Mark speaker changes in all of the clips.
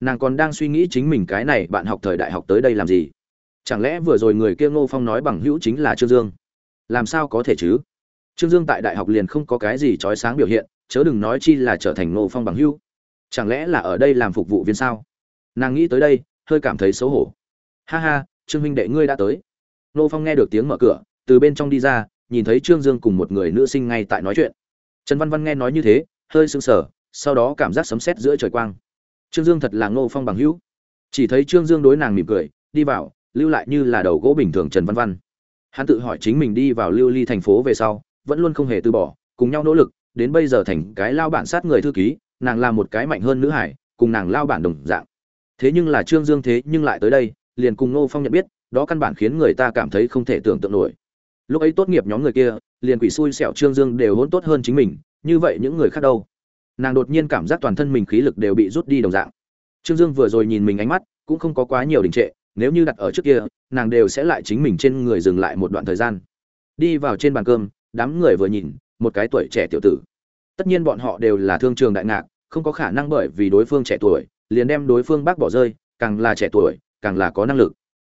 Speaker 1: nàng còn đang suy nghĩ chính mình cái này bạn học thời đại học tới đây làm gì. Chẳng lẽ vừa rồi người kia ngô phong nói bằng hữu chính là trương dương? Làm sao có thể chứ? Trương dương tại đại học liền không có cái gì trói sáng biểu hiện, chớ đừng nói chi là trở thành ngô phong bằng hữu. Chẳng lẽ là ở đây làm phục vụ viên sao? Nàng nghĩ tới đây, hơi cảm thấy xấu hổ. Ha ha, trương huynh đệ ngươi đã tới. Ngô phong nghe được tiếng mở cửa, từ bên trong đi ra, nhìn thấy trương dương cùng một người nữ sinh ngay tại nói chuyện. Trần văn văn nghe nói như thế, hơi sưng sờ, sau đó cảm giác sấm sét giữa trời quang trương dương thật là ngô phong bằng hữu. Chỉ thấy trương dương đối nàng mỉm cười, đi vào, lưu lại như là đầu gỗ bình thường trần văn văn. Hắn tự hỏi chính mình đi vào lưu ly thành phố về sau, vẫn luôn không hề từ bỏ, cùng nhau nỗ lực, đến bây giờ thành cái lao bản sát người thư ký, nàng là một cái mạnh hơn nữ hải, cùng nàng lao bản đồng dạng. Thế nhưng là trương dương thế nhưng lại tới đây, liền cùng ngô phong nhận biết, đó căn bản khiến người ta cảm thấy không thể tưởng tượng nổi. Lúc ấy tốt nghiệp nhóm người kia, liền quỷ xui xẻo trương dương đều hôn tốt hơn chính mình, như vậy những người khác đâu? Nàng đột nhiên cảm giác toàn thân mình khí lực đều bị rút đi đồng dạng. Trương dương vừa rồi nhìn mình ánh mắt, cũng không có quá nhiều đình trệ, nếu như đặt ở trước kia, nàng đều sẽ lại chính mình trên người dừng lại một đoạn thời gian. Đi vào trên bàn cơm, đám người vừa nhìn, một cái tuổi trẻ tiểu tử. Tất nhiên bọn họ đều là thương trường đại ngạc, không có khả năng bởi vì đối phương trẻ tuổi, liền đem đối phương bác bỏ rơi, càng là trẻ tuổi, càng là có năng lực.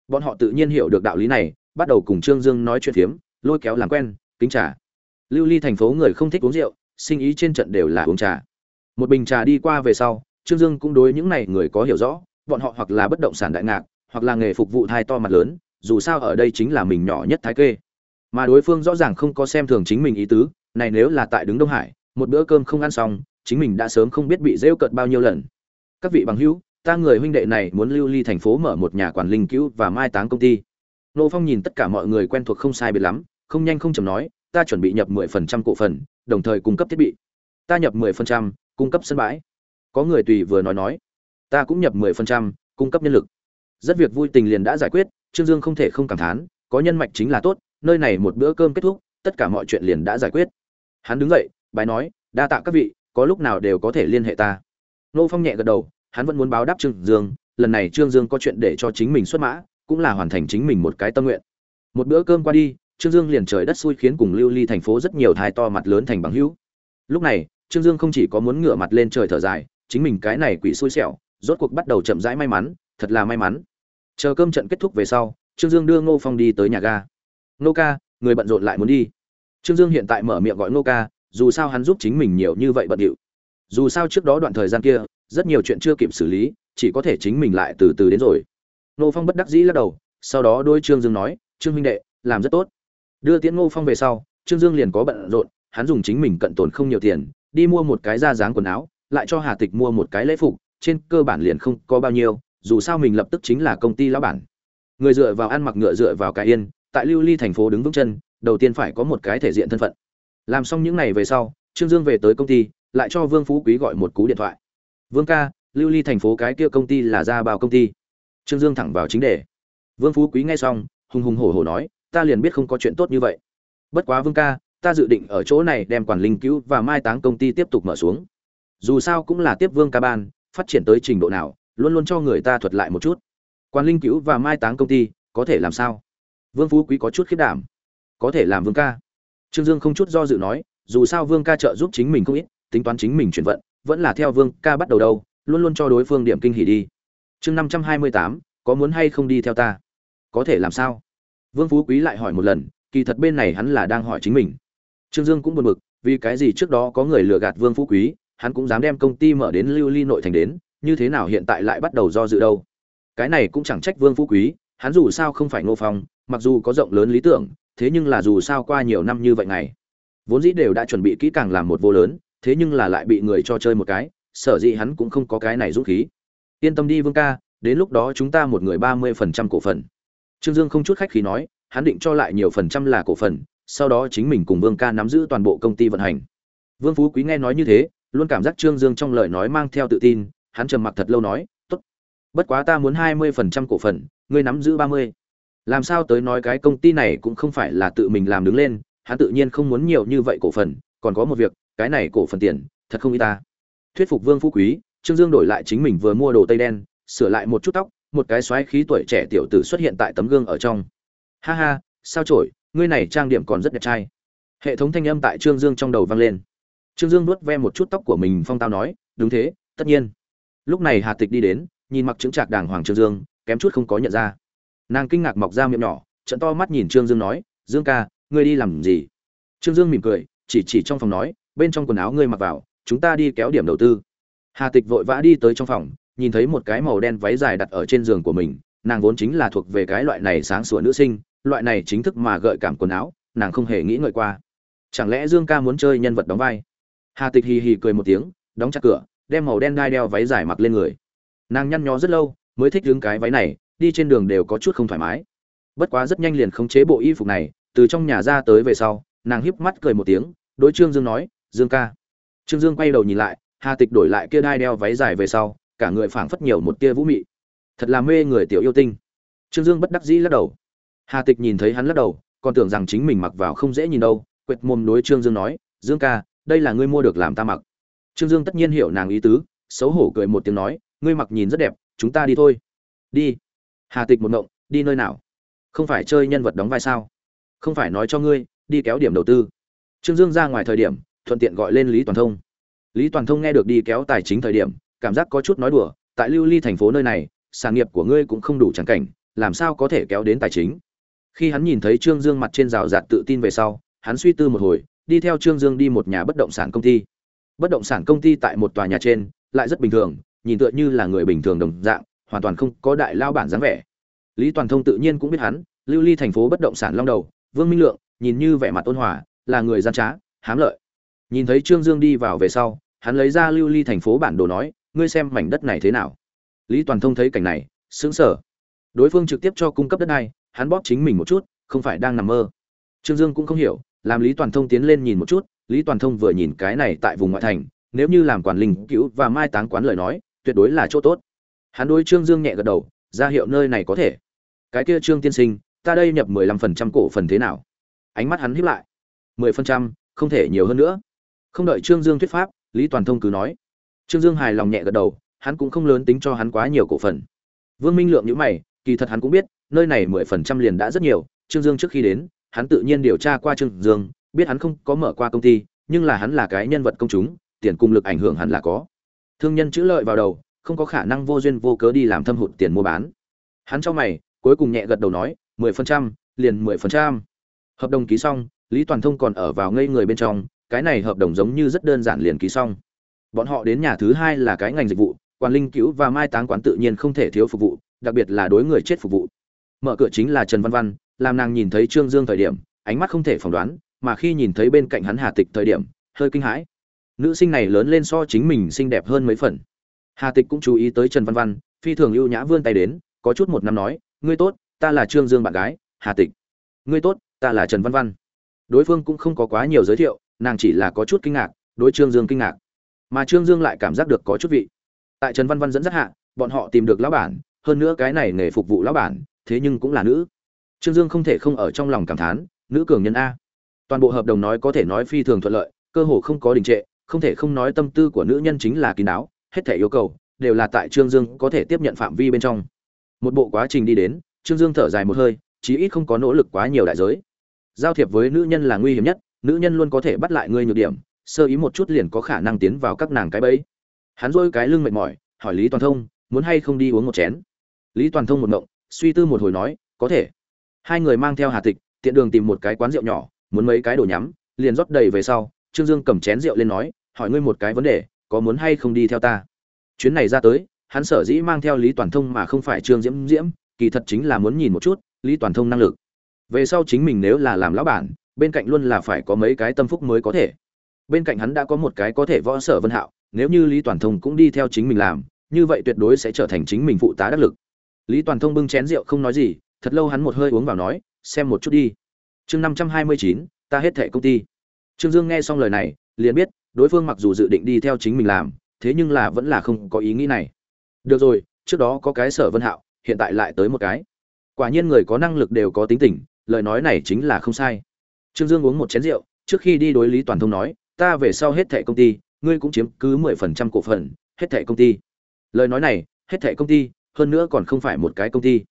Speaker 1: Bọn họ tự nhiên hiểu được đạo lý này, bắt đầu cùng trương dương nói chuyện phiếm, lôi kéo làm quen, kính trà lưu ly thành phố người không thích uống rượu, sinh ý trên trận đều là uống trà một bình trà đi qua về sau, trương dương cũng đối những này người có hiểu rõ, bọn họ hoặc là bất động sản đại ngạc, hoặc là nghề phục vụ thai to mặt lớn, dù sao ở đây chính là mình nhỏ nhất thái kê. Mà đối phương rõ ràng không có xem thường chính mình ý tứ, này nếu là tại đứng đông hải, một bữa cơm không ăn xong, chính mình đã sớm không biết bị rêu cợt bao nhiêu lần. Các vị bằng hữu, ta người huynh đệ này muốn lưu ly thành phố mở một nhà quản linh cứu và mai táng công ty. Nô phong nhìn tất cả mọi người quen thuộc không sai biệt lắm, không nhanh không chầm nói, ta chuẩn bị nhập mười phần trăm cổ phần, đồng thời cung cấp thiết bị. Ta nhập mười phần trăm cung cấp sân bãi. Có người tùy vừa nói nói, ta cũng nhập mười phần trăm cung cấp nhân lực. Rất việc vui tình liền đã giải quyết, trương dương không thể không cảm thán, có nhân mạch chính là tốt, nơi này một bữa cơm kết thúc, tất cả mọi chuyện liền đã giải quyết. Hắn đứng dậy, bài nói, đa tạ các vị, có lúc nào đều có thể liên hệ ta. Nô phong nhẹ gật đầu, hắn vẫn muốn báo đáp trương dương, lần này trương dương có chuyện để cho chính mình xuất mã, cũng là hoàn thành chính mình một cái tâm nguyện. Một bữa cơm qua đi, trương dương liền trời đất xui khiến cùng lưu ly thành phố rất nhiều thai to mặt lớn thành bằng hữu. Lúc này trương dương không chỉ có muốn ngửa mặt lên trời thở dài, chính mình cái này quỷ xui xẻo, rốt cuộc bắt đầu chậm rãi may mắn, thật là may mắn. Chờ cơm trận kết thúc về sau, trương dương đưa ngô phong đi tới nhà ga. Ngô ca, người bận rộn lại muốn đi. Trương dương hiện tại mở miệng gọi ngô ca, dù sao hắn giúp chính mình nhiều như vậy bận điệu. Dù sao trước đó đoạn thời gian kia, rất nhiều chuyện chưa kịp xử lý, chỉ có thể chính mình lại từ từ đến rồi. Ngô phong bất đắc dĩ lắc đầu, sau đó đôi trương dương nói, trương huynh đệ, làm rất tốt. Đưa tiễn ngô phong về sau, trương dương liền có bận rộn, hắn dùng chính mình cận tồn không nhiều tiền đi mua một cái da dáng quần áo, lại cho hà tịch mua một cái lễ phục, trên cơ bản liền không có bao nhiêu, dù sao mình lập tức chính là công ty lão bản. Người dựa vào ăn mặc ngựa dựa vào cái yên, tại lưu ly thành phố đứng vững chân, đầu tiên phải có một cái thể diện thân phận. Làm xong những này về sau, trương dương về tới công ty, lại cho vương phú quý gọi một cú điện thoại. Vương ca, lưu ly thành phố cái kia công ty là ra bao công ty? Trương dương thẳng vào chính đề. Vương phú quý nghe xong, hùng hùng hổ hổ nói, ta liền biết không có chuyện tốt như vậy. Bất quá vương ca ta dự định ở chỗ này đem quản linh cứu và mai táng công ty tiếp tục mở xuống. Dù sao cũng là tiếp vương ca ban, phát triển tới trình độ nào, luôn luôn cho người ta thuật lại một chút. Quan linh cứu và mai táng công ty, có thể làm sao? Vương phú quý có chút khiết đảm. Có thể làm vương ca. Trương dương không chút do dự nói, dù sao vương ca trợ giúp chính mình không ít, tính toán chính mình chuyển vận, vẫn là theo vương ca bắt đầu đâu, luôn luôn cho đối phương điểm kinh hỉ đi. Chương năm trăm hai mươi tám, có muốn hay không đi theo ta? Có thể làm sao? Vương phú quý lại hỏi một lần, kỳ thật bên này hắn là đang hỏi chính mình trương dương cũng buồn bực, vì cái gì trước đó có người lừa gạt vương phú quý, hắn cũng dám đem công ty mở đến lưu ly nội thành đến, như thế nào hiện tại lại bắt đầu do dự đâu? Cái này cũng chẳng trách vương phú quý, hắn dù sao không phải ngô phong, mặc dù có rộng lớn lý tưởng, thế nhưng là dù sao qua nhiều năm như vậy này vốn dĩ đều đã chuẩn bị kỹ càng làm một vô lớn, thế nhưng là lại bị người cho chơi một cái, sở dĩ hắn cũng không có cái này dũng khí. Yên tâm đi vương ca, đến lúc đó chúng ta một người ba mươi phần trăm cổ phần. Trương dương không chút khách khí nói, hắn định cho lại nhiều phần trăm là cổ phần sau đó chính mình cùng vương ca nắm giữ toàn bộ công ty vận hành. Vương phú quý nghe nói như thế, luôn cảm giác trương dương trong lời nói mang theo tự tin, hắn trầm mặc thật lâu nói, tốt, bất quá ta muốn hai mươi phần trăm cổ phần, ngươi nắm giữ ba mươi. Làm sao tới nói cái công ty này cũng không phải là tự mình làm đứng lên, hắn tự nhiên không muốn nhiều như vậy cổ phần, còn có một việc, cái này cổ phần tiền, thật không ý ta. Thuyết phục vương phú quý, trương dương đổi lại chính mình vừa mua đồ tây đen, sửa lại một chút tóc, một cái xoáy khí tuổi trẻ tiểu tử xuất hiện tại tấm gương ở trong. Ha ha, sao chổi ngươi này trang điểm còn rất đẹp trai. Hệ thống thanh âm tại trương dương trong đầu vang lên. Trương dương nuốt ve một chút tóc của mình, phong tao nói, đúng thế, tất nhiên. Lúc này hà tịch đi đến, nhìn mặc chứng trạc đàng hoàng trương dương, kém chút không có nhận ra. Nàng kinh ngạc mọc ra miệng nhỏ trận to mắt nhìn trương dương nói, dương ca, ngươi đi làm gì? Trương dương mỉm cười, chỉ chỉ trong phòng nói, bên trong quần áo ngươi mặc vào, chúng ta đi kéo điểm đầu tư. Hà tịch vội vã đi tới trong phòng, nhìn thấy một cái màu đen váy dài đặt ở trên giường của mình, nàng vốn chính là thuộc về cái loại này sáng sủa nữ sinh loại này chính thức mà gợi cảm quần áo, nàng không hề nghĩ ngợi qua. Chẳng lẽ dương ca muốn chơi nhân vật đóng vai? Hà tịch hì hì cười một tiếng, đóng chặt cửa, đem màu đen đai đeo váy dài mặc lên người. Nàng nhăn nhó rất lâu, mới thích đứng cái váy này, đi trên đường đều có chút không thoải mái. Bất quá rất nhanh liền khống chế bộ y phục này, từ trong nhà ra tới về sau, nàng híp mắt cười một tiếng, đối trương dương nói, dương ca. Trương dương quay đầu nhìn lại, hà tịch đổi lại kia đai đeo váy dài về sau, cả người phảng phất nhiều một tia vũ mị. Thật là mê người tiểu yêu tinh. Trương dương bất đắc dĩ lắc đầu hà tịch nhìn thấy hắn lắc đầu, còn tưởng rằng chính mình mặc vào không dễ nhìn đâu, quệt mồm đối trương dương nói, dương ca, đây là ngươi mua được làm ta mặc. Trương dương tất nhiên hiểu nàng ý tứ, xấu hổ cười một tiếng nói, ngươi mặc nhìn rất đẹp, chúng ta đi thôi. Đi. Hà tịch một ngộng, đi nơi nào? Không phải chơi nhân vật đóng vai sao? Không phải nói cho ngươi, đi kéo điểm đầu tư. Trương dương ra ngoài thời điểm, thuận tiện gọi lên lý toàn thông. Lý toàn thông nghe được đi kéo tài chính thời điểm, cảm giác có chút nói đùa, tại lưu ly thành phố nơi này, sản nghiệp của ngươi cũng không đủ trắng cảnh, làm sao có thể kéo đến tài chính? Khi hắn nhìn thấy trương dương mặt trên rào rạt tự tin về sau, hắn suy tư một hồi, đi theo trương dương đi một nhà bất động sản công ty. Bất động sản công ty tại một tòa nhà trên, lại rất bình thường, nhìn tựa như là người bình thường đồng dạng, hoàn toàn không có đại lao bản dáng vẻ. Lý toàn thông tự nhiên cũng biết hắn, lưu ly thành phố bất động sản long đầu, vương minh lượng, nhìn như vẻ mặt ôn hòa, là người gian trá, hám lợi. Nhìn thấy trương dương đi vào về sau, hắn lấy ra lưu ly thành phố bản đồ nói, ngươi xem mảnh đất này thế nào? Lý toàn thông thấy cảnh này, sững sờ. Đối phương trực tiếp cho cung cấp đất này hắn bóp chính mình một chút, không phải đang nằm mơ. Trương dương cũng không hiểu, làm lý toàn thông tiến lên nhìn một chút, lý toàn thông vừa nhìn cái này tại vùng ngoại thành, nếu như làm quản linh cứu và mai táng quán lời nói, tuyệt đối là chỗ tốt. Hắn đối trương dương nhẹ gật đầu, ra hiệu nơi này có thể. Cái kia trương tiên sinh, ta đây nhập mười lăm phần trăm cổ phần thế nào? Ánh mắt hắn hiếp lại. mười phần trăm, không thể nhiều hơn nữa. Không đợi trương dương thuyết pháp, lý toàn thông cứ nói. Trương dương hài lòng nhẹ gật đầu, hắn cũng không lớn tính cho hắn quá nhiều cổ phần. Vương minh lượng nhữ mày kỳ thật hắn cũng biết, nơi này mười phần trăm liền đã rất nhiều, trương dương trước khi đến, hắn tự nhiên điều tra qua trương dương, biết hắn không có mở qua công ty, nhưng là hắn là cái nhân vật công chúng, tiền cung lực ảnh hưởng hắn là có. Thương nhân chữ lợi vào đầu, không có khả năng vô duyên vô cớ đi làm thâm hụt tiền mua bán. Hắn cho mày, cuối cùng nhẹ gật đầu nói, mười phần trăm, liền mười phần trăm. Hợp đồng ký xong, lý toàn thông còn ở vào ngây người bên trong, cái này hợp đồng giống như rất đơn giản liền ký xong. Bọn họ đến nhà thứ hai là cái ngành dịch vụ, quản linh cứu và mai táng quán tự nhiên không thể thiếu phục vụ đặc biệt là đối người chết phục vụ. Mở cửa chính là trần văn văn, làm nàng nhìn thấy trương dương thời điểm, ánh mắt không thể phỏng đoán, mà khi nhìn thấy bên cạnh hắn hà tịch thời điểm, hơi kinh hãi. Nữ sinh này lớn lên so chính mình xinh đẹp hơn mấy phần. Hà tịch cũng chú ý tới trần văn văn, phi thường ưu nhã vươn tay đến, có chút một năm nói, ngươi tốt, ta là trương dương bạn gái, hà tịch. Ngươi tốt, ta là trần văn văn. Đối phương cũng không có quá nhiều giới thiệu, nàng chỉ là có chút kinh ngạc, đối trương dương kinh ngạc. Mà trương dương lại cảm giác được có chút vị. Tại trần văn văn dẫn dắt hạ, bọn họ tìm được lão bản hơn nữa cái này nghề phục vụ lão bản, thế nhưng cũng là nữ. Trương dương không thể không ở trong lòng cảm thán, nữ cường nhân a. Toàn bộ hợp đồng nói có thể nói phi thường thuận lợi, cơ hồ không có đình trệ, không thể không nói tâm tư của nữ nhân chính là kín đáo, hết thể yêu cầu, đều là tại trương dương có thể tiếp nhận phạm vi bên trong. Một bộ quá trình đi đến, trương dương thở dài một hơi, chí ít không có nỗ lực quá nhiều đại giới. Giao thiệp với nữ nhân là nguy hiểm nhất, nữ nhân luôn có thể bắt lại ngươi nhược điểm, sơ ý một chút liền có khả năng tiến vào các nàng cái bẫy. Hắn dôi cái lưng mệt mỏi, hỏi lý toàn thông, muốn hay không đi uống một chén lý toàn thông một ngộng, suy tư một hồi nói, có thể. Hai người mang theo hà tịch, tiện đường tìm một cái quán rượu nhỏ, muốn mấy cái đồ nhắm, liền rót đầy về sau, trương dương cầm chén rượu lên nói, hỏi ngươi một cái vấn đề, có muốn hay không đi theo ta? Chuyến này ra tới, hắn sở dĩ mang theo lý toàn thông mà không phải trương diễm diễm, kỳ thật chính là muốn nhìn một chút, lý toàn thông năng lực. Về sau chính mình nếu là làm lão bản, bên cạnh luôn là phải có mấy cái tâm phúc mới có thể. Bên cạnh hắn đã có một cái có thể võ sở vân hạo, nếu như lý toàn thông cũng đi theo chính mình làm, như vậy tuyệt đối sẽ trở thành chính mình phụ tá đắc lực lý toàn thông bưng chén rượu không nói gì, thật lâu hắn một hơi uống vào nói, xem một chút đi. Chương năm trăm hai mươi chín, ta hết thẻ công ty. Trương dương nghe xong lời này, liền biết, đối phương mặc dù dự định đi theo chính mình làm, thế nhưng là vẫn là không có ý nghĩ này. Được rồi, trước đó có cái sở vân hạo, hiện tại lại tới một cái. Quả nhiên người có năng lực đều có tính tình, lời nói này chính là không sai. Trương dương uống một chén rượu, trước khi đi đối lý toàn thông nói, ta về sau hết thẻ công ty, ngươi cũng chiếm cứ mười phần trăm cổ phần, hết thẻ công ty. Lời nói này, hết thẻ công ty hơn nữa còn không phải một cái công ty.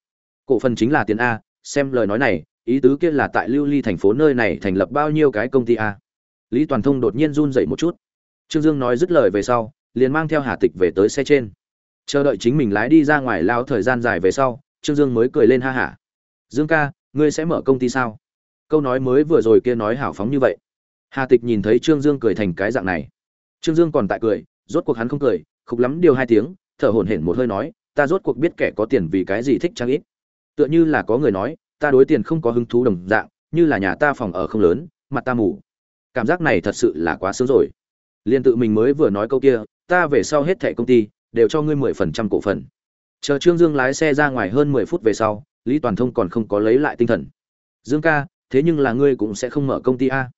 Speaker 1: Cổ phần chính là tiền a, xem lời nói này, ý tứ kia là tại lưu ly thành phố nơi này thành lập bao nhiêu cái công ty a. Lý toàn thông đột nhiên run dậy một chút. Trương dương nói dứt lời về sau, liền mang theo hà tịch về tới xe trên. Chờ đợi chính mình lái đi ra ngoài lao thời gian dài về sau, trương dương mới cười lên ha hả. Dương ca, ngươi sẽ mở công ty sao? Câu nói mới vừa rồi kia nói hảo phóng như vậy. Hà tịch nhìn thấy trương dương cười thành cái dạng này. Trương dương còn tại cười, rốt cuộc hắn không cười, khục lắm điều hai tiếng, thở hổn hển một hơi nói ta rốt cuộc biết kẻ có tiền vì cái gì thích trang ít. Tựa như là có người nói, ta đối tiền không có hứng thú đồng dạng, như là nhà ta phòng ở không lớn, mặt ta mù. Cảm giác này thật sự là quá sớm rồi. Liền tự mình mới vừa nói câu kia, ta về sau hết thẻ công ty, đều cho ngươi mười phần trăm cổ phần. Chờ trương dương lái xe ra ngoài hơn mười phút về sau, lý toàn thông còn không có lấy lại tinh thần. Dương ca, thế nhưng là ngươi cũng sẽ không mở công ty a.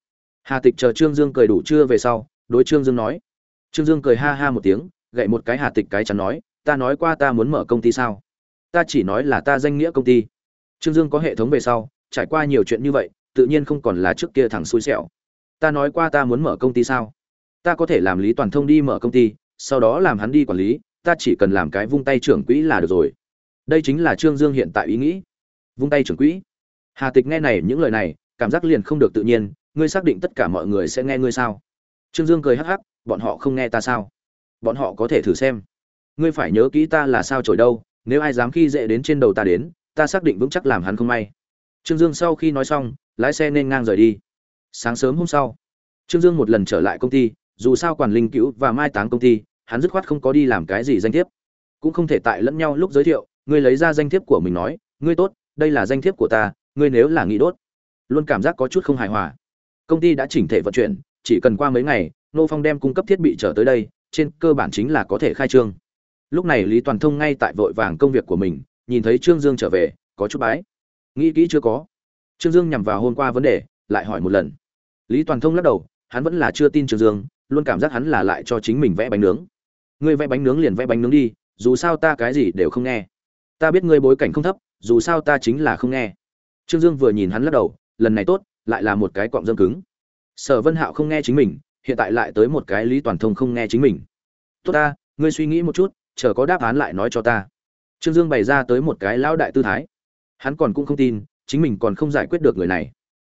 Speaker 1: Hà tịch chờ trương dương cười đủ trưa về sau, đối trương dương nói. Trương dương cười ha ha một tiếng, gậy một cái hà tịch cái chắn nói ta nói qua ta muốn mở công ty sao? Ta chỉ nói là ta danh nghĩa công ty. Trương dương có hệ thống về sau, trải qua nhiều chuyện như vậy, tự nhiên không còn là trước kia thằng xui xẻo. Ta nói qua ta muốn mở công ty sao? Ta có thể làm lý toàn thông đi mở công ty, sau đó làm hắn đi quản lý, ta chỉ cần làm cái vung tay trưởng quỹ là được rồi. Đây chính là trương dương hiện tại ý nghĩ. Vung tay trưởng quỹ. Hà tịch nghe này những lời này, cảm giác liền không được tự nhiên, ngươi xác định tất cả mọi người sẽ nghe ngươi sao? Trương dương cười hắc hắc, bọn họ không nghe ta sao? Bọn họ có thể thử xem ngươi phải nhớ kỹ ta là sao trổi đâu, nếu ai dám khi dễ đến trên đầu ta đến, ta xác định vững chắc làm hắn không may. Trương dương sau khi nói xong, lái xe nên ngang rời đi. Sáng sớm hôm sau, trương dương một lần trở lại công ty, dù sao quản linh cứu và mai táng công ty, hắn dứt khoát không có đi làm cái gì danh thiếp. Cũng không thể tại lẫn nhau lúc giới thiệu, ngươi lấy ra danh thiếp của mình nói, ngươi tốt, đây là danh thiếp của ta, ngươi nếu là nghĩ đốt. Luôn cảm giác có chút không hài hòa. Công ty đã chỉnh thể vận chuyển, chỉ cần qua mấy ngày nô phong đem cung cấp thiết bị trở tới đây, trên cơ bản chính là có thể khai trương lúc này lý toàn thông ngay tại vội vàng công việc của mình, nhìn thấy trương dương trở về, có chút bái. Nghĩ kỹ chưa có. Trương dương nhằm vào hôm qua vấn đề, lại hỏi một lần. Lý toàn thông lắc đầu, hắn vẫn là chưa tin trương dương, luôn cảm giác hắn là lại cho chính mình vẽ bánh nướng. Ngươi vẽ bánh nướng liền vẽ bánh nướng đi, dù sao ta cái gì đều không nghe. Ta biết ngươi bối cảnh không thấp, dù sao ta chính là không nghe. Trương dương vừa nhìn hắn lắc đầu, lần này tốt, lại là một cái cọng dâm cứng. Sở vân hạo không nghe chính mình, hiện tại lại tới một cái lý toàn thông không nghe chính mình. Tốt ta, ngươi suy nghĩ một chút chờ có đáp án lại nói cho ta. Trương dương bày ra tới một cái lão đại tư thái. Hắn còn cũng không tin, chính mình còn không giải quyết được người này.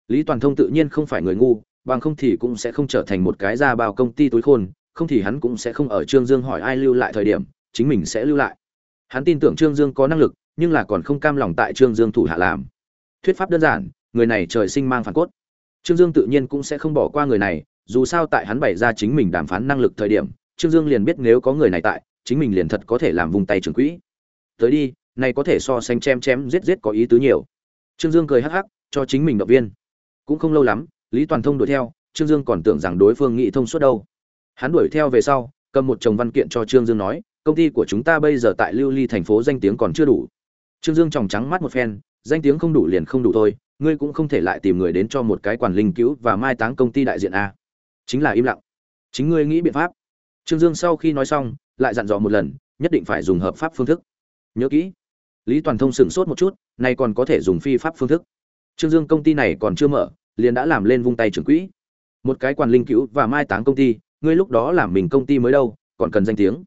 Speaker 1: Lý toàn thông tự nhiên không phải người ngu, bằng không thì cũng sẽ không trở thành một cái ra bao công ty túi khôn, không thì hắn cũng sẽ không ở trương dương hỏi ai lưu lại thời điểm, chính mình sẽ lưu lại. Hắn tin tưởng trương dương có năng lực, nhưng là còn không cam lòng tại trương dương thủ hạ làm. Thuyết pháp đơn giản, người này trời sinh mang phản cốt. Trương dương tự nhiên cũng sẽ không bỏ qua người này, dù sao tại hắn bày ra chính mình đàm phán năng lực thời điểm, trương dương liền biết nếu có người này tại chính mình liền thật có thể làm vùng tay trường quỹ. Tới đi, này có thể so sánh chém chém giết giết có ý tứ nhiều. Trương dương cười hắc hắc, cho chính mình động viên. Cũng không lâu lắm, lý toàn thông đuổi theo, trương dương còn tưởng rằng đối phương nghị thông suốt đâu. Hắn đuổi theo về sau, cầm một chồng văn kiện cho trương dương nói, công ty của chúng ta bây giờ tại lưu ly thành phố danh tiếng còn chưa đủ. Trương dương tròng trắng mắt một phen, danh tiếng không đủ liền không đủ thôi, ngươi cũng không thể lại tìm người đến cho một cái quản linh cứu và mai táng công ty đại diện a. Chính là im lặng. Chính ngươi nghĩ biện pháp trương dương sau khi nói xong, lại dặn dò một lần, nhất định phải dùng hợp pháp phương thức. Nhớ kỹ, lý toàn thông sửng sốt một chút, nay còn có thể dùng phi pháp phương thức. Trương dương công ty này còn chưa mở, liền đã làm lên vung tay trưởng quỹ. Một cái quản linh cứu và mai táng công ty, ngươi lúc đó làm mình công ty mới đâu, còn cần danh tiếng.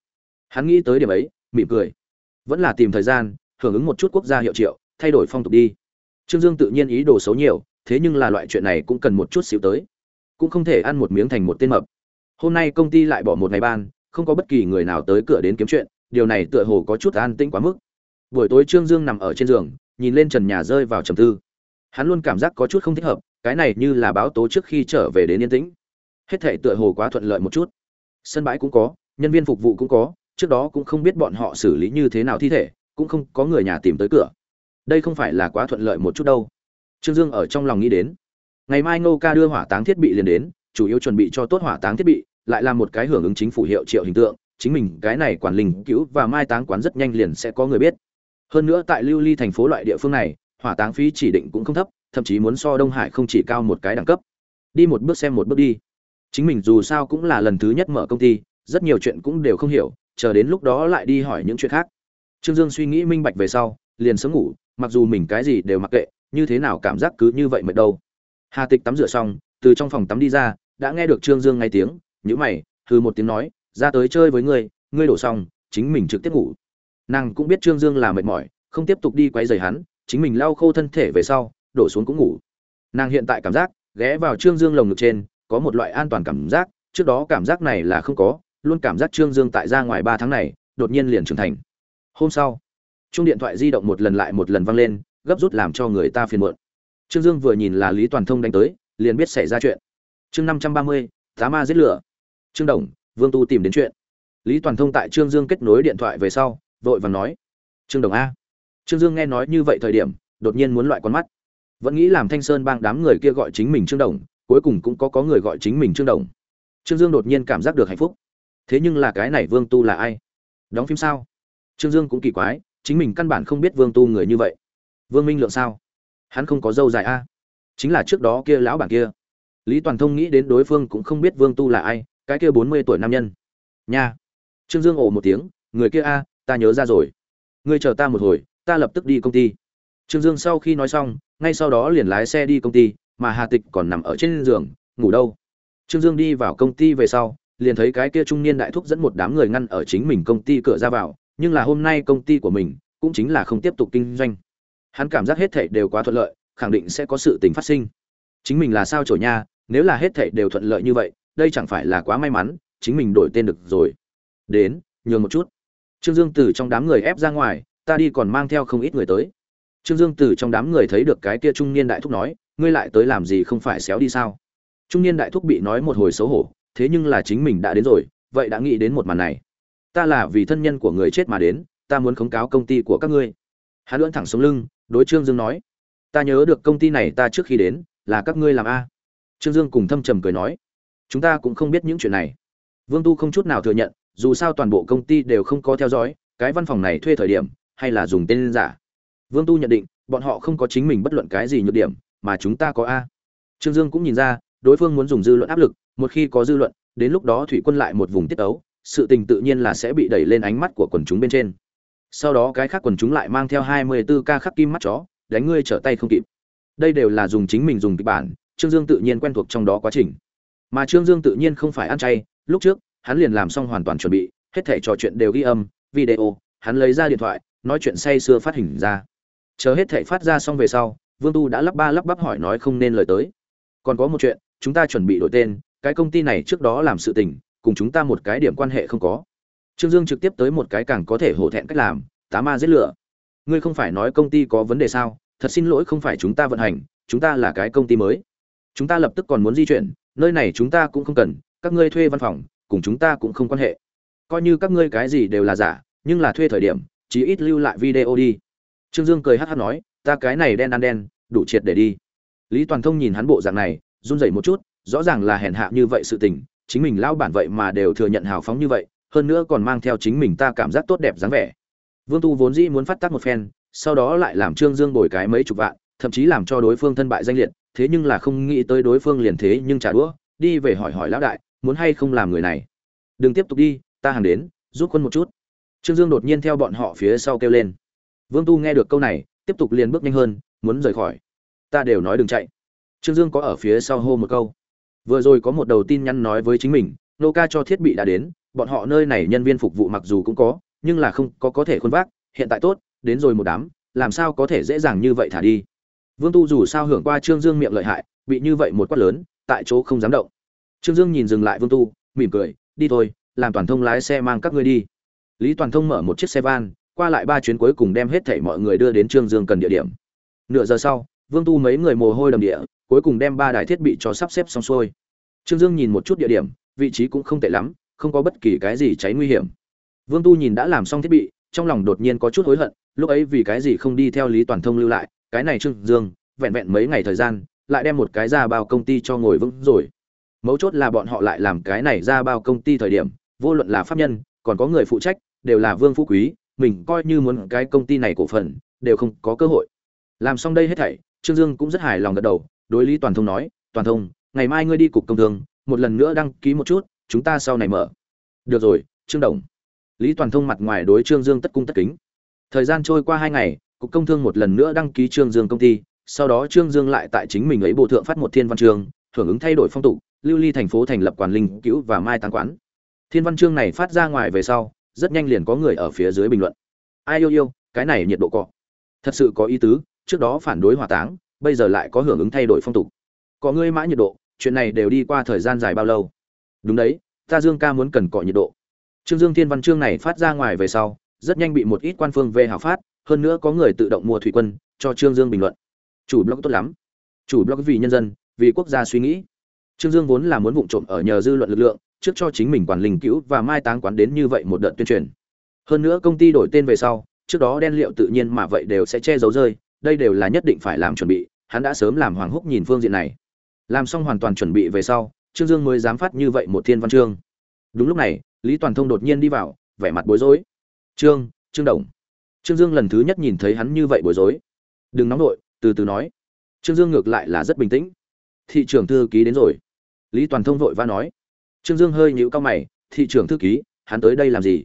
Speaker 1: Hắn nghĩ tới điểm ấy, mỉm cười. Vẫn là tìm thời gian, hưởng ứng một chút quốc gia hiệu triệu, thay đổi phong tục đi. Trương dương tự nhiên ý đồ xấu nhiều, thế nhưng là loại chuyện này cũng cần một chút xíu tới. Cũng không thể ăn một miếng thành một tên mập hôm nay công ty lại bỏ một ngày ban, không có bất kỳ người nào tới cửa đến kiếm chuyện, điều này tựa hồ có chút an tĩnh quá mức. Buổi tối trương dương nằm ở trên giường, nhìn lên trần nhà rơi vào trầm tư. Hắn luôn cảm giác có chút không thích hợp, cái này như là báo tố trước khi trở về đến yên tĩnh. Hết thể tựa hồ quá thuận lợi một chút. Sân bãi cũng có, nhân viên phục vụ cũng có, trước đó cũng không biết bọn họ xử lý như thế nào thi thể, cũng không có người nhà tìm tới cửa. Đây không phải là quá thuận lợi một chút đâu. Trương dương ở trong lòng nghĩ đến. Ngày mai ngô ca đưa hỏa táng thiết bị liền đến, chủ yếu chuẩn bị cho tốt hỏa táng thiết bị lại là một cái hưởng ứng chính phủ hiệu triệu hình tượng, chính mình cái này quản linh cứu và mai táng quán rất nhanh liền sẽ có người biết. Hơn nữa tại lưu ly thành phố loại địa phương này, hỏa táng phí chỉ định cũng không thấp, thậm chí muốn so đông hải không chỉ cao một cái đẳng cấp. Đi một bước xem một bước đi. Chính mình dù sao cũng là lần thứ nhất mở công ty, rất nhiều chuyện cũng đều không hiểu, chờ đến lúc đó lại đi hỏi những chuyện khác. Trương dương suy nghĩ minh bạch về sau, liền sớm ngủ, mặc dù mình cái gì đều mặc kệ, như thế nào cảm giác cứ như vậy mệt đâu. Hà tịch tắm rửa xong, từ trong phòng tắm đi ra, đã nghe được trương dương ngay tiếng nhữ mày hư một tiếng nói, ra tới chơi với ngươi ngươi đổ xong, chính mình trực tiếp ngủ. Nàng cũng biết trương dương là mệt mỏi, không tiếp tục đi quấy rầy hắn, chính mình lau khô thân thể về sau, đổ xuống cũng ngủ. Nàng hiện tại cảm giác, ghé vào trương dương lồng ngực trên, có một loại an toàn cảm giác, trước đó cảm giác này là không có, luôn cảm giác trương dương tại ra ngoài ba tháng này, đột nhiên liền trưởng thành. Hôm sau chung điện thoại di động một lần lại một lần vang lên, gấp rút làm cho người ta phiền muộn. Trương dương vừa nhìn là lý toàn thông đánh tới, liền biết xảy ra chuyện. Chương năm trăm ba mươi, tá ma giết lửa trương đồng, vương tu tìm đến chuyện. Lý toàn thông tại trương dương kết nối điện thoại về sau, vội vàng nói. Trương đồng a. Trương dương nghe nói như vậy thời điểm, đột nhiên muốn loại con mắt. Vẫn nghĩ làm thanh sơn bang đám người kia gọi chính mình trương đồng, cuối cùng cũng có có người gọi chính mình trương đồng. Trương dương đột nhiên cảm giác được hạnh phúc. Thế nhưng là cái này vương tu là ai? Đóng phim sao? Trương dương cũng kỳ quái, chính mình căn bản không biết vương tu người như vậy. Vương minh lượng sao? Hắn không có dâu dài a. Chính là trước đó kia lão bản kia. Lý toàn thông nghĩ đến đối phương cũng không biết vương tu là ai cái kia bốn mươi tuổi nam nhân. Nha. Trương dương ồ một tiếng, người kia a, ta nhớ ra rồi. Ngươi chờ ta một hồi, ta lập tức đi công ty. Trương dương sau khi nói xong, ngay sau đó liền lái xe đi công ty, mà hà tịch còn nằm ở trên giường, ngủ đâu. Trương dương đi vào công ty về sau, liền thấy cái kia trung niên đại thúc dẫn một đám người ngăn ở chính mình công ty cửa ra vào, nhưng là hôm nay công ty của mình cũng chính là không tiếp tục kinh doanh. Hắn cảm giác hết thảy đều quá thuận lợi, khẳng định sẽ có sự tình phát sinh. Chính mình là sao trổ nha, nếu là hết thảy đều thuận lợi như vậy đây chẳng phải là quá may mắn, chính mình đổi tên được rồi. Đến, nhường một chút. Trương dương từ trong đám người ép ra ngoài, ta đi còn mang theo không ít người tới. Trương dương từ trong đám người thấy được cái kia trung niên đại thúc nói, ngươi lại tới làm gì không phải xéo đi sao? Trung niên đại thúc bị nói một hồi xấu hổ, thế nhưng là chính mình đã đến rồi, vậy đã nghĩ đến một màn này. Ta là vì thân nhân của người chết mà đến, ta muốn khống cáo công ty của các ngươi. Hắn lưỡn thẳng xuống lưng, đối trương dương nói, ta nhớ được công ty này ta trước khi đến, là các ngươi làm a. Trương dương cùng thâm trầm cười nói chúng ta cũng không biết những chuyện này. Vương tu không chút nào thừa nhận, dù sao toàn bộ công ty đều không có theo dõi, cái văn phòng này thuê thời điểm, hay là dùng tên giả. Vương tu nhận định, bọn họ không có chính mình bất luận cái gì nhược điểm, mà chúng ta có a. Trương dương cũng nhìn ra, đối phương muốn dùng dư luận áp lực, một khi có dư luận, đến lúc đó thủy quân lại một vùng tiết ấu, sự tình tự nhiên là sẽ bị đẩy lên ánh mắt của quần chúng bên trên. Sau đó cái khác quần chúng lại mang theo hai mươi 24 ca khắc kim mắt chó, đánh ngươi trở tay không kịp. Đây đều là dùng chính mình dùng kịch bản, trương dương tự nhiên quen thuộc trong đó quá trình mà trương dương tự nhiên không phải ăn chay, lúc trước, hắn liền làm xong hoàn toàn chuẩn bị, hết thể trò chuyện đều ghi âm, video, hắn lấy ra điện thoại, nói chuyện say sưa phát hình ra. Chờ hết thể phát ra xong về sau, vương tu đã lắp ba lắp bắp hỏi nói không nên lời tới. Còn có một chuyện, chúng ta chuẩn bị đổi tên, cái công ty này trước đó làm sự tình, cùng chúng ta một cái điểm quan hệ không có. Trương dương trực tiếp tới một cái càng có thể hổ thẹn cách làm, tá ma giết lửa. Ngươi không phải nói công ty có vấn đề sao? Thật xin lỗi không phải chúng ta vận hành, chúng ta là cái công ty mới. Chúng ta lập tức còn muốn di chuyển nơi này chúng ta cũng không cần, các ngươi thuê văn phòng, cùng chúng ta cũng không quan hệ. Coi như các ngươi cái gì đều là giả, nhưng là thuê thời điểm, chí ít lưu lại video đi. Trương dương cười hát hát nói, ta cái này đen ăn đen, đủ triệt để đi. Lý toàn thông nhìn hắn bộ dạng này, run rẩy một chút, rõ ràng là hèn hạ như vậy sự tình, chính mình lao bản vậy mà đều thừa nhận hào phóng như vậy, hơn nữa còn mang theo chính mình ta cảm giác tốt đẹp dáng vẻ. Vương tu vốn dĩ muốn phát tác một phen, sau đó lại làm trương dương bồi cái mấy chục vạn, thậm chí làm cho đối phương thân bại danh liệt thế nhưng là không nghĩ tới đối phương liền thế nhưng trả đũa, đi về hỏi hỏi lão đại, muốn hay không làm người này. Đừng tiếp tục đi, ta hàng đến, giúp quân một chút. Trương dương đột nhiên theo bọn họ phía sau kêu lên. Vương tu nghe được câu này, tiếp tục liền bước nhanh hơn, muốn rời khỏi. Ta đều nói đừng chạy. Trương dương có ở phía sau hô một câu. Vừa rồi có một đầu tin nhắn nói với chính mình, nô ca cho thiết bị đã đến, bọn họ nơi này nhân viên phục vụ mặc dù cũng có, nhưng là không có có thể khuôn vác, hiện tại tốt, đến rồi một đám, làm sao có thể dễ dàng như vậy thả đi? Vương tu dù sao hưởng qua trương dương miệng lợi hại, bị như vậy một quát lớn, tại chỗ không dám động. Trương dương nhìn dừng lại vương tu, mỉm cười, đi thôi, làm toàn thông lái xe mang các ngươi đi. Lý toàn thông mở một chiếc xe van, qua lại ba chuyến cuối cùng đem hết thảy mọi người đưa đến trương dương cần địa điểm. Nửa giờ sau, vương tu mấy người mồ hôi đầm địa, cuối cùng đem ba đài thiết bị cho sắp xếp xong xuôi. Trương dương nhìn một chút địa điểm, vị trí cũng không tệ lắm, không có bất kỳ cái gì cháy nguy hiểm. Vương tu nhìn đã làm xong thiết bị, trong lòng đột nhiên có chút hối hận, lúc ấy vì cái gì không đi theo lý toàn thông lưu lại cái này trương dương, vẹn vẹn mấy ngày thời gian, lại đem một cái ra bao công ty cho ngồi vững rồi. Mấu chốt là bọn họ lại làm cái này ra bao công ty thời điểm, vô luận là pháp nhân, còn có người phụ trách, đều là vương phú quý, mình coi như muốn cái công ty này cổ phần, đều không có cơ hội. Làm xong đây hết thảy, trương dương cũng rất hài lòng gật đầu, đối lý toàn thông nói, toàn thông, ngày mai ngươi đi cục công thương, một lần nữa đăng ký một chút, chúng ta sau này mở. Được rồi, trương đồng. Lý toàn thông mặt ngoài đối trương dương tất cung tất kính. Thời gian trôi qua hai ngày cục công thương một lần nữa đăng ký trương dương công ty, sau đó trương dương lại tại chính mình ấy bộ thượng phát một thiên văn chương hưởng ứng thay đổi phong tục, lưu ly thành phố thành lập quản linh cứu và mai táng quán. Thiên văn chương này phát ra ngoài về sau, rất nhanh liền có người ở phía dưới bình luận. Ai yêu yêu, cái này nhiệt độ cọ. Thật sự có ý tứ, trước đó phản đối hỏa táng, bây giờ lại có hưởng ứng thay đổi phong tục. Có ngươi mã nhiệt độ, chuyện này đều đi qua thời gian dài bao lâu? Đúng đấy, ta dương ca muốn cần cọ nhiệt độ. Trương dương thiên văn chương này phát ra ngoài về sau, rất nhanh bị một ít quan phương về hào phát hơn nữa có người tự động mua thủy quân, cho trương dương bình luận. Chủ blog tốt lắm. Chủ blog vì nhân dân, vì quốc gia suy nghĩ. Trương dương vốn là muốn vụng trộm ở nhờ dư luận lực lượng, trước cho chính mình quản linh cứu và mai táng quán đến như vậy một đợt tuyên truyền. Hơn nữa công ty đổi tên về sau, trước đó đen liệu tự nhiên mà vậy đều sẽ che giấu rơi, đây đều là nhất định phải làm chuẩn bị, hắn đã sớm làm hoàng húc nhìn phương diện này. Làm xong hoàn toàn chuẩn bị về sau, trương dương mới dám phát như vậy một thiên văn chương. Đúng lúc này, lý toàn thông đột nhiên đi vào, vẻ mặt bối rối. Trương trương đồng trương dương lần thứ nhất nhìn thấy hắn như vậy bối rối. Đừng nóng nội từ từ nói. Trương dương ngược lại là rất bình tĩnh. Thị trưởng thư ký đến rồi. Lý toàn thông vội va nói. Trương dương hơi nhíu cao mày. Thị trưởng thư ký, hắn tới đây làm gì?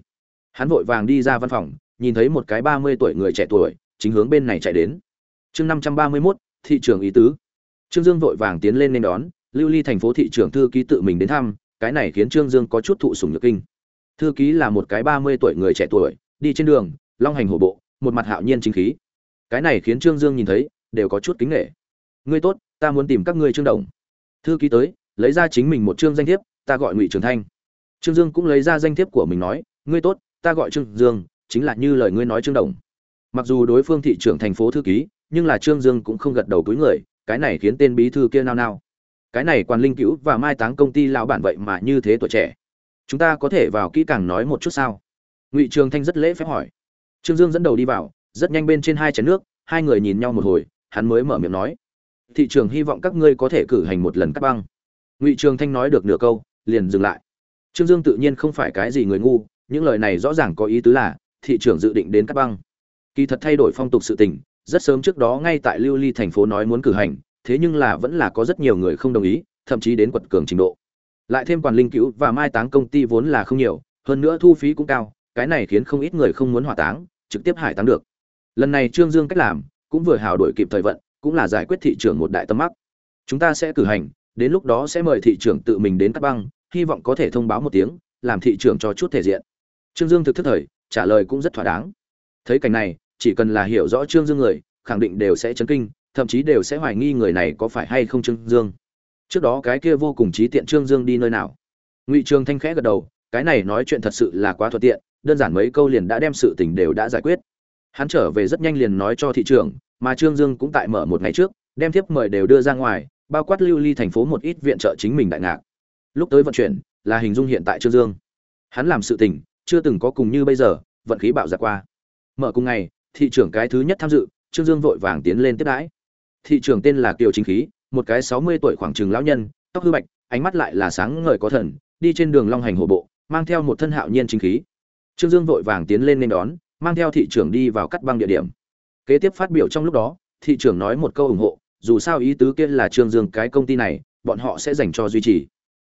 Speaker 1: Hắn vội vàng đi ra văn phòng, nhìn thấy một cái ba mươi tuổi người trẻ tuổi, chính hướng bên này chạy đến. Chương năm trăm ba mươi mốt, thị trưởng ý tứ. Trương dương vội vàng tiến lên nên đón, lưu ly thành phố thị trưởng thư ký tự mình đến thăm, cái này khiến trương dương có chút thụ sủng nhược kinh. Thư ký là một cái ba mươi tuổi người trẻ tuổi, đi trên đường long hành hổ bộ, một mặt hạo nhiên chính khí. Cái này khiến trương dương nhìn thấy, đều có chút kính nghệ. Ngươi tốt, ta muốn tìm các ngươi trương đồng. Thư ký tới, lấy ra chính mình một chương danh thiếp, ta gọi ngụy trường thanh. Trương dương cũng lấy ra danh thiếp của mình nói, ngươi tốt, ta gọi trương dương, chính là như lời ngươi nói trương đồng. Mặc dù đối phương thị trưởng thành phố thư ký, nhưng là trương dương cũng không gật đầu túi người, cái này khiến tên bí thư kia nao nao. Cái này quan linh cữu và mai táng công ty lão bản vậy mà như thế tuổi trẻ. Chúng ta có thể vào kỹ càng nói một chút sao? Ngụy trường thanh rất lễ phép hỏi trương dương dẫn đầu đi vào, rất nhanh bên trên hai chén nước, hai người nhìn nhau một hồi, hắn mới mở miệng nói, thị trường hy vọng các ngươi có thể cử hành một lần cắt băng. Ngụy trường thanh nói được nửa câu, liền dừng lại. Trương dương tự nhiên không phải cái gì người ngu, những lời này rõ ràng có ý tứ là, thị trường dự định đến cắt băng. Kỳ thật thay đổi phong tục sự tình, rất sớm trước đó ngay tại lưu ly thành phố nói muốn cử hành, thế nhưng là vẫn là có rất nhiều người không đồng ý, thậm chí đến quật cường trình độ. Lại thêm quản linh cứu và mai táng công ty vốn là không nhiều, hơn nữa thu phí cũng cao, cái này khiến không ít người không muốn hỏa táng trực tiếp hải táng được. Lần này trương dương cách làm, cũng vừa hào đổi kịp thời vận, cũng là giải quyết thị trường một đại tâm mắc. Chúng ta sẽ cử hành, đến lúc đó sẽ mời thị trường tự mình đến cắt băng, hy vọng có thể thông báo một tiếng, làm thị trường cho chút thể diện. Trương dương thực thức thời, trả lời cũng rất thỏa đáng. Thấy cảnh này, chỉ cần là hiểu rõ trương dương người, khẳng định đều sẽ chấn kinh, thậm chí đều sẽ hoài nghi người này có phải hay không trương dương. Trước đó cái kia vô cùng trí tiện trương dương đi nơi nào? Ngụy trường thanh khẽ gật đầu, cái này nói chuyện thật sự là quá thuận tiện đơn giản mấy câu liền đã đem sự tình đều đã giải quyết. Hắn trở về rất nhanh liền nói cho thị trường mà trương dương cũng tại mở một ngày trước, đem thiếp mời đều đưa ra ngoài, bao quát lưu ly thành phố một ít viện trợ chính mình đại ngạc. Lúc tới vận chuyển, là hình dung hiện tại trương dương. Hắn làm sự tình, chưa từng có cùng như bây giờ, vận khí bạo giặc qua. Mở cùng ngày, thị trưởng cái thứ nhất tham dự, trương dương vội vàng tiến lên tiếp đãi. Thị trưởng tên là kiều chính khí, một cái sáu mươi tuổi khoảng chừng lão nhân, tóc hư bạch, ánh mắt lại là sáng ngời có thần, đi trên đường long hành hổ bộ, mang theo một thân hạo nhiên chính khí trương dương vội vàng tiến lên nên đón, mang theo thị trưởng đi vào cắt băng địa điểm. Kế tiếp phát biểu trong lúc đó, thị trưởng nói một câu ủng hộ, dù sao ý tứ kia là trương dương cái công ty này, bọn họ sẽ dành cho duy trì.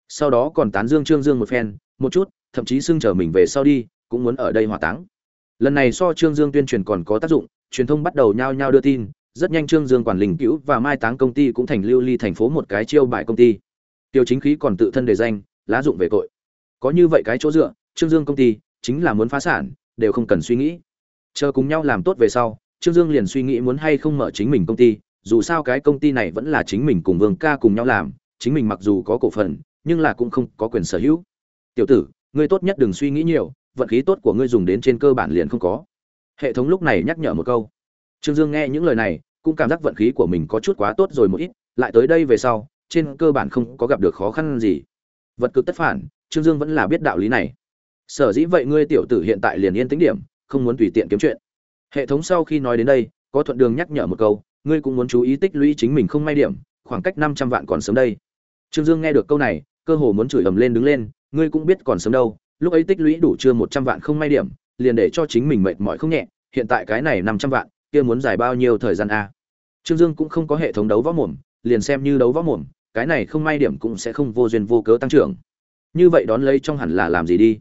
Speaker 1: Sau đó còn tán dương trương dương một phen, một chút, thậm chí xưng chờ mình về sau đi, cũng muốn ở đây hỏa táng. Lần này so trương dương tuyên truyền còn có tác dụng, truyền thông bắt đầu nhao nhao đưa tin, rất nhanh trương dương quản linh cứu và mai táng công ty cũng thành lưu ly thành phố một cái chiêu bài công ty. Tiêu chính khí còn tự thân đề danh, lá dụng về tội. Có như vậy cái chỗ dựa, trương dương công ty chính là muốn phá sản, đều không cần suy nghĩ. Chờ cùng nhau làm tốt về sau, trương dương liền suy nghĩ muốn hay không mở chính mình công ty, dù sao cái công ty này vẫn là chính mình cùng vương ca cùng nhau làm, chính mình mặc dù có cổ phần, nhưng là cũng không có quyền sở hữu. Tiểu tử, ngươi tốt nhất đừng suy nghĩ nhiều, vận khí tốt của ngươi dùng đến trên cơ bản liền không có. Hệ thống lúc này nhắc nhở một câu. Trương dương nghe những lời này, cũng cảm giác vận khí của mình có chút quá tốt rồi một ít, lại tới đây về sau, trên cơ bản không có gặp được khó khăn gì. Vật cực tất phản, trương dương vẫn là biết đạo lý này sở dĩ vậy ngươi tiểu tử hiện tại liền yên tĩnh điểm, không muốn tùy tiện kiếm chuyện. Hệ thống sau khi nói đến đây, có thuận đường nhắc nhở một câu, ngươi cũng muốn chú ý tích lũy chính mình không may điểm, khoảng cách năm trăm vạn còn sớm đây. Trương dương nghe được câu này, cơ hồ muốn chửi ầm lên đứng lên, ngươi cũng biết còn sớm đâu, lúc ấy tích lũy đủ chưa một trăm vạn không may điểm, liền để cho chính mình mệt mỏi không nhẹ, hiện tại cái này năm trăm vạn, kia muốn giải bao nhiêu thời gian a? Trương dương cũng không có hệ thống đấu võ mồm, liền xem như đấu võ mồm, cái này không may điểm cũng sẽ không vô duyên vô cớ tăng trưởng. Như vậy đón lấy trong hẳn là làm gì đi?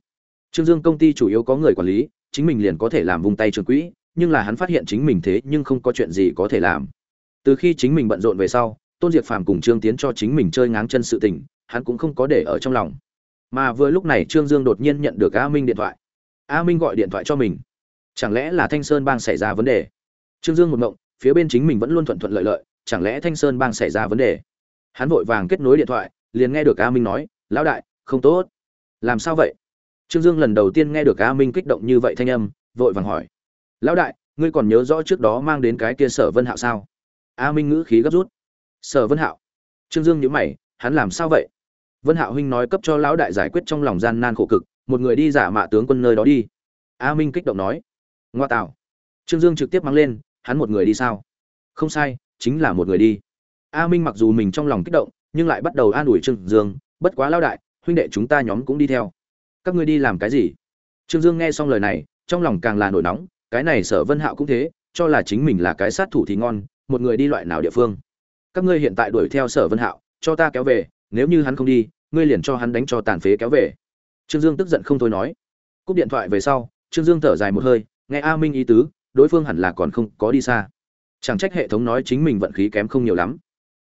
Speaker 1: Trương dương công ty chủ yếu có người quản lý, chính mình liền có thể làm vùng tay trường quỹ, nhưng là hắn phát hiện chính mình thế nhưng không có chuyện gì có thể làm. Từ khi chính mình bận rộn về sau, tôn diệp phàm cùng trương tiến cho chính mình chơi ngáng chân sự tình, hắn cũng không có để ở trong lòng. Mà vừa lúc này trương dương đột nhiên nhận được a minh điện thoại. A minh gọi điện thoại cho mình. Chẳng lẽ là thanh sơn bang xảy ra vấn đề? Trương dương một mộng phía bên chính mình vẫn luôn thuận thuận lợi lợi, chẳng lẽ thanh sơn bang xảy ra vấn đề? Hắn vội vàng kết nối điện thoại, liền nghe được a minh nói, lão đại, không tốt. Làm sao vậy? Trương dương lần đầu tiên nghe được a minh kích động như vậy thanh âm, vội vàng hỏi. Lão đại, ngươi còn nhớ rõ trước đó mang đến cái kia sở vân hạo sao? A minh ngữ khí gấp rút. Sở vân hạo? Trương dương nhíu mày, hắn làm sao vậy? Vân hạo huynh nói cấp cho lão đại giải quyết trong lòng gian nan khổ cực, một người đi giả mạ tướng quân nơi đó đi. A minh kích động nói. Ngoa tạo. Trương dương trực tiếp mang lên, hắn một người đi sao? Không sai, chính là một người đi. A minh mặc dù mình trong lòng kích động, nhưng lại bắt đầu an ủi trương dương, bất quá lão đại, huynh đệ chúng ta nhóm cũng đi theo các ngươi đi làm cái gì? Trương dương nghe xong lời này, trong lòng càng là nổi nóng, cái này sở vân hạo cũng thế, cho là chính mình là cái sát thủ thì ngon, một người đi loại nào địa phương? Các ngươi hiện tại đuổi theo sở vân hạo, cho ta kéo về, nếu như hắn không đi, ngươi liền cho hắn đánh cho tàn phế kéo về. Trương dương tức giận không thôi nói. Cúp điện thoại về sau, trương dương thở dài một hơi, nghe a minh ý tứ, đối phương hẳn là còn không có đi xa. Chẳng trách hệ thống nói chính mình vận khí kém không nhiều lắm.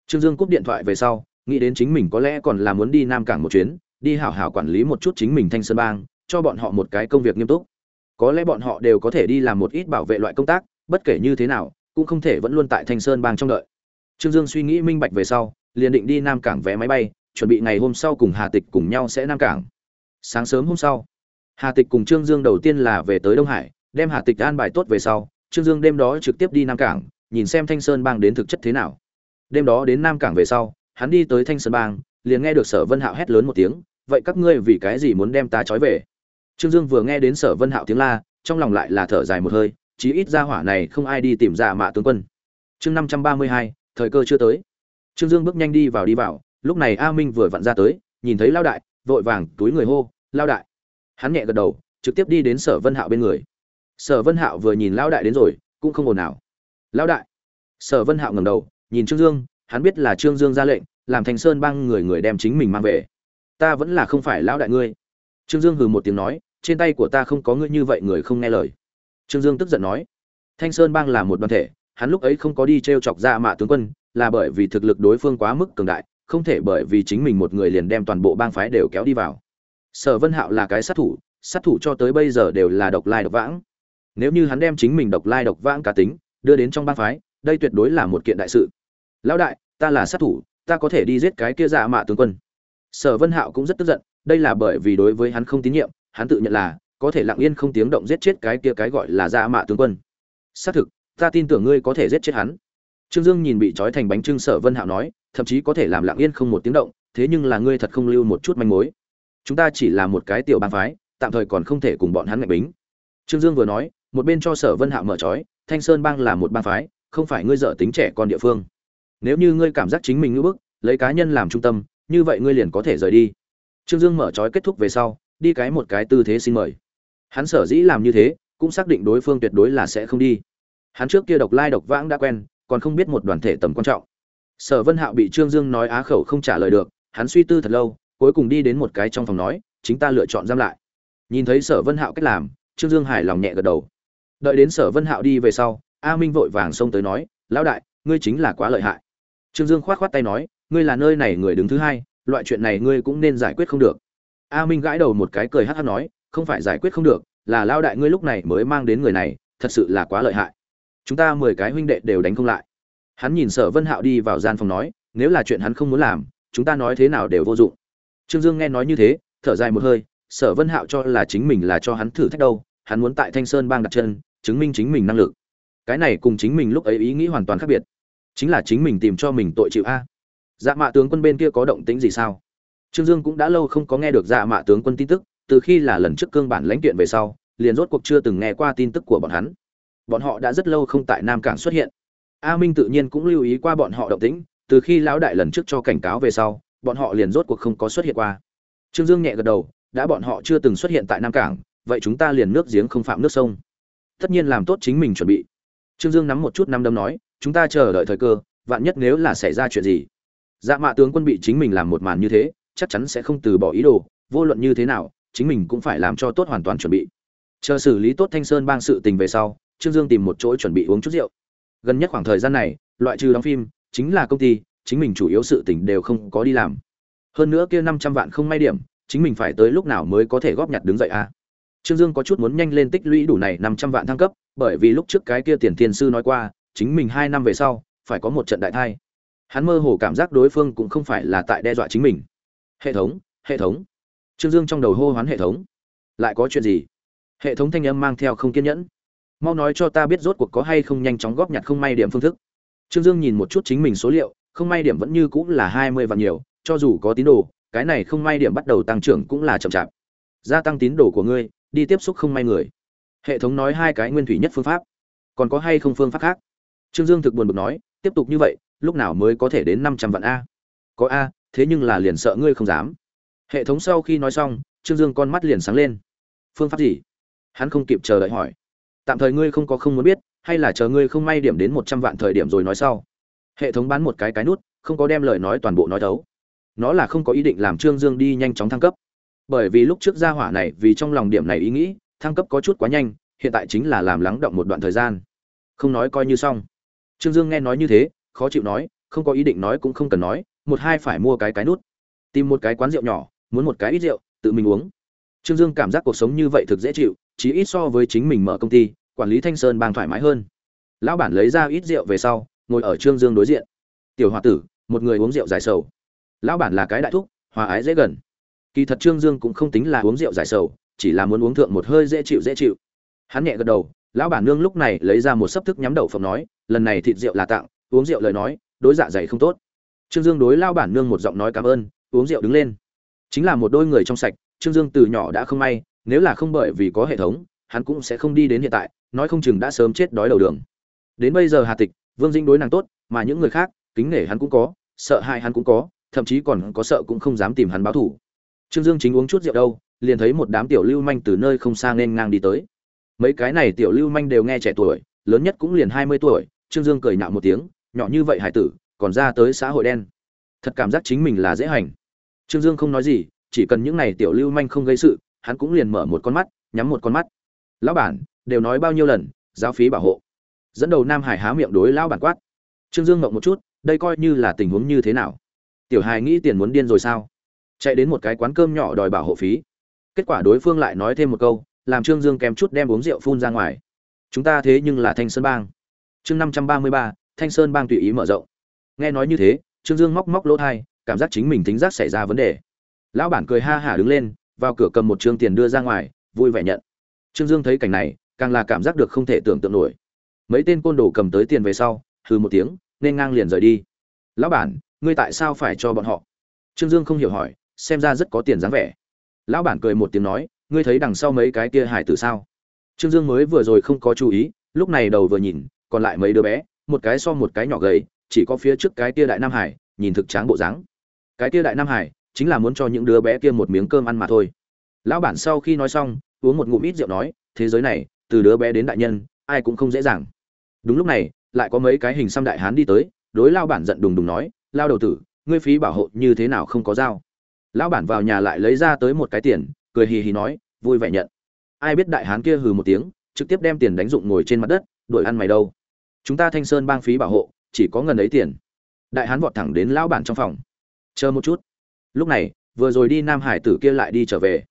Speaker 1: Trương dương cúp điện thoại về sau, nghĩ đến chính mình có lẽ còn là muốn đi nam cảng một chuyến đi hảo hảo quản lý một chút chính mình thanh sơn bang, cho bọn họ một cái công việc nghiêm túc. Có lẽ bọn họ đều có thể đi làm một ít bảo vệ loại công tác, bất kể như thế nào, cũng không thể vẫn luôn tại thanh sơn bang trong đợi. Trương dương suy nghĩ minh bạch về sau, liền định đi nam cảng vé máy bay, chuẩn bị ngày hôm sau cùng hà tịch cùng nhau sẽ nam cảng. Sáng sớm hôm sau, hà tịch cùng trương dương đầu tiên là về tới đông hải, đem hà tịch an bài tốt về sau, trương dương đêm đó trực tiếp đi nam cảng, nhìn xem thanh sơn bang đến thực chất thế nào. Đêm đó đến nam cảng về sau, hắn đi tới thanh sơn bang liền nghe được sở vân hạo hét lớn một tiếng, vậy các ngươi vì cái gì muốn đem ta trói về? Trương dương vừa nghe đến sở vân hạo tiếng la, trong lòng lại là thở dài một hơi, chí ít ra hỏa này không ai đi tìm ra mạ tướng quân. Chương năm trăm ba mươi hai, thời cơ chưa tới. Trương dương bước nhanh đi vào đi vào, lúc này a minh vừa vặn ra tới, nhìn thấy lao đại, vội vàng túi người hô, lao đại. Hắn nhẹ gật đầu, trực tiếp đi đến sở vân hạo bên người. Sở vân hạo vừa nhìn lao đại đến rồi, cũng không ồn nào lao đại. Sở vân hạo ngầm đầu, nhìn trương dương, hắn biết là trương dương ra lệnh làm thành sơn Bang người người đem chính mình mang về. Ta vẫn là không phải lão đại ngươi. Trương dương hừ một tiếng nói, trên tay của ta không có ngươi như vậy người không nghe lời. Trương dương tức giận nói, thanh sơn bang là một đoàn thể, hắn lúc ấy không có đi t r e o chọc ra mạ tướng quân, là bởi vì thực lực đối phương quá mức cường đại, không thể bởi vì chính mình một người liền đem toàn bộ bang phái đều kéo đi vào. Sở vân hạo là cái sát thủ sát thủ cho tới bây giờ đều là độc lai độc vãng. Nếu như hắn đem chính mình độc lai độc vãng cá tính đưa đến trong bang phái, đây tuyệt đối là một kiện đại sự. Lão đại, ta là sát thủ ta có thể đi giết cái kia dạ mạ tướng quân. Sở vân hạo cũng rất tức giận, đây là bởi vì đối với hắn không tín nhiệm, hắn tự nhận là, có thể lặng yên không tiếng động giết chết cái kia cái gọi là dạ mạ tướng quân. Xác thực, ta tin tưởng ngươi có thể giết chết hắn. Trương dương nhìn bị trói thành bánh trưng sở vân hạo nói, thậm chí có thể làm lặng yên không một tiếng động, thế nhưng là ngươi thật không lưu một chút manh mối. Chúng ta chỉ là một cái tiểu bang phái, tạm thời còn không thể cùng bọn hắn ngạch bính. Trương dương vừa nói, một bên cho sở vân hạo mở trói, thanh sơn bang là một bang phái, không phải ngươi dở tính trẻ con địa phương nếu như ngươi cảm giác chính mình ngưỡng bức, lấy cá nhân làm trung tâm, như vậy ngươi liền có thể rời đi. Trương dương mở trói kết thúc về sau, đi cái một cái tư thế xin mời. Hắn sở dĩ làm như thế, cũng xác định đối phương tuyệt đối là sẽ không đi. Hắn trước kia độc lai độc vãng đã quen, còn không biết một đoàn thể tầm quan trọng. Sở vân hạo bị trương dương nói á khẩu không trả lời được, hắn suy tư thật lâu, cuối cùng đi đến một cái trong phòng nói, chính ta lựa chọn giam lại. Nhìn thấy sở vân hạo cách làm, trương dương hài lòng nhẹ gật đầu. Đợi đến sở vân hạo đi về sau, a minh vội vàng xông tới nói, lão đại, ngươi chính là quá lợi hại trương dương khoát khoát tay nói, ngươi là nơi này người đứng thứ hai, loại chuyện này ngươi cũng nên giải quyết không được. A minh gãi đầu một cái cười hát hắc nói, không phải giải quyết không được, là lao đại ngươi lúc này mới mang đến người này, thật sự là quá lợi hại. Chúng ta mười cái huynh đệ đều đánh không lại. Hắn nhìn sở vân hạo đi vào gian phòng nói, nếu là chuyện hắn không muốn làm, chúng ta nói thế nào đều vô dụng. Trương dương nghe nói như thế, thở dài một hơi, sở vân hạo cho là chính mình là cho hắn thử thách đâu, hắn muốn tại thanh sơn bang đặt chân, chứng minh chính mình năng lực. Cái này cùng chính mình lúc ấy ý nghĩ hoàn toàn khác biệt chính là chính mình tìm cho mình tội chịu a. Dạ mạ tướng quân bên kia có động tĩnh gì sao? Trương dương cũng đã lâu không có nghe được dạ mạ tướng quân tin tức, từ khi là lần trước cương bản lãnh kiện về sau, liền rốt cuộc chưa từng nghe qua tin tức của bọn hắn. Bọn họ đã rất lâu không tại nam cảng xuất hiện. A minh tự nhiên cũng lưu ý qua bọn họ động tĩnh, từ khi lão đại lần trước cho cảnh cáo về sau, bọn họ liền rốt cuộc không có xuất hiện qua. Trương dương nhẹ gật đầu, đã bọn họ chưa từng xuất hiện tại nam cảng, vậy chúng ta liền nước giếng không phạm nước sông. Tất nhiên làm tốt chính mình chuẩn bị. Trương dương nắm một chút năm đâm nói chúng ta chờ đợi thời cơ, vạn nhất nếu là xảy ra chuyện gì. Dạ mạ tướng quân bị chính mình làm một màn như thế, chắc chắn sẽ không từ bỏ ý đồ, vô luận như thế nào, chính mình cũng phải làm cho tốt hoàn toàn chuẩn bị. Chờ xử lý tốt thanh sơn bang sự tình về sau, trương dương tìm một chỗ chuẩn bị uống chút rượu. Gần nhất khoảng thời gian này, loại trừ đóng phim, chính là công ty, chính mình chủ yếu sự tình đều không có đi làm. Hơn nữa kia năm trăm vạn không may điểm, chính mình phải tới lúc nào mới có thể góp nhặt đứng dậy à? trương dương có chút muốn nhanh lên tích lũy đủ này năm trăm vạn thăng cấp, bởi vì lúc trước cái kia tiền thiên sư nói qua chính mình hai năm về sau, phải có một trận đại thai. Hắn mơ hồ cảm giác đối phương cũng không phải là tại đe dọa chính mình. Hệ thống hệ thống. Trương dương trong đầu hô hoán hệ thống. Lại có chuyện gì? Hệ thống thanh âm mang theo không kiên nhẫn. Mau nói cho ta biết rốt cuộc có hay không nhanh chóng góp nhặt không may điểm phương thức. Trương dương nhìn một chút chính mình số liệu, không may điểm vẫn như cũng là hai mươi và nhiều, cho dù có tín đồ, cái này không may điểm bắt đầu tăng trưởng cũng là chậm chạp. Gia tăng tín đồ của ngươi, đi tiếp xúc không may người. Hệ thống nói hai cái nguyên thủy nhất phương pháp. Còn có hay không phương pháp khác? Trương dương thực buồn bực nói, tiếp tục như vậy, lúc nào mới có thể đến năm trăm vạn a? Có a, thế nhưng là liền sợ ngươi không dám. Hệ thống sau khi nói xong, trương dương con mắt liền sáng lên. Phương pháp gì? Hắn không kịp chờ đợi hỏi. Tạm thời ngươi không có không muốn biết, hay là chờ ngươi không may điểm đến một trăm vạn thời điểm rồi nói sau. Hệ thống bán một cái cái nút, không có đem lời nói toàn bộ nói thấu. Nó là không có ý định làm trương dương đi nhanh chóng thăng cấp. Bởi vì lúc trước gia hỏa này vì trong lòng điểm này ý nghĩ, thăng cấp có chút quá nhanh, hiện tại chính là làm lắng động một đoạn thời gian. Không nói coi như xong trương dương nghe nói như thế, khó chịu nói, không có ý định nói cũng không cần nói, một hai phải mua cái cái nút. Tìm một cái quán rượu nhỏ, muốn một cái ít rượu, tự mình uống. Trương dương cảm giác cuộc sống như vậy thực dễ chịu chỉ ít so với chính mình mở công ty, quản lý thanh sơn bang thoải mái hơn. Lão bản lấy ra ít rượu về sau, ngồi ở trương dương đối diện. Tiểu hòa tử, một người uống rượu giải sầu. Lão bản là cái đại thúc, hòa ái dễ gần. Kỳ thật trương dương cũng không tính là uống rượu giải sầu, chỉ là muốn uống thượng một hơi dễ chịu dễ chịu. Hắn nhẹ gật đầu lão bản nương lúc này lấy ra một sấp thức nhắm đậu phộng nói, lần này thịt rượu là tặng, uống rượu lời nói, đối dạ dày không tốt. Trương dương đối lao bản nương một giọng nói cảm ơn, uống rượu đứng lên. Chính là một đôi người trong sạch, trương dương từ nhỏ đã không may, nếu là không bởi vì có hệ thống, hắn cũng sẽ không đi đến hiện tại, nói không chừng đã sớm chết đói đầu đường. Đến bây giờ hà tịch, vương dinh đối nàng tốt, mà những người khác, kính nể hắn cũng có, sợ hãi hắn cũng có, thậm chí còn có sợ cũng không dám tìm hắn báo thủ trương dương chính uống chút rượu đâu, liền thấy một đám tiểu lưu manh từ nơi không xa nên ngang đi tới mấy cái này tiểu lưu manh đều nghe trẻ tuổi, lớn nhất cũng liền hai mươi tuổi, trương dương cười nhạo một tiếng, nhỏ như vậy hải tử, còn ra tới xã hội đen. Thật cảm giác chính mình là dễ hành. Trương dương không nói gì, chỉ cần những này tiểu lưu manh không gây sự, hắn cũng liền mở một con mắt, nhắm một con mắt. Lão bản, đều nói bao nhiêu lần, giáo phí bảo hộ. Dẫn đầu nam hải há miệng đối lão bản quát. Trương dương ngộng một chút, đây coi như là tình huống như thế nào? Tiểu hài nghĩ tiền muốn điên rồi sao? Chạy đến một cái quán cơm nhỏ đòi bảo hộ phí. Kết quả đối phương lại nói thêm một câu làm trương dương kèm chút đem uống rượu phun ra ngoài. Chúng ta thế nhưng là thanh sơn bang. Chương năm trăm ba mươi ba thanh sơn bang tùy ý mở rộng. Nghe nói như thế trương dương móc móc lỗ tai, cảm giác chính mình tính giác xảy ra vấn đề. Lão bản cười ha hả đứng lên vào cửa cầm một trương tiền đưa ra ngoài vui vẻ nhận. Trương dương thấy cảnh này càng là cảm giác được không thể tưởng tượng nổi. Mấy tên côn đồ cầm tới tiền về sau hừ một tiếng nên ngang liền rời đi. Lão bản ngươi tại sao phải cho bọn họ? Trương dương không hiểu hỏi xem ra rất có tiền dáng vẻ. Lão bản cười một tiếng nói ngươi thấy đằng sau mấy cái kia hải tử sao? Trương dương mới vừa rồi không có chú ý, lúc này đầu vừa nhìn, còn lại mấy đứa bé, một cái so một cái nhỏ gầy, chỉ có phía trước cái kia đại nam hải, nhìn thực tráng bộ dáng. Cái kia đại nam hải, chính là muốn cho những đứa bé kia một miếng cơm ăn mà thôi. Lão bản sau khi nói xong, uống một ngụm ít rượu nói, thế giới này, từ đứa bé đến đại nhân, ai cũng không dễ dàng. Đúng lúc này, lại có mấy cái hình xăm đại hán đi tới, đối lao bản giận đùng đùng nói lao đầu tử, ngươi phí bảo hộ như thế nào không có dao? Lão bản vào nhà lại lấy ra tới một cái tiền cười hì hì nói, vui vẻ nhận. Ai biết đại hán kia hừ một tiếng, trực tiếp đem tiền đánh dụng ngồi trên mặt đất, đuổi ăn mày đâu. Chúng ta thanh sơn bang phí bảo hộ, chỉ có ngần ấy tiền. Đại hán vọt thẳng đến lão bản trong phòng. Chờ một chút. Lúc này, vừa rồi đi nam hải tử kia lại đi trở về.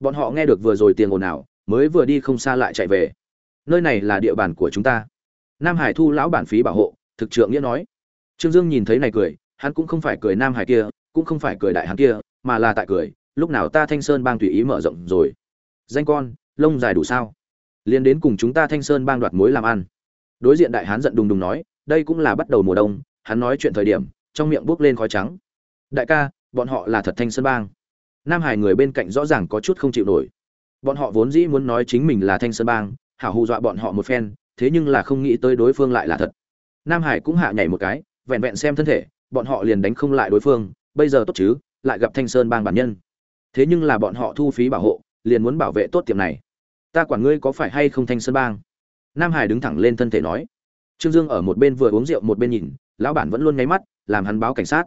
Speaker 1: Bọn họ nghe được vừa rồi tiền ồn ào, mới vừa đi không xa lại chạy về. Nơi này là địa bàn của chúng ta. Nam hải thu lão bản phí bảo hộ, thực trượng nghĩa nói. Trương dương nhìn thấy này cười, hắn cũng không phải cười nam hải kia, cũng không phải cười đại hắn kia, mà là tại cười lúc nào ta thanh sơn bang tùy ý mở rộng rồi? Danh con, lông dài đủ sao? Liền đến cùng chúng ta thanh sơn bang đoạt mối làm ăn. Đối diện đại hán giận đùng đùng nói, đây cũng là bắt đầu mùa đông, hắn nói chuyện thời điểm, trong miệng buốc lên khói trắng. Đại ca, bọn họ là thật thanh sơn bang. Nam hải người bên cạnh rõ ràng có chút không chịu nổi. Bọn họ vốn dĩ muốn nói chính mình là thanh sơn bang, hảo hù dọa bọn họ một phen, thế nhưng là không nghĩ tới đối phương lại là thật. Nam hải cũng hạ nhảy một cái, vẹn vẹn xem thân thể, bọn họ liền đánh không lại đối phương, bây giờ tốt chứ, lại gặp thanh sơn bang bản nhân thế nhưng là bọn họ thu phí bảo hộ, liền muốn bảo vệ tốt tiệm này. Ta quản ngươi có phải hay không thanh sơn bang? Nam hải đứng thẳng lên thân thể nói. Trương dương ở một bên vừa uống rượu một bên nhìn, lão bản vẫn luôn nháy mắt, làm hắn báo cảnh sát.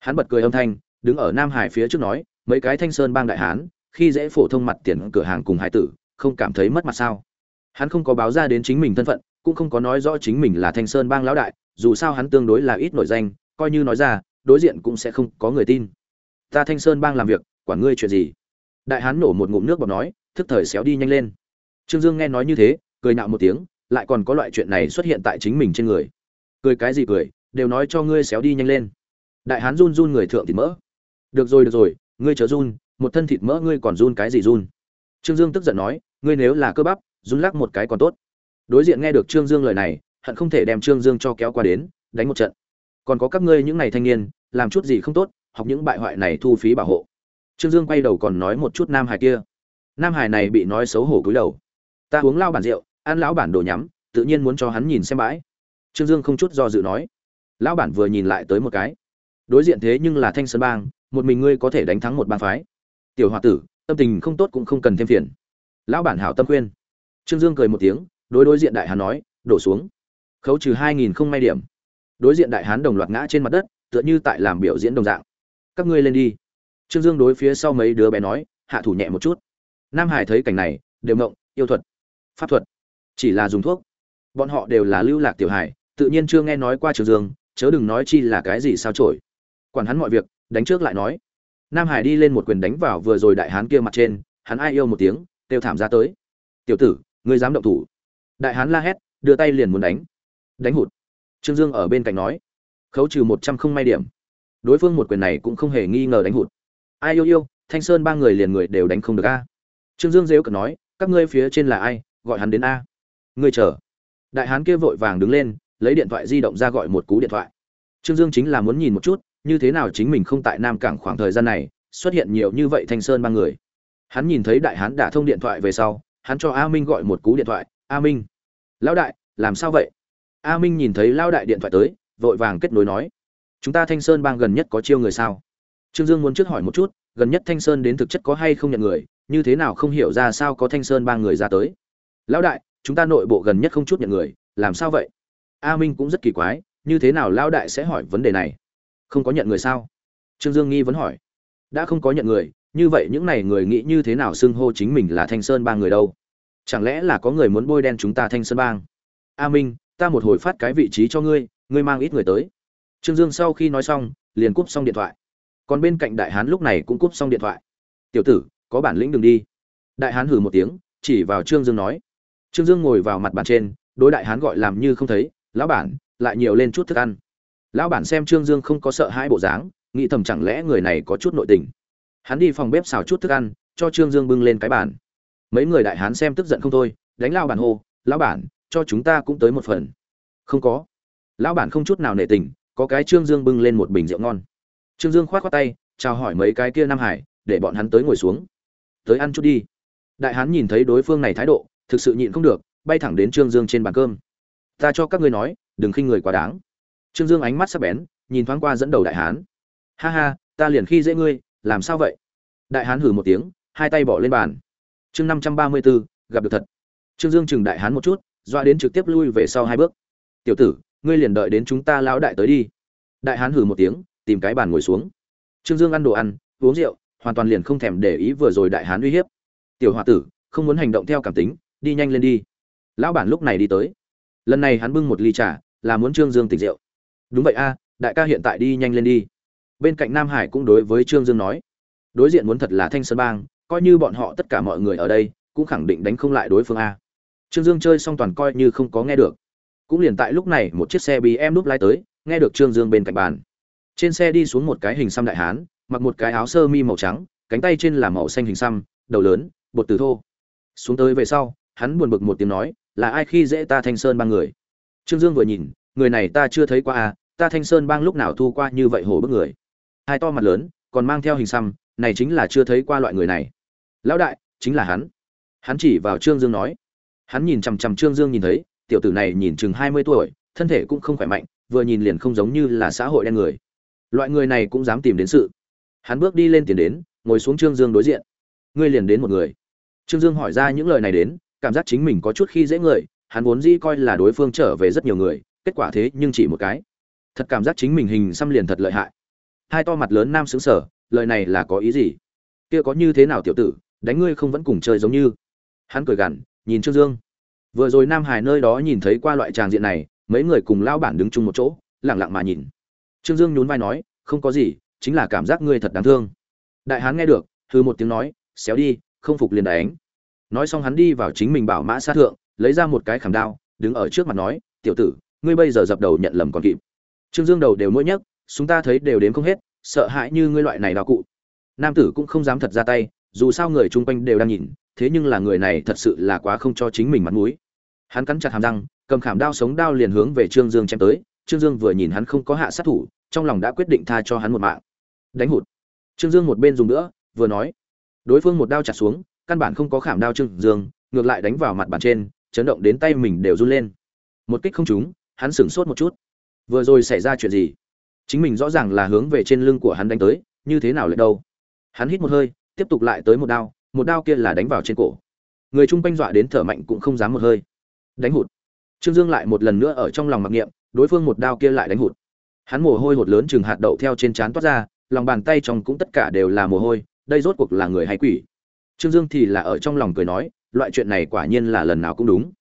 Speaker 1: Hắn bật cười âm thanh, đứng ở nam hải phía trước nói, mấy cái thanh sơn bang đại hán, khi dễ phổ thông mặt tiền cửa hàng cùng hải tử, không cảm thấy mất mặt sao? Hắn không có báo ra đến chính mình thân phận, cũng không có nói rõ chính mình là thanh sơn bang lão đại, dù sao hắn tương đối là ít nổi danh, coi như nói ra, đối diện cũng sẽ không có người tin. Ta thanh sơn bang làm việc quản ngươi chuyện gì? Đại hán nổ một ngụm nước bọt nói, thức thời xéo đi nhanh lên. Trương dương nghe nói như thế, cười nạo một tiếng, lại còn có loại chuyện này xuất hiện tại chính mình trên người. Cười cái gì cười, đều nói cho ngươi xéo đi nhanh lên. Đại hán run run người thượng thịt mỡ. Được rồi được rồi, ngươi chờ run, một thân thịt mỡ ngươi còn run cái gì run? Trương dương tức giận nói, ngươi nếu là cơ bắp, run lắc một cái còn tốt. Đối diện nghe được trương dương lời này, hận không thể đem trương dương cho kéo qua đến, đánh một trận. Còn có các ngươi những này thanh niên, làm chút gì không tốt, học những bại hoại này thu phí bảo hộ trương dương quay đầu còn nói một chút nam hải kia. Nam hải này bị nói xấu hổ cúi đầu. Ta uống lao bản rượu, ăn lão bản đồ nhắm, tự nhiên muốn cho hắn nhìn xem bãi. Trương dương không chút do dự nói. Lão bản vừa nhìn lại tới một cái. Đối diện thế nhưng là thanh sơn bang, một mình ngươi có thể đánh thắng một bang phái. Tiểu h o a tử, tâm tình không tốt cũng không cần thêm phiền. Lão bản hảo tâm khuyên. Trương dương cười một tiếng, đối đối diện đại hán nói, đổ xuống. Khấu trừ hai nghìn không may điểm. Đối diện đại hán đồng loạt ngã trên mặt đất, tựa như tại làm biểu diễn đồng dạng. Các ngươi lên đi trương dương đối phía sau mấy đứa bé nói, hạ thủ nhẹ một chút. Nam hải thấy cảnh này, đều ngộng, yêu thuật, pháp thuật, chỉ là dùng thuốc. Bọn họ đều là lưu lạc tiểu hải tự nhiên chưa nghe nói qua trương dương, chớ đừng nói chi là cái gì sao trổi quản hắn mọi việc, đánh trước lại nói. Nam hải đi lên một quyền đánh vào vừa rồi đại hán kia mặt trên, hắn ai yêu một tiếng, kêu thảm ra tới. Tiểu tử, ngươi dám động thủ. Đại hán la hét, đưa tay liền muốn đánh. Đánh hụt. Trương dương ở bên cạnh nói, khấu trừ một trăm không may điểm. Đối phương một quyền này cũng không hề nghi ngờ đánh hụt ai yêu yêu, thanh sơn ba người liền người đều đánh không được a. Trương dương dếu cận nói, các ngươi phía trên là ai, gọi hắn đến a. Ngươi chờ. Đại hán kia vội vàng đứng lên, lấy điện thoại di động ra gọi một cú điện thoại. Trương dương chính là muốn nhìn một chút, như thế nào chính mình không tại nam cảng khoảng thời gian này, xuất hiện nhiều như vậy thanh sơn ba người. Hắn nhìn thấy đại hán đã thông điện thoại về sau, hắn cho a minh gọi một cú điện thoại, a minh, lão đại, làm sao vậy? A minh nhìn thấy lão đại điện thoại tới, vội vàng kết nối nói, chúng ta thanh sơn bang gần nhất có chiêu người sao? Trương dương muốn trước hỏi một chút, gần nhất thanh sơn đến thực chất có hay không nhận người, như thế nào không hiểu ra sao có thanh sơn ba người ra tới. Lão đại, chúng ta nội bộ gần nhất không chút nhận người, làm sao vậy? A minh cũng rất kỳ quái, như thế nào lão đại sẽ hỏi vấn đề này? Không có nhận người sao? Trương dương nghi vấn hỏi. Đã không có nhận người, như vậy những này người nghĩ như thế nào xưng hô chính mình là thanh sơn ba người đâu? Chẳng lẽ là có người muốn bôi đen chúng ta thanh sơn bang? A minh, ta một hồi phát cái vị trí cho ngươi ngươi mang ít người tới. Trương dương sau khi nói xong, liền cúp xong điện thoại còn bên cạnh đại hán lúc này cũng cúp xong điện thoại. Tiểu tử, có bản lĩnh đừng đi. Đại hán hừ một tiếng, chỉ vào trương dương nói. Trương dương ngồi vào mặt bàn trên, đối đại hán gọi làm như không thấy, lão bản, lại nhiều lên chút thức ăn. Lão bản xem trương dương không có sợ hãi bộ dáng, nghĩ thầm chẳng lẽ người này có chút nội tình. Hắn đi phòng bếp xào chút thức ăn, cho trương dương bưng lên cái bàn. Mấy người đại hán xem tức giận không thôi, đánh lao bản hô, lão bản, cho chúng ta cũng tới một phần. Không có. Lão bản không chút nào nệ tình, có cái trương dương bưng lên một bình rượu ngon trương dương k h o á t tay, chào hỏi mấy cái kia nam hải, để bọn hắn tới ngồi xuống. Tới ăn chút đi. Đại hán nhìn thấy đối phương này thái độ, thực sự nhịn không được, bay thẳng đến trương dương trên bàn cơm. Ta cho các ngươi nói, đừng khinh người quá đáng. Trương dương ánh mắt sắc bén, nhìn thoáng qua dẫn đầu đại hán. Ha ha, ta liền khi dễ ngươi, làm sao vậy? Đại hán hử một tiếng, hai tay bỏ lên bàn. Chương năm trăm ba mươi b ố gặp được thật. Trương dương chừng đại hán một chút, doa đến trực tiếp lui về sau hai bước. Tiểu tử, ngươi liền đợi đến chúng ta lão đại tới đi. Đại hán hử một tiếng tìm cái bàn ngồi xuống. Trương dương ăn đồ ăn, uống rượu, hoàn toàn liền không thèm để ý vừa rồi đại hán uy hiếp. Tiểu h tử, không muốn hành động theo cảm tính, đi nhanh lên đi. Lão bản lúc này đi tới. Lần này hắn bưng một ly trà, là muốn trương dương tỉnh rượu. Đúng vậy a, đại ca hiện tại đi nhanh lên đi. Bên cạnh nam hải cũng đối với trương dương nói. Đối diện muốn thật là thanh sơn bang, coi như bọn họ tất cả mọi người ở đây, cũng khẳng định đánh không lại đối phương a. Trương dương chơi xong toàn coi như không có nghe được. Cũng liền tại lúc này, một chiếc xe bị em đúp lái tới, nghe được trương dương bên cạnh bàn trên xe đi xuống một cái hình xăm đại hán, mặc một cái áo sơ mi màu trắng, cánh tay trên là màu xanh hình xăm, đầu lớn, bột từ thô. Xuống tới về sau, hắn buồn bực một tiếng nói, là ai khi dễ ta thanh sơn bang người? Trương dương vừa nhìn, người này ta chưa thấy qua à ta thanh sơn bang lúc nào thu qua như vậy hổ bức người? Hai to mặt lớn, còn mang theo hình xăm, này chính là chưa thấy qua loại người này. Lão đại, chính là hắn. Hắn chỉ vào trương dương nói. Hắn nhìn chằm chằm trương dương nhìn thấy, tiểu tử này nhìn chừng hai mươi tuổi, thân thể cũng không khỏe mạnh, vừa nhìn liền không giống như là xã hội đen người loại người này cũng dám tìm đến sự. Hắn bước đi lên tiền đến, ngồi xuống trương dương đối diện. Ngươi liền đến một người. Trương dương hỏi ra những lời này đến, cảm giác chính mình có chút khi dễ người, hắn vốn dĩ coi là đối phương trở về rất nhiều người, kết quả thế nhưng chỉ một cái. Thật cảm giác chính mình hình xăm liền thật lợi hại. Hai to mặt lớn nam xứng sở lời này là có ý gì? Kia có như thế nào tiểu tử, đánh ngươi không vẫn cùng chơi giống như? Hắn cười gằn, nhìn trương dương. Vừa rồi nam hải nơi đó nhìn thấy qua loại tràng diện này, mấy người cùng lao bản đứng chung một chỗ lẳng lặng mà nhìn trương dương nhún vai nói, không có gì, chính là cảm giác ngươi thật đáng thương. Đại hán nghe được thư một tiếng nói, xéo đi, không phục liền đánh. Nói xong hắn đi vào chính mình bảo mã sát thượng, lấy ra một cái khảm đao, đứng ở trước mặt nói, tiểu tử, ngươi bây giờ dập đầu nhận lầm còn kịp. Trương dương đầu đều mỗi nhấc, chúng ta thấy đều đến không hết, sợ hãi như ngươi loại này đào cụ. Nam tử cũng không dám thật ra tay, dù sao người chung quanh đều đang nhìn, thế nhưng là người này thật sự là quá không cho chính mình mặt mũi. Hắn cắn chặt hàm răng, cầm khảm đao sống đao liền hướng về trương dương chém tới trương dương vừa nhìn hắn không có hạ sát thủ, trong lòng đã quyết định tha cho hắn một mạng. Đánh hụt. Trương dương một bên dùng nữa, vừa nói. Đối phương một đao chặt xuống, căn bản không có khảm đao trương dương, ngược lại đánh vào mặt bàn trên, chấn động đến tay mình đều run lên. Một kích không trúng, hắn sửng sốt một chút. Vừa rồi xảy ra chuyện gì? Chính mình rõ ràng là hướng về trên lưng của hắn đánh tới, như thế nào lại đâu? Hắn hít một hơi, tiếp tục lại tới một đao một đao kia là đánh vào trên cổ. Người chung quanh dọa đến thở mạnh cũng không dám một hơi. Đánh hụt. Trương dương lại một lần nữa ở trong lòng mặc niệm đối phương một đao kia lại đánh hụt. Hắn mồ hôi hột lớn chừng hạt đậu theo trên trán toát ra, lòng bàn tay trong cũng tất cả đều là mồ hôi, đây rốt cuộc là người hay quỷ? Trương dương thì là ở trong lòng cười nói, loại chuyện này quả nhiên là lần nào cũng đúng.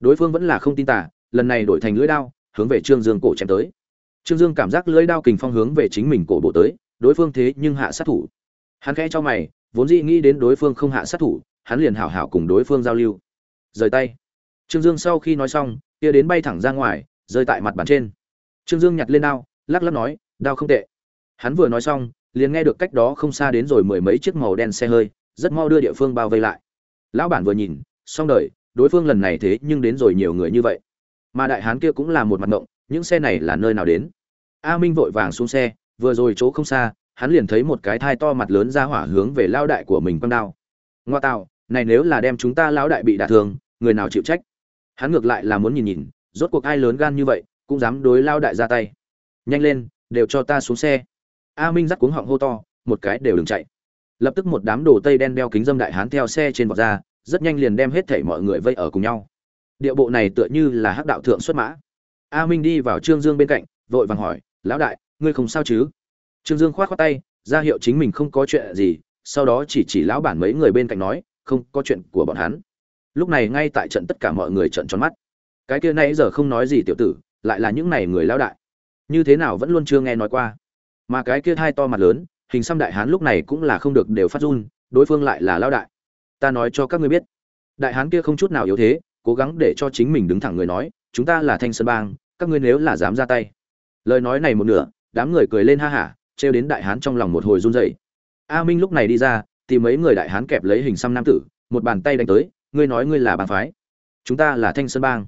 Speaker 1: Đối phương vẫn là không tin tả lần này đổi thành lưỡi đao, hướng về trương dương cổ chém tới. Trương dương cảm giác lưỡi đao kình phong hướng về chính mình cổ bộ tới, đối phương thế nhưng hạ sát thủ. Hắn khẽ cho mày, vốn dĩ nghĩ đến đối phương không hạ sát thủ, hắn liền hảo hảo cùng đối phương giao lưu. Rời tay. Trương dương sau khi nói xong, kia đến bay thẳng ra ngoài rơi tại mặt bàn trên. Trương dương nhặt lên đao, lắc lắc nói, đao không tệ. Hắn vừa nói xong, liền nghe được cách đó không xa đến rồi mười mấy chiếc màu đen xe hơi, rất mau đưa địa phương bao vây lại. Lão bản vừa nhìn, xong đời, đối phương lần này thế nhưng đến rồi nhiều người như vậy. Mà đại hán kia cũng là một mặt ngộng, những xe này là nơi nào đến? A minh vội vàng xuống xe, vừa rồi chỗ không xa, hắn liền thấy một cái thai to mặt lớn ra hỏa hướng về lao đại của mình quăng đao. Ngoa tạo, này nếu là đem chúng ta lão đại bị đả thương, người nào chịu trách? Hắn ngược lại là muốn nhìn nhìn rốt cuộc ai lớn gan như vậy, cũng dám đối lao đại ra tay. Nhanh lên, đều cho ta xuống xe. A minh dắt cuống họng hô to, một cái đều đừng chạy. Lập tức một đám đồ tây đen đeo kính dâm đại hán theo xe trên vọt ra, rất nhanh liền đem hết thảy mọi người vây ở cùng nhau. Địa bộ này tựa như là hắc đạo thượng xuất mã. A minh đi vào trương dương bên cạnh, vội vàng hỏi, lão đại, ngươi không sao chứ? Trương dương khoát khoát tay, ra hiệu chính mình không có chuyện gì, sau đó chỉ chỉ lão bản mấy người bên cạnh nói, không có chuyện của bọn hắn. Lúc này ngay tại trận tất cả mọi người trận tròn mắt cái kia nãy giờ không nói gì tiểu tử, lại là những này người lão đại. Như thế nào vẫn luôn chưa nghe nói qua. Mà cái kia hai to mặt lớn, hình xăm đại hán lúc này cũng là không được đều phát run, đối phương lại là lão đại. Ta nói cho các ngươi biết, đại hán kia không chút nào yếu thế, cố gắng để cho chính mình đứng thẳng người nói, chúng ta là thanh sơn bang, các ngươi nếu là dám ra tay. Lời nói này một nửa, đám người cười lên ha hả, trêu đến đại hán trong lòng một hồi run rẩy. A minh lúc này đi ra, tìm mấy người đại hán kẹp lấy hình xăm nam tử, một bàn tay đánh tới, ngươi nói ngươi là bang phái. Chúng ta là thanh sơn bang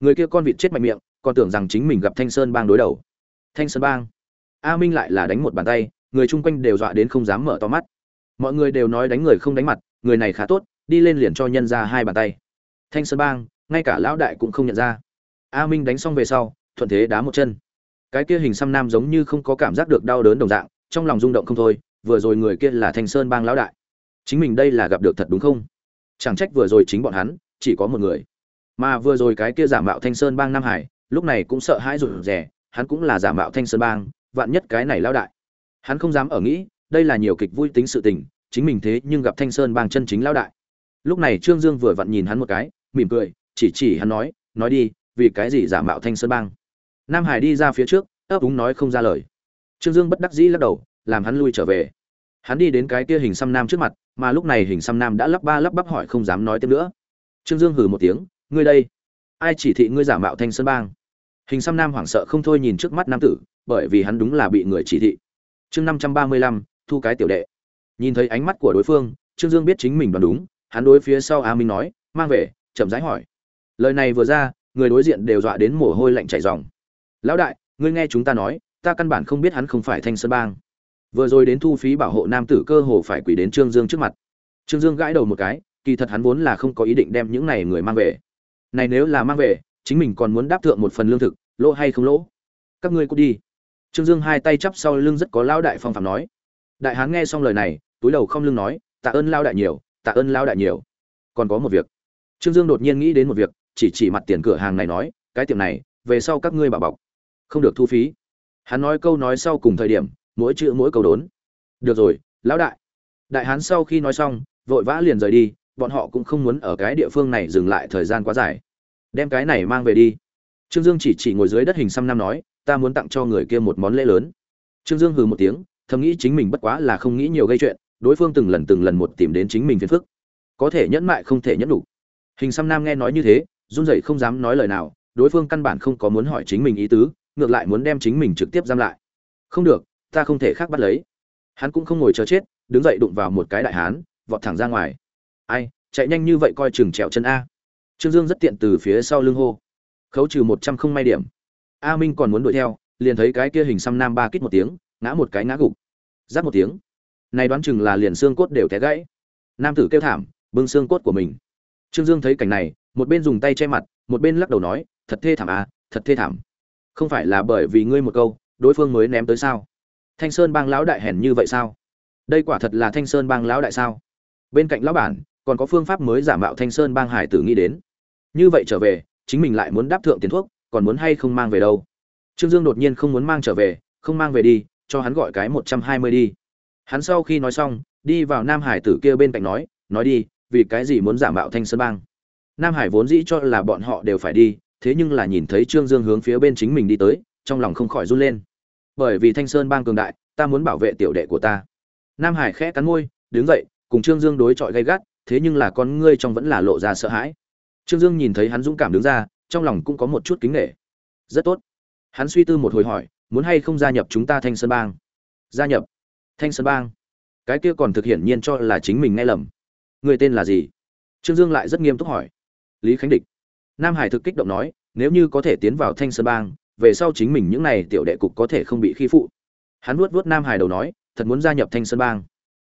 Speaker 1: người kia con vịt chết mạnh miệng, còn tưởng rằng chính mình gặp thanh sơn bang đối đầu. Thanh sơn bang? A minh lại là đánh một bàn tay, người chung quanh đều dọa đến không dám mở to mắt. Mọi người đều nói đánh người không đánh mặt, người này khá tốt, đi lên liền cho nhân ra hai bàn tay. Thanh sơn bang, ngay cả lão đại cũng không nhận ra. A minh đánh xong về sau, thuận thế đá một chân. Cái kia hình xăm nam giống như không có cảm giác được đau đớn đồng dạng, trong lòng rung động không thôi, vừa rồi người kia là thanh sơn bang lão đại. Chính mình đây là gặp được thật đúng không? Chẳng trách vừa rồi chính bọn hắn, chỉ có một người mà vừa rồi cái kia giả mạo thanh sơn bang nam hải, lúc này cũng sợ hãi rụt rè, hắn cũng là giả mạo thanh sơn bang, vạn nhất cái này lão đại. Hắn không dám ở nghĩ, đây là nhiều kịch vui tính sự tình, chính mình thế nhưng gặp thanh sơn bang chân chính lão đại. Lúc này trương dương vừa vặn nhìn hắn một cái, mỉm cười, chỉ chỉ hắn nói nói đi, vì cái gì giả mạo thanh sơn bang? Nam hải đi ra phía trước, ấp úng nói không ra lời. Trương dương bất đắc dĩ lắc đầu, làm hắn lui trở về. Hắn đi đến cái kia hình xăm nam trước mặt, mà lúc này hình xăm nam đã lắp ba lắp bắp hỏi không dám nói tiếp nữa. Trương dương hừ một tiếng ngươi đây. Ai chỉ thị ngươi giả mạo thanh sơn bang? Hình xăm nam hoảng sợ không thôi nhìn trước mắt nam tử, bởi vì hắn đúng là bị người chỉ thị. Chương năm trăm ba mươi lăm, thu cái tiểu đệ. Nhìn thấy ánh mắt của đối phương, trương dương biết chính mình đoán đúng, hắn đối phía sau a minh nói, mang về, chậm rãi hỏi. Lời này vừa ra, người đối diện đều dọa đến mồ hôi lạnh chảy ròng. Lão đại, ngươi nghe chúng ta nói, ta căn bản không biết hắn không phải thanh sơn bang. Vừa rồi đến thu phí bảo hộ nam tử cơ hồ phải quỷ đến trương dương trước mặt. Trương dương gãi đầu một cái, kỳ thật hắn vốn là không có ý định đem những này người mang về này nếu là mang về, chính mình còn muốn đáp thượng một phần lương thực, lỗ hay không lỗ? Các ngươi cút đi. Trương dương hai tay chắp sau lưng rất có lão đại phong phạm nói. Đại hán nghe xong lời này, túi đầu không lưng nói, tạ ơn lao đại nhiều, tạ ơn lao đại nhiều. Còn có một việc. Trương dương đột nhiên nghĩ đến một việc, chỉ chỉ mặt tiền cửa hàng này nói, cái tiệm này, về sau các ngươi bảo bọc. Không được thu phí. Hắn nói câu nói sau cùng thời điểm, mỗi chữ mỗi câu đốn. Được rồi, lão đại. Đại hán sau khi nói xong, vội vã liền rời đi bọn họ cũng không muốn ở cái địa phương này dừng lại thời gian quá dài. Đem cái này mang về đi. Trương dương chỉ chỉ ngồi dưới đất hình xăm năm nói, ta muốn tặng cho người kia một món lễ lớn. Trương dương hừ một tiếng, thầm nghĩ chính mình bất quá là không nghĩ nhiều gây chuyện, đối phương từng lần từng lần một tìm đến chính mình phiền phức. Có thể nhẫn mại không thể nhẫn đủ hình xăm nam nghe nói như thế, run rẩy không dám nói lời nào, đối phương căn bản không có muốn hỏi chính mình ý tứ, ngược lại muốn đem chính mình trực tiếp giam lại. Không được, ta không thể khác bắt lấy. Hắn cũng không ngồi chờ chết, đứng dậy đụng vào một cái đại hán, vọt thẳng ra ngoài ai, chạy nhanh như vậy coi chừng trèo chân a. Trương dương rất tiện từ phía sau lưng hô. Khấu trừ một trăm không may điểm. A minh còn muốn đuổi theo, liền thấy cái kia hình xăm nam ba kít một tiếng, ngã một cái ngã gục. Giáp một tiếng. Này đoán chừng là liền xương cốt đều té gãy. Nam tử kêu thảm, bưng xương cốt của mình. Trương dương thấy cảnh này, một bên dùng tay che mặt, một bên lắc đầu nói, thật thê thảm à thật thê thảm. Không phải là bởi vì ngươi một câu, đối phương mới ném tới sao? Thanh sơn bang lão đại hèn như vậy sao? Đây quả thật là thanh sơn bang lão đại sao? Bên cạnh lão bản còn có phương pháp mới giả mạo thanh sơn bang hải tử nghĩ đến. Như vậy trở về, chính mình lại muốn đáp thượng tiền thuốc, còn muốn hay không mang về đâu? Trương dương đột nhiên không muốn mang trở về, không mang về đi, cho hắn gọi cái một trăm hai mươi đi. Hắn sau khi nói xong, đi vào nam hải tử kia bên cạnh nói nói đi, vì cái gì muốn giả mạo thanh sơn bang? Nam hải vốn dĩ cho là bọn họ đều phải đi, thế nhưng là nhìn thấy trương dương hướng phía bên chính mình đi tới, trong lòng không khỏi run lên. Bởi vì thanh sơn bang cường đại, ta muốn bảo vệ tiểu đệ của ta. Nam hải khẽ cắn môi, đứng dậy, cùng trương dương đối chọi gay gắt thế nhưng là con ngươi trong vẫn là lộ ra sợ hãi. Trương dương nhìn thấy hắn dũng cảm đứng ra, trong lòng cũng có một chút kính nghệ rất tốt. Hắn suy tư một hồi hỏi, muốn hay không gia nhập chúng ta thanh sơn bang? Gia nhập thanh sơn bang? Cái kia còn thực hiện nhiên cho là chính mình nghe lầm. Người tên là gì? Trương dương lại rất nghiêm túc hỏi. Lý khánh địch. Nam hải thực kích động nói, nếu như có thể tiến vào thanh sơn bang, về sau chính mình những n à y tiểu đệ cục có thể không bị khi phụ. Hắn vuốt vuốt nam hải đầu nói, thật muốn gia nhập thanh sơn bang.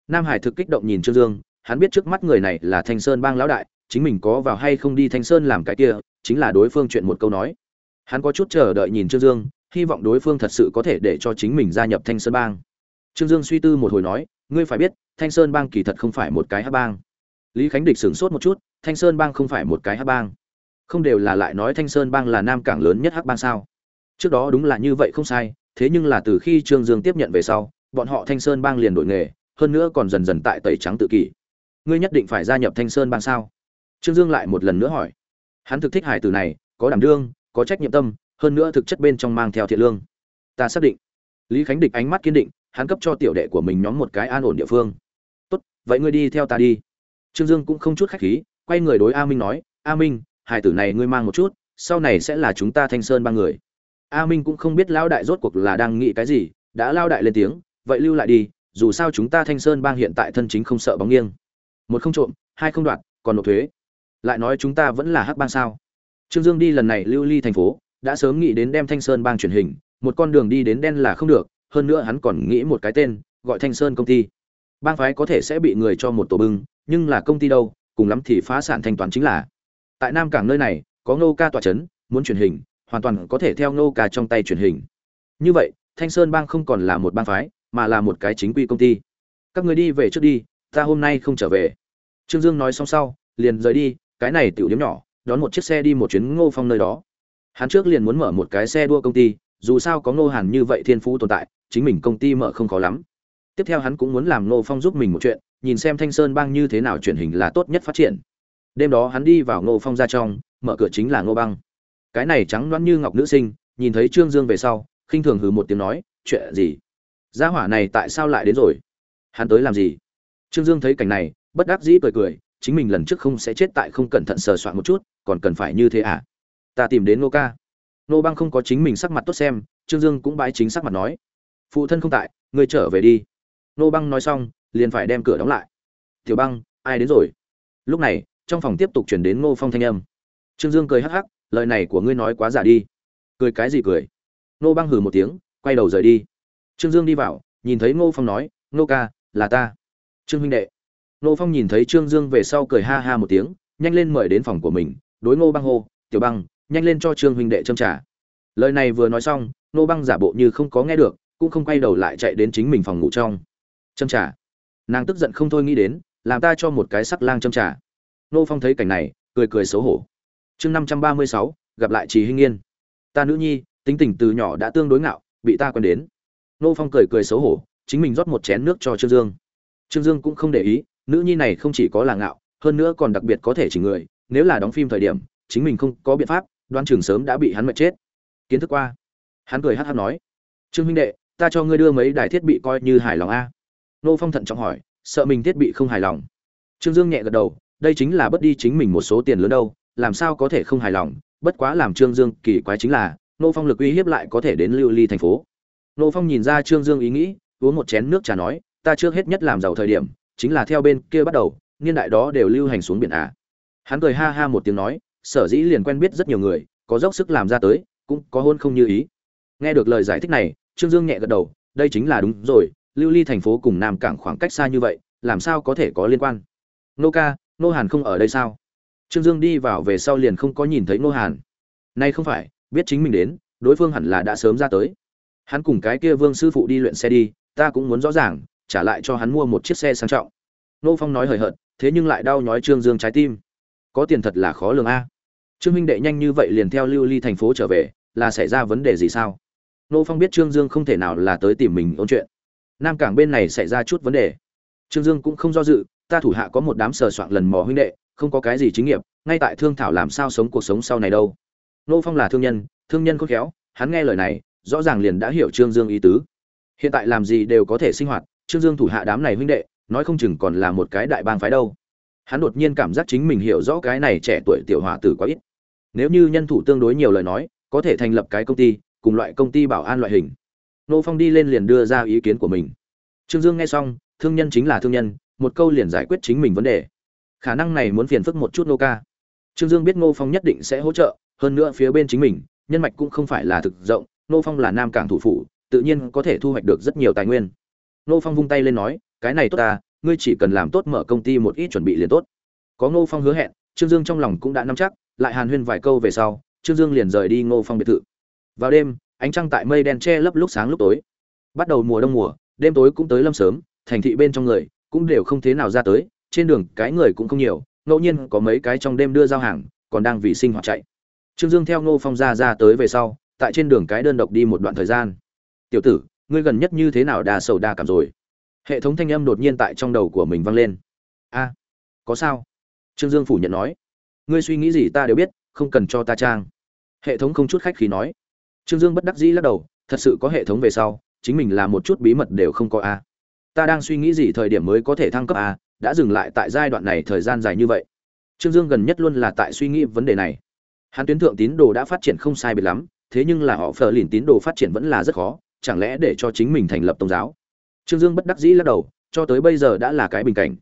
Speaker 1: Nam hải thực kích động nhìn trương dương hắn biết trước mắt người này là thanh sơn bang lão đại, chính mình có vào hay không đi thanh sơn làm cái kia, chính là đối phương chuyện một câu nói. Hắn có chút chờ đợi nhìn trương dương, hy vọng đối phương thật sự có thể để cho chính mình gia nhập thanh sơn bang. Trương dương suy tư một hồi nói, ngươi phải biết, thanh sơn bang kỳ thật không phải một cái hát bang. Lý khánh địch sửng sốt một chút, thanh sơn bang không phải một cái hát bang. Không đều là lại nói thanh sơn bang là nam cảng lớn nhất hắc bang sao? Trước đó đúng là như vậy không sai, thế nhưng là từ khi trương dương tiếp nhận về sau, bọn họ thanh sơn bang liền đổi nghề, hơn nữa còn dần dần tại tẩy trắng tự kỷ ngươi nhất định phải gia nhập thanh sơn bang sao? Trương dương lại một lần nữa hỏi. Hắn thực thích hải tử này, có đảm đương, có trách nhiệm tâm, hơn nữa thực chất bên trong mang theo thiện lương. Ta xác định. Lý khánh địch ánh mắt kiên định, hắn cấp cho tiểu đệ của mình nhóm một cái an ổn địa phương. Tốt, vậy ngươi đi theo ta đi. Trương dương cũng không chút khách khí, quay người đối a minh nói, a minh, hải tử này ngươi mang một chút, sau này sẽ là chúng ta thanh sơn ba người. A minh cũng không biết lão đại rốt cuộc là đang nghĩ cái gì, đã lao đại lên tiếng, vậy lưu lại đi, dù sao chúng ta thanh sơn bang hiện tại thân chính không sợ bóng nghiêng một không trộm, hai không đoạt, còn nộp thuế. Lại nói chúng ta vẫn là hắc bang sao? Trương dương đi lần này lưu ly thành phố, đã sớm nghĩ đến đem thanh sơn bang truyền hình, một con đường đi đến đen là không được, hơn nữa hắn còn nghĩ một cái tên, gọi thanh sơn công ty. Bang phái có thể sẽ bị người cho một tổ bưng, nhưng là công ty đâu, cùng lắm thì phá sản thanh toán chính là. Tại nam cảng nơi này, có ngô ca tọa chấn, muốn truyền hình, hoàn toàn có thể theo ngô ca trong tay truyền hình. Như vậy, thanh sơn bang không còn là một bang phái, mà là một cái chính quy công ty. Các người đi về trước đi ta hôm nay không trở về. Trương dương nói xong sau, liền rời đi, cái này tiểu điếm nhỏ, đón một chiếc xe đi một chuyến ngô phong nơi đó. Hắn trước liền muốn mở một cái xe đua công ty, dù sao có ngô hàn như vậy thiên phú tồn tại, chính mình công ty mở không khó lắm. Tiếp theo hắn cũng muốn làm ngô phong giúp mình một chuyện, nhìn xem thanh sơn bang như thế nào truyền hình là tốt nhất phát triển. Đêm đó hắn đi vào ngô phong ra trong, mở cửa chính là ngô băng. Cái này trắng đoán như ngọc nữ sinh, nhìn thấy trương dương về sau, khinh thường hừ một tiếng nói, chuyện gì? Gia hỏa này tại sao lại đến rồi? Hắn tới làm gì? Trương dương thấy cảnh này, bất đắc dĩ cười cười, chính mình lần trước không sẽ chết tại không cẩn thận sờ soạn một chút, còn cần phải như thế à? Ta tìm đến nô ca. Nô băng không có chính mình sắc mặt tốt xem, trương dương cũng bái chính sắc mặt nói. Phụ thân không tại, ngươi trở về đi. Nô băng nói xong, liền phải đem cửa đóng lại. Tiểu băng, ai đến rồi? Lúc này, trong phòng tiếp tục chuyển đến ngô phong thanh âm. Trương dương cười hắc hắc, lời này của ngươi nói quá giả đi. Cười cái gì cười? Nô băng hừ một tiếng, quay đầu rời đi. Trương dương đi vào, nhìn thấy ngô phong nói, nô ca, là ta trương huynh đệ. Nô phong nhìn thấy trương dương về sau cười ha ha một tiếng, nhanh lên mời đến phòng của mình, đối ngô băng hô, tiểu băng, nhanh lên cho trương huynh đệ châm trả lời này vừa nói xong nô băng giả bộ như không có nghe được, cũng không quay đầu lại chạy đến chính mình phòng ngủ trong. Châm trả nàng tức giận không thôi nghĩ đến, làm ta cho một cái sắc lang châm trả nô phong thấy cảnh này, cười cười xấu hổ. Chương năm trăm ba mươi sáu, gặp lại trì hinh yên. Ta nữ nhi, tính tình từ nhỏ đã tương đối ngạo, bị ta quen đến. Nô phong cười cười xấu hổ, chính mình rót một chén nước cho trương dương trương dương cũng không để ý, nữ nhi này không chỉ có là ngạo, hơn nữa còn đặc biệt có thể chỉ người, nếu là đóng phim thời điểm, chính mình không có biện pháp đoan trường sớm đã bị hắn mệt chết. Kiến thức qua. Hắn cười hát hát nói, trương huynh đệ, ta cho ngươi đưa mấy đài thiết bị coi như hài lòng a. Nô phong thận trọng hỏi, sợ mình thiết bị không hài lòng? Trương dương nhẹ gật đầu, đây chính là bất đi chính mình một số tiền lớn đâu, làm sao có thể không hài lòng? Bất quá làm trương dương kỳ quái chính là, nô phong lực uy hiếp lại có thể đến lưu ly thành phố. Nô phong nhìn ra trương dương ý nghĩ, uống một chén nước trà nói ta trước hết nhất làm giàu thời điểm, chính là theo bên kia bắt đầu, niên đại đó đều lưu hành xuống biển à. Hắn cười ha ha một tiếng nói, sở dĩ liền quen biết rất nhiều người, có dốc sức làm ra tới, cũng có hôn không như ý. Nghe được lời giải thích này, trương dương nhẹ gật đầu, đây chính là đúng rồi, lưu ly thành phố cùng nam cảng khoảng cách xa như vậy, làm sao có thể có liên quan? Nô ca, nô hàn không ở đây sao? Trương dương đi vào về sau liền không có nhìn thấy nô hàn. Nay không phải, biết chính mình đến, đối phương hẳn là đã sớm ra tới. Hắn cùng cái kia vương sư phụ đi luyện xe đi, ta cũng muốn rõ ràng trả lại cho hắn mua một chiếc xe sang trọng. Nô phong nói hời hợt, thế nhưng lại đau nhói trương dương trái tim. Có tiền thật là khó lường a. Trương huynh đệ nhanh như vậy liền theo lưu ly thành phố trở về, là xảy ra vấn đề gì sao? Nô phong biết trương dương không thể nào là tới tìm mình ôn chuyện. Nam cảng bên này xảy ra chút vấn đề. Trương dương cũng không do dự, ta thủ hạ có một đám sờ soạn lần mò huynh đệ, không có cái gì chính nghiệp, ngay tại thương thảo làm sao sống cuộc sống sau này đâu. Nô phong là thương nhân thương nhân khôn khéo, hắn nghe lời này, rõ ràng liền đã hiểu trương dương ý tứ. Hiện tại làm gì đều có thể sinh hoạt trương dương thủ hạ đám này huynh đệ, nói không chừng còn là một cái đại bang phái đâu. Hắn đột nhiên cảm giác chính mình hiểu rõ cái này trẻ tuổi tiểu hòa tử quá ít. Nếu như nhân thủ tương đối nhiều lời nói, có thể thành lập cái công ty, cùng loại công ty bảo an loại hình. Nô phong đi lên liền đưa ra ý kiến của mình. Trương dương nghe xong, thương nhân chính là thương nhân, một câu liền giải quyết chính mình vấn đề. Khả năng này muốn phiền phức một chút nô ca. Trương dương biết ngô phong nhất định sẽ hỗ trợ, hơn nữa phía bên chính mình, nhân mạch cũng không phải là thực rộng Ngô phong là nam cảng thủ phủ, tự nhiên có thể thu hoạch được rất nhiều tài nguyên nô phong vung tay lên nói, cái này tốt ta, ngươi chỉ cần làm tốt mở công ty một ít chuẩn bị liền tốt. Có ngô phong hứa hẹn, trương dương trong lòng cũng đã nắm chắc, lại hàn huyên vài câu về sau, trương dương liền rời đi ngô phong biệt thự. Vào đêm, ánh trăng tại mây đen che lấp lúc sáng lúc tối. Bắt đầu mùa đông mùa, đêm tối cũng tới lâm sớm, thành thị bên trong người cũng đều không thế nào ra tới, trên đường cái người cũng không nhiều, ngẫu nhiên có mấy cái trong đêm đưa giao hàng, còn đang vì sinh hoạt chạy. Trương dương theo ngô phong ra ra tới về sau, tại trên đường cái đơn độc đi một đoạn thời gian. Tiểu tử ngươi gần nhất như thế nào đa sầu đa cảm rồi? Hệ thống thanh âm đột nhiên tại trong đầu của mình vang lên. A, có sao? Trương dương phủ nhận nói. Ngươi suy nghĩ gì ta đều biết, không cần cho ta trang. Hệ thống không chút khách khí nói. Trương dương bất đắc dĩ lắc đầu, thật sự có hệ thống về sau, chính mình là một chút bí mật đều không có a. Ta đang suy nghĩ gì thời điểm mới có thể thăng cấp a, đã dừng lại tại giai đoạn này thời gian dài như vậy. Trương dương gần nhất luôn là tại suy nghĩ vấn đề này. Hắn tuyến thượng tín đồ đã phát triển không sai biệt lắm, thế nhưng là họ phờ lìn tín đồ phát triển vẫn là rất khó chẳng lẽ để cho chính mình thành lập tôn giáo? Trương dương bất đắc dĩ lắc đầu, cho tới bây giờ đã là cái bình cảnh.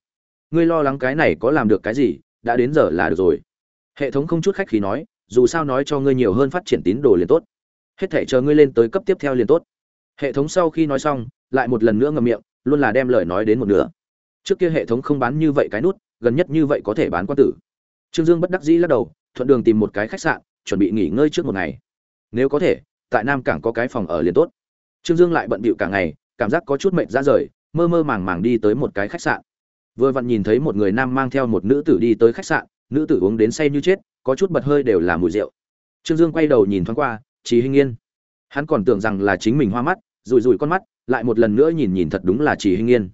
Speaker 1: Ngươi lo lắng cái này có làm được cái gì, đã đến giờ là được rồi. Hệ thống không chút khách khí nói, dù sao nói cho ngươi nhiều hơn phát triển tín đồ liền tốt. Hết thể chờ ngươi lên tới cấp tiếp theo liền tốt. Hệ thống sau khi nói xong, lại một lần nữa ngậm miệng, luôn là đem lời nói đến một nửa. Trước kia hệ thống không bán như vậy cái nút, gần nhất như vậy có thể bán quan tử. Trương dương bất đắc dĩ lắc đầu, thuận đường tìm một cái khách sạn, chuẩn bị nghỉ ngơi trước một ngày. Nếu có thể, tại nam cảng có cái phòng ở liền tốt trương dương lại bận bịu cả ngày, cảm giác có chút mệt ra rời, mơ mơ màng màng đi tới một cái khách sạn. Vừa vặn nhìn thấy một người nam mang theo một nữ tử đi tới khách sạn, nữ tử uống đến say như chết, có chút bật hơi đều là mùi rượu. Trương dương quay đầu nhìn thoáng qua trí hinh yên. Hắn còn tưởng rằng là chính mình hoa mắt rùi rùi con mắt, lại một lần nữa nhìn nhìn thật đúng là chỉ hinh yên.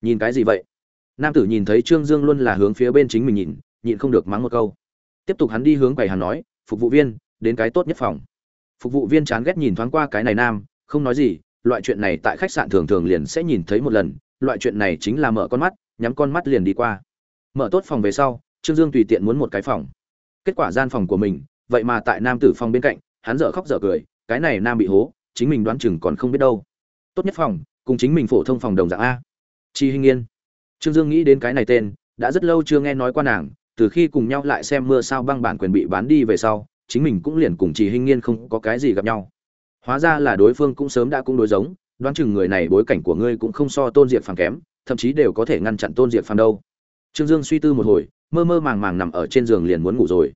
Speaker 1: Nhìn cái gì vậy? Nam tử nhìn thấy trương dương luôn là hướng phía bên chính mình nhìn, nhịn không được mắng một câu. Tiếp tục hắn đi hướng quầy hàng nói, phục vụ viên, đến cái tốt nhất phòng. Phục vụ viên chán ghét nhìn thoáng qua cái này nam không nói gì, loại chuyện này tại khách sạn thường thường liền sẽ nhìn thấy một lần, loại chuyện này chính là mở con mắt, nhắm con mắt liền đi qua. Mở tốt phòng về sau, trương dương tùy tiện muốn một cái phòng. Kết quả gian phòng của mình, vậy mà tại nam tử phòng bên cạnh, hắn dở khóc dở cười, cái này nam bị hố, chính mình đoán chừng còn không biết đâu. Tốt nhất phòng, cùng chính mình phổ thông phòng đồng dạng a. Chi hinh yên. Trương dương nghĩ đến cái này tên, đã rất lâu chưa nghe nói qua nàng, từ khi cùng nhau lại xem mưa sao băng bản quyền bị bán đi về sau, chính mình cũng liền cùng chị hinh yên không có cái gì gặp nhau hóa ra là đối phương cũng sớm đã cũng đối giống, đoán chừng người này bối cảnh của ngươi cũng không so tôn diệp phàm kém, thậm chí đều có thể ngăn chặn tôn diệp phàm đâu. Trương dương suy tư một hồi, mơ mơ màng màng nằm ở trên giường liền muốn ngủ rồi.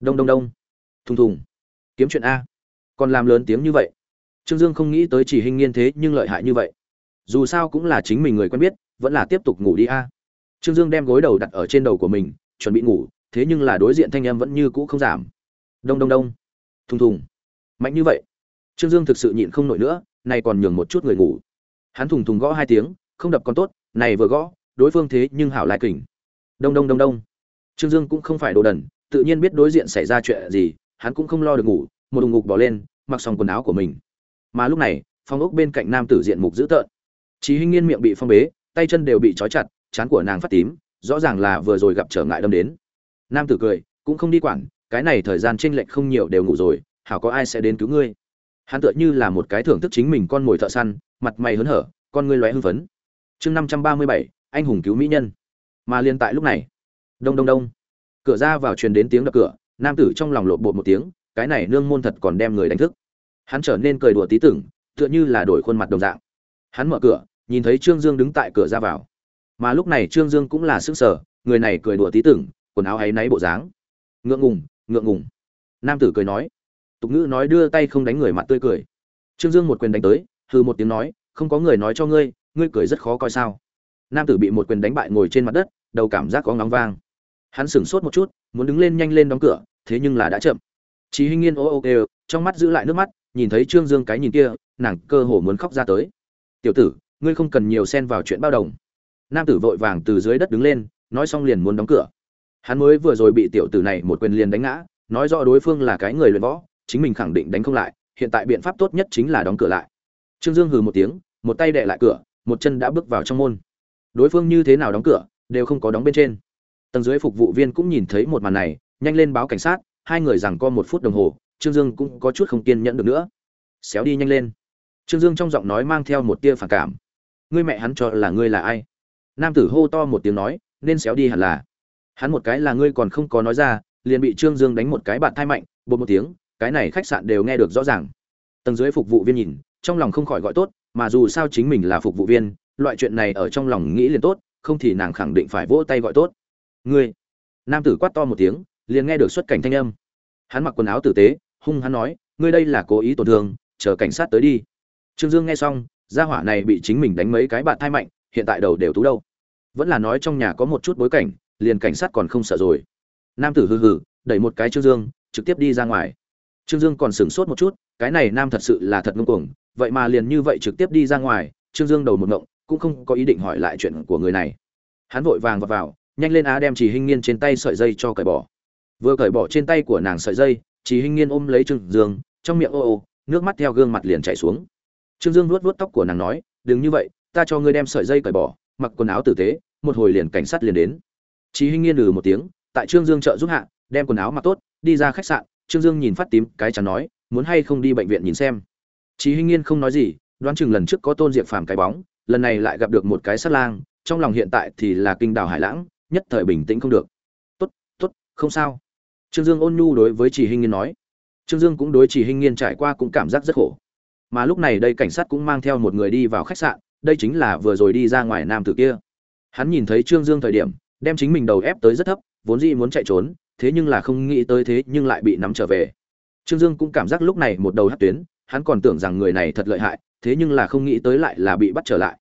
Speaker 1: Đông đông đông. Thùng thùng. Kiếm chuyện a. Còn làm lớn tiếng như vậy. Trương dương không nghĩ tới chỉ hình nghiên thế nhưng lợi hại như vậy. Dù sao cũng là chính mình người quen biết, vẫn là tiếp tục ngủ đi a. Trương dương đem gối đầu đặt ở trên đầu của mình, chuẩn bị ngủ, thế nhưng là đối diện thanh em vẫn như cũ không giảm. Đông đông đông. Thùng thùng. Mạnh như vậy trương dương thực sự nhịn không nổi nữa này còn nhường một chút người ngủ. Hắn thùng thùng gõ hai tiếng không đập còn tốt này vừa gõ đối phương thế nhưng hảo lại kỉnh. Đông đông đông đông. Trương dương cũng không phải đồ đần tự nhiên biết đối diện xảy ra chuyện gì hắn cũng không lo được ngủ một đùng ngục bỏ lên mặc xong quần áo của mình. Mà lúc này phong ốc bên cạnh nam tử diện mục dữ tợn. Chí Hinh Nghiên miệng bị phong bế, tay chân đều bị trói chặt, trán của nàng phát tím, rõ ràng là vừa rồi gặp trở ngại đâm đến. Nam tử cười, cũng không đi quản, cái này thời gian chênh lệch không nhiều đều ngủ rồi, hảo có ai sẽ đến cứu ngươi. Hắn tựa như là một cái thưởng thức chính mình con mồi thợ săn, mặt mày hớn hở, con ngươi lóe hưng phấn. Chương năm trăm ba mươi bảy, anh hùng cứu mỹ nhân. mà liên tại lúc này đông đông đông cửa ra vào truyền đến tiếng đập cửa nam tử trong lòng lộn bột một tiếng cái này nương môn thật còn đem người đánh thức. Hắn trở nên cười đùa tí tưởng tựa như là đổi khuôn mặt đồng dạng. Hắn mở cửa nhìn thấy trương dương đứng tại cửa ra vào. Mà lúc này trương dương cũng là sức sở người này cười đùa tí tưởng quần áo áy náy bộ dáng. Ngượng ngùng ngượng ngùng. Nam tử cười nói tục ngữ nói đưa tay không đánh người mặt tươi cười trương dương một quyền đánh tới hư một tiếng nói không có người nói cho ngươi ngươi cười rất khó coi sao nam tử bị một quyền đánh bại ngồi trên mặt đất đầu cảm giác có ngóng vang hắn sửng sốt một chút muốn đứng lên nhanh lên đóng cửa thế nhưng là đã chậm Chí Hinh Nghiên ô ô kêu, trong mắt giữ lại nước mắt, nhìn thấy Trương Dương cái nhìn kia, nàng cơ hồ muốn khóc ra tới. "Tiểu tử, ngươi không cần nhiều xen vào chuyện bao đồng." Nam tử vội vàng từ dưới đất đứng lên, nói xong liền muốn đóng cửa. Hắn mới vừa rồi bị tiểu tử này một quyền liền đánh ngã, nói rõ đối phương là cái người luyện võ, chính mình khẳng định đánh không lại, hiện tại biện pháp tốt nhất chính là đóng cửa lại. Trương Dương hừ một tiếng, một tay đệ lại cửa, một chân đã bước vào trong môn. Đối phương như thế nào đóng cửa, đều không có đóng bên trên. Tầng dưới phục vụ viên cũng nhìn thấy một màn này, nhanh lên báo cảnh sát, hai người rằng co một phút đồng hồ trương dương cũng có chút không kiên nhẫn được nữa xéo đi nhanh lên trương dương trong giọng nói mang theo một tia phản cảm ngươi mẹ hắn cho là ngươi là ai nam tử hô to một tiếng nói nên xéo đi hẳn là hắn một cái là ngươi còn không có nói ra liền bị trương dương đánh một cái bạn thai mạnh bột một tiếng cái này khách sạn đều nghe được rõ ràng. Tầng dưới phục vụ viên nhìn, trong lòng không khỏi gọi tốt, mà dù sao chính mình là phục vụ viên, loại chuyện này ở trong lòng nghĩ liền tốt, không thì nàng khẳng định phải vỗ tay gọi tốt. Ngươi? Nam tử quát to một tiếng, liền nghe được xuất cảnh thanh âm. Hắn mặc quần áo tử tế, hung hắn nói, ngươi đây là cố ý tổn thương, chờ cảnh sát tới đi. Trương dương nghe xong, gia hỏa này bị chính mình đánh mấy cái bạn thai mạnh, hiện tại đầu đều tú đâu. Vẫn là nói trong nhà có một chút bối cảnh, liền cảnh sát còn không sợ rồi. Nam tử hừ hừ, đẩy một cái trương dương, trực tiếp đi ra ngoài trương dương còn sửng sốt một chút cái này nam thật sự là thật ngông cuồng vậy mà liền như vậy trực tiếp đi ra ngoài trương dương đầu một ngộng cũng không có ý định hỏi lại chuyện của người này. Hắn vội vàng vào, vào nhanh lên á đem chỉ hinh nghiên trên tay sợi dây cho cởi bỏ. Vừa cởi bỏ trên tay của nàng sợi dây chỉ hinh nghiên ôm lấy trương dương trong miệng ô ô nước mắt theo gương mặt liền chảy xuống. Trương dương vuốt vuốt tóc của nàng nói đừng như vậy ta cho ngươi đem sợi dây cởi bỏ mặc quần áo tử tế một hồi liền cảnh sát liền đến. Chỉ hinh nghiên lừ một tiếng tại trương dương trợ giúp hạ đem quần áo mặc tốt đi ra khách sạn trương dương nhìn phát tím cái chán nói muốn hay không đi bệnh viện nhìn xem chỉ hinh nghiên không nói gì đoán chừng lần trước có tôn diệp phàm cái bóng lần này lại gặp được một cái sát lang trong lòng hiện tại thì là kinh đào hải lãng nhất thời bình tĩnh không được tốt tốt không sao Trương Dương ôn nhu đối với Chỉ Hinh Nghiên nói. Trương Dương cũng đối Chỉ Hinh Nghiên trải qua cũng cảm giác rất khổ. Mà lúc này đây cảnh sát cũng mang theo một người đi vào khách sạn, đây chính là vừa rồi đi ra ngoài nam tử kia. Hắn nhìn thấy Trương Dương thời điểm, đem chính mình đầu ép tới rất thấp, vốn dĩ muốn chạy trốn, thế nhưng là không nghĩ tới thế nhưng lại bị nắm trở về. Trương Dương cũng cảm giác lúc này một đầu hất tuyến, hắn còn tưởng rằng người này thật lợi hại, thế nhưng là không nghĩ tới lại là bị bắt trở lại.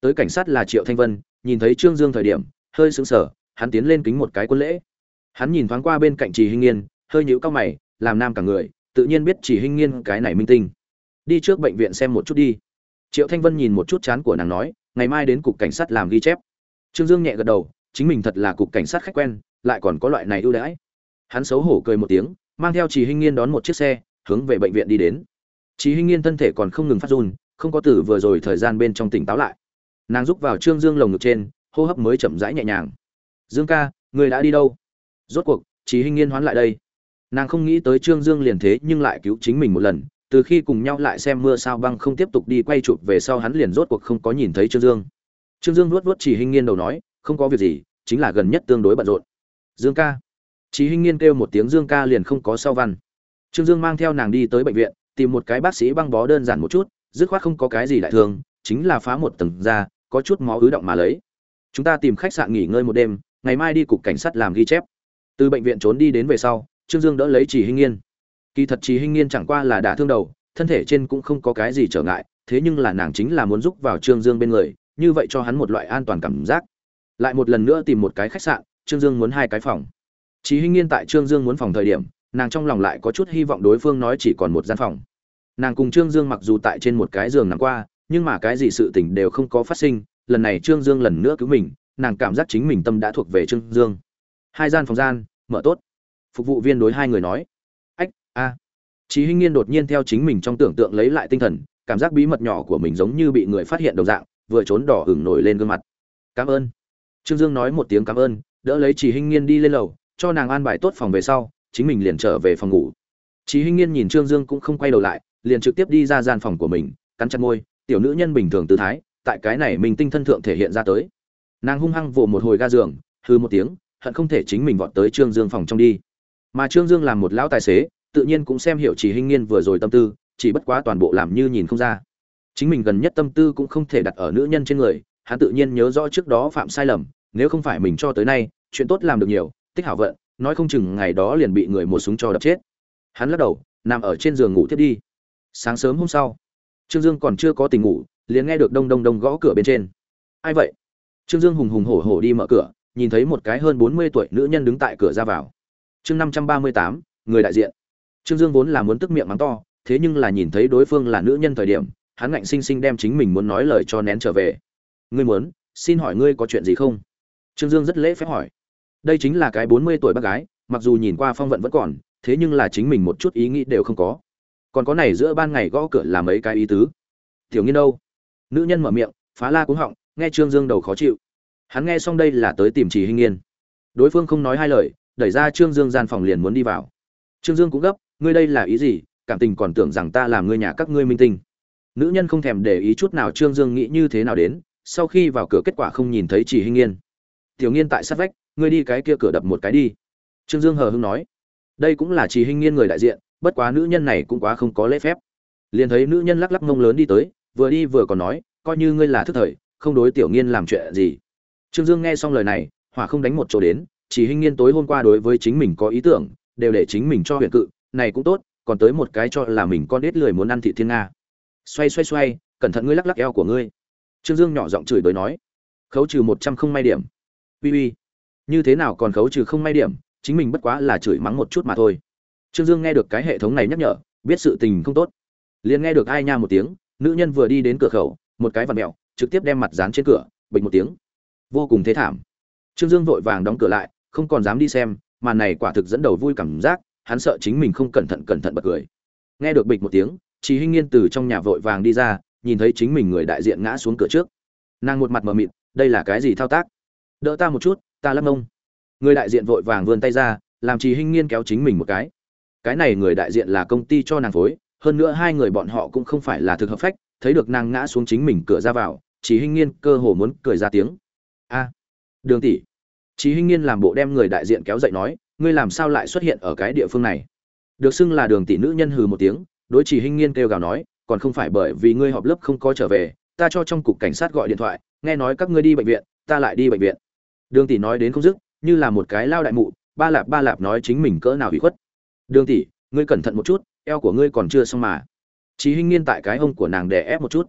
Speaker 1: Tới cảnh sát là Triệu Thanh Vân, nhìn thấy Trương Dương thời điểm, hơi sững sờ, hắn tiến lên kính một cái quân lễ hắn nhìn thoáng qua bên cạnh trì hinh nghiên hơi nhíu cao mày làm nam cả người tự nhiên biết trì hinh nghiên cái này minh tinh đi trước bệnh viện xem một chút đi triệu thanh vân nhìn một chút chán của nàng nói ngày mai đến cục cảnh sát làm ghi chép trương dương nhẹ gật đầu chính mình thật là cục cảnh sát khách quen lại còn có loại này ưu đãi. Hắn xấu hổ cười một tiếng, mang theo trì hinh nghiên đón một chiếc xe, hướng về bệnh viện đi đến. Trì hinh nghiên thân thể còn không ngừng phát run, không có tử vừa rồi thời gian bên trong tỉnh táo lại. Nàng rúc vào trương dương lồng ngực trên, hô hấp mới chậm rãi nhẹ nhàng. Dương ca, người đã đi đâu? Rốt cuộc trí hinh nghiên hoán lại đây. Nàng không nghĩ tới trương dương liền thế nhưng lại cứu chính mình một lần, từ khi cùng nhau lại xem mưa sao băng không tiếp tục đi quay chụp về sau hắn liền rốt cuộc không có nhìn thấy trương dương. Trương dương nuốt nuốt chỉ hinh nghiên đầu nói, không có việc gì, chính là gần nhất tương đối bận rộn dương ca. Chí hinh nghiên kêu một tiếng dương ca liền không có sau văn. Trương dương mang theo nàng đi tới bệnh viện, tìm một cái bác sĩ băng bó đơn giản một chút, dứt khoát không có cái gì đại thương chính là phá một tầng da có chút máu ứ động mà lấy. Chúng ta tìm khách sạn nghỉ ngơi một đêm, ngày mai đi cục cảnh sát làm ghi chép. Từ bệnh viện trốn đi đến về sau, trương dương đỡ lấy chỉ hinh nghiên. Kỳ thật chỉ hinh nghiên chẳng qua là đả thương đầu, thân thể trên cũng không có cái gì trở ngại, thế nhưng là nàng chính là muốn giúp vào trương dương bên người, như vậy cho hắn một loại an toàn cảm giác. Lại một lần nữa tìm một cái khách sạn trương dương muốn hai cái phòng. Chí hinh nghiên tại trương dương muốn phòng thời điểm, nàng trong lòng lại có chút hy vọng đối phương nói chỉ còn một gian phòng. Nàng cùng trương dương mặc dù tại trên một cái giường nằm qua, nhưng mà cái gì sự tình đều không có phát sinh, lần này trương dương lần nữa cứu mình, nàng cảm giác chính mình tâm đã thuộc về trương dương. Hai gian phòng gian, mở tốt. Phục vụ viên đối hai người nói. Ách, a. À. chí hinh nghiên đột nhiên theo chính mình trong tưởng tượng lấy lại tinh thần, cảm giác bí mật nhỏ của mình giống như bị người phát hiện đồng dạng, vừa trốn đỏ hửng nổi lên gương mặt. Cảm ơn. Trương dương nói một tiếng cảm ơn đỡ lấy chỉ hinh nghiên đi lên lầu, cho nàng an bài tốt phòng về sau, chính mình liền trở về phòng ngủ. Chỉ hinh nghiên nhìn trương dương cũng không quay đầu lại, liền trực tiếp đi ra gian phòng của mình, cắn chặt môi, tiểu nữ nhân bình thường tư thái, tại cái này mình tinh thân thượng thể hiện ra tới. Nàng hung hăng vồ một hồi ga giường hư một tiếng, hận không thể chính mình vọt tới trương dương phòng trong đi. Mà trương dương làm một lão tài xế, tự nhiên cũng xem hiểu chỉ hinh nghiên vừa rồi tâm tư, chỉ bất quá toàn bộ làm như nhìn không ra. Chính mình gần nhất tâm tư cũng không thể đặt ở nữ nhân trên người, hắn tự nhiên nhớ rõ trước đó phạm sai lầm, nếu không phải mình cho tới nay chuyện tốt làm được nhiều, tích hảo vận, nói không chừng ngày đó liền bị người một súng cho đập chết. Hắn lắc đầu, nằm ở trên giường ngủ tiếp đi. Sáng sớm hôm sau, trương dương còn chưa có tình ngủ, liền nghe được đông đông đông gõ cửa bên trên. Ai vậy? Trương dương hùng hùng hổ hổ đi mở cửa, nhìn thấy một cái hơn bốn mươi tuổi nữ nhân đứng tại cửa ra vào. Chương năm trăm ba mươi tám, người đại diện. Trương dương vốn là muốn tức miệng mắng to, thế nhưng là nhìn thấy đối phương là nữ nhân thời điểm, hắn ngạnh sinh sinh đem chính mình muốn nói lời cho nén trở về. Ngươi muốn, xin hỏi ngươi có chuyện gì không? Trương dương rất lễ phép hỏi đây chính là cái bốn mươi tuổi bác gái, mặc dù nhìn qua phong vận vẫn còn, thế nhưng là chính mình một chút ý nghĩ đều không có. Còn có này giữa ban ngày gõ cửa làm mấy cái ý tứ. Tiểu nghiên đâu? Nữ nhân mở miệng, phá la cũng họng, nghe trương dương đầu khó chịu. Hắn nghe xong đây là tới tìm chỉ hình yên đối phương không nói hai lời, đẩy ra trương dương gian phòng liền muốn đi vào. Trương dương cũng gấp, ngươi đây là ý gì? Cảm tình còn tưởng rằng ta làm ngươi nhà các ngươi minh tinh. Nữ nhân không thèm để ý chút nào trương dương nghĩ như thế nào đến, sau khi vào cửa kết quả không nhìn thấy chỉ hình yên tiểu nghiên tại sát vách ngươi đi cái kia cửa đập một cái đi. Trương dương hờ hưng nói, đây cũng là chỉ hình nghiên người đại diện, bất quá nữ nhân này cũng quá không có lễ phép. Liền thấy nữ nhân lắc lắc mông lớn đi tới, vừa đi vừa còn nói, coi như ngươi là thức thời, không đối tiểu nghiên làm chuyện gì. Trương dương nghe xong lời này, hỏa không đánh một chỗ đến, chỉ hình nghiên tối hôm qua đối với chính mình có ý tưởng, đều để chính mình cho huyện cự, này cũng tốt, còn tới một cái cho là mình con đết lười muốn ăn thị thiên nga. Xoay xoay xoay, cẩn thận ngươi lắc lắc eo của ngươi. Trương dương nhỏ giọng chửi bới nói, khấu trừ một trăm không may điểm. Uy uy như thế nào còn khấu trừ không may điểm, chính mình bất quá là chửi mắng một chút mà thôi. Trương dương nghe được cái hệ thống này nhắc nhở, biết sự tình không tốt. Liền nghe được ai nha một tiếng, nữ nhân vừa đi đến cửa khẩu, một cái vặn mẹo trực tiếp đem mặt dán trên cửa bình một tiếng. Vô cùng thế thảm. Trương dương vội vàng đóng cửa lại, không còn dám đi xem, màn này quả thực dẫn đầu vui cảm giác, hắn sợ chính mình không cẩn thận cẩn thận bật cười. Nghe được bịch một tiếng chị hinh nghiên từ trong nhà vội vàng đi ra, nhìn thấy chính mình người đại diện ngã xuống cửa trước. Nàng một mặt mờ mịt, đây là cái gì thao tác? Đỡ ta một chút ta lắc mông. Người đại diện vội vàng vươn tay ra, làm trì hinh nghiên kéo chính mình một cái. Cái này người đại diện là công ty cho nàng phối, hơn nữa hai người bọn họ cũng không phải là thực hợp phách, thấy được nàng ngã xuống chính mình cửa ra vào, trì hinh nghiên cơ hồ muốn cười ra tiếng. A, đường tỷ. Trì hinh nghiên làm bộ đem người đại diện kéo dậy nói, ngươi làm sao lại xuất hiện ở cái địa phương này? Được xưng là đường tỷ nữ nhân hừ một tiếng, đối trì hinh nghiên kêu gào nói, còn không phải bởi vì ngươi họp lớp không có trở về, ta cho trong cục cảnh sát gọi điện thoại, nghe nói các ngươi đi bệnh viện, ta lại đi bệnh viện đường tỷ nói đến không dứt như là một cái lao đại mụ ba lạp ba lạp nói chính mình cỡ nào bị khuất đường tỷ ngươi cẩn thận một chút eo của ngươi còn chưa xong mà Chí Hinh Nghiên tại cái hông của nàng đè ép một chút.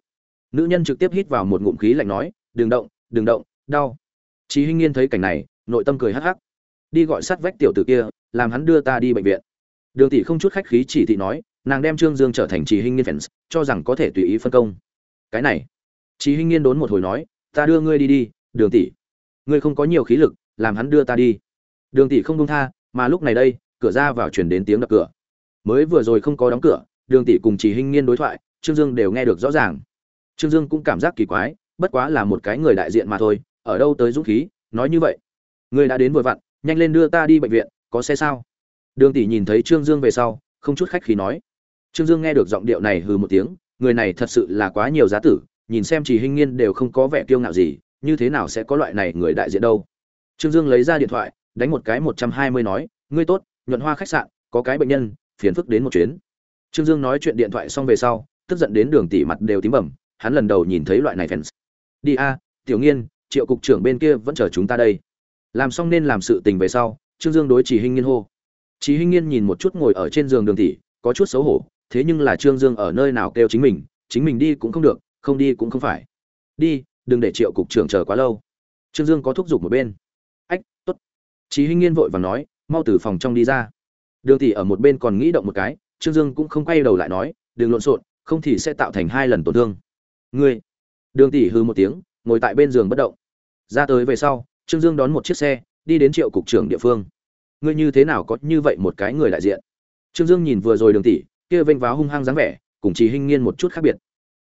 Speaker 1: Nữ nhân trực tiếp hít vào một ngụm khí lạnh nói, "Đừng động, đừng động, đau." Chí Hinh Nghiên thấy cảnh này, nội tâm cười hắc hắc. Đi gọi sát vách tiểu tử kia, làm hắn đưa ta đi bệnh viện. Đường tỷ không chút khách khí chỉ thị nói, nàng đem Trương Dương trở thành Chí Hinh Nghiên fans, cho rằng có thể tùy ý phân công. Cái này, Chí Hinh Nghiên đốn một hồi nói, "Ta đưa ngươi đi đi, Đường tỷ. Ngươi không có nhiều khí lực, làm hắn đưa ta đi." Đường tỷ không dung tha, mà lúc này đây, cửa ra vào truyền đến tiếng đập cửa. Mới vừa rồi không có đóng cửa, đường tỷ cùng chỉ Hinh nghiên đối thoại trương dương đều nghe được rõ ràng trương dương cũng cảm giác kỳ quái bất quá là một cái người đại diện mà thôi ở đâu tới dũng khí nói như vậy Ngươi đã đến vội vặn nhanh lên đưa ta đi bệnh viện có xe sao đường tỷ nhìn thấy trương dương về sau không chút khách khí nói trương dương nghe được giọng điệu này hừ một tiếng người này thật sự là quá nhiều giá tử nhìn xem chỉ Hinh nghiên đều không có vẻ kiêu ngạo gì như thế nào sẽ có loại này người đại diện đâu trương dương lấy ra điện thoại đánh một cái một trăm hai mươi nói ngươi tốt nhuận hoa khách sạn có cái bệnh nhân phiền phức đến một chuyến Trương Dương nói chuyện điện thoại xong về sau, tức giận đến đường tỷ mặt đều tím bẩm, hắn lần đầu nhìn thấy loại này fans. Đi a, Tiểu Nghiên, Triệu cục trưởng bên kia vẫn chờ chúng ta đây. Làm xong nên làm sự tình về sau, Trương Dương đối Chỉ Hinh Nghiên hô. Chỉ Hinh Nghiên nhìn một chút ngồi ở trên giường đường tỷ, có chút xấu hổ, thế nhưng là Trương Dương ở nơi nào kêu chính mình, chính mình đi cũng không được, không đi cũng không phải. Đi, đừng để Triệu cục trưởng chờ quá lâu. Trương Dương có thúc giục một bên. Ách, tốt. Chí Hinh Nghiên vội vàng nói, mau từ phòng trong đi ra. Đường tỷ ở một bên còn nghĩ động một cái, Trương Dương cũng không quay đầu lại nói, đừng lộn xộn, không thì sẽ tạo thành hai lần tổn thương. Ngươi. Đường tỷ hừ một tiếng, ngồi tại bên giường bất động. Ra tới về sau, Trương Dương đón một chiếc xe, đi đến Triệu cục trưởng địa phương. Ngươi như thế nào có như vậy một cái người đại diện? Trương Dương nhìn vừa rồi Đường tỷ, kia vênh váo hung hăng dáng vẻ, cùng Chỉ Hinh Nghiên một chút khác biệt.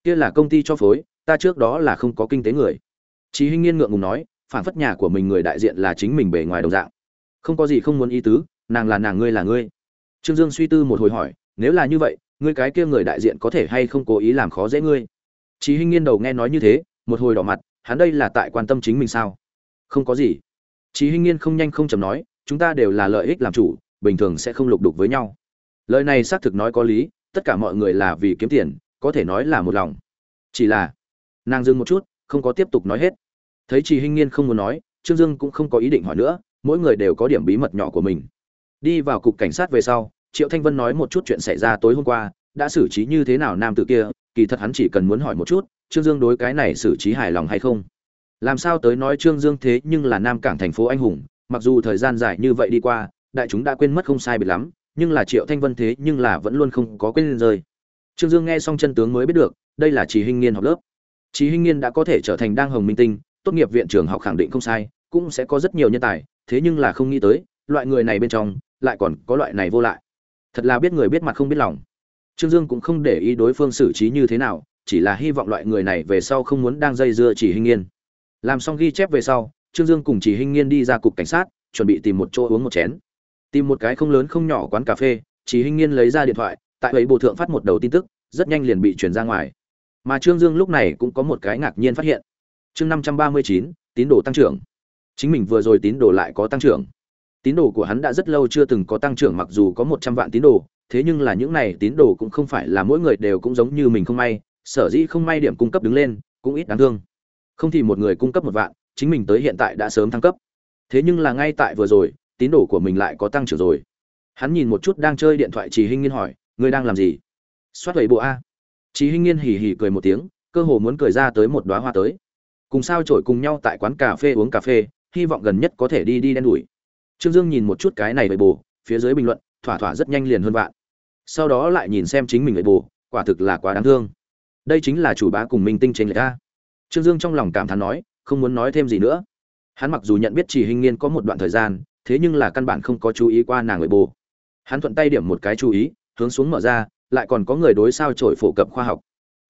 Speaker 1: Kia là công ty cho phối, ta trước đó là không có kinh tế người. chị Hinh Nghiên ngượng ngùng nói, phản phất nhà của mình người đại diện là chính mình bề ngoài đồng dạng. Không có gì không muốn ý tứ, nàng là nàng ngươi là ngươi. Trương Dương suy tư một hồi hỏi, nếu là như vậy ngươi cái kia người đại diện có thể hay không cố ý làm khó dễ ngươi chí hinh nghiên đầu nghe nói như thế một hồi đỏ mặt hắn đây là tại quan tâm chính mình sao không có gì Chí Hinh Nghiên không nhanh không chậm nói, chúng ta đều là lợi ích làm chủ, bình thường sẽ không lục đục với nhau. Lời này xác thực nói có lý, tất cả mọi người là vì kiếm tiền, có thể nói là một lòng. Chỉ là, nàng dừng một chút, không có tiếp tục nói hết. Thấy chị Hinh Nghiên không muốn nói, Trương Dương cũng không có ý định hỏi nữa, mỗi người đều có điểm bí mật nhỏ của mình. Đi vào cục cảnh sát về sau, Triệu Thanh Vân nói một chút chuyện xảy ra tối hôm qua, đã xử trí như thế nào nam tử kia, kỳ thật hắn chỉ cần muốn hỏi một chút, Trương Dương đối cái này xử trí hài lòng hay không. Làm sao tới nói Trương Dương thế nhưng là Nam Cảng thành phố anh hùng, mặc dù thời gian dài như vậy đi qua, đại chúng đã quên mất không sai biệt lắm, nhưng là Triệu Thanh Vân thế nhưng là vẫn luôn không có quên rơi. Trương Dương nghe xong chân tướng mới biết được, đây là Chỉ Hinh Nghiên học lớp. Chí Hinh Nghiên đã có thể trở thành đang hồng minh tinh, tốt nghiệp viện trường học khẳng định không sai, cũng sẽ có rất nhiều nhân tài, thế nhưng là không nghĩ tới, loại người này bên trong lại còn có loại này vô lại. Thật là biết người biết mặt không biết lòng. Trương Dương cũng không để ý đối phương xử trí như thế nào, chỉ là hy vọng loại người này về sau không muốn đang dây dưa chỉ Hinh Nghiên. Làm xong ghi chép về sau, Trương Dương cùng Chỉ Hinh Nghiên đi ra cục cảnh sát, chuẩn bị tìm một chỗ uống một chén. Tìm một cái không lớn không nhỏ quán cà phê, Chỉ Hinh Nghiên lấy ra điện thoại, tại ấy bộ thượng phát một đầu tin tức, rất nhanh liền bị truyền ra ngoài. Mà Trương Dương lúc này cũng có một cái ngạc nhiên phát hiện. Chương năm trăm ba mươi chín, tín đồ tăng trưởng. Chính mình vừa rồi tín đồ lại có tăng trưởng. Tín đồ của hắn đã rất lâu chưa từng có tăng trưởng mặc dù có một trăm vạn tín đồ, thế nhưng là những này tín đồ cũng không phải là mỗi người đều cũng giống như mình không may, sở dĩ không may điểm cung cấp đứng lên, cũng ít đáng thương. Không thì một người cung cấp một vạn, chính mình tới hiện tại đã sớm thăng cấp. Thế nhưng là ngay tại vừa rồi, tín đồ của mình lại có tăng trưởng rồi. Hắn nhìn một chút đang chơi điện thoại Trì Hinh Nghiên hỏi, ngươi đang làm gì? Soát vậy bộ a. Chí Hinh Nghiên hì hì cười một tiếng, cơ hồ muốn cười ra tới một đóa hoa tới. Cùng sao trổi cùng nhau tại quán cà phê uống cà phê, hy vọng gần nhất có thể đi đi đen đuổi. Trương Dương nhìn một chút cái này vậy bổ, phía dưới bình luận, thỏa thỏa rất nhanh liền hơn vạn. Sau đó lại nhìn xem chính mình vậy bổ, quả thực là quá đáng thương. Đây chính là chủ bá cùng minh tinh trên lệch a. Trương Dương trong lòng cảm thán nói, không muốn nói thêm gì nữa. Hắn mặc dù nhận biết Chỉ Hình Nghiên có một đoạn thời gian, thế nhưng là căn bản không có chú ý qua nàng người bồ. Hắn thuận tay điểm một cái chú ý, hướng xuống mở ra, lại còn có người đối sao chổi phổ cập khoa học.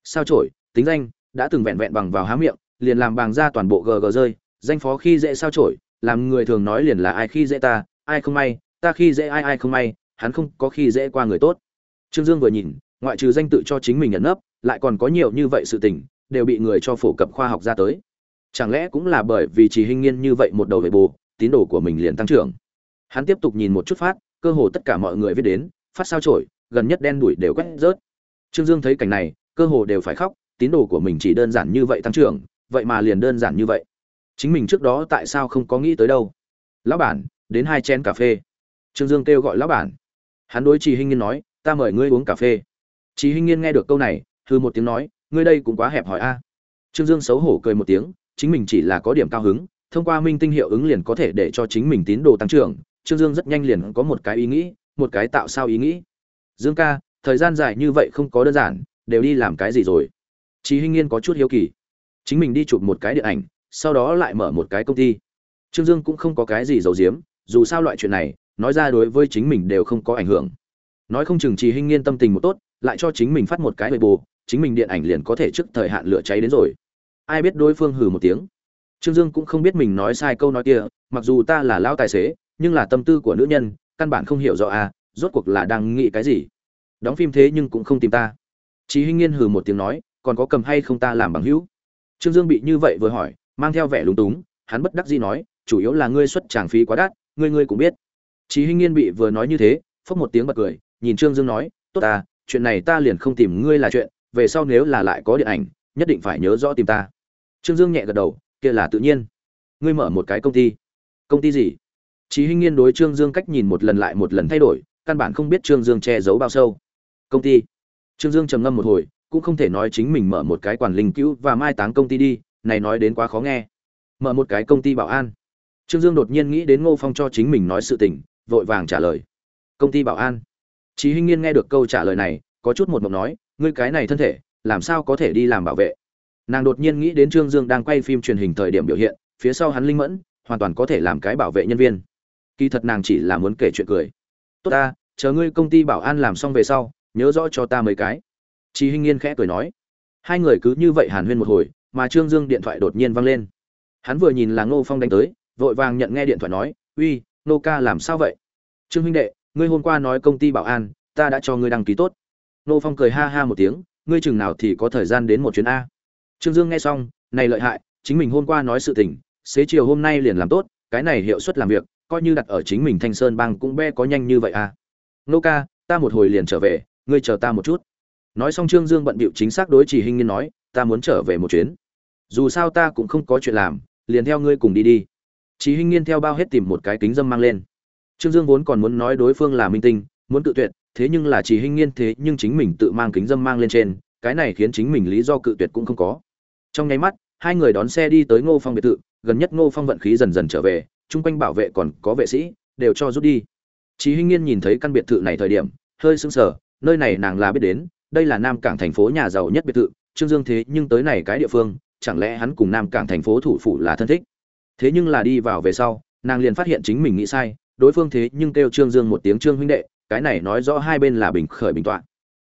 Speaker 1: Sao chổi, tính danh, đã từng vẹn vẹn bằng vào há miệng, liền làm bàng ra toàn bộ GG rơi, danh phó khi dễ sao chổi, làm người thường nói liền là ai khi dễ ta, ai không may, ta khi dễ ai ai không may, hắn không có khi dễ qua người tốt. Trương Dương vừa nhìn, ngoại trừ danh tự cho chính mình nhận nấp, lại còn có nhiều như vậy sự tình, đều bị người cho phổ cập khoa học ra tới chẳng lẽ cũng là bởi vì chỉ hình nghiên như vậy một đầu về bù tín đồ của mình liền tăng trưởng hắn tiếp tục nhìn một chút phát cơ hồ tất cả mọi người viết đến phát sao trổi gần nhất đen đuổi đều quét rớt. Trương dương thấy cảnh này, cơ hồ đều phải khóc, tín đồ của mình chỉ đơn giản như vậy tăng trưởng, vậy mà liền đơn giản như vậy. Chính mình trước đó tại sao không có nghĩ tới đâu? Lão bản, đến hai chén cà phê. Trương dương kêu gọi lão bản. Hắn đối trì hinh nghiên nói, ta mời ngươi uống cà phê. Trì hinh nghiên nghe được câu này, hừ một tiếng nói, ngươi đây cũng quá hẹp hỏi a. Trương dương xấu hổ cười một tiếng, chính mình chỉ là có điểm cao hứng, thông qua minh tinh hiệu ứng liền có thể để cho chính mình tín đồ tăng trưởng. Trương dương rất nhanh liền có một cái ý nghĩ, một cái tạo sao ý nghĩ dương ca thời gian dài như vậy không có đơn giản đều đi làm cái gì rồi Chí Hinh Nghiên có chút hiếu kỳ. Chính mình đi chụp một cái điện ảnh, sau đó lại mở một cái công ty. Trương Dương cũng không có cái gì giấu giếm, dù sao loại chuyện này, nói ra đối với chính mình đều không có ảnh hưởng. Nói không chừng Chí Hinh Nghiên tâm tình một tốt, lại cho chính mình phát một cái bề bù, chính mình điện ảnh liền có thể trước thời hạn lửa cháy đến rồi ai biết đối phương hừ một tiếng trương dương cũng không biết mình nói sai câu nói kia mặc dù ta là lão tài xế nhưng là tâm tư của nữ nhân căn bản không hiểu rõ à rốt cuộc là đang nghĩ cái gì? Đóng phim thế nhưng cũng không tìm ta. Chí Hinh Nghiên hừ một tiếng nói, còn có cầm hay không ta làm bằng hữu. Trương Dương bị như vậy vừa hỏi, mang theo vẻ lúng túng, hắn bất đắc dĩ nói, chủ yếu là ngươi xuất tràng phí quá đắt, ngươi ngươi cũng biết. Chí Hinh Nghiên bị vừa nói như thế, phốc một tiếng bật cười, nhìn Trương Dương nói, tốt ta, chuyện này ta liền không tìm ngươi là chuyện, về sau nếu là lại có điện ảnh, nhất định phải nhớ rõ tìm ta. Trương dương nhẹ gật đầu kia là tự nhiên. Ngươi mở một cái công ty. Công ty gì? Chí Hinh Nghiên đối Trương Dương cách nhìn một lần lại một lần thay đổi, căn bản không biết Trương Dương che giấu bao sâu. Công ty. Trương Dương trầm ngâm một hồi, cũng không thể nói chính mình mở một cái quản linh cứu và mai táng công ty đi, này nói đến quá khó nghe. Mở một cái công ty bảo an. Trương Dương đột nhiên nghĩ đến Ngô Phong cho chính mình nói sự tình, vội vàng trả lời. Công ty bảo an. Chí Hinh Nghiên nghe được câu trả lời này, có chút một mộng nói, ngươi cái này thân thể, làm sao có thể đi làm bảo vệ? nàng đột nhiên nghĩ đến trương dương đang quay phim truyền hình thời điểm biểu hiện phía sau hắn linh mẫn hoàn toàn có thể làm cái bảo vệ nhân viên kỳ thật nàng chỉ là muốn kể chuyện cười tốt ta chờ ngươi công ty bảo an làm xong về sau nhớ rõ cho ta mấy cái. Chị hinh nghiên khẽ cười nói. Hai người cứ như vậy hàn huyên một hồi mà trương dương điện thoại đột nhiên văng lên. Hắn vừa nhìn là ngô phong đánh tới vội vàng nhận nghe điện thoại nói uy nô ca làm sao vậy? Trương huynh đệ ngươi hôm qua nói công ty bảo an ta đã cho ngươi đăng ký tốt. Nô phong cười ha ha một tiếng ngươi chừng nào thì có thời gian đến một chuyến a. Trương Dương nghe xong, này lợi hại, chính mình hôm qua nói sự tình, xế chiều hôm nay liền làm tốt, cái này hiệu suất làm việc coi như đặt ở chính mình thanh sơn bang cũng be có nhanh như vậy à. Nô ca, ta một hồi liền trở về, ngươi chờ ta một chút. Nói xong trương dương bận bịu chính xác đối chỉ hình nhiên nói, ta muốn trở về một chuyến. Dù sao ta cũng không có chuyện làm, liền theo ngươi cùng đi đi. Chỉ hình nhiên theo bao hết tìm một cái kính dâm mang lên. Trương dương vốn còn muốn nói đối phương là minh tinh, muốn cự tuyệt, thế nhưng là chỉ hình nhiên thế nhưng chính mình tự mang kính dâm mang lên trên, cái này khiến chính mình lý do cự tuyệt cũng không có. Trong nháy mắt, hai người đón xe đi tới ngô phong biệt thự, gần nhất ngô phong vận khí dần dần trở về chung quanh bảo vệ còn có vệ sĩ đều cho rút đi Chí Hinh Nghiên nhìn thấy căn biệt thự này thời điểm, hơi sững sờ, nơi này nàng là biết đến, đây là Nam Cảng thành phố nhà giàu nhất biệt thự, Trương Dương thế nhưng tới này cái địa phương, chẳng lẽ hắn cùng Nam Cảng thành phố thủ phủ là thân thích? Thế nhưng là đi vào về sau, nàng liền phát hiện chính mình nghĩ sai, đối phương thế nhưng kêu Trương Dương một tiếng Trương huynh đệ, cái này nói rõ hai bên là bình khởi bình tọa.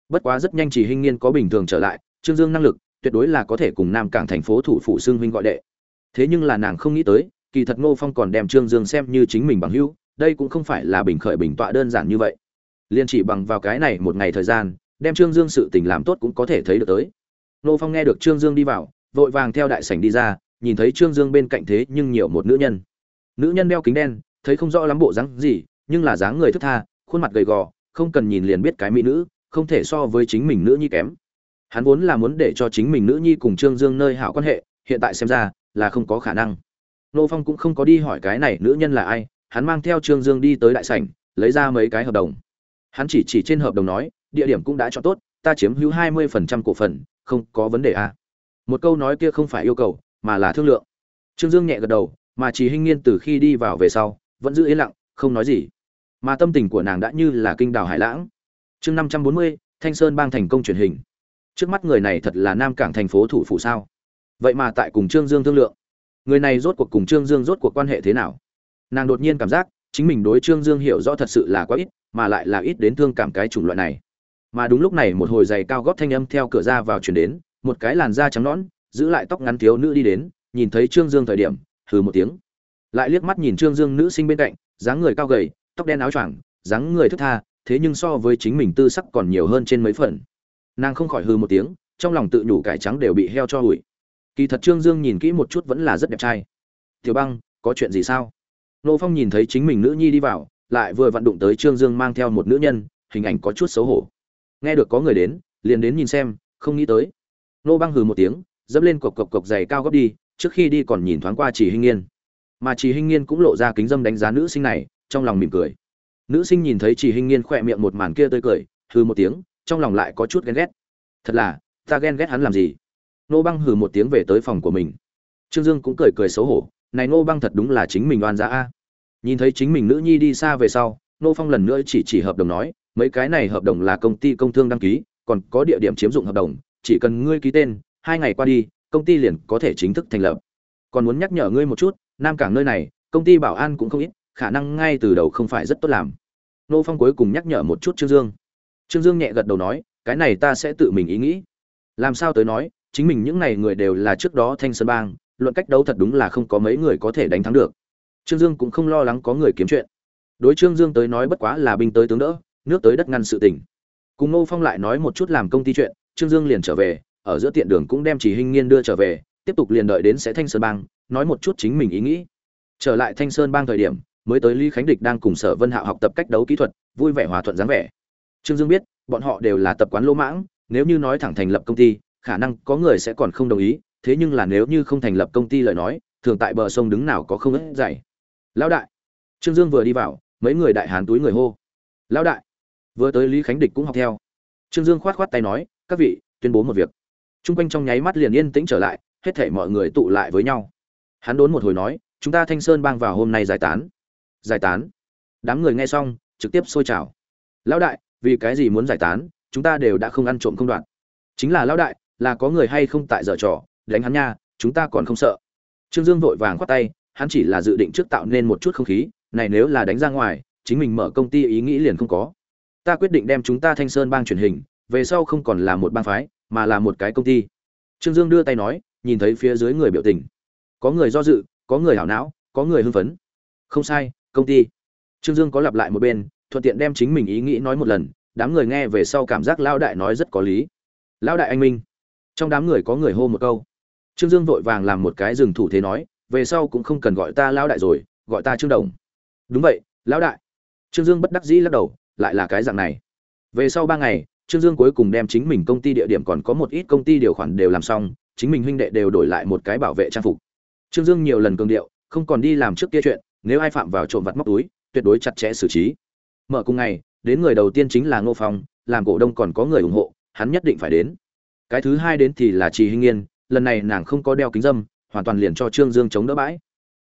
Speaker 1: Bất quá rất nhanh Chỉ Hinh Nghiên có bình thường trở lại, Trương Dương năng lực, tuyệt đối là có thể cùng Nam Cảng thành phố thủ phủ xưng huynh gọi đệ. Thế nhưng là nàng không nghĩ tới, kỳ thật Ngô Phong còn đem Trương Dương xem như chính mình bằng hữu, đây cũng không phải là bình khởi bình tọa đơn giản như vậy. Liên chỉ bằng vào cái này một ngày thời gian đem trương dương sự tình làm tốt cũng có thể thấy được tới. Ngô phong nghe được trương dương đi vào vội vàng theo đại sảnh đi ra nhìn thấy trương dương bên cạnh thế nhưng nhiều một nữ nhân. Nữ nhân đeo kính đen thấy không rõ lắm bộ dáng gì nhưng là dáng người thức tha khuôn mặt gầy gò không cần nhìn liền biết cái mỹ nữ không thể so với chính mình nữ nhi kém. Hắn vốn là muốn để cho chính mình nữ nhi cùng trương dương nơi hảo quan hệ hiện tại xem ra là không có khả năng nô phong cũng không có đi hỏi cái này nữ nhân là ai hắn mang theo Trương Dương đi tới đại sảnh, lấy ra mấy cái hợp đồng. Hắn chỉ chỉ trên hợp đồng nói, địa điểm cũng đã chọn tốt, ta chiếm hữu 20% cổ phần, không có vấn đề à? Một câu nói kia không phải yêu cầu, mà là thương lượng. Trương Dương nhẹ gật đầu, mà Chỉ Hinh Nghiên từ khi đi vào về sau, vẫn giữ yên lặng, không nói gì. Mà tâm tình của nàng đã như là kinh đào hải lãng. Chương 540, Thanh Sơn bang thành công truyền hình. Trước mắt người này thật là Nam Cảng thành phố thủ phủ sao? Vậy mà tại cùng Trương Dương thương lượng, người này rốt cuộc cùng Trương Dương rốt cuộc quan hệ thế nào? nàng đột nhiên cảm giác, chính mình đối trương dương hiểu rõ thật sự là quá ít, mà lại là ít đến thương cảm cái chủng loại này. Mà đúng lúc này một hồi giày cao góp thanh âm theo cửa ra vào chuyển đến, một cái làn da trắng nõn, giữ lại tóc ngắn thiếu nữ đi đến, nhìn thấy trương dương thời điểm, hừ một tiếng. Lại liếc mắt nhìn trương dương nữ sinh bên cạnh, dáng người cao gầy, tóc đen áo choàng, dáng người thức tha, thế nhưng so với chính mình tư sắc còn nhiều hơn trên mấy phần. Nàng không khỏi hừ một tiếng, trong lòng tự nhủ cải trắng đều bị heo cho hủi kỳ thật trương dương nhìn kỹ một chút vẫn là rất đẹp trai. Tiểu băng, có chuyện gì sao? Nô phong nhìn thấy chính mình nữ nhi đi vào, lại vừa vặn đụng tới trương dương mang theo một nữ nhân, hình ảnh có chút xấu hổ. Nghe được có người đến, liền đến nhìn xem, không nghĩ tới. Nô băng hừ một tiếng, dẫm lên cộc cộc cộc giày cao gấp đi, trước khi đi còn nhìn thoáng qua chỉ hinh nghiên. Mà chỉ hinh nghiên cũng lộ ra kính dâm đánh giá nữ sinh này, trong lòng mỉm cười. Nữ sinh nhìn thấy chỉ hinh nghiên khỏe miệng một màn kia tươi cười, hừ một tiếng, trong lòng lại có chút ghen ghét. Thật là, ta ghen ghét hắn làm gì? Nô băng hừ một tiếng về tới phòng của mình. Trương dương cũng cười cười xấu hổ, này nô băng thật đúng là chính mình oan giá a. Nhìn thấy chính mình nữ nhi đi xa về sau, nô phong lần nữa chỉ chỉ hợp đồng nói, mấy cái này hợp đồng là công ty công thương đăng ký, còn có địa điểm chiếm dụng hợp đồng, chỉ cần ngươi ký tên, hai ngày qua đi, công ty liền có thể chính thức thành lập. Còn muốn nhắc nhở ngươi một chút, nam cảng nơi này, công ty bảo an cũng không ít, khả năng ngay từ đầu không phải rất tốt làm. Nô phong cuối cùng nhắc nhở một chút trương dương. Trương dương nhẹ gật đầu nói, cái này ta sẽ tự mình ý nghĩ. Làm sao tới nói chính mình những này người đều là trước đó thanh sơn bang, luận cách đấu thật đúng là không có mấy người có thể đánh thắng được. Trương dương cũng không lo lắng có người kiếm chuyện. Đối trương dương tới nói bất quá là binh tới tướng đỡ, nước tới đất ngăn sự tình. Cùng ngô phong lại nói một chút làm công ty chuyện, trương dương liền trở về, ở giữa tiện đường cũng đem chỉ hình nghiên đưa trở về, tiếp tục liền đợi đến sẽ thanh sơn bang, nói một chút chính mình ý nghĩ. Trở lại thanh sơn bang thời điểm, mới tới lý khánh địch đang cùng sở vân hạo học tập cách đấu kỹ thuật, vui vẻ hòa thuận dáng vẻ. Trương dương biết, bọn họ đều là tập quán lỗ mãng, nếu như nói thẳng thành lập công ty khả năng có người sẽ còn không đồng ý, thế nhưng là nếu như không thành lập công ty lời nói, thường tại bờ sông đứng nào có không ít dày. Lão đại. Trương dương vừa đi vào, mấy người đại hán túi người hô. Lão đại. Vừa tới lý khánh địch cũng học theo. Trương dương khoát khoát tay nói, các vị, tuyên bố một việc. T r u n g quanh trong nháy mắt liền yên tĩnh trở lại, hết thể mọi người tụ lại với nhau. Hắn đốn một hồi nói, chúng ta thanh sơn bang vào hôm nay giải tán. Giải tán? Đám người nghe xong, trực tiếp sôi trào. Lão đại, vì cái gì muốn giải tán? Chúng ta đều đã không ăn trộm không đoạn. Chính là lão đại là có người hay không tại dở trò đánh hắn nha chúng ta còn không sợ trương dương vội vàng khoát tay hắn chỉ là dự định trước tạo nên một chút không khí, này nếu là đánh ra ngoài, chính mình mở công ty ý nghĩ liền không có. Ta quyết định đem chúng ta Thanh Sơn bang truyền hình, về sau không còn là một bang phái, mà là một cái công ty. Trương Dương đưa tay nói, nhìn thấy phía dưới người biểu tình. Có người do dự, có người hảo não, có người hưng phấn. Không sai, công ty. Trương Dương có lặp lại một bên, thuận tiện đem chính mình ý nghĩ nói một lần, đám người nghe về sau cảm giác lão đại nói rất có lý. Lão đại anh minh. Trong đám người có người hô một câu. Trương Dương vội vàng làm một cái dừng thủ thế nói, về sau cũng không cần gọi ta lão đại rồi gọi ta trương đồng. Đúng vậy lão đại. Trương dương bất đắc dĩ lắc đầu lại là cái dạng này. Về sau ba ngày trương dương cuối cùng đem chính mình công ty địa điểm còn có một ít công ty điều khoản đều làm xong chính mình huynh đệ đều đổi lại một cái bảo vệ trang phục. Trương dương nhiều lần cường điệu không còn đi làm trước kia chuyện nếu ai phạm vào trộm vặt móc túi tuyệt đối chặt chẽ xử trí. Mở cùng ngày đến người đầu tiên chính là ngô phong làm cổ đông còn có người ủng hộ hắn nhất định phải đến cái thứ hai đến thì là trì hinh nghiên lần này nàng không có đeo kính dâm, hoàn toàn liền cho trương dương chống đỡ bãi.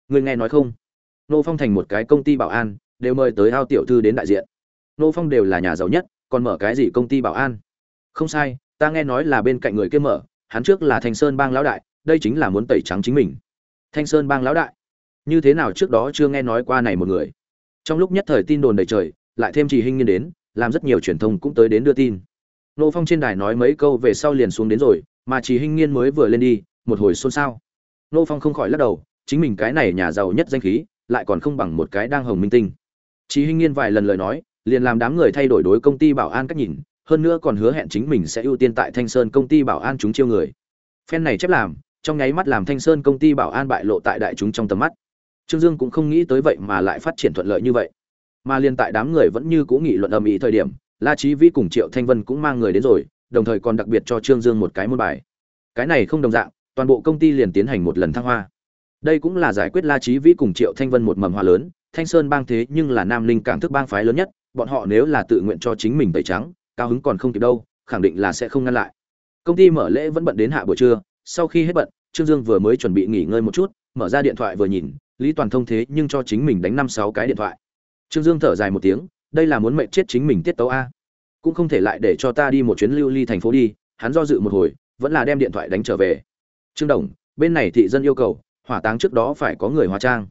Speaker 1: Người nghe nói không? Nô phong thành một cái công ty bảo an, đều mời tới ao tiểu thư đến đại diện. Nô phong đều là nhà giàu nhất, còn mở cái gì công ty bảo an? Không sai, ta nghe nói là bên cạnh người kia mở, hắn trước là thanh sơn bang lão đại, đây chính là muốn tẩy trắng chính mình. Thanh sơn bang lão đại? Như thế nào trước đó chưa nghe nói qua này một người? Trong lúc nhất thời tin đồn đầy trời, lại thêm trì hinh nghiên đến, làm rất nhiều truyền thông cũng tới đến đưa tin nô phong trên đài nói mấy câu về sau liền xuống đến rồi, mà trì hinh nghiên mới vừa lên đi, một hồi xôn xao. Nô phong không khỏi lắc đầu, chính mình cái này nhà giàu nhất danh khí, lại còn không bằng một cái đang hồng minh tinh. Trì hinh nghiên vài lần lời nói, liền làm đám người thay đổi đối công ty bảo an cách nhìn, hơn nữa còn hứa hẹn chính mình sẽ ưu tiên tại thanh sơn công ty bảo an chúng chiêu người. Phen này chép làm, trong nháy mắt làm thanh sơn công ty bảo an bại lộ tại đại chúng trong tầm mắt. Trương dương cũng không nghĩ tới vậy mà lại phát triển thuận lợi như vậy. Mà liên tại đám người vẫn như cũ nghị luận âm ý thời điểm la trí vĩ cùng triệu thanh vân cũng mang người đến rồi, đồng thời còn đặc biệt cho trương dương một cái môn bài. Cái này không đồng dạng, toàn bộ công ty liền tiến hành một lần thăng hoa. Đây cũng là giải quyết la trí vĩ cùng triệu thanh vân một mầm hoa lớn, thanh sơn bang thế nhưng là nam Linh cảng thức bang phái lớn nhất, bọn họ nếu là tự nguyện cho chính mình tẩy trắng, cao hứng còn không kịp đâu, khẳng định là sẽ không ngăn lại. Công ty mở lễ vẫn bận đến hạ buổi trưa, sau khi hết bận, trương dương vừa mới chuẩn bị nghỉ ngơi một chút, mở ra điện thoại vừa nhìn, lý toàn thông thế nhưng cho chính mình đánh năm sáu cái điện thoại. Trương dương thở dài một tiếng đây là muốn mệnh chết chính mình tiết tấu a. Cũng không thể lại để cho ta đi một chuyến lưu ly thành phố đi, hắn do dự một hồi, vẫn là đem điện thoại đánh trở về. Trương đồng, bên này thị dân yêu cầu, hỏa táng trước đó phải có người hóa trang.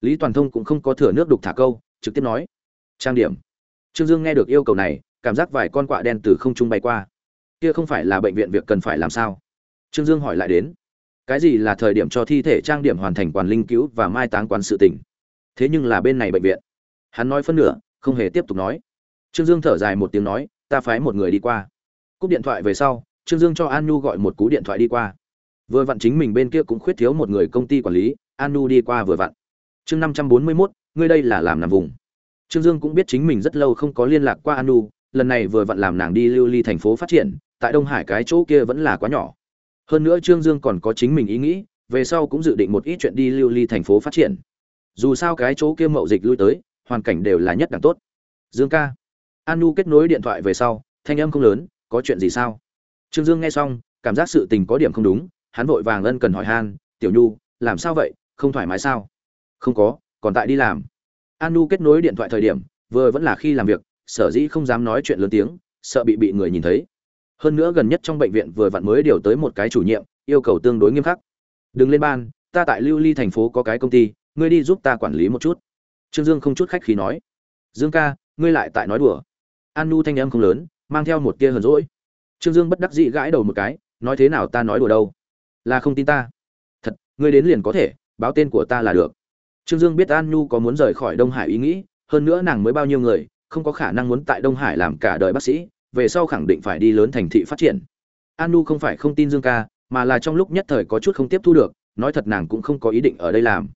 Speaker 1: Lý toàn thông cũng không có thừa nước đục thả câu, trực tiếp nói. Trang điểm. Trương dương nghe được yêu cầu này, cảm giác vài con quạ đen từ không trung bay qua. Kia không phải là bệnh viện việc cần phải làm sao? Trương dương hỏi lại đến. Cái gì là thời điểm cho thi thể trang điểm hoàn thành quản linh cứu và mai táng quán sự tỉnh thế nhưng là bên này bệnh viện. Hắn nói phân nửa không hề tiếp tục nói. Trương dương thở dài một tiếng nói, ta phái một người đi qua. Cúp điện thoại về sau, trương dương cho an nhu gọi một cú điện thoại đi qua. Vừa vặn chính mình bên kia cũng khuyết thiếu một người công ty quản lý an nhu đi qua vừa vặn. Chương năm trăm bốn mươi mốt, ngươi đây là làm nằm vùng. Trương dương cũng biết chính mình rất lâu không có liên lạc qua an nhu lần này vừa vặn làm nàng đi lưu ly thành phố phát triển, tại đông hải cái chỗ kia vẫn là quá nhỏ. Hơn nữa trương dương còn có chính mình ý nghĩ, về sau cũng dự định một ít chuyện đi lưu ly thành phố phát triển. Dù sao cái chỗ kia mậu dịch lui tới hoàn cảnh đều là nhất đẳng tốt. Dương ca. An nu kết nối điện thoại về sau, thanh âm không lớn, có chuyện gì sao? Trương dương nghe xong, cảm giác sự tình có điểm không đúng, hắn vội vàng ân cần hỏi han, tiểu nhu, làm sao vậy? Không thoải mái sao? Không có, còn tại đi làm. An nu kết nối điện thoại thời điểm, vừa vẫn là khi làm việc, sở dĩ không dám nói chuyện lớn tiếng, sợ bị bị người nhìn thấy. Hơn nữa gần nhất trong bệnh viện vừa vặn mới điều tới một cái chủ nhiệm, yêu cầu tương đối nghiêm khắc. Đừng lên ban, ta tại lưu ly thành phố có cái công ty, ngươi đi giúp ta quản lý một chút trương dương không chút khách khí nói, dương ca, ngươi lại tại nói đùa. An nu thanh âm không lớn, mang theo một tia hờn rỗi trương dương bất đắc dĩ gãi đầu một cái, nói thế nào ta nói đùa đâu? Là không tin ta. Thật, ngươi đến liền có thể, báo tên của ta là được. Trương dương biết an nhu có muốn rời khỏi đông hải ý nghĩ, hơn nữa nàng mới bao nhiêu người, không có khả năng muốn tại đông hải làm cả đời bác sĩ, về sau khẳng định phải đi lớn thành thị phát triển. An nhu không phải không tin dương ca, mà là trong lúc nhất thời có chút không tiếp thu được, nói thật nàng cũng không có ý định ở đây làm.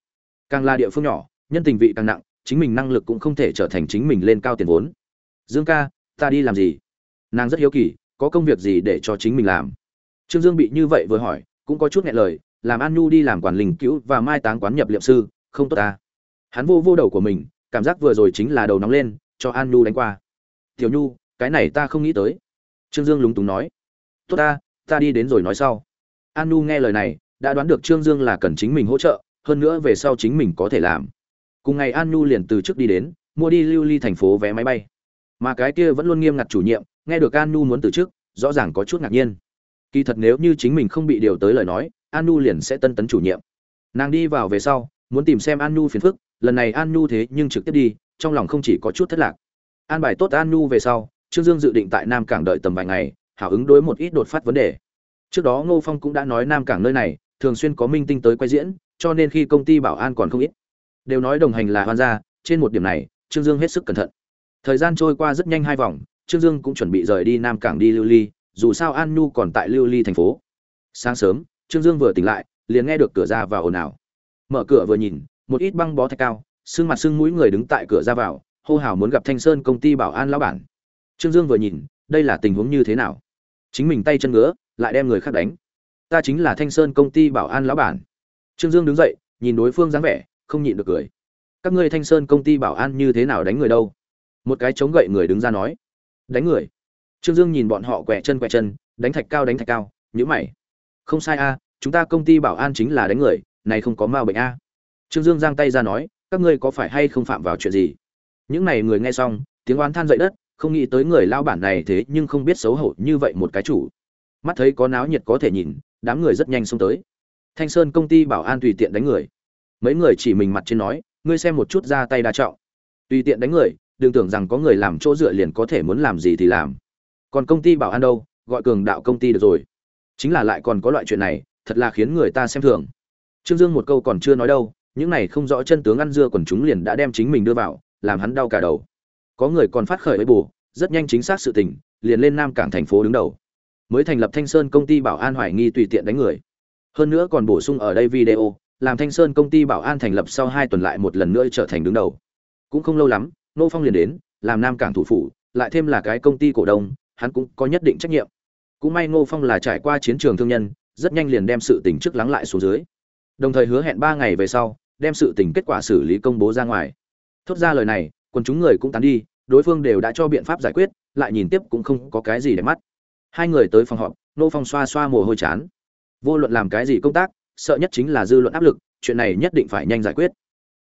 Speaker 1: Càng là địa phương nhỏ nhân tình vị càng nặng, chính mình năng lực cũng không thể trở thành chính mình lên cao tiền vốn. Dương ca, ta đi làm gì? Nàng rất hiếu kỳ, có công việc gì để cho chính mình làm? Trương dương bị như vậy vừa hỏi, cũng có chút nghẹn lời, làm an nhu đi làm quản linh cứu và mai táng quán nhập liệm sư, không tốt ta. Hắn vô vô đầu của mình, cảm giác vừa rồi chính là đầu nóng lên, cho an nhu đánh qua. Tiểu nhu, cái này ta không nghĩ tới. Trương dương lúng túng nói. Tốt ta ta đi đến rồi nói sau. An nhu nghe lời này, đã đoán được trương dương là cần chính mình hỗ trợ, hơn nữa về sau chính mình có thể làm cùng ngày an nhu liền từ trước đi đến, mua đi lưu ly thành phố vé máy bay. Mà cái kia vẫn luôn nghiêm ngặt chủ nhiệm, nghe được an nhu muốn từ chức rõ ràng có chút ngạc nhiên. Kỳ thật nếu như chính mình không bị điều tới lời nói, an nhu liền sẽ tân tấn chủ nhiệm. Nàng đi vào về sau, muốn tìm xem an nhu phiền phức, lần này an nhu thế nhưng trực tiếp đi, trong lòng không chỉ có chút thất lạc. An bài tốt an nhu về sau, trương dương dự định tại nam cảng đợi tầm vài ngày, hảo ứng đối một ít đột phát vấn đề. Trước đó ngô phong cũng đã nói nam cảng nơi này, thường xuyên có minh tinh tới quay diễn, cho nên khi công ty bảo an còn không ít đều nói đồng hành là hoan gia, trên một điểm này, trương dương hết sức cẩn thận. Thời gian trôi qua rất nhanh hai vòng, trương dương cũng chuẩn bị rời đi nam cảng đi lưu ly, dù sao an nhu còn tại lưu ly thành phố. Sáng sớm, trương dương vừa tỉnh lại, liền nghe được cửa ra vào ồn ào. Mở cửa vừa nhìn, một ít băng bó thạch cao sưng mặt sưng mũi người đứng tại cửa ra vào, hô hào muốn gặp thanh sơn công ty bảo an lão bản. Trương dương vừa nhìn, đây là tình huống như thế nào? Chính mình tay chân ngứa, lại đem người khác đánh. Ta chính là thanh sơn công ty bảo an lão bản. Trương dương đứng dậy, nhìn đối phương dáng vẻ không nhịn được cười. Các ngươi thanh sơn công ty bảo an như thế nào đánh người đâu? Một cái chống gậy người đứng ra nói. Đánh người. Trương dương nhìn bọn họ quẹ chân quẹ chân, đánh thạch cao đánh thạch cao nhữ mày. Không sai a, chúng ta công ty bảo an chính là đánh người, này không có ma bệnh a. Trương dương giang tay ra nói, các ngươi có phải hay không phạm vào chuyện gì? Những này người nghe xong, tiếng oán than dậy đất, không nghĩ tới người lao bản này thế nhưng không biết xấu hổ như vậy một cái chủ. Mắt thấy có náo nhiệt có thể nhìn, đám người rất nhanh xông tới. Thanh sơn công ty bảo an tùy tiện đánh người mấy người chỉ mình mặt trên nói, ngươi xem một chút ra tay đa trọng. Tùy tiện đánh người, đừng tưởng rằng có người làm chỗ dựa liền có thể muốn làm gì thì làm. Còn công ty bảo an đâu, gọi cường đạo công ty được rồi. Chính là lại còn có loại chuyện này, thật là khiến người ta xem thường. Trương dương một câu còn chưa nói đâu, những này không rõ chân tướng ăn dưa còn chúng liền đã đem chính mình đưa vào, làm hắn đau cả đầu. Có người còn phát khởi với bù, rất nhanh chính xác sự tình, liền lên nam cảng thành phố đứng đầu. Mới thành lập thanh sơn công ty bảo an hoài nghi tùy tiện đánh người. Hơn nữa còn bổ sung ở đây video làm thanh sơn công ty bảo an thành lập sau hai tuần lại một lần nữa trở thành đứng đầu. Cũng không lâu lắm, nô phong liền đến, làm nam cảng thủ phủ, lại thêm là cái công ty cổ đông, hắn cũng có nhất định trách nhiệm. Cũng may ngô phong là trải qua chiến trường thương nhân, rất nhanh liền đem sự tình trước lắng lại xuống dưới. Đồng thời hứa hẹn ba ngày về sau, đem sự tình kết quả xử lý công bố ra ngoài. Thốt ra lời này, quần chúng người cũng tán đi, đối phương đều đã cho biện pháp giải quyết, lại nhìn tiếp cũng không có cái gì để mắt. Hai người tới phòng họp, nô phong xoa xoa mồ hôi chán. Vô luận làm cái gì công tác sợ nhất chính là dư luận áp lực, chuyện này nhất định phải nhanh giải quyết.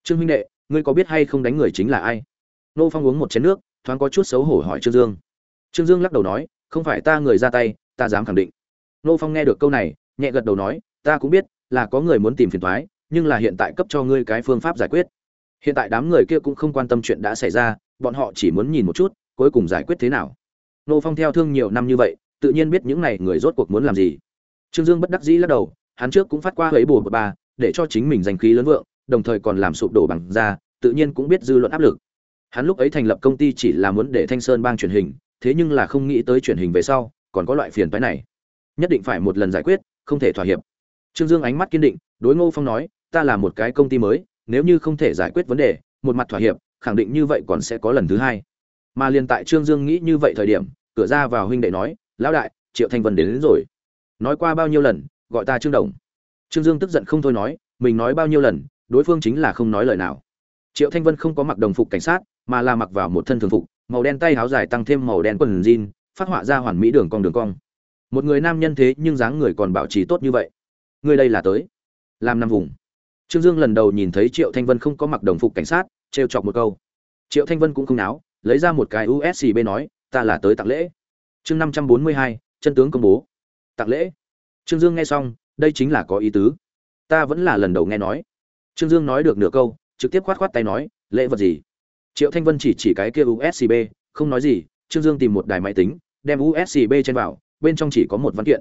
Speaker 1: Trương huynh đệ, ngươi có biết hay không đánh người chính là ai? Nô phong uống một chén nước, thoáng có chút xấu hổ hỏi trương dương. Trương dương lắc đầu nói, không phải ta người ra tay, ta dám khẳng định. Nô phong nghe được câu này, nhẹ gật đầu nói, ta cũng biết, là có người muốn tìm phiền thoái nhưng là hiện tại cấp cho ngươi cái phương pháp giải quyết. Hiện tại đám người kia cũng không quan tâm chuyện đã xảy ra, bọn họ chỉ muốn nhìn một chút, cuối cùng giải quyết thế nào. Nô phong theo thương nhiều năm như vậy, tự nhiên biết những này người rốt cuộc muốn làm gì. Trương dương bất đắc dĩ lắc đầu hắn trước cũng phát qua ấy bù ba để cho chính mình giành khí lớn vượng đồng thời còn làm sụp đổ bằng ra tự nhiên cũng biết dư luận áp lực. Hắn lúc ấy thành lập công ty chỉ là muốn để thanh sơn bang truyền hình thế nhưng là không nghĩ tới truyền hình về sau còn có loại phiền phái này. Nhất định phải một lần giải quyết không thể thỏa hiệp. Trương dương ánh mắt kiên định đối ngô phong nói ta là một cái công ty mới nếu như không thể giải quyết vấn đề một mặt thỏa hiệp khẳng định như vậy còn sẽ có lần thứ hai. Mà liền tại trương dương nghĩ như vậy thời điểm cửa ra vào huynh đệ nói lão đại triệu thanh vân đến, đến rồi. Nói qua bao nhiêu lần gọi ta trương đồng. Trương dương tức giận không thôi nói, mình nói bao nhiêu lần, đối phương chính là không nói lời nào. Triệu thanh vân không có mặc đồng phục cảnh sát, mà là mặc vào một thân thường phục, màu đen tay áo dài tăng thêm màu đen quần jean, phát họa ra hoàn mỹ đường cong đường cong. Một người nam nhân thế nhưng dáng người còn bảo trì tốt như vậy. Người đây là tới, làm năm vùng. Trương dương lần đầu nhìn thấy triệu thanh vân không có mặc đồng phục cảnh sát, trêu chọc một câu. Triệu thanh vân cũng không náo, lấy ra một cái uscb nói, ta là tới tặng lễ. Chương năm trăm bốn mươi hai, chân tướng công bố. Tặng lễ trương dương nghe xong đây chính là có ý tứ. Ta vẫn là lần đầu nghe nói. Trương dương nói được nửa câu trực tiếp khoát khoát tay nói lễ vật gì? Triệu thanh vân chỉ chỉ cái kia USB, không nói gì trương dương tìm một đài máy tính đem USB trên vào bên trong chỉ có một văn kiện.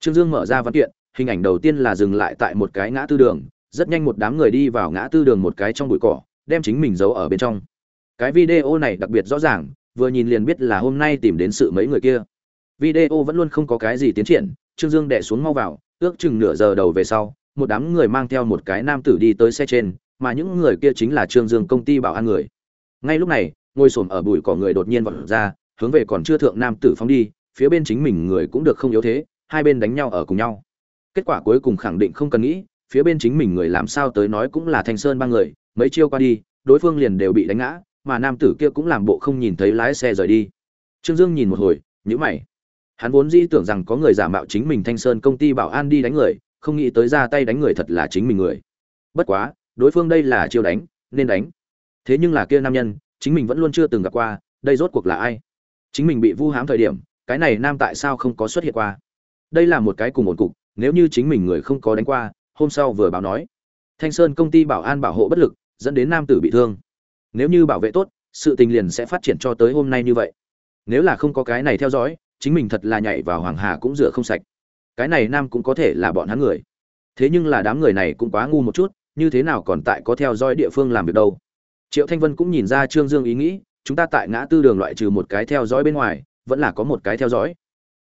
Speaker 1: Trương dương mở ra văn kiện hình ảnh đầu tiên là dừng lại tại một cái ngã tư đường rất nhanh một đám người đi vào ngã tư đường một cái trong bụi cỏ đem chính mình giấu ở bên trong. Cái video này đặc biệt rõ ràng vừa nhìn liền biết là hôm nay tìm đến sự mấy người kia. Video vẫn luôn không có cái gì tiến triển trương dương đè xuống mau vào, ước chừng nửa giờ đầu về sau, một đám người mang theo một cái nam tử đi tới xe trên, mà những người kia chính là trương dương công ty bảo an người. Ngay lúc này, ngồi xổm ở bụi cỏ người đột nhiên vọt ra, hướng về còn chưa thượng nam tử phóng đi, phía bên chính mình người cũng được không yếu thế, hai bên đánh nhau ở cùng nhau. Kết quả cuối cùng khẳng định không cần nghĩ, phía bên chính mình người làm sao tới nói cũng là thanh sơn ba người, mấy chiêu qua đi, đối phương liền đều bị đánh ngã, mà nam tử kia cũng làm bộ không nhìn thấy lái xe rời đi. Trương dương nhìn một hồi, nhíu mày hắn vốn dĩ tưởng rằng có người giả mạo chính mình thanh sơn công ty bảo an đi đánh người, không nghĩ tới ra tay đánh người thật là chính mình người. Bất quá, đối phương đây là chiêu đánh, nên đánh. Thế nhưng là kia nam nhân, chính mình vẫn luôn chưa từng gặp qua, đây rốt cuộc là ai? Chính mình bị vu hãm thời điểm, cái này nam tại sao không có xuất hiện qua? Đây là một cái cùng một cục, nếu như chính mình người không có đánh qua, hôm sau vừa báo nói. Thanh sơn công ty bảo an bảo hộ bất lực, dẫn đến nam tử bị thương. Nếu như bảo vệ tốt, sự tình liền sẽ phát triển cho tới hôm nay như vậy. Nếu là không có cái này theo dõi chính mình thật là nhảy vào hoàng hà cũng rửa không sạch. Cái này nam cũng có thể là bọn hắn người. Thế nhưng là đám người này cũng quá ngu một chút, như thế nào còn tại có theo dõi địa phương làm việc đâu. Triệu thanh vân cũng nhìn ra trương dương ý nghĩ, chúng ta tại ngã tư đường loại trừ một cái theo dõi bên ngoài, vẫn là có một cái theo dõi.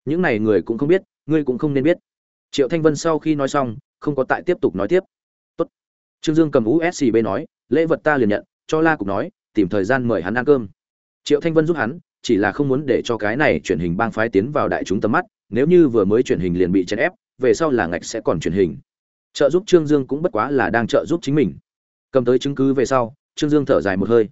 Speaker 1: Những này người cũng không biết, ngươi cũng không nên biết. Triệu thanh vân sau khi nói xong, không có tại tiếp tục nói tiếp. Tốt. trương dương cầm uscb nói, lễ vật ta liền nhận, cho la cục nói, tìm thời gian mời hắn ăn cơm. Triệu thanh vân giúp hắn chỉ là không muốn để cho cái này truyền hình bang phái tiến vào đại chúng tầm mắt, nếu như vừa mới truyền hình liền bị chèn ép, về sau là ngạch sẽ còn truyền hình. Trợ giúp trương dương cũng bất quá là đang trợ giúp chính mình. Cầm tới chứng cứ về sau, trương dương thở dài một hơi.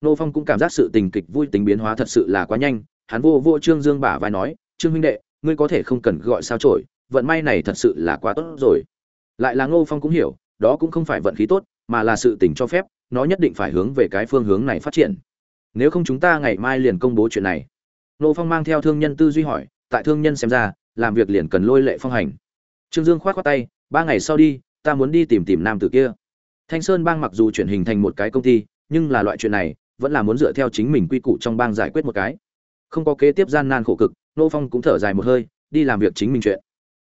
Speaker 1: Nô phong cũng cảm giác sự tình kịch vui tính biến hóa thật sự là quá nhanh, hắn vô vô trương dương bả vai nói, trương huynh đệ, ngươi có thể không cần gọi sao chổi, vận may này thật sự là quá tốt rồi. Lại là ngô phong cũng hiểu, đó cũng không phải vận khí tốt, mà là sự tình cho phép, nó nhất định phải hướng về cái phương hướng này phát triển nếu không chúng ta ngày mai liền công bố chuyện này. Nô phong mang theo thương nhân tư duy hỏi, tại thương nhân xem ra, làm việc liền cần lôi lệ phong hành. Trương dương khoát khoát tay, ba ngày sau đi, ta muốn đi tìm tìm nam tử kia. Thanh sơn bang mặc dù chuyển hình thành một cái công ty, nhưng là loại chuyện này, vẫn là muốn dựa theo chính mình quy củ trong bang giải quyết một cái. Không có kế tiếp gian nan khổ cực, nô phong cũng thở dài một hơi, đi làm việc chính mình chuyện.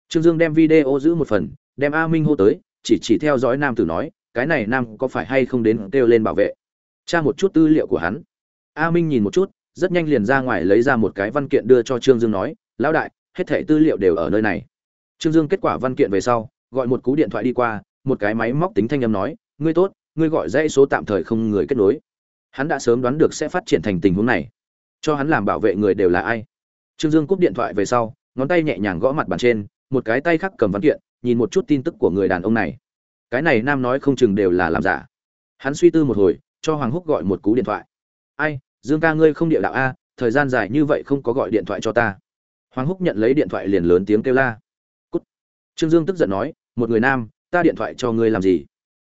Speaker 1: Trương dương đem video giữ một phần, đem a minh hô tới, chỉ chỉ theo dõi nam tử nói, cái này nam có phải hay không đến kêu lên bảo vệ. Tra một chút tư liệu của hắn a minh nhìn một chút, rất nhanh liền ra ngoài lấy ra một cái văn kiện đưa cho trương dương nói, lão đại, hết thẻ tư liệu đều ở nơi này. Trương dương kết quả văn kiện về sau, gọi một cú điện thoại đi qua, một cái máy móc tính thanh âm nói, ngươi tốt, ngươi gọi dãy số tạm thời không người kết nối. Hắn đã sớm đoán được sẽ phát triển thành tình huống này. Cho hắn làm bảo vệ người đều là ai? Trương dương cúp điện thoại về sau, ngón tay nhẹ nhàng gõ mặt bàn trên, một cái tay khác cầm văn kiện, nhìn một chút tin tức của người đàn ông này. Cái này nam nói không chừng đều là làm giả. Hắn suy tư một hồi, cho hoàng húc gọi một cú điện thoại ai, dương ca ngươi không địa đạo a, thời gian dài như vậy không có gọi điện thoại cho ta. Hoàng húc nhận lấy điện thoại liền lớn tiếng kêu la. Cút. trương dương tức giận nói, một người nam, ta điện thoại cho ngươi làm gì?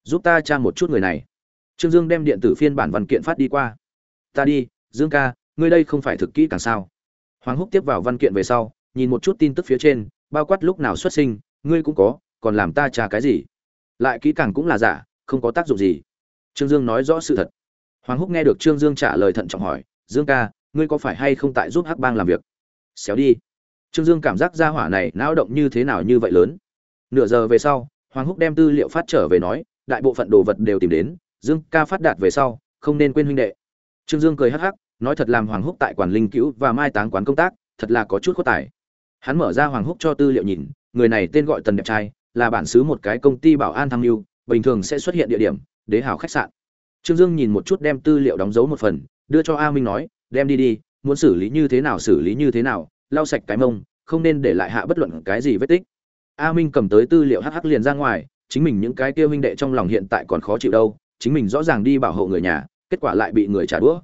Speaker 1: Giúp ta tra một chút người này. Trương dương đem điện tử phiên bản văn kiện phát đi qua. Ta đi, dương ca, ngươi đây không phải thực kỹ càng sao? Hoàng húc tiếp vào văn kiện về sau, nhìn một chút tin tức phía trên, bao quát lúc nào xuất sinh, ngươi cũng có, còn làm ta tra cái gì? Lại kỹ càng cũng là giả, không có tác dụng gì. Trương dương nói rõ sự thật hoàng húc nghe được trương dương trả lời thận trọng hỏi, dương ca, ngươi có phải hay không tại giúp hắc bang làm việc? Xéo đi. Trương dương cảm giác ra hỏa này não động như thế nào như vậy lớn. Nửa giờ về sau, hoàng húc đem tư liệu phát trở về nói, đại bộ phận đồ vật đều tìm đến, dương ca phát đạt về sau, không nên quên huynh đệ. Trương dương cười hắc hắc, nói thật làm hoàng húc tại quản linh cứu và mai táng quán công tác, thật là có chút khuất tài. Hắn mở ra hoàng húc cho tư liệu nhìn, người này tên gọi tần đẹp trai, là bản xứ một cái công ty bảo an tham mưu, bình thường sẽ xuất hiện địa điểm, đế hảo khách sạn trương dương nhìn một chút đem tư liệu đóng dấu một phần, đưa cho a minh nói, đem đi đi, muốn xử lý như thế nào xử lý như thế nào, lau sạch cái mông, không nên để lại hạ bất luận cái gì vết tích. A minh cầm tới tư liệu hh liền ra ngoài, chính mình những cái kia huynh đệ trong lòng hiện tại còn khó chịu đâu, chính mình rõ ràng đi bảo hộ người nhà, kết quả lại bị người trả đũa.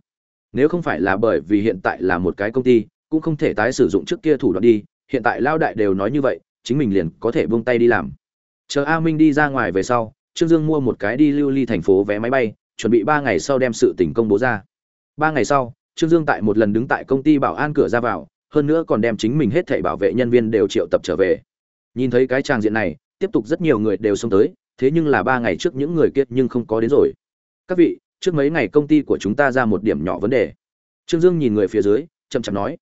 Speaker 1: Nếu không phải là bởi vì hiện tại là một cái công ty, cũng không thể tái sử dụng trước kia thủ đoạn đi, hiện tại lao đại đều nói như vậy, chính mình liền có thể buông tay đi làm. Chờ a minh đi ra ngoài về sau, trương dương mua một cái đi lưu ly thành phố vé máy bay chuẩn bị ba ngày sau đem sự tình công bố ra. Ba ngày sau, trương dương tại một lần đứng tại công ty bảo an cửa ra vào, hơn nữa còn đem chính mình hết thảy bảo vệ nhân viên đều triệu tập trở về. Nhìn thấy cái tràng diện này, tiếp tục rất nhiều người đều xông tới, thế nhưng là ba ngày trước những người kiết nhưng không có đến rồi. Các vị, trước mấy ngày công ty của chúng ta ra một điểm nhỏ vấn đề. Trương dương nhìn người phía dưới, chậm chậm nói.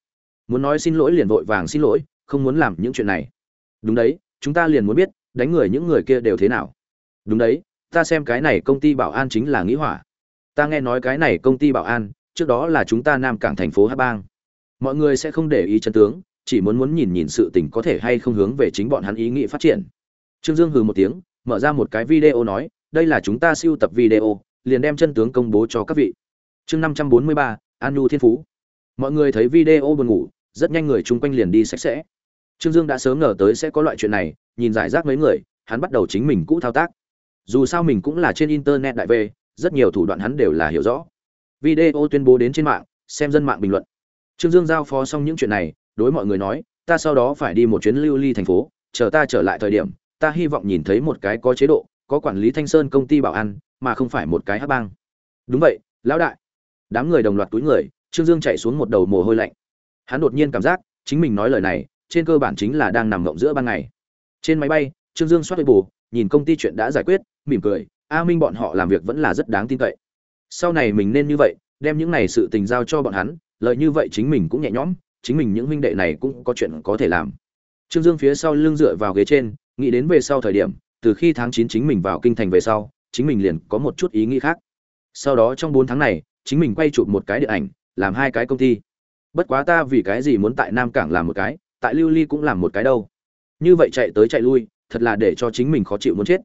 Speaker 1: Muốn nói xin lỗi liền vội vàng xin lỗi, không muốn làm những chuyện này. Đúng đấy, chúng ta liền muốn biết, đánh người những người kia đều thế nào. Đúng đấy ta xem cái này công ty bảo an chính là nghĩ hỏa. Ta nghe nói cái này công ty bảo an, trước đó là chúng ta nam cảng thành phố hát bang. Mọi người sẽ không để ý chân tướng, chỉ muốn muốn nhìn nhìn sự tình có thể hay không hướng về chính bọn hắn ý nghĩ phát triển. Trương dương hừ một tiếng, mở ra một cái video nói, đây là chúng ta siêu tập video, liền đem chân tướng công bố cho các vị. Chương năm trăm bốn mươi ba, an nhu thiên phú. Mọi người thấy video buồn ngủ, rất nhanh người chung quanh liền đi sạch sẽ. Trương dương đã sớm ngờ tới sẽ có loại chuyện này, nhìn giải rác mấy người, hắn bắt đầu chính mình cũ thao tác dù sao mình cũng là trên internet đại v, rất nhiều thủ đoạn hắn đều là hiểu rõ. Video tuyên bố đến trên mạng, xem dân mạng bình luận. Trương dương giao phó xong những chuyện này, đối mọi người nói, ta sau đó phải đi một chuyến lưu ly thành phố, chờ ta trở lại thời điểm, ta hy vọng nhìn thấy một cái có chế độ, có quản lý thanh sơn công ty bảo an, mà không phải một cái hát bang. Đúng vậy, lão đại. Đám người đồng loạt túi người, trương dương chạy xuống một đầu mồ hôi lạnh. Hắn đột nhiên cảm giác, chính mình nói lời này, trên cơ bản chính là đang nằm ngộng giữa ban ngày. Trên máy bay, trương dương xoát bù nhìn công ty chuyện đã giải quyết, mỉm cười, a minh bọn họ làm việc vẫn là rất đáng tin cậy. Sau này mình nên như vậy, đem những này sự tình giao cho bọn hắn, lợi như vậy chính mình cũng nhẹ nhõm, chính mình những huynh đệ này cũng có chuyện có thể làm. Trương dương phía sau lưng dựa vào ghế trên, nghĩ đến về sau thời điểm, từ khi tháng chín chính mình vào kinh thành về sau, chính mình liền có một chút ý nghĩ khác. Sau đó trong bốn tháng này, chính mình quay chụp một cái điện ảnh, làm hai cái công ty. Bất quá ta vì cái gì muốn tại nam cảng làm một cái, tại lưu ly cũng làm một cái đâu. Như vậy chạy tới chạy lui thật là để cho chính mình khó chịu muốn chết.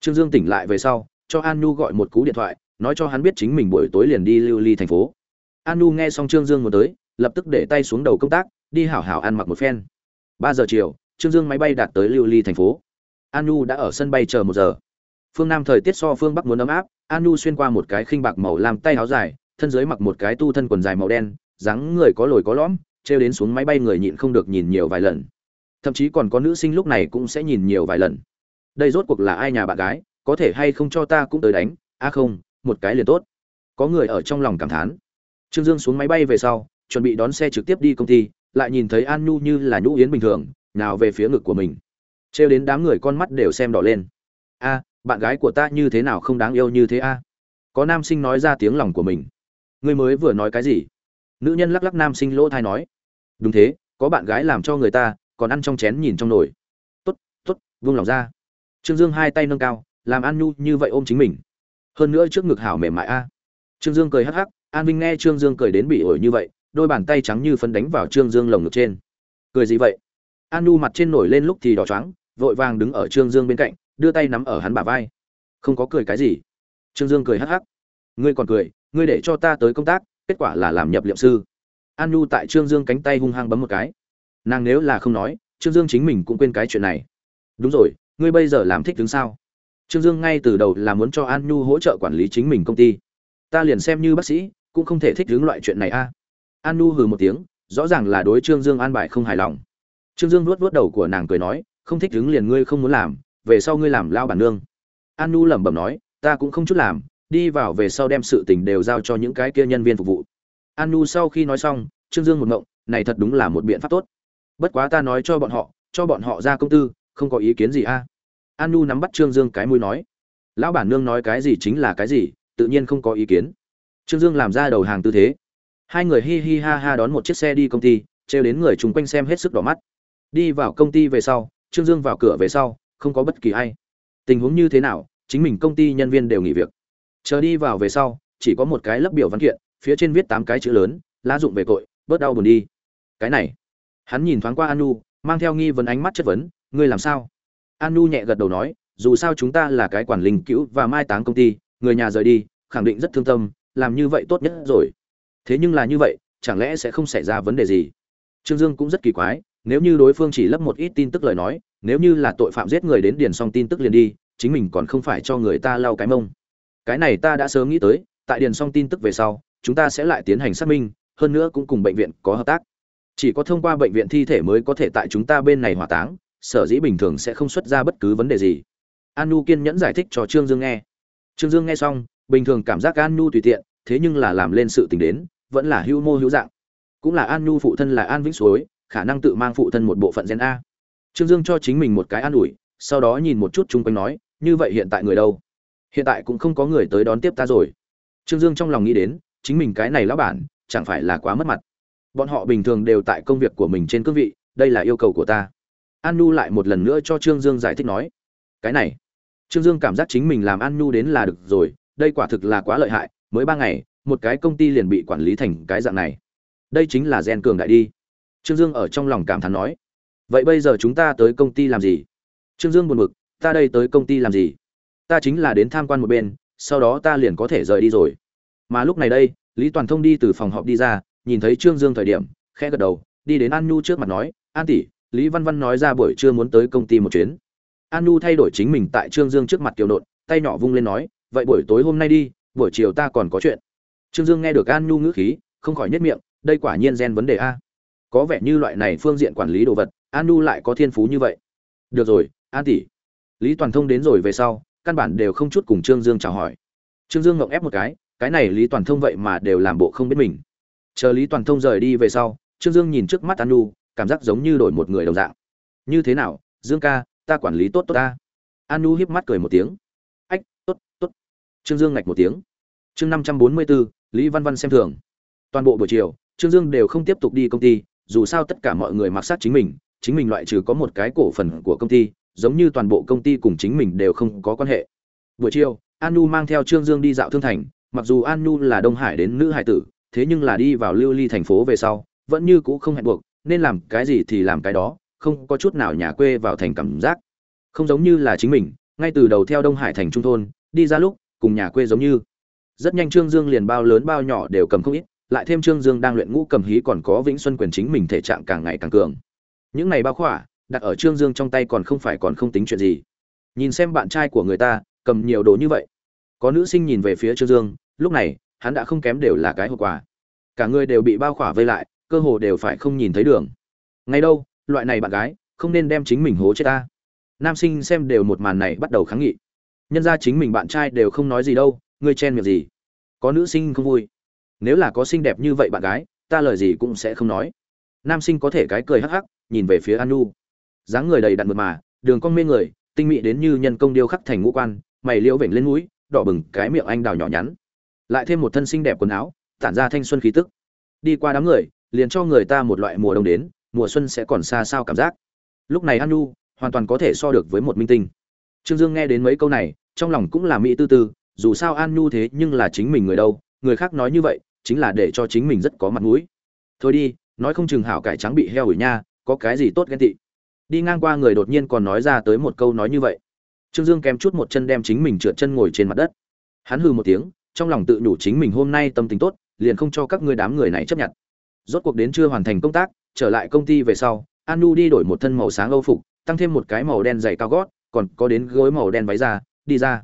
Speaker 1: Trương dương tỉnh lại về sau, cho an nhu gọi một cú điện thoại, nói cho hắn biết chính mình buổi tối liền đi lưu ly thành phố. An nhu nghe xong trương dương muốn tới, lập tức để tay xuống đầu công tác, đi hảo hảo ăn mặc một phen. Ba giờ chiều, trương dương máy bay đạt tới lưu ly thành phố. An nhu đã ở sân bay chờ một giờ. Phương nam thời tiết so phương bắc muốn ấm áp, an nhu xuyên qua một cái khinh bạc màu làm tay áo dài, thân dưới mặc một cái tu thân quần dài màu đen, dáng người có lồi có lõm, trêu đến xuống máy bay người nhịn không được nhìn nhiều vài lần thậm chí còn có nữ sinh lúc này cũng sẽ nhìn nhiều vài lần. Đây rốt cuộc là ai nhà bạn gái, có thể hay không cho ta cũng tới đánh? A không, một cái liền tốt. Có người ở trong lòng cảm thán. Trương dương xuống máy bay về sau, chuẩn bị đón xe trực tiếp đi công ty, lại nhìn thấy an nhu như là nhũ yến bình thường, nào về phía ngực của mình. Trêu đến đám người con mắt đều xem đỏ lên. A bạn gái của ta như thế nào không đáng yêu như thế a có nam sinh nói ra tiếng lòng của mình. Ngươi mới vừa nói cái gì? Nữ nhân lắc lắc nam sinh lỗ thai nói. Đúng thế, có bạn gái làm cho người ta còn ăn trong chén nhìn trong nồi. Tốt tốt vung lòng ra. Trương dương hai tay nâng cao, làm an nhu như vậy ôm chính mình. Hơn nữa trước ngực hảo mềm mại a. Trương dương cười hắc hắc, an vinh nghe trương dương cười đến bị ổi như vậy, đôi bàn tay trắng như phấn đánh vào trương dương lồng ngực trên. Cười gì vậy? An nhu mặt trên nổi lên lúc thì đỏ choáng, vội vàng đứng ở trương dương bên cạnh, đưa tay nắm ở hắn bả vai. Không có cười cái gì. Trương dương cười hắc hắc. Ngươi còn cười, ngươi để cho ta tới công tác, kết quả là làm nhập liệm sư. An nhu tại trương dương cánh tay hung hăng bấm một cái nàng nếu là không nói, trương dương chính mình cũng quên cái chuyện này. Đúng rồi, ngươi bây giờ làm thích đứng sao? Trương dương ngay từ đầu là muốn cho an nhu hỗ trợ quản lý chính mình công ty. Ta liền xem như bác sĩ, cũng không thể thích đứng loại chuyện này a. An nhu hừ một tiếng, rõ ràng là đối trương dương an bài không hài lòng. Trương dương nuốt vuốt đầu của nàng cười nói, không thích đứng liền ngươi không muốn làm, về sau ngươi làm lao bản nương. An nhu lẩm bẩm nói, ta cũng không chút làm, đi vào về sau đem sự tình đều giao cho những cái kia nhân viên phục vụ. An nhu sau khi nói xong, trương dương một ngộng, này thật đúng là một biện pháp tốt bất quá ta nói cho bọn họ, cho bọn họ ra công tư, không có ý kiến gì a. An nhu nắm bắt trương dương cái mũi nói. Lão bản nương nói cái gì chính là cái gì, tự nhiên không có ý kiến. Trương dương làm ra đầu hàng tư thế. Hai người hi hi ha ha đón một chiếc xe đi công ty, trêu đến người chung quanh xem hết sức đỏ mắt. Đi vào công ty về sau, trương dương vào cửa về sau, không có bất kỳ ai. Tình huống như thế nào, chính mình công ty nhân viên đều nghỉ việc. Chờ đi vào về sau, chỉ có một cái lấp biểu văn kiện, phía trên viết tám cái chữ lớn, lá dụng về tội, bớt đau buồn đi. Cái này hắn nhìn thoáng qua an nu mang theo nghi vấn ánh mắt chất vấn, ngươi làm sao? An nu nhẹ gật đầu nói, dù sao chúng ta là cái quản linh cứu và mai táng công ty, người nhà rời đi, khẳng định rất thương tâm, làm như vậy tốt nhất rồi. Thế nhưng là như vậy, chẳng lẽ sẽ không xảy ra vấn đề gì? Trương dương cũng rất kỳ quái, nếu như đối phương chỉ lấp một ít tin tức lời nói, nếu như là tội phạm giết người đến điền xong tin tức liền đi, chính mình còn không phải cho người ta lau cái mông. Cái này ta đã sớm nghĩ tới, tại điền xong tin tức về sau, chúng ta sẽ lại tiến hành xác minh, hơn nữa cũng cùng bệnh viện có hợp tác chỉ có thông qua bệnh viện thi thể mới có thể tại chúng ta bên này hỏa táng, sở dĩ bình thường sẽ không xuất ra bất cứ vấn đề gì. An nu kiên nhẫn giải thích cho trương dương nghe. Trương dương nghe xong, bình thường cảm giác an nu tùy tiện, thế nhưng là làm lên sự tình đến, vẫn là hưu mô hữu dạng. Cũng là an nu phụ thân là an vĩnh suối, khả năng tự mang phụ thân một bộ phận gen a. Trương dương cho chính mình một cái an ủi, sau đó nhìn một chút chung quanh nói, như vậy hiện tại người đâu? Hiện tại cũng không có người tới đón tiếp ta rồi. Trương dương trong lòng nghĩ đến, chính mình cái này lão bản, chẳng phải là quá mất mặt bọn họ bình thường đều tại công việc của mình trên cương vị, đây là yêu cầu của ta. An nu lại một lần nữa cho trương dương giải thích nói, cái này, trương dương cảm giác chính mình làm an nu đến là được rồi, đây quả thực là quá lợi hại, mới ba ngày, một cái công ty liền bị quản lý thành cái dạng này. Đây chính là gen cường đại đi. Trương dương ở trong lòng cảm thán nói, vậy bây giờ chúng ta tới công ty làm gì? Trương dương buồn bực, ta đây tới công ty làm gì? Ta chính là đến tham quan một bên, sau đó ta liền có thể rời đi rồi. Mà lúc này đây, lý toàn thông đi từ phòng họp đi ra nhìn thấy trương dương thời điểm, khẽ gật đầu, đi đến an nhu trước mặt nói, an tỷ, lý văn văn nói ra buổi trưa muốn tới công ty một chuyến. An nhu thay đổi chính mình tại trương dương trước mặt kiều nộn, tay nhỏ vung lên nói, vậy buổi tối hôm nay đi, buổi chiều ta còn có chuyện. Trương dương nghe được an nhu ngữ khí, không khỏi nhất miệng, đây quả nhiên gen vấn đề a. Có vẻ như loại này phương diện quản lý đồ vật, an nhu lại có thiên phú như vậy. Được rồi, an tỷ. Lý toàn thông đến rồi về sau, căn bản đều không chút cùng trương dương chào hỏi. Trương dương ngậm ép một cái cái này lý toàn thông vậy mà đều làm bộ không biết mình chờ lý toàn thông rời đi về sau, trương dương nhìn trước mắt an nu cảm giác giống như đổi một người đồng dạng. Như thế nào, dương ca, ta quản lý tốt tốt ta. An nu hiếp mắt cười một tiếng. Ách, tốt tốt. Trương dương ngạch một tiếng. Chương năm trăm bốn mươi bốn, lý văn văn xem thường. Toàn bộ buổi chiều, trương dương đều không tiếp tục đi công ty, dù sao tất cả mọi người mặc sát chính mình chính mình loại trừ có một cái cổ phần của công ty, giống như toàn bộ công ty cùng chính mình đều không có quan hệ. Buổi chiều an nu mang theo trương dương đi dạo thương thành, mặc dù an nu là đông hải đến nữ hải tử thế nhưng là đi vào lưu ly thành phố về sau, vẫn như cũ không hẹn buộc, nên làm cái gì thì làm cái đó, không có chút nào nhà quê vào thành cảm giác. Không giống như là chính mình, ngay từ đầu theo đông hải thành trung thôn, đi ra lúc, cùng nhà quê giống như. Rất nhanh trương dương liền bao lớn bao nhỏ đều cầm không ít, lại thêm trương dương đang luyện ngũ cầm hí còn có vĩnh xuân quyền chính mình thể trạng càng ngày càng cường. Những này bao khỏa, đặt ở trương dương trong tay còn không phải còn không tính chuyện gì. Nhìn xem bạn trai của người ta, cầm nhiều đồ như vậy. Có nữ sinh nhìn về phía trương dương, lúc này hắn đã không kém đều là cái hậu quả cả người đều bị bao khỏa vây lại, cơ hồ đều phải không nhìn thấy đường. Ngay đâu, loại này bạn gái, không nên đem chính mình hố chết ta. Nam sinh xem đều một màn này bắt đầu kháng nghị. Nhân ra chính mình bạn trai đều không nói gì đâu, ngươi chen miệng gì? Có nữ sinh không vui. Nếu là có xinh đẹp như vậy bạn gái, ta lời gì cũng sẽ không nói. Nam sinh có thể cái cười hắc hắc, nhìn về phía an nu dáng người đầy đặn mượt mà, đường cong mê người, tinh mị đến như nhân công điêu khắc thành ngũ quan, mày liễu vểnh lên mũi, đỏ bừng cái miệng anh đào nhỏ nhắn lại thêm một thân xinh đẹp quần áo, tản ra thanh xuân khí tức. Đi qua đám người, liền cho người ta một loại mùa đông đến, mùa xuân sẽ còn xa sao cảm giác. Lúc này an nu hoàn toàn có thể so được với một minh tinh. Trương dương nghe đến mấy câu này, trong lòng cũng là mỹ tư tư, dù sao an nhu thế nhưng là chính mình người đâu, người khác nói như vậy, chính là để cho chính mình rất có mặt mũi. Thôi đi, nói không chừng hảo cải trắng bị heo ủi nha, có cái gì tốt ghen tị. Đi ngang qua người đột nhiên còn nói ra tới một câu nói như vậy. Trương dương kém chút một chân đem chính mình trượt chân ngồi trên mặt đất. Hắn hừ một tiếng trong lòng tự nhủ chính mình hôm nay tâm tình tốt, liền không cho các ngươi đám người này chấp nhận. Rốt cuộc đến chưa hoàn thành công tác, trở lại công ty về sau an nu đi đổi một thân màu sáng âu phục, tăng thêm một cái màu đen dày cao gót, còn có đến gối màu đen váy ra đi ra.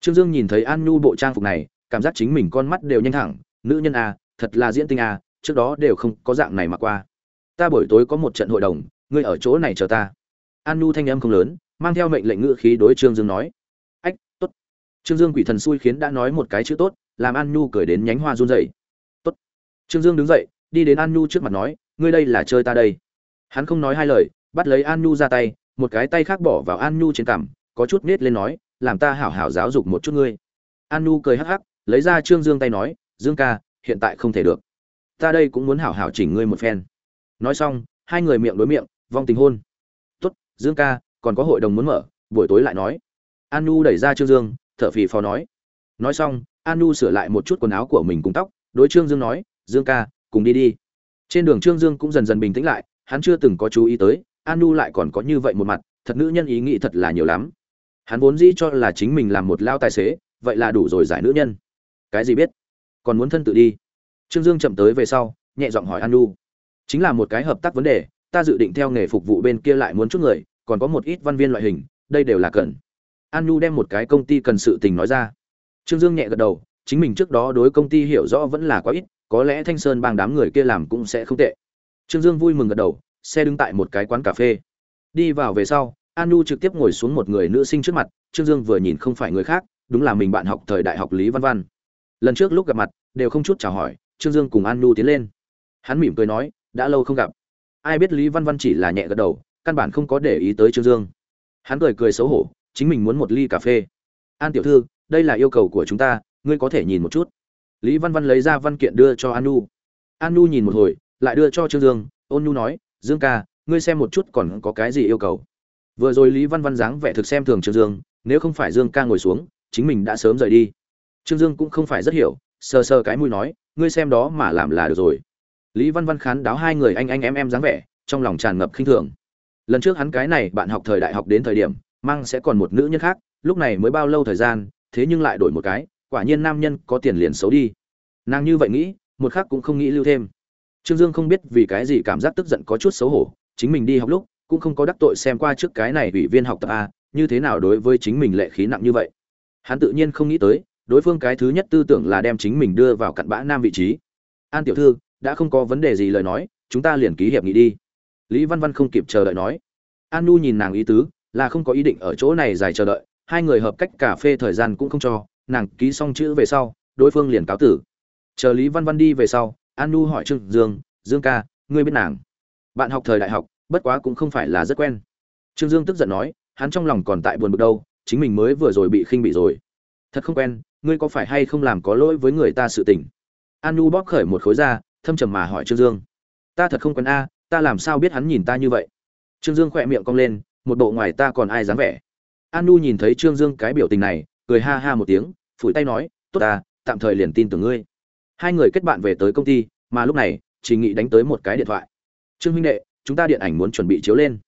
Speaker 1: Trương dương nhìn thấy an bộ trang phục này, cảm giác chính mình con mắt đều nhanh thẳng, nữ nhân a thật là diễn tinh a trước đó đều không có dạng này mà qua. Ta buổi tối có một trận hội đồng, ngươi ở chỗ này chờ ta. An thanh âm không lớn, mang theo mệnh lệnh ngữ khí đối trương dương nói trương dương quỷ thần xui khiến đã nói một cái chữ tốt, làm an nhu cười đến nhánh hoa run rẩy. Tốt. Trương dương đứng dậy, đi đến an nhu trước mặt nói, ngươi đây là chơi ta đây. Hắn không nói hai lời, bắt lấy an nhu ra tay, một cái tay khác bỏ vào an nhu trên cằm, có chút nết lên nói, làm ta hảo hảo giáo dục một chút ngươi. An nhu cười hắc hắc, lấy ra trương dương tay nói, dương ca, hiện tại không thể được. Ta đây cũng muốn hảo hảo chỉnh ngươi một phen. Nói xong, hai người miệng đối miệng, vong tình hôn. Tốt, dương ca, còn có hội đồng muốn mở, buổi tối lại nói. An nhu đẩy ra trương dương thở phì phò nói. Nói xong an sửa lại một chút quần áo của mình cùng tóc, đối trương dương nói, dương ca, cùng đi đi. Trên đường trương dương cũng dần dần bình tĩnh lại, hắn chưa từng có chú ý tới an nu lại còn có như vậy một mặt, thật nữ nhân ý nghĩ thật là nhiều lắm. Hắn vốn dĩ cho là chính mình làm một lao tài xế, vậy là đủ rồi giải nữ nhân. Cái gì biết? Còn muốn thân tự đi. Trương dương chậm tới về sau, nhẹ giọng hỏi an nu chính là một cái hợp tác vấn đề, ta dự định theo nghề phục vụ bên kia lại muốn chút người, còn có một ít văn viên loại hình, đây đều là cần an nhu đem một cái công ty cần sự tình nói ra. Trương dương nhẹ gật đầu, chính mình trước đó đối công ty hiểu rõ vẫn là quá ít, có lẽ thanh sơn bang đám người kia làm cũng sẽ không tệ. Trương dương vui mừng gật đầu, xe đứng tại một cái quán cà phê. Đi vào về sau, an nhu trực tiếp ngồi xuống một người nữ sinh trước mặt, trương dương vừa nhìn không phải người khác, đúng là mình bạn học thời đại học lý văn văn. Lần trước lúc gặp mặt, đều không chút chào hỏi, trương dương cùng an nhu tiến lên. Hắn mỉm cười nói, đã lâu không gặp. Ai biết lý văn văn chỉ là nhẹ gật đầu, căn bản không có để ý tới trương dương. Hắn cười cười xấu hổ chính mình muốn một ly cà phê. An tiểu thư, đây là yêu cầu của chúng ta, ngươi có thể nhìn một chút. Lý văn văn lấy ra văn kiện đưa cho an nu. An nu nhìn một hồi, lại đưa cho trương dương. Ôn nu nói, dương ca, ngươi xem một chút còn có cái gì yêu cầu. Vừa rồi lý văn văn dáng vẻ thực xem thường trương dương, nếu không phải dương ca ngồi xuống, chính mình đã sớm rời đi. Trương dương cũng không phải rất hiểu, sờ sờ cái mũi nói, ngươi xem đó mà làm là được rồi. Lý văn văn khán đáo hai người anh anh em em dáng vẻ, trong lòng tràn ngập khinh thường. Lần trước hắn cái này bạn học thời đại học đến thời điểm mang sẽ còn một nữ nhân khác lúc này mới bao lâu thời gian thế nhưng lại đổi một cái quả nhiên nam nhân có tiền liền xấu đi nàng như vậy nghĩ một khác cũng không nghĩ lưu thêm Trương Dương không biết vì cái gì cảm giác tức giận có chút xấu hổ, chính mình đi học lúc cũng không có đắc tội xem qua trước cái này ủy viên học tập a, như thế nào đối với chính mình lệ khí nặng như vậy. Hắn tự nhiên không nghĩ tới, đối phương cái thứ nhất tư tưởng là đem chính mình đưa vào cặn bã nam vị trí. An tiểu thư, đã không có vấn đề gì lời nói, chúng ta liền ký hiệp nghị đi. Lý Văn Văn không kịp chờ đợi nói. An Nu nhìn nàng ý tứ, là không có ý định ở chỗ này dài chờ đợi, hai người hợp cách cà phê thời gian cũng không cho, nàng ký xong chữ về sau, đối phương liền cáo tử. Chờ Lý Văn Văn đi về sau, an nu hỏi trương dương dương ca ngươi biết nàng? Bạn học thời đại học bất quá cũng không phải là rất quen. Trương dương tức giận nói hắn trong lòng còn tại buồn bực đâu chính mình mới vừa rồi bị khinh bị rồi. Thật không quen ngươi có phải hay không làm có lỗi với người ta sự tình? An nu bóp khởi một khối ra thâm trầm mà hỏi trương dương. Ta thật không quen a ta làm sao biết hắn nhìn ta như vậy? Trương dương khỏe miệng cong lên một bộ ngoài ta còn ai dám vẻ. An nu nhìn thấy trương dương cái biểu tình này, cười ha ha một tiếng, phủi tay nói, tốt ta, tạm thời liền tin tưởng ngươi. Hai người kết bạn về tới công ty, mà lúc này, trình nghị đánh tới một cái điện thoại. Trương huynh đệ, chúng ta điện ảnh muốn chuẩn bị chiếu lên.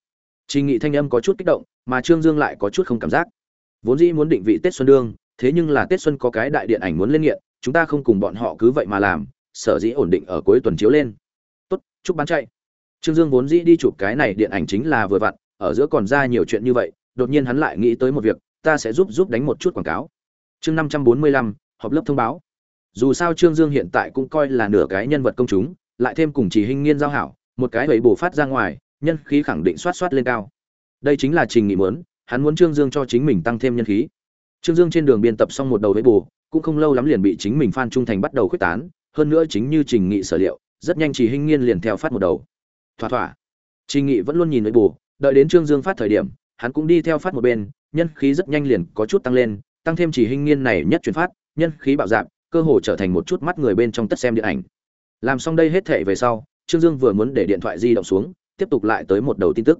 Speaker 1: Trình nghị thanh âm có chút kích động, mà trương dương lại có chút không cảm giác. Vốn dĩ muốn định vị tết xuân đương, thế nhưng là tết xuân có cái đại điện ảnh muốn lên nghiện, chúng ta không cùng bọn họ cứ vậy mà làm, sở dĩ ổn định ở cuối tuần chiếu lên. Tốt, chúc bán chạy. Trương dương vốn dĩ đi chụp cái này điện ảnh chính là vừa vặn ở giữa còn ra nhiều chuyện như vậy đột nhiên hắn lại nghĩ tới một việc ta sẽ giúp giúp đánh một chút quảng cáo. Chương năm trăm bốn mươi lăm họp lớp thông báo. Dù sao trương dương hiện tại cũng coi là nửa cái nhân vật công chúng lại thêm cùng chỉ hình nghiên giao hảo một cái bầy bổ phát ra ngoài nhân khí khẳng định xoát xoát lên cao. Đây chính là trình nghị muốn, hắn muốn trương dương cho chính mình tăng thêm nhân khí. Trương dương trên đường biên tập xong một đầu với bù cũng không lâu lắm liền bị chính mình phan trung thành bắt đầu khuếch tán hơn nữa chính như trình nghị sở liệu rất nhanh chỉ hình nghiên liền theo phát một đầu. Thỏa thỏa. Trình nghị vẫn luôn nhìn với bù đợi đến trương dương phát thời điểm, hắn cũng đi theo phát một bên, nhân khí rất nhanh liền có chút tăng lên, tăng thêm chỉ hình nghiên này nhất truyền phát, nhân khí bạo dạp cơ hồ trở thành một chút mắt người bên trong tất xem điện ảnh. Làm xong đây hết thể về sau, trương dương vừa muốn để điện thoại di động xuống, tiếp tục lại tới một đầu tin tức.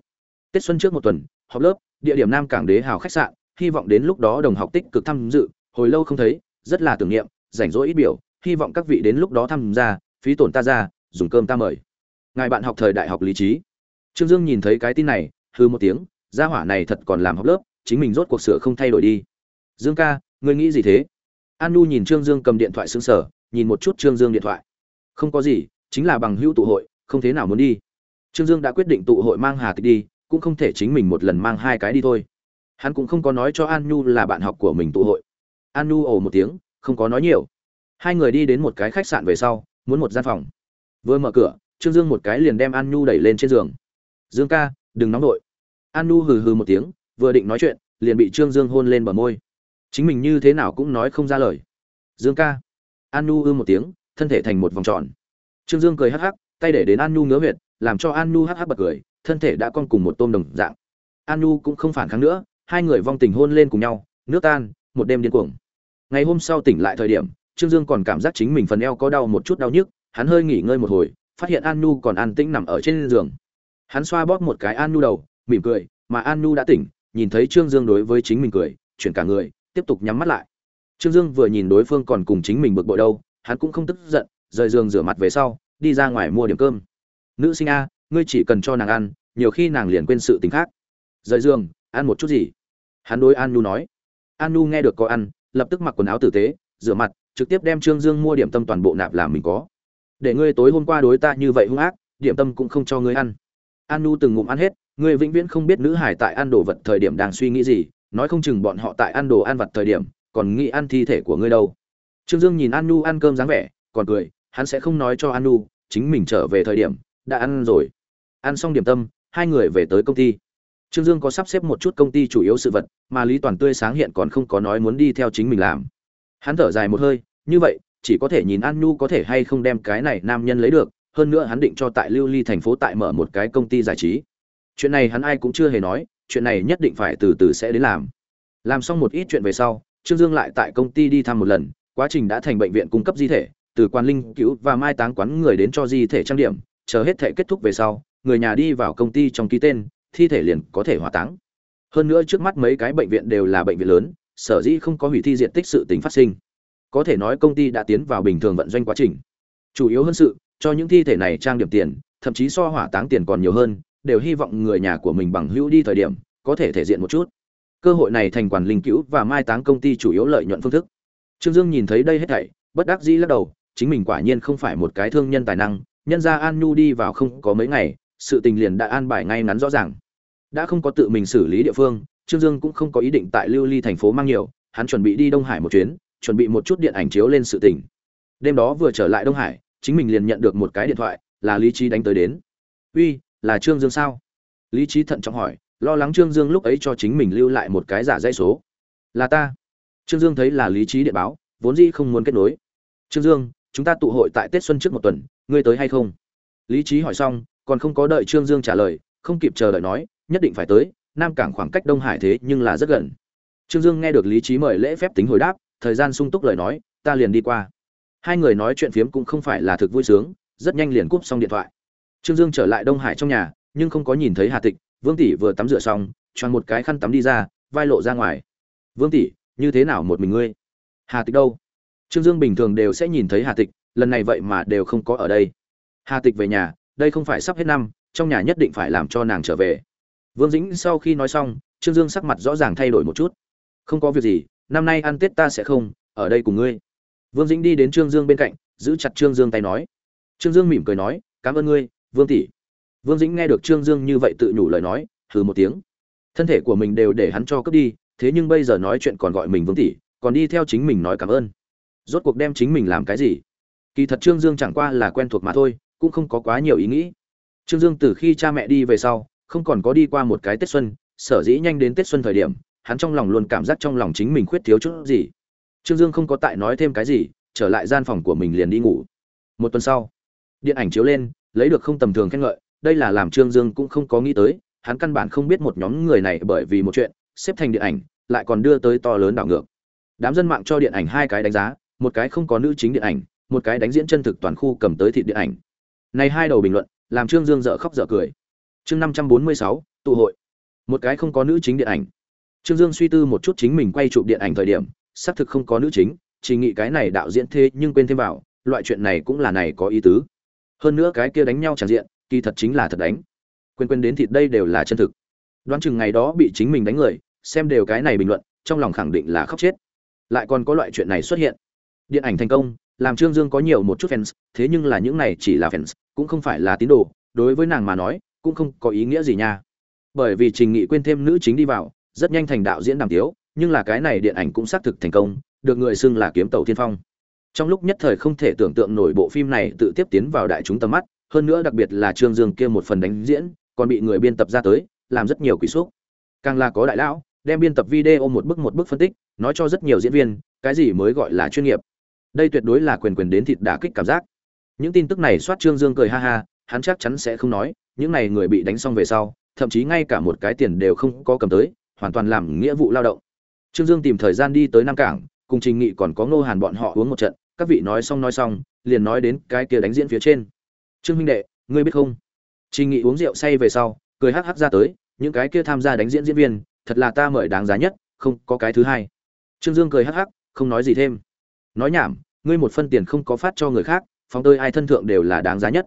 Speaker 1: Tết xuân trước một tuần, họp lớp, địa điểm nam cảng đế hào khách sạn, hy vọng đến lúc đó đồng học tích cực tham dự, hồi lâu không thấy, rất là tưởng niệm, rảnh rỗi ít biểu, hy vọng các vị đến lúc đó tham gia, phí tổn ta ra, dùng cơm ta mời. Ngài bạn học thời đại học lý trí trương dương nhìn thấy cái tin này hư một tiếng, gia hỏa này thật còn làm học lớp, chính mình rốt cuộc sửa không thay đổi đi. Dương ca, ngươi nghĩ gì thế? An nu nhìn trương dương cầm điện thoại sững sở nhìn một chút trương dương điện thoại. Không có gì, chính là bằng hữu tụ hội, không thế nào muốn đi. Trương dương đã quyết định tụ hội mang hà tịch đi, cũng không thể chính mình một lần mang hai cái đi thôi. Hắn cũng không có nói cho an nhu là bạn học của mình tụ hội. An nhu ồ một tiếng, không có nói nhiều. Hai người đi đến một cái khách sạn về sau, muốn một gian phòng. Vừa mở cửa, trương dương một cái liền đem an nhu đẩy lên trên giường dương ca, đừng nóng nổi an nu hừ hừ một tiếng, vừa định nói chuyện, liền bị trương dương hôn lên bờ môi. Chính mình như thế nào cũng nói không ra lời. Dương ca. An nu ư một tiếng, thân thể thành một vòng tròn. Trương dương cười hắc hắc, tay để đến an nu ngứa huyệt, làm cho an nu hắc hắc bật cười, thân thể đã con cùng một tôm đồng dạng. An nu cũng không phản kháng nữa, hai người vong tình hôn lên cùng nhau, nước tan, một đêm điên cuồng. Ngày hôm sau tỉnh lại thời điểm, trương dương còn cảm giác chính mình phần eo có đau một chút đau nhức, hắn hơi nghỉ ngơi một hồi, phát hiện an nu còn an tĩnh nằm ở trên giường hắn xoa bóp một cái an Nu đầu, mỉm cười, mà an Nu đã tỉnh, nhìn thấy trương dương đối với chính mình cười, chuyển cả người, tiếp tục nhắm mắt lại. Trương dương vừa nhìn đối phương còn cùng chính mình bực bội đâu, hắn cũng không tức giận, rời giường rửa mặt về sau, đi ra ngoài mua điểm cơm. Nữ sinh a, ngươi chỉ cần cho nàng ăn, nhiều khi nàng liền quên sự t khác. Rời giường, ăn một chút gì? Hắn đối an nu nói. An nu nghe được có ăn, lập tức mặc quần áo tử tế, rửa mặt, trực tiếp đem trương dương mua điểm tâm toàn bộ nạp làm mình có. Để ngươi tối hôm qua đối ta như vậy hung ác, điểm tâm cũng không cho ngươi ăn an nu từng ngụm ăn hết, người vĩnh viễn không biết nữ hải tại ăn đồ vật thời điểm đang suy nghĩ gì, nói không chừng bọn họ tại ăn đồ ăn vặt thời điểm, còn nghĩ ăn thi thể của ngươi đâu. Trương dương nhìn an nu ăn cơm dáng vẻ, còn cười, hắn sẽ không nói cho an nu chính mình trở về thời điểm, đã ăn rồi. Ăn xong điểm tâm, hai người về tới công ty. Trương dương có sắp xếp một chút công ty chủ yếu sự vật, mà lý toàn tươi sáng hiện còn không có nói muốn đi theo chính mình làm. Hắn thở dài một hơi, như vậy, chỉ có thể nhìn an nhu có thể hay không đem cái này nam nhân lấy được hơn nữa hắn định cho tại lưu ly thành phố tại mở một cái công ty giải trí. Chuyện này hắn ai cũng chưa hề nói, chuyện này nhất định phải từ từ sẽ đến làm. Làm xong một ít chuyện về sau, trương dương lại tại công ty đi thăm một lần, quá trình đã thành bệnh viện cung cấp di thể, từ quan linh cứu và mai táng quán người đến cho di thể trang điểm, chờ hết thể kết thúc về sau, người nhà đi vào công ty trong ký tên, thi thể liền có thể hỏa táng. Hơn nữa trước mắt mấy cái bệnh viện đều là bệnh viện lớn, sở dĩ không có hủy thi diện tích sự tình phát sinh. Có thể nói công ty đã tiến vào bình thường vận doanh quá trình. Chủ yếu hơn sự cho những thi thể này trang điểm tiền, thậm chí so hỏa táng tiền còn nhiều hơn, đều hy vọng người nhà của mình bằng hữu đi thời điểm, có thể thể diện một chút. Cơ hội này thành quản linh cữu và mai táng công ty chủ yếu lợi nhuận phương thức. Trương dương nhìn thấy đây hết thảy, bất đắc dĩ lắc đầu, chính mình quả nhiên không phải một cái thương nhân tài năng, nhân ra an nhu đi vào không có mấy ngày, sự tình liền đã an bài ngay ngắn rõ ràng. Đã không có tự mình xử lý địa phương, trương dương cũng không có ý định tại lưu ly thành phố mang nhiều, hắn chuẩn bị đi đông hải một chuyến, chuẩn bị một chút điện ảnh chiếu lên sự tình. Đêm đó vừa trở lại đông hải chính mình liền nhận được một cái điện thoại, là lý trí đánh tới đến. Uy, là trương dương sao? Lý trí thận trọng hỏi, lo lắng trương dương lúc ấy cho chính mình lưu lại một cái giả dây số. Là ta. Trương dương thấy là lý trí điện báo, vốn dĩ không muốn kết nối. Trương dương, chúng ta tụ hội tại tết xuân trước một tuần, ngươi tới hay không? Lý trí hỏi xong, còn không có đợi trương dương trả lời, không kịp chờ đợi nói, nhất định phải tới, nam cảng khoảng cách đông hải thế nhưng là rất gần. Trương dương nghe được lý trí mời lễ phép tính hồi đáp, thời gian sung túc lời nói, ta liền đi qua hai người nói chuyện phiếm cũng không phải là thực vui sướng, rất nhanh liền cúp xong điện thoại. Trương dương trở lại đông hải trong nhà, nhưng không có nhìn thấy hà tịch, vương tỷ vừa tắm rửa xong, choàng một cái khăn tắm đi ra, vai lộ ra ngoài. Vương tỷ, như thế nào một mình ngươi? Hà tịch đâu? Trương dương bình thường đều sẽ nhìn thấy hà tịch, lần này vậy mà đều không có ở đây. Hà tịch về nhà, đây không phải sắp hết năm, trong nhà nhất định phải làm cho nàng trở về. Vương dĩnh sau khi nói xong, trương dương sắc mặt rõ ràng thay đổi một chút. Không có việc gì, năm nay ăn tết ta sẽ không, ở đây cùng ngươi vương dĩnh đi đến trương dương bên cạnh, giữ chặt trương dương tay nói. Trương dương mỉm cười nói, cảm ơn ngươi, vương tỷ. Vương dĩnh nghe được trương dương như vậy tự nhủ lời nói, hừ một tiếng. Thân thể của mình đều để hắn cho cướp đi, thế nhưng bây giờ nói chuyện còn gọi mình vương tỷ, còn đi theo chính mình nói cảm ơn. Rốt cuộc đem chính mình làm cái gì? Kỳ thật trương dương chẳng qua là quen thuộc mà thôi, cũng không có quá nhiều ý nghĩ. Trương dương từ khi cha mẹ đi về sau, không còn có đi qua một cái tết xuân, sở dĩ nhanh đến tết xuân thời điểm, hắn trong lòng luôn cảm giác trong lòng chính mình khuyết thiếu chút gì trương dương không có tại nói thêm cái gì, trở lại gian phòng của mình liền đi ngủ. Một tuần sau, điện ảnh chiếu lên, lấy được không tầm thường khen ngợi, đây là làm trương dương cũng không có nghĩ tới, hắn căn bản không biết một nhóm người này bởi vì một chuyện, xếp thành điện ảnh, lại còn đưa tới to lớn đảo ngược. Đám dân mạng cho điện ảnh hai cái đánh giá, một cái không có nữ chính điện ảnh, một cái đánh diễn chân thực toàn khu cầm tới thị điện ảnh. Này hai đầu bình luận, làm trương dương dở khóc dở cười. Chương năm trăm bốn mươi sáu, tụ hội. Một cái không có nữ chính điện ảnh. Trương dương suy tư một chút chính mình quay chụp điện ảnh thời điểm xác thực không có nữ chính, chỉ nghĩ cái này đạo diễn thế nhưng quên thêm vào, loại chuyện này cũng là này có ý tứ. Hơn nữa cái kia đánh nhau tràn diện, kỳ thật chính là thật đánh. Quên quên đến thịt đây đều là chân thực. Đoán chừng ngày đó bị chính mình đánh người, xem đều cái này bình luận, trong lòng khẳng định là khóc chết. Lại còn có loại chuyện này xuất hiện. Điện ảnh thành công, làm trương dương có nhiều một chút fans, thế nhưng là những này chỉ là fans, cũng không phải là tín đồ, đối với nàng mà nói, cũng không có ý nghĩa gì nha. Bởi vì trình nghị quên thêm nữ chính đi vào, rất nhanh thành đạo diễn đàm tiếu nhưng là cái này điện ảnh cũng xác thực thành công, được người xưng là kiếm tàu thiên phong. Trong lúc nhất thời không thể tưởng tượng nổi bộ phim này tự tiếp tiến vào đại chúng tầm mắt, hơn nữa đặc biệt là trương dương kia một phần đánh diễn, còn bị người biên tập ra tới, làm rất nhiều quỷ xúc. Càng là có đại lão, đem biên tập video một bức một bức phân tích, nói cho rất nhiều diễn viên, cái gì mới gọi là chuyên nghiệp. Đây tuyệt đối là quyền quyền đến thịt đả kích cảm giác. Những tin tức này soát trương dương cười ha ha, hắn chắc chắn sẽ không nói, những này người bị đánh xong về sau, thậm chí ngay cả một cái tiền đều không có cầm tới, hoàn toàn làm nghĩa vụ lao động trương dương tìm thời gian đi tới nam cảng, cùng trình nghị còn có ngô hàn bọn họ uống một trận, các vị nói xong nói xong, liền nói đến cái kia đánh diễn phía trên. Trương huynh đệ, ngươi biết không? Trình nghị uống rượu say về sau, cười hắc hắc ra tới, những cái kia tham gia đánh diễn diễn viên, thật là ta mời đáng giá nhất, không có cái thứ hai. Trương dương cười hắc hắc, không nói gì thêm. Nói nhảm, ngươi một phân tiền không có phát cho người khác, phóng tơi ai thân thượng đều là đáng giá nhất.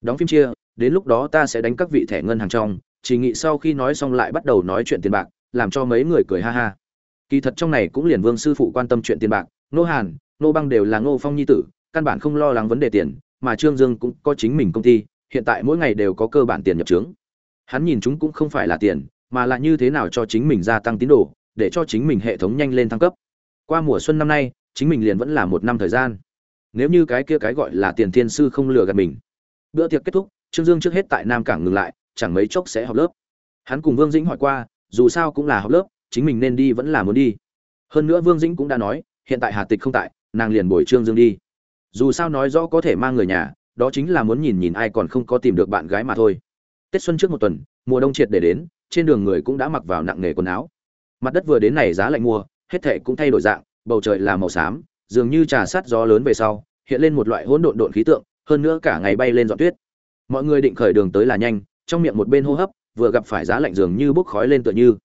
Speaker 1: Đóng phim chia, đến lúc đó ta sẽ đánh các vị thẻ ngân hàng trong, Trình nghị sau khi nói xong lại bắt đầu nói chuyện tiền bạc, làm cho mấy người cười ha ha kỳ thật trong này cũng liền vương sư phụ quan tâm chuyện tiền bạc nô hàn nô băng đều là ngô phong nhi tử, căn bản không lo lắng vấn đề tiền, mà trương dương cũng có chính mình công ty, hiện tại mỗi ngày đều có cơ bản tiền nhập trướng. Hắn nhìn chúng cũng không phải là tiền, mà là như thế nào cho chính mình gia tăng tín đồ, để cho chính mình hệ thống nhanh lên thăng cấp. Qua mùa xuân năm nay, chính mình liền vẫn là một năm thời gian. Nếu như cái kia cái gọi là tiền thiên sư không lừa gạt mình. Bữa tiệc kết thúc, trương dương trước hết tại nam cảng ngừng lại, chẳng mấy chốc sẽ học lớp. Hắn cùng vương dĩnh hỏi qua, dù sao cũng là học lớp chính mình nên đi vẫn là muốn đi. Hơn nữa vương dĩnh cũng đã nói, hiện tại hà tịch không tại, nàng liền bồi trương dương đi. Dù sao nói rõ có thể mang người nhà, đó chính là muốn nhìn nhìn ai còn không có tìm được bạn gái mà thôi. Tết xuân trước một tuần, mùa đông triệt để đến, trên đường người cũng đã mặc vào nặng nghề quần áo. Mặt đất vừa đến này giá lạnh mua hết thệ cũng thay đổi dạng, bầu trời là màu xám, dường như trà sát gió lớn về sau, hiện lên một loại hỗn độn độn khí tượng, hơn nữa cả ngày bay lên dọn tuyết. Mọi người định khởi đường tới là nhanh, trong miệng một bên hô hấp, vừa gặp phải giá lạnh dường như bốc khói lên tựa như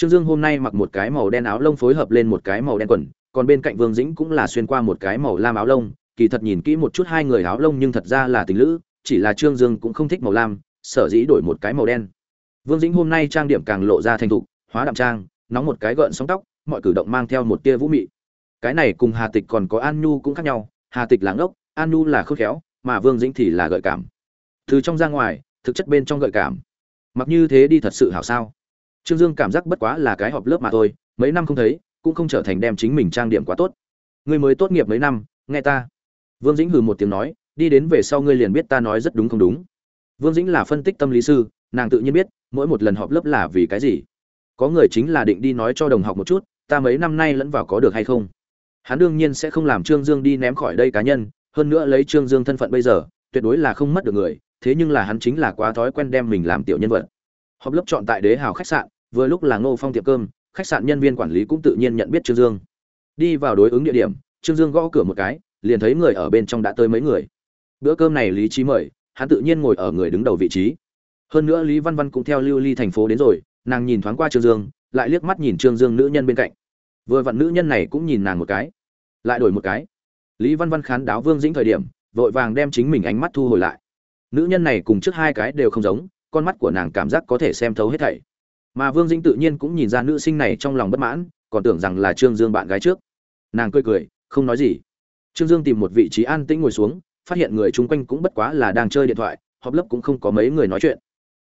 Speaker 1: trương dương hôm nay mặc một cái màu đen áo lông phối hợp lên một cái màu đen quần, còn bên cạnh vương dĩnh cũng là xuyên qua một cái màu lam áo lông, kỳ thật nhìn kỹ một chút hai người áo lông nhưng thật ra là tình lữ, chỉ là trương dương cũng không thích màu lam, sở dĩ đổi một cái màu đen. Vương dĩnh hôm nay trang điểm càng lộ ra thành thục, hóa đậm trang, nóng một cái gợn sóng tóc, mọi cử động mang theo một tia vũ mị. Cái này cùng hà tịch còn có an nhu cũng khác nhau, hà tịch là ngốc, an nhu là khôn khéo, mà vương dĩnh thì là gợi cảm. Từ trong ra ngoài, thực chất bên trong gợi cảm. Mặc như thế đi thật sự hảo sao? Trương dương cảm giác bất quá là cái họp lớp mà thôi, mấy năm không thấy, cũng không trở thành đem chính mình trang điểm quá tốt. Ngươi mới tốt nghiệp mấy năm, nghe ta. Vương dĩnh hừ một tiếng nói, đi đến về sau ngươi liền biết ta nói rất đúng không đúng. Vương dĩnh là phân tích tâm lý sư, nàng tự nhiên biết, mỗi một lần họp lớp là vì cái gì. Có người chính là định đi nói cho đồng học một chút, ta mấy năm nay lẫn vào có được hay không? Hắn đương nhiên sẽ không làm trương dương đi ném khỏi đây cá nhân, hơn nữa lấy trương dương thân phận bây giờ, tuyệt đối là không mất được người, thế nhưng là hắn chính là quá thói quen đem mình làm tiểu nhân vật. Họp lớp chọn tại đế hào khách sạn vừa lúc là ngô phong tiệm cơm, khách sạn nhân viên quản lý cũng tự nhiên nhận biết trương dương. Đi vào đối ứng địa điểm, trương dương gõ cửa một cái, liền thấy người ở bên trong đã tới mấy người. Bữa cơm này lý Chí mời, hắn tự nhiên ngồi ở người đứng đầu vị trí. Hơn nữa lý văn văn cũng theo lưu ly thành phố đến rồi, nàng nhìn thoáng qua trương dương, lại liếc mắt nhìn trương dương nữ nhân bên cạnh. Vừa vặn nữ nhân này cũng nhìn nàng một cái, lại đổi một cái. Lý văn văn khán đáo vương dĩnh thời điểm, vội vàng đem chính mình ánh mắt thu hồi lại. Nữ nhân này cùng trước hai cái đều không giống, con mắt của nàng cảm giác có thể xem thấu hết thảy mà vương dĩnh tự nhiên cũng nhìn ra nữ sinh này trong lòng bất mãn, còn tưởng rằng là trương dương bạn gái trước. Nàng cười cười, không nói gì. Trương dương tìm một vị trí an tĩnh ngồi xuống, phát hiện người chung quanh cũng bất quá là đang chơi điện thoại, họp lớp cũng không có mấy người nói chuyện.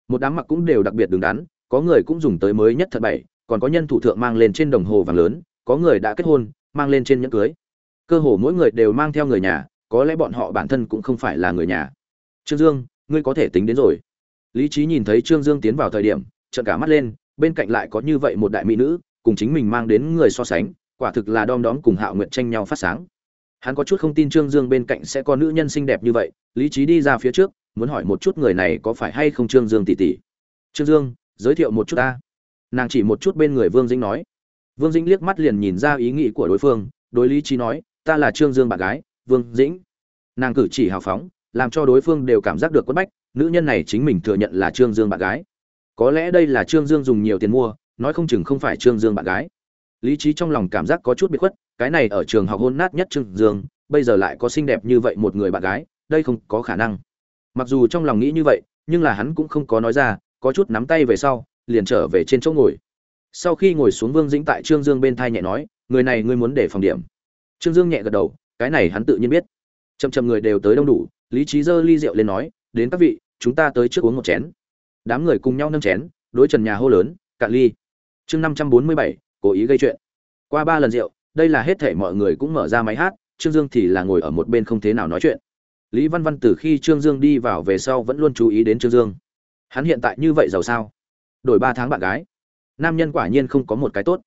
Speaker 1: Một đám mặc cũng đều đặc biệt đứng đắn, có người cũng dùng tới mới nhất thật bảy, còn có nhân thủ thượng mang lên trên đồng hồ vàng lớn, có người đã kết hôn, mang lên trên nhẫn cưới. Cơ hồ mỗi người đều mang theo người nhà, có lẽ bọn họ bản thân cũng không phải là người nhà. Trương dương, ngươi có thể tính đến rồi. Lý trí nhìn thấy trương dương tiến vào thời điểm, trợn cả mắt lên bên cạnh lại có như vậy một đại mỹ nữ, cùng chính mình mang đến người so sánh, quả thực là đom đóm cùng hạo nguyện tranh nhau phát sáng. Hắn có chút không tin trương dương bên cạnh sẽ có nữ nhân xinh đẹp như vậy, lý trí đi ra phía trước, muốn hỏi một chút người này có phải hay không trương dương tỷ tỷ. Trương dương, giới thiệu một chút ta. Nàng chỉ một chút bên người vương dĩnh nói. Vương dĩnh liếc mắt liền nhìn ra ý nghĩ của đối phương, đối lý trí nói, ta là trương dương bạn gái, vương dĩnh. Nàng cử chỉ hào phóng, làm cho đối phương đều cảm giác được quất bách, nữ nhân này chính mình thừa nhận là trương dương bạn gái có lẽ đây là trương dương dùng nhiều tiền mua, nói không chừng không phải trương dương bạn gái. Lý trí trong lòng cảm giác có chút bị khuất, cái này ở trường học hôn nát nhất trương dương, bây giờ lại có xinh đẹp như vậy một người bạn gái, đây không có khả năng. Mặc dù trong lòng nghĩ như vậy, nhưng là hắn cũng không có nói ra, có chút nắm tay về sau, liền trở về trên chỗ ngồi. Sau khi ngồi xuống vương dĩnh tại trương dương bên thai nhẹ nói, người này ngươi muốn để phòng điểm. Trương dương nhẹ gật đầu, cái này hắn tự nhiên biết. Chậm chậm người đều tới đông đủ, lý trí giơ ly rượu lên nói, đến các vị, chúng ta tới trước uống một chén đám người cùng nhau nâng chén, đối trần nhà hô lớn, cạn ly. Chương năm trăm bốn mươi bảy, cố ý gây chuyện. Qua ba lần rượu, đây là hết thể mọi người cũng mở ra máy hát, trương dương thì là ngồi ở một bên không thế nào nói chuyện. Lý văn văn từ khi trương dương đi vào về sau vẫn luôn chú ý đến trương dương. Hắn hiện tại như vậy giàu sao? Đổi ba tháng bạn gái. Nam nhân quả nhiên không có một cái tốt.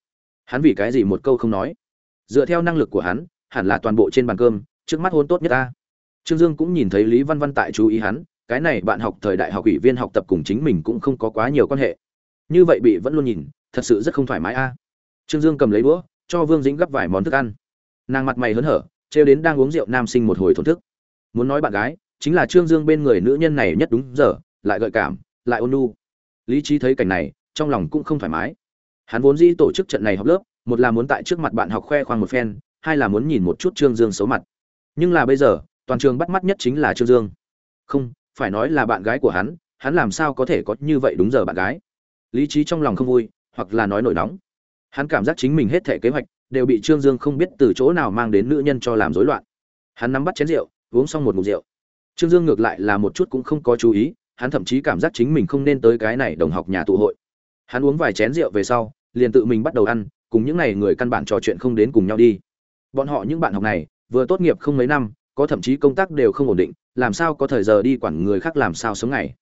Speaker 1: Hắn vì cái gì một câu không nói? Dựa theo năng lực của hắn, hẳn là toàn bộ trên bàn cơm, trước mắt hôn tốt nhất ta. Trương dương cũng nhìn thấy lý văn văn tại chú ý hắn cái này bạn học thời đại học ủy viên học tập cùng chính mình cũng không có quá nhiều quan hệ. Như vậy bị vẫn luôn nhìn, thật sự rất không thoải mái a. Trương dương cầm lấy đũa, cho vương dĩnh gấp vài món thức ăn. Nàng mặt mày hớn hở, trêu đến đang uống rượu nam sinh một hồi thổn thức. Muốn nói bạn gái, chính là trương dương bên người nữ nhân này nhất đúng giờ, lại gợi cảm, lại ôn nhu. Lý trí thấy cảnh này, trong lòng cũng không thoải mái. Hắn vốn dĩ tổ chức trận này học lớp, một là muốn tại trước mặt bạn học khoe khoang một phen, hai là muốn nhìn một chút trương dương xấu mặt. Nhưng là bây giờ, toàn trường bắt mắt nhất chính là trương dương. Không phải nói là bạn gái của hắn hắn làm sao có thể có như vậy đúng giờ bạn gái? Lý trí trong lòng không vui, hoặc là nói nổi nóng. Hắn cảm giác chính mình hết thể kế hoạch, đều bị trương dương không biết từ chỗ nào mang đến nữ nhân cho làm rối loạn. Hắn nắm bắt chén rượu, uống xong một mục rượu. Trương dương ngược lại là một chút cũng không có chú ý, hắn thậm chí cảm giác chính mình không nên tới cái này đồng học nhà tụ hội. Hắn uống vài chén rượu về sau, liền tự mình bắt đầu ăn, cùng những n à y người căn bản trò chuyện không đến cùng nhau đi. Bọn họ những bạn học này, vừa tốt nghiệp không mấy năm, có thậm chí công tác đều không ổn định làm sao có thời giờ đi quản người khác làm sao sống ngày?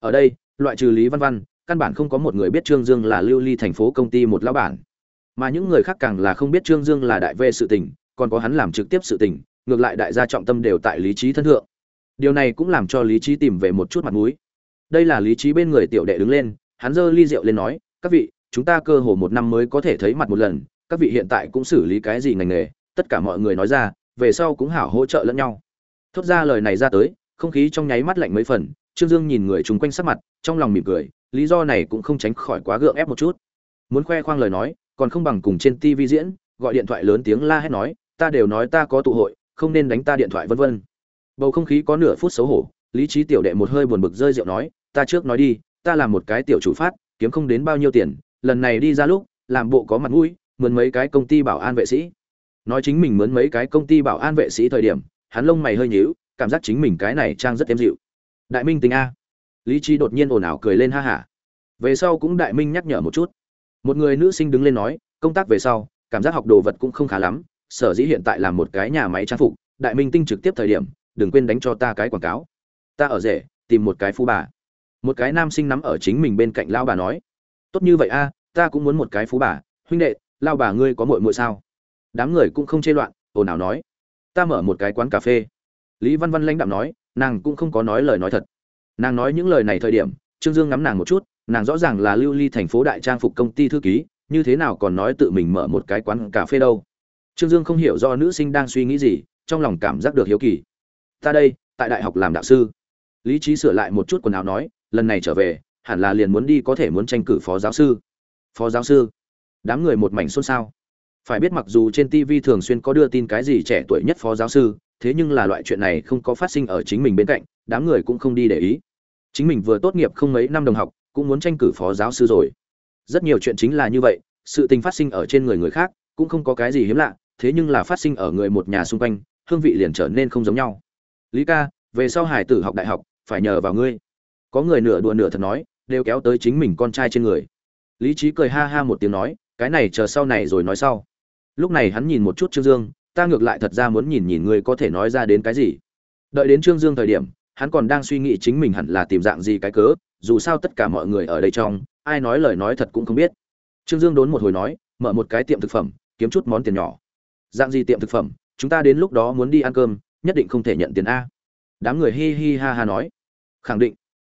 Speaker 1: Ở đây, loại trừ lý văn văn, căn bản không có một người biết trương dương là lưu ly thành phố công ty một lão bản. Mà những người khác càng là không biết trương dương là đại vệ sự tình, còn có hắn làm trực tiếp sự tình, ngược lại đại gia trọng tâm đều tại lý trí thân thượng. Điều này cũng làm cho lý trí tìm về một chút mặt mũi. Đây là lý trí bên người tiểu đệ đứng lên, hắn giơ ly rượu lên nói, các vị, chúng ta cơ hồ một năm mới có thể thấy mặt một lần, các vị hiện tại cũng xử lý cái gì ngành nghề? Tất cả mọi người nói ra, về sau cũng hảo hỗ trợ lẫn nhau thốt ra lời này ra tới, không khí trong nháy mắt lạnh mấy phần, trương dương nhìn người chung quanh sắc mặt, trong lòng mỉm cười, lý do này cũng không tránh khỏi quá gượng ép một chút. Muốn khoe khoang lời nói, còn không bằng cùng trên tv diễn, gọi điện thoại lớn tiếng la hét nói, ta đều nói ta có tụ hội, không nên đánh ta điện thoại vân vân. Bầu không khí có nửa phút xấu hổ, lý trí tiểu đệ một hơi buồn bực rơi rượu nói, ta trước nói đi, ta làm một cái tiểu chủ phát, kiếm không đến bao nhiêu tiền, lần này đi ra lúc, làm bộ có mặt mũi, mượn mấy cái công ty bảo an vệ sĩ. Nói chính mình mướn mấy cái công ty bảo an vệ sĩ thời điểm hắn lông mày hơi nhíu, cảm giác chính mình cái này trang rất êm dịu. Đại minh tình a. Lý trí đột nhiên ồn ào cười lên ha hả. Về sau cũng đại minh nhắc nhở một chút. Một người nữ sinh đứng lên nói, công tác về sau, cảm giác học đồ vật cũng không khá lắm, sở dĩ hiện tại là một cái nhà máy trang phục, đại minh tinh trực tiếp thời điểm, đừng quên đánh cho ta cái quảng cáo. Ta ở rể, tìm một cái phú bà. Một cái nam sinh nắm ở chính mình bên cạnh lao bà nói, tốt như vậy a, ta cũng muốn một cái phú bà, huynh đệ lao bà ngươi có muội muội sao? Đám người cũng không chê loạn, ồn ào nói ta mở một cái quán cà phê. Lý văn văn lãnh đạm nói, nàng cũng không có nói lời nói thật. Nàng nói những lời này thời điểm, trương dương ngắm nàng một chút, nàng rõ ràng là lưu ly thành phố đại trang phục công ty thư ký, như thế nào còn nói tự mình mở một cái quán cà phê đâu. Trương dương không hiểu do nữ sinh đang suy nghĩ gì, trong lòng cảm giác được hiếu kỳ. Ta đây, tại đại học làm đạo sư. Lý trí sửa lại một chút quần áo nói, lần này trở về, hẳn là liền muốn đi có thể muốn tranh cử phó giáo sư. Phó giáo sư? Đám người một mảnh xôn xao phải biết mặc dù trên tv thường xuyên có đưa tin cái gì trẻ tuổi nhất phó giáo sư, thế nhưng là loại chuyện này không có phát sinh ở chính mình bên cạnh, đám người cũng không đi để ý. Chính mình vừa tốt nghiệp không mấy năm đồng học, cũng muốn tranh cử phó giáo sư rồi. Rất nhiều chuyện chính là như vậy, sự tình phát sinh ở trên người người khác, cũng không có cái gì hiếm lạ, thế nhưng là phát sinh ở người một nhà xung quanh, hương vị liền trở nên không giống nhau. Lý ca, về sau hải tử học đại học, phải nhờ vào ngươi. Có người nửa đùa nửa thật nói, đều kéo tới chính mình con trai trên người. Lý trí cười ha ha một tiếng nói, cái này chờ sau này rồi nói sau lúc này hắn nhìn một chút trương dương, ta ngược lại thật ra muốn nhìn nhìn ngươi có thể nói ra đến cái gì. Đợi đến trương dương thời điểm, hắn còn đang suy nghĩ chính mình hẳn là tìm dạng gì cái cớ, dù sao tất cả mọi người ở đây trong, ai nói lời nói thật cũng không biết. Trương dương đốn một hồi nói, mở một cái tiệm thực phẩm, kiếm chút món tiền nhỏ. Dạng gì tiệm thực phẩm? Chúng ta đến lúc đó muốn đi ăn cơm, nhất định không thể nhận tiền a. Đám người hi hi ha ha nói. Khẳng định.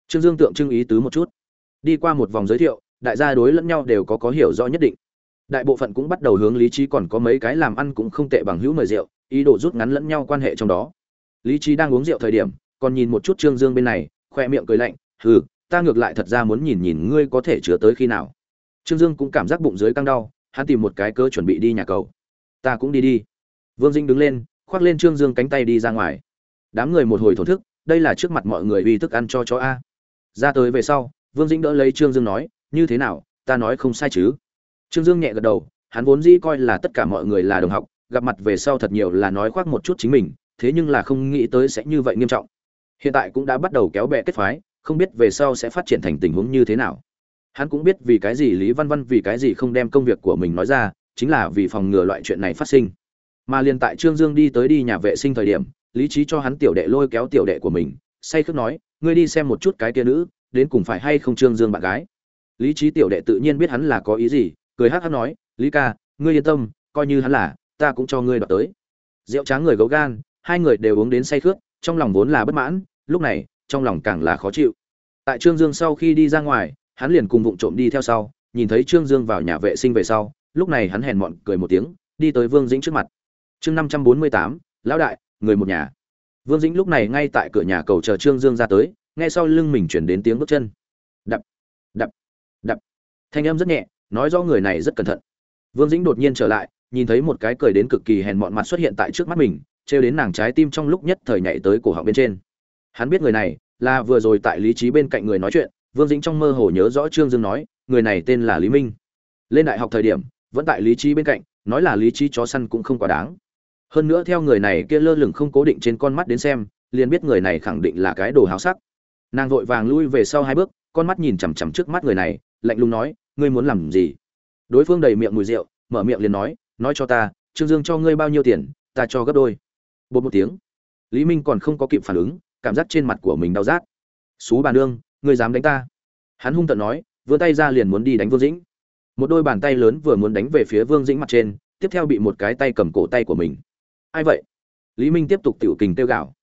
Speaker 1: Trương dương tượng trưng ý tứ một chút. Đi qua một vòng giới thiệu, đại gia đối lẫn nhau đều có có hiểu rõ nhất định đại bộ phận cũng bắt đầu hướng lý trí còn có mấy cái làm ăn cũng không tệ bằng hữu mời rượu, ý đồ rút ngắn lẫn nhau quan hệ trong đó. Lý trí đang uống rượu thời điểm, còn nhìn một chút trương dương bên này, khoe miệng cười lạnh, hừ, ta ngược lại thật ra muốn nhìn nhìn ngươi có thể chứa tới khi nào. Trương dương cũng cảm giác bụng dưới căng đau, hắn tìm một cái cơ chuẩn bị đi nhà cầu. Ta cũng đi đi. Vương dinh đứng lên, khoác lên trương dương cánh tay đi ra ngoài. Đám người một hồi thổn thức, đây là trước mặt mọi người uy thức ăn cho chó a. Ra tới về sau, vương dĩnh đỡ lấy trương dương nói, như thế nào, ta nói không sai chứ? Trương dương nhẹ gật đầu, hắn vốn dĩ coi là tất cả mọi người là đồng học, gặp mặt về sau thật nhiều là nói khoác một chút chính mình, thế nhưng là không nghĩ tới sẽ như vậy nghiêm trọng. Hiện tại cũng đã bắt đầu kéo bè kết phái, không biết về sau sẽ phát triển thành tình huống như thế nào. Hắn cũng biết vì cái gì lý văn văn vì cái gì không đem công việc của mình nói ra, chính là vì phòng ngừa loại chuyện này phát sinh. Mà liền tại trương dương đi tới đi nhà vệ sinh thời điểm, lý trí cho hắn tiểu đệ lôi kéo tiểu đệ của mình, say khướt nói, ngươi đi xem một chút cái kia nữ, đến cùng phải hay không trương dương bạn gái? Lý trí tiểu đệ tự nhiên biết hắn là có ý gì cười hắc hắc nói lý ca ngươi yên tâm coi như hắn là ta cũng cho ngươi đoạt tới. Rượu tráng người gấu gan hai người đều uống đến say khướt, trong lòng vốn là bất mãn lúc này trong lòng càng là khó chịu. Tại trương dương sau khi đi ra ngoài hắn liền cùng vụng trộm đi theo sau nhìn thấy trương dương vào nhà vệ sinh về sau lúc này hắn hèn mọn cười một tiếng đi tới vương dĩnh trước mặt. Chương năm trăm bốn mươi tám lão đại người một nhà. Vương dĩnh lúc này ngay tại cửa nhà cầu chờ trương dương ra tới nghe sau lưng mình chuyển đến tiếng bước chân. Đập đập đập. Thanh âm rất nhẹ nói rõ người này rất cẩn thận. Vương dĩnh đột nhiên trở lại, nhìn thấy một cái cười đến cực kỳ hèn mọn mặt xuất hiện tại trước mắt mình, trêu đến nàng trái tim trong lúc nhất thời nhảy tới cổ họng bên trên. Hắn biết người này là vừa rồi tại lý trí bên cạnh người nói chuyện, vương dĩnh trong mơ hồ nhớ rõ trương dương nói, người này tên là lý minh. Lên đại học thời điểm, vẫn tại lý trí bên cạnh, nói là lý trí chó săn cũng không quá đáng. Hơn nữa theo người này kia lơ lửng không cố định trên con mắt đến xem, liền biết người này khẳng định là cái đồ háo sắc. Nàng vội vàng lui về sau hai bước, con mắt nhìn chằm chằm trước mắt người này, lạnh lùng nói ngươi muốn làm gì? Đối phương đầy miệng mùi rượu, mở miệng liền nói nói cho ta, trương dương cho ngươi bao nhiêu tiền, ta cho gấp đôi. Bột một tiếng. Lý minh còn không có kịp phản ứng, cảm giác trên mặt của mình đau rát. Xú bà nương, ngươi dám đánh ta? Hắn hung tận nói, vươn tay ra liền muốn đi đánh vương dĩnh. Một đôi bàn tay lớn vừa muốn đánh về phía vương dĩnh mặt trên, tiếp theo bị một cái tay cầm cổ tay của mình. Ai vậy? Lý minh tiếp tục tiểu kình tiêu gạo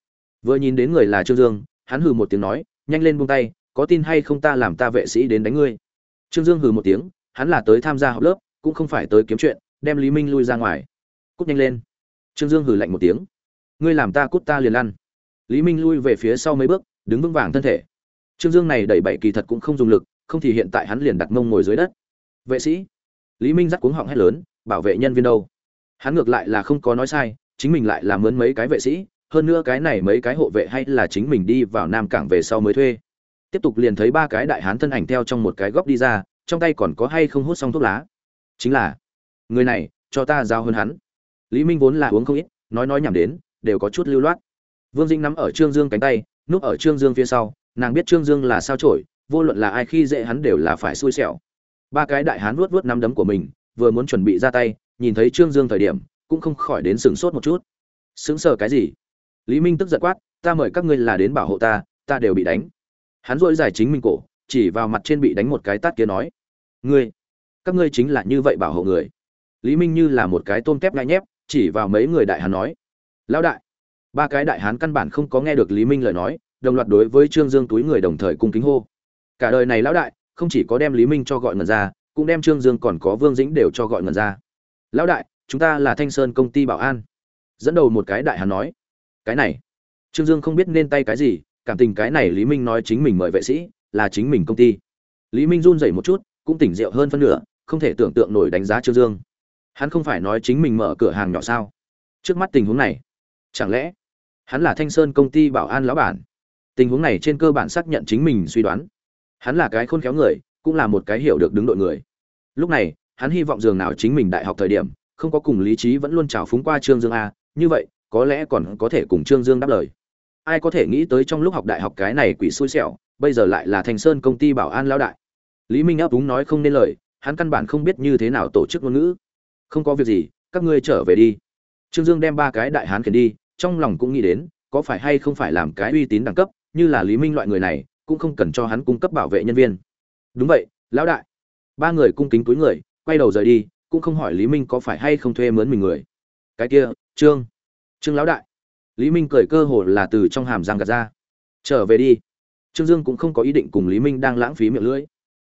Speaker 1: vừa nhìn đến người là trương dương, hắn hừ một tiếng nói, nhanh lên buông tay, có tin hay không ta làm ta vệ sĩ đến đánh ngươi? Trương dương hừ một tiếng, hắn là tới tham gia học lớp, cũng không phải tới kiếm chuyện, đem lý minh lui ra ngoài. Cút nhanh lên. Trương dương hừ lạnh một tiếng. Ngươi làm ta cút ta liền lăn. Lý minh lui về phía sau mấy bước, đứng vững vàng thân thể. Trương dương này đẩy bảy kỳ thật cũng không dùng lực, không thì hiện tại hắn liền đặt mông ngồi dưới đất. Vệ sĩ. Lý minh rắc cuống họng hét lớn, bảo vệ nhân viên đâu. Hắn ngược lại là không có nói sai, chính mình lại là mướn mấy cái vệ sĩ, hơn nữa cái này mấy cái hộ vệ hay là chính mình đi vào nam cảng về sau mới thuê tiếp tục liền thấy ba cái đại hán thân ảnh theo trong một cái góc đi ra, trong tay còn có hay không hút xong thuốc lá. Chính là, người này, cho ta giao hơn hắn. Lý minh vốn là uống không ít, nói nói nhảm đến, đều có chút lưu loát. Vương dinh nắm ở trương dương cánh tay, núp ở trương dương phía sau, nàng biết trương dương là sao trổi vô luận là ai khi dễ hắn đều là phải xui xẻo. Ba cái đại hán vuốt vuốt nắm đấm của mình, vừa muốn chuẩn bị ra tay, nhìn thấy trương dương thời điểm, cũng không khỏi đến sừng sốt một chút. Sững sờ cái gì? Lý minh tức giận quát, ta mời các ngươi là đến bảo hộ ta ta đều bị đánh hắn dội giải chính mình cổ, chỉ vào mặt trên bị đánh một cái tát kia nói, ngươi, các ngươi chính là như vậy bảo hộ người. Lý minh như là một cái tôm tép ngại nhép, chỉ vào mấy người đại hán nói, lão đại. Ba cái đại hán căn bản không có nghe được lý minh lời nói, đồng loạt đối với trương dương túi người đồng thời cung kính hô. Cả đời này lão đại, không chỉ có đem lý minh cho gọi ngần ra, cũng đem trương dương còn có vương dĩnh đều cho gọi ngần ra. Lão đại, chúng ta là thanh sơn công ty bảo an. Dẫn đầu một cái đại hán nói, cái này, trương dương không biết nên tay cái gì cảm tình cái này lý minh nói chính mình mời vệ sĩ, là chính mình công ty. Lý minh run rẩy một chút, cũng tỉnh rượu hơn phân nửa, không thể tưởng tượng nổi đánh giá trương dương. Hắn không phải nói chính mình mở cửa hàng nhỏ sao? Trước mắt tình huống này, chẳng lẽ hắn là thanh sơn công ty bảo an lão bản? Tình huống này trên cơ bản xác nhận chính mình suy đoán. Hắn là cái khôn khéo người, cũng là một cái hiểu được đứng đội người. Lúc này, hắn hy vọng dường nào chính mình đại học thời điểm, không có cùng lý trí vẫn luôn trào phúng qua trương dương a, như vậy, có lẽ còn có thể cùng trương dương đáp lời ai có thể nghĩ tới trong lúc học đại học cái này quỷ xui xẻo, bây giờ lại là thành sơn công ty bảo an lão đại. Lý minh ấp úng nói không nên lời, hắn căn bản không biết như thế nào tổ chức ngôn ngữ. Không có việc gì, các ngươi trở về đi. Trương dương đem ba cái đại hán khiển đi, trong lòng cũng nghĩ đến, có phải hay không phải làm cái uy tín đẳng cấp, như là lý minh loại người này, cũng không cần cho hắn cung cấp bảo vệ nhân viên. Đúng vậy, lão đại. Ba người cung kính túi người, quay đầu rời đi, cũng không hỏi lý minh có phải hay không thuê mướn mình người. Cái kia, trương. Trương lão đại lý minh cười cơ hồ là từ trong hàm răng gạt ra. Trở về đi. Trương dương cũng không có ý định cùng lý minh đang lãng phí miệng lưỡi.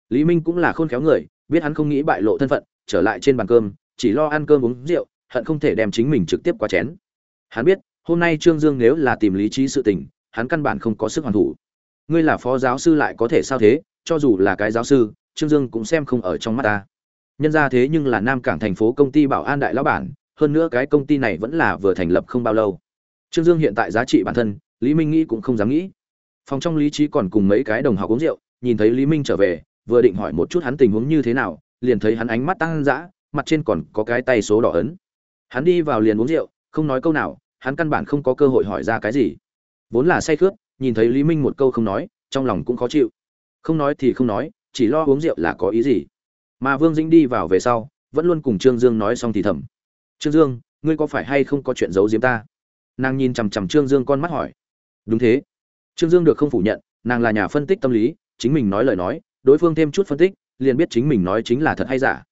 Speaker 1: Lý minh cũng là khôn khéo người, biết hắn không nghĩ bại lộ thân phận, trở lại trên bàn cơm, chỉ lo ăn cơm uống rượu, hận không thể đem chính mình trực tiếp qua chén. Hắn biết, hôm nay trương dương nếu là tìm lý trí sự tình, hắn căn bản không có sức hoàn thủ. Ngươi là phó giáo sư lại có thể sao thế? Cho dù là cái giáo sư, trương dương cũng xem không ở trong mắt ta. Nhân ra thế nhưng là nam cảng thành phố công ty bảo an đại lão bản, hơn nữa cái công ty này vẫn là vừa thành lập không bao lâu trương dương hiện tại giá trị bản thân, lý minh nghĩ cũng không dám nghĩ. Phòng trong lý trí còn cùng mấy cái đồng học uống rượu, nhìn thấy lý minh trở về, vừa định hỏi một chút hắn tình huống như thế nào, liền thấy hắn ánh mắt tăng dã, mặt trên còn có cái tay số đỏ ấn. Hắn đi vào liền uống rượu, không nói câu nào, hắn căn bản không có cơ hội hỏi ra cái gì. Vốn là say khướt, nhìn thấy lý minh một câu không nói, trong lòng cũng khó chịu. Không nói thì không nói, chỉ lo uống rượu là có ý gì. Mà vương dĩnh đi vào về sau, vẫn luôn cùng trương dương nói xong thì thầm. Trương dương, ngươi có phải hay không có chuyện giấu giếm ta? Nàng nhìn chằm chằm trương dương con mắt hỏi. Đúng thế. Trương dương được không phủ nhận, nàng là nhà phân tích tâm lý, chính mình nói lời nói, đối phương thêm chút phân tích, liền biết chính mình nói chính là thật hay giả.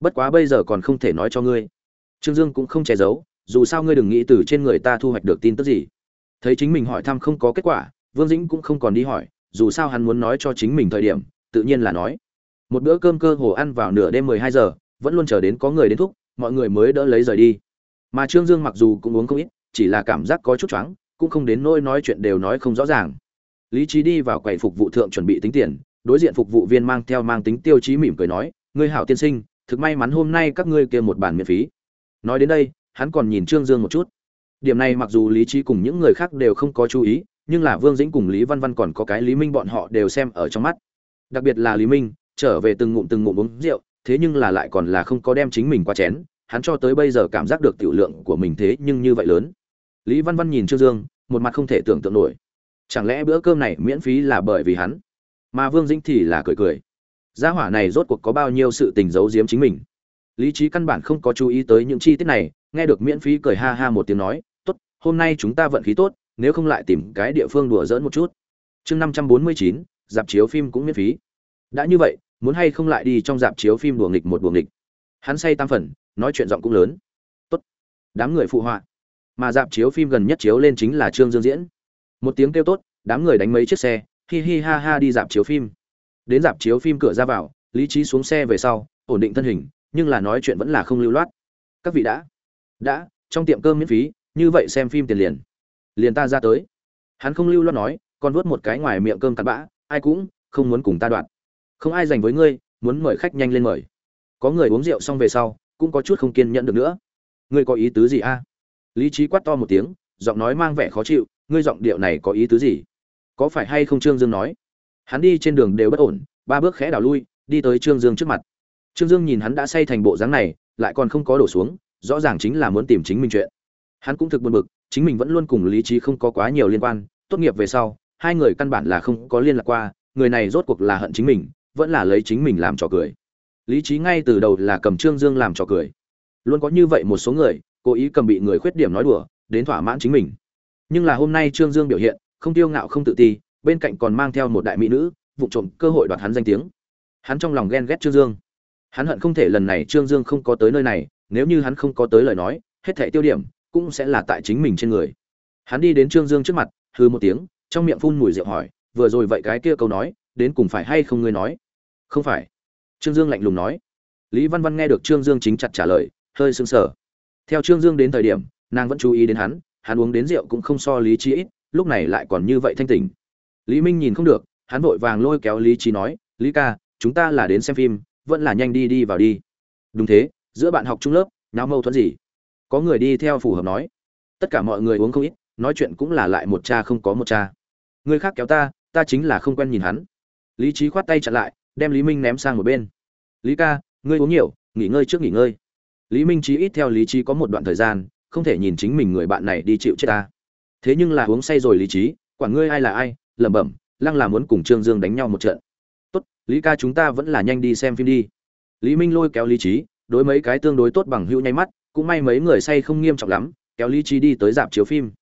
Speaker 1: Bất quá bây giờ còn không thể nói cho ngươi. Trương dương cũng không che giấu, dù sao ngươi đừng nghĩ từ trên người ta thu hoạch được tin tức gì. Thấy chính mình hỏi thăm không có kết quả, vương dĩnh cũng không còn đi hỏi, dù sao hắn muốn nói cho chính mình thời điểm, tự nhiên là nói. Một bữa cơm cơ hồ ăn vào nửa đêm mười hai giờ, vẫn luôn chờ đến có người đến thúc, mọi người mới đỡ lấy rời đi. Mà trương dương mặc dù cũng uống không ít chỉ là cảm giác có chút choáng, cũng không đến nỗi nói chuyện đều nói không rõ ràng. Lý trí đi vào quầy phục vụ thượng chuẩn bị tính tiền, đối diện phục vụ viên mang theo mang tính tiêu chí mỉm cười nói, ngươi hảo tiên sinh, thực may mắn hôm nay các ngươi kia một bàn miễn phí. Nói đến đây, hắn còn nhìn trương dương một chút. Điểm này mặc dù lý trí cùng những người khác đều không có chú ý, nhưng là vương dĩnh cùng lý văn văn còn có cái lý minh bọn họ đều xem ở trong mắt. Đặc biệt là lý minh, trở về từng ngụm từng ngụm uống rượu, thế nhưng là lại còn là không có đem chính mình qua chén, hắn cho tới bây giờ cảm giác được tiểu lượng của mình thế nhưng như vậy lớn lý văn văn nhìn trương dương, một mặt không thể tưởng tượng nổi. Chẳng lẽ bữa cơm này miễn phí là bởi vì hắn? Mà vương dĩnh thì là cười cười. Gia hỏa này rốt cuộc có bao nhiêu sự tình giấu giếm chính mình? Lý trí căn bản không có chú ý tới những chi tiết này, nghe được miễn phí cười ha ha một tiếng nói, tốt, hôm nay chúng ta vận khí tốt, nếu không lại tìm cái địa phương đùa dỡn một chút. Chương năm trăm bốn mươi chín, dạp chiếu phim cũng miễn phí. Đã như vậy, muốn hay không lại đi trong dạp chiếu phim đùa nghịch một đùa nghịch? Hắn say tam phần, nói chuyện giọng cũng lớn. Tốt, đám người phụ họa mà dạp chiếu phim gần nhất chiếu lên chính là trương dương diễn. Một tiếng kêu tốt, đám người đánh mấy chiếc xe, hi hi ha ha đi dạp chiếu phim. Đến dạp chiếu phim cửa ra vào, lý trí xuống xe về sau, ổn định thân hình, nhưng là nói chuyện vẫn là không lưu loát. Các vị đã đã, trong tiệm cơm miễn phí, như vậy xem phim tiền liền. Liền ta ra tới. Hắn không lưu loát nói, còn vớt một cái ngoài miệng cơm cặn bã, ai cũng không muốn cùng ta đoạn. Không ai dành với ngươi, muốn mời khách nhanh lên mời. Có người uống rượu xong về sau, cũng có chút không kiên nhẫn được nữa. Ngươi có ý tứ gì a? Lý trí quát to một tiếng, giọng nói mang vẻ khó chịu, ngươi giọng điệu này có ý tứ gì? Có phải hay không trương dương nói? Hắn đi trên đường đều bất ổn, ba bước khẽ đảo lui, đi tới trương dương trước mặt. Trương dương nhìn hắn đã say thành bộ dáng này, lại còn không có đổ xuống, rõ ràng chính là muốn tìm chính mình chuyện. Hắn cũng thực buồn bực, chính mình vẫn luôn cùng lý trí không có quá nhiều liên quan, tốt nghiệp về sau, hai người căn bản là không có liên lạc qua, người này rốt cuộc là hận chính mình, vẫn là lấy chính mình làm trò cười. Lý trí ngay từ đầu là cầm trương dương làm trò cười. Luôn có như vậy một số người cố ý cầm bị người khuyết điểm nói đùa, đến thỏa mãn chính mình. Nhưng là hôm nay trương dương biểu hiện, không tiêu ngạo không tự ti, bên cạnh còn mang theo một đại mỹ nữ, vụ trộm cơ hội đoạt hắn danh tiếng. Hắn trong lòng ghen ghét trương dương. Hắn hận không thể lần này trương dương không có tới nơi này, nếu như hắn không có tới lời nói, hết thẻ tiêu điểm cũng sẽ là tại chính mình trên người. Hắn đi đến trương dương trước mặt hư một tiếng, trong miệng phun mùi rượu hỏi, vừa rồi vậy cái kia câu nói, đến cùng phải hay không ngươi nói? Không phải. Trương dương lạnh lùng nói. Lý văn văn nghe được trương dương chính chặt trả lời, hơi sững sờ theo trương dương đến thời điểm, nàng vẫn chú ý đến hắn hắn uống đến rượu cũng không so lý trí ít, lúc này lại còn như vậy thanh tỉnh. Lý minh nhìn không được, hắn vội vàng lôi kéo lý trí nói, lý ca, chúng ta là đến xem phim, vẫn là nhanh đi đi vào đi. Đúng thế, giữa bạn học trung lớp nào mâu thuẫn gì? Có người đi theo phù hợp nói. Tất cả mọi người uống không ít, nói chuyện cũng là lại một cha không có một cha. Người khác kéo ta ta chính là không quen nhìn hắn. Lý trí khoát tay chặn lại, đem lý minh ném sang một bên. Lý ca, ngươi uống nhiều, nghỉ ngơi trước nghỉ ngơi lý minh trí ít theo lý trí có một đoạn thời gian, không thể nhìn chính mình người bạn này đi chịu chết ta. Thế nhưng là uống say rồi lý trí quản ngươi ai là ai, lẩm bẩm, lăng là muốn cùng trương dương đánh nhau một trận. Tốt, lý ca chúng ta vẫn là nhanh đi xem phim đi. Lý minh lôi kéo lý trí, đối mấy cái tương đối tốt bằng hữu nháy mắt, cũng may mấy người say không nghiêm trọng lắm, kéo lý trí đi tới dạp chiếu phim.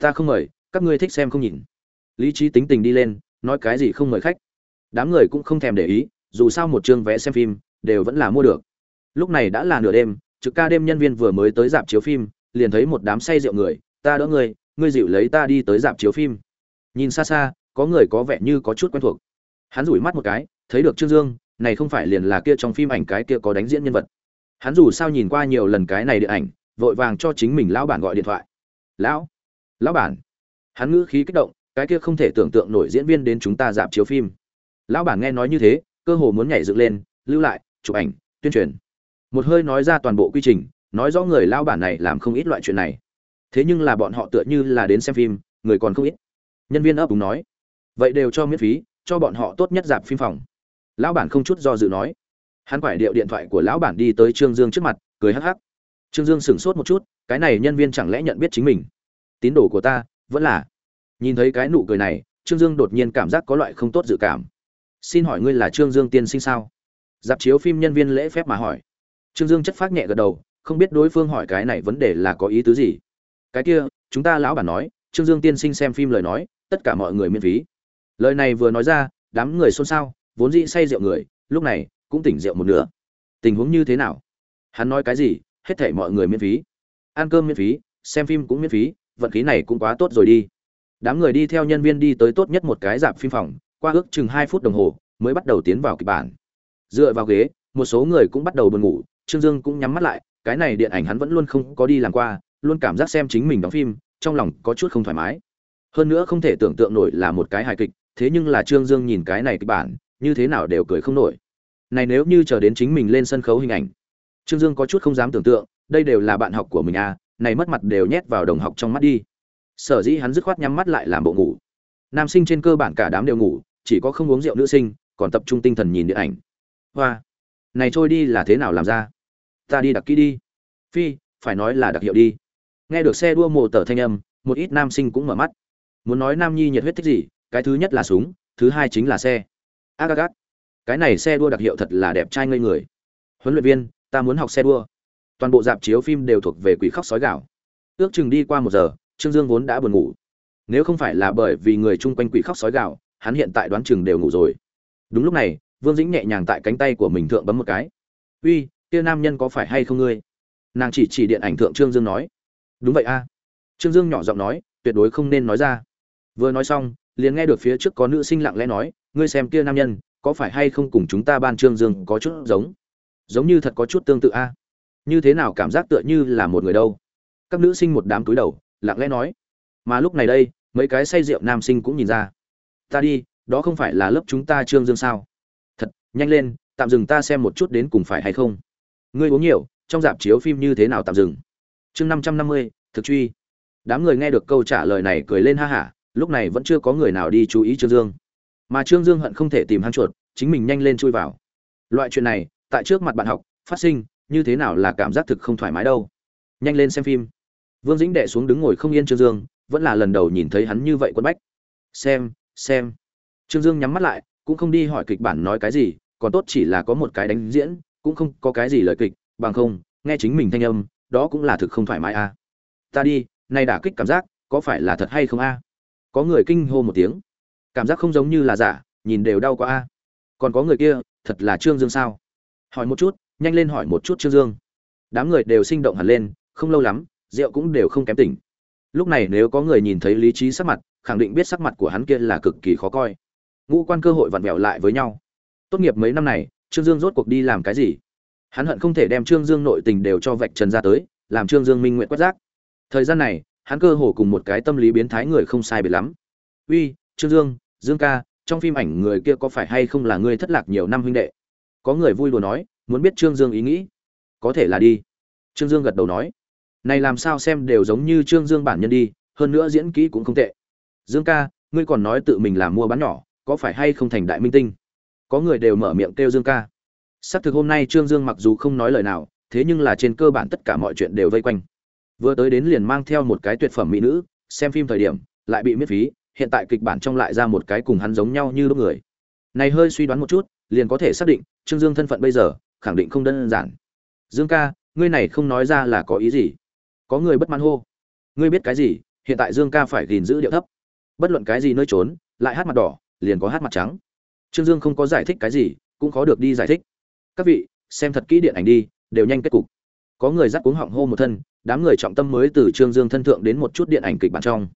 Speaker 1: Ta không mời, các ngươi thích xem không nhìn. Lý trí tính tình đi lên, nói cái gì không mời khách. Đám người cũng không thèm để ý, dù sao một chương vé xem phim, đều vẫn là mua được. Lúc này đã là nửa đêm trực ca đêm nhân viên vừa mới tới dạp chiếu phim, liền thấy một đám say rượu người, ta đỡ người ngươi dịu lấy ta đi tới dạp chiếu phim. Nhìn xa xa, có người có vẻ như có chút quen thuộc. Hắn rủi mắt một cái, thấy được trương dương, này không phải liền là kia trong phim ảnh cái kia có đánh diễn nhân vật. Hắn dù sao nhìn qua nhiều lần cái này điện ảnh, vội vàng cho chính mình lão bản gọi điện thoại. Lão lão bản. Hắn ngữ khí kích động, cái kia không thể tưởng tượng nổi diễn viên đến chúng ta dạp chiếu phim. Lão bản nghe nói như thế, cơ hồ muốn nhảy dựng lên, lưu lại, chụp ảnh, tuyên truyền một hơi nói ra toàn bộ quy trình, nói rõ người lão bản này làm không ít loại chuyện này. Thế nhưng là bọn họ tựa như là đến xem phim, người còn không ít. Nhân viên ấp úng nói, vậy đều cho miễn phí, cho bọn họ tốt nhất dạp phim phòng. Lão bản không chút do dự nói. Hắn quải điệu điện thoại của lão bản đi tới trương dương trước mặt, cười hắc hắc. Trương dương sửng sốt một chút, cái này nhân viên chẳng lẽ nhận biết chính mình? Tín đồ của ta, vẫn là. Nhìn thấy cái nụ cười này, trương dương đột nhiên cảm giác có loại không tốt dự cảm. Xin hỏi ngươi là trương dương tiên sinh sao? Dạp chiếu phim nhân viên lễ phép mà hỏi trương dương chất phát nhẹ gật đầu, không biết đối phương hỏi cái này vấn đề là có ý tứ gì. Cái kia, chúng ta lão bản nói, trương dương tiên sinh xem phim lời nói, tất cả mọi người miễn phí. Lời này vừa nói ra, đám người xôn xao, vốn dĩ say rượu người, lúc này, cũng tỉnh rượu một nửa. Tình huống như thế nào? Hắn nói cái gì, hết thảy mọi người miễn phí. Ăn cơm miễn phí, xem phim cũng miễn phí, vận khí này cũng quá tốt rồi đi. Đám người đi theo nhân viên đi tới tốt nhất một cái dạp phim phòng, qua ước chừng hai phút đồng hồ, mới bắt đầu tiến vào kịch bản. Dựa vào ghế, một số người cũng bắt đầu buồn ngủ trương dương cũng nhắm mắt lại, cái này điện ảnh hắn vẫn luôn không có đi làm qua, luôn cảm giác xem chính mình đóng phim, trong lòng có chút không thoải mái. Hơn nữa không thể tưởng tượng nổi là một cái hài kịch, thế nhưng là trương dương nhìn cái này kịch bản, như thế nào đều cười không nổi. Này nếu như chờ đến chính mình lên sân khấu hình ảnh, trương dương có chút không dám tưởng tượng, đây đều là bạn học của mình à này mất mặt đều nhét vào đồng học trong mắt đi. Sở dĩ hắn dứt khoát nhắm mắt lại làm bộ ngủ. Nam sinh trên cơ bản cả đám đều ngủ, chỉ có không uống rượu nữ sinh, còn tập trung tinh thần nhìn điện ảnh. Hoa, này trôi đi là thế nào làm ra? Ta đi đặc kỹ đi. Phi, phải nói là đặc hiệu đi. Nghe được xe đua mồ tờ thanh âm, một ít nam sinh cũng mở mắt. Muốn nói nam nhi nhiệt huyết thích gì, cái thứ nhất là súng, thứ hai chính là xe. Ác ác ác cái này xe đua đặc hiệu thật là đẹp trai ngây người. Huấn luyện viên, ta muốn học xe đua. Toàn bộ dạp chiếu phim đều thuộc về quỷ khóc sói gạo. Ước chừng đi qua một giờ, trương dương vốn đã buồn ngủ. Nếu không phải là bởi vì người chung quanh quỷ khóc sói gạo, hắn hiện tại đoán chừng đều ngủ rồi. Đúng lúc này, vương dĩnh nhẹ nhàng tại cánh tay của mình thượng bấm một cái. Uy kia nam nhân có phải hay không ngươi? Nàng chỉ chỉ điện ảnh thượng trương dương nói. Đúng vậy a. Trương dương nhỏ giọng nói, tuyệt đối không nên nói ra. Vừa nói xong, liền nghe được phía trước có nữ sinh lặng lẽ nói, ngươi xem kia nam nhân, có phải hay không cùng chúng ta ban trương dương có chút giống? Giống như thật có chút tương tự a. Như thế nào cảm giác tựa như là một người đâu? Các nữ sinh một đám túi đầu, lặng lẽ nói. Mà lúc này đây, mấy cái say rượu nam sinh cũng nhìn ra. Ta đi, đó không phải là lớp chúng ta trương dương sao? Thật, nhanh lên, tạm dừng ta xem một chút đến cùng phải hay không ngươi uống nhiều, trong dạp chiếu phim như thế nào tạm dừng? Chương năm trăm năm mươi, thực truy. Đám người nghe được câu trả lời này cười lên ha hả, lúc này vẫn chưa có người nào đi chú ý trương dương. Mà trương dương hận không thể tìm hang chuột, chính mình nhanh lên chui vào. Loại chuyện này, tại trước mặt bạn học, phát sinh, như thế nào là cảm giác thực không thoải mái đâu. Nhanh lên xem phim. Vương dĩnh đệ xuống đứng ngồi không yên trương dương, vẫn là lần đầu nhìn thấy hắn như vậy quân bách. Xem xem. Trương dương nhắm mắt lại, cũng không đi hỏi kịch bản nói cái gì, còn tốt chỉ là có một cái đánh diễn cũng không có cái gì lời kịch, bằng không, nghe chính mình thanh âm, đó cũng là thực không thoải mái a. À. ta đi, nay đả kích cảm giác, có phải là thật hay không a? Có người kinh hô một tiếng. Cảm giác không giống như là giả, nhìn đều đau quá a. Còn có người kia, thật là trương dương sao? Hỏi một chút, nhanh lên hỏi một chút trương dương. Đám người đều sinh động hẳn lên, không lâu lắm, rượu cũng đều không kém tỉnh. Lúc này nếu có người nhìn thấy lý trí sắc mặt, khẳng định biết sắc mặt của hắn kia là cực kỳ khó coi. Ngũ quan cơ hội vặn vẹo lại với nhau. Tốt nghiệp mấy năm này trương dương rốt cuộc đi làm cái gì? Hắn hận không thể đem trương dương nội tình đều cho vạch trần ra tới, làm trương dương minh nguyện quét rác. Thời gian này, hắn cơ hồ cùng một cái tâm lý biến thái người không sai biệt lắm. Uy, trương dương dương ca, trong phim ảnh người kia có phải hay không là người thất lạc nhiều năm huynh đệ? Có người vui đùa nói, muốn biết trương dương ý nghĩ, có thể là đi. Trương dương gật đầu nói, này làm sao xem đều giống như trương dương bản nhân đi, hơn nữa diễn kỹ cũng không tệ. Dương ca, ngươi còn nói tự mình làm mua bán nhỏ, có phải hay không thành đại minh tinh? Có người đều mở miệng kêu dương ca. Xác thực hôm nay trương dương mặc dù không nói lời nào, thế nhưng là trên cơ bản tất cả mọi chuyện đều vây quanh. Vừa tới đến liền mang theo một cái tuyệt phẩm mỹ nữ, xem phim thời điểm, lại bị miễn phí, hiện tại kịch bản trong lại ra một cái cùng hắn giống nhau như lúc người. Này hơi suy đoán một chút, liền có thể xác định, trương dương thân phận bây giờ, khẳng định không đơn giản. Dương ca, ngươi này không nói ra là có ý gì? Có người bất mãn hô. Ngươi biết cái gì? Hiện tại dương ca phải gìn giữ điệu thấp. Bất luận cái gì nơi trốn, lại hát mặt đỏ, liền có hát mặt trắng trương dương không có giải thích cái gì, cũng khó được đi giải thích. Các vị, xem thật kỹ điện ảnh đi, đều nhanh kết cục. Có người dắt cuống họng hô một thân, đám người trọng tâm mới từ trương dương thân thượng đến một chút điện ảnh kịch bản trong.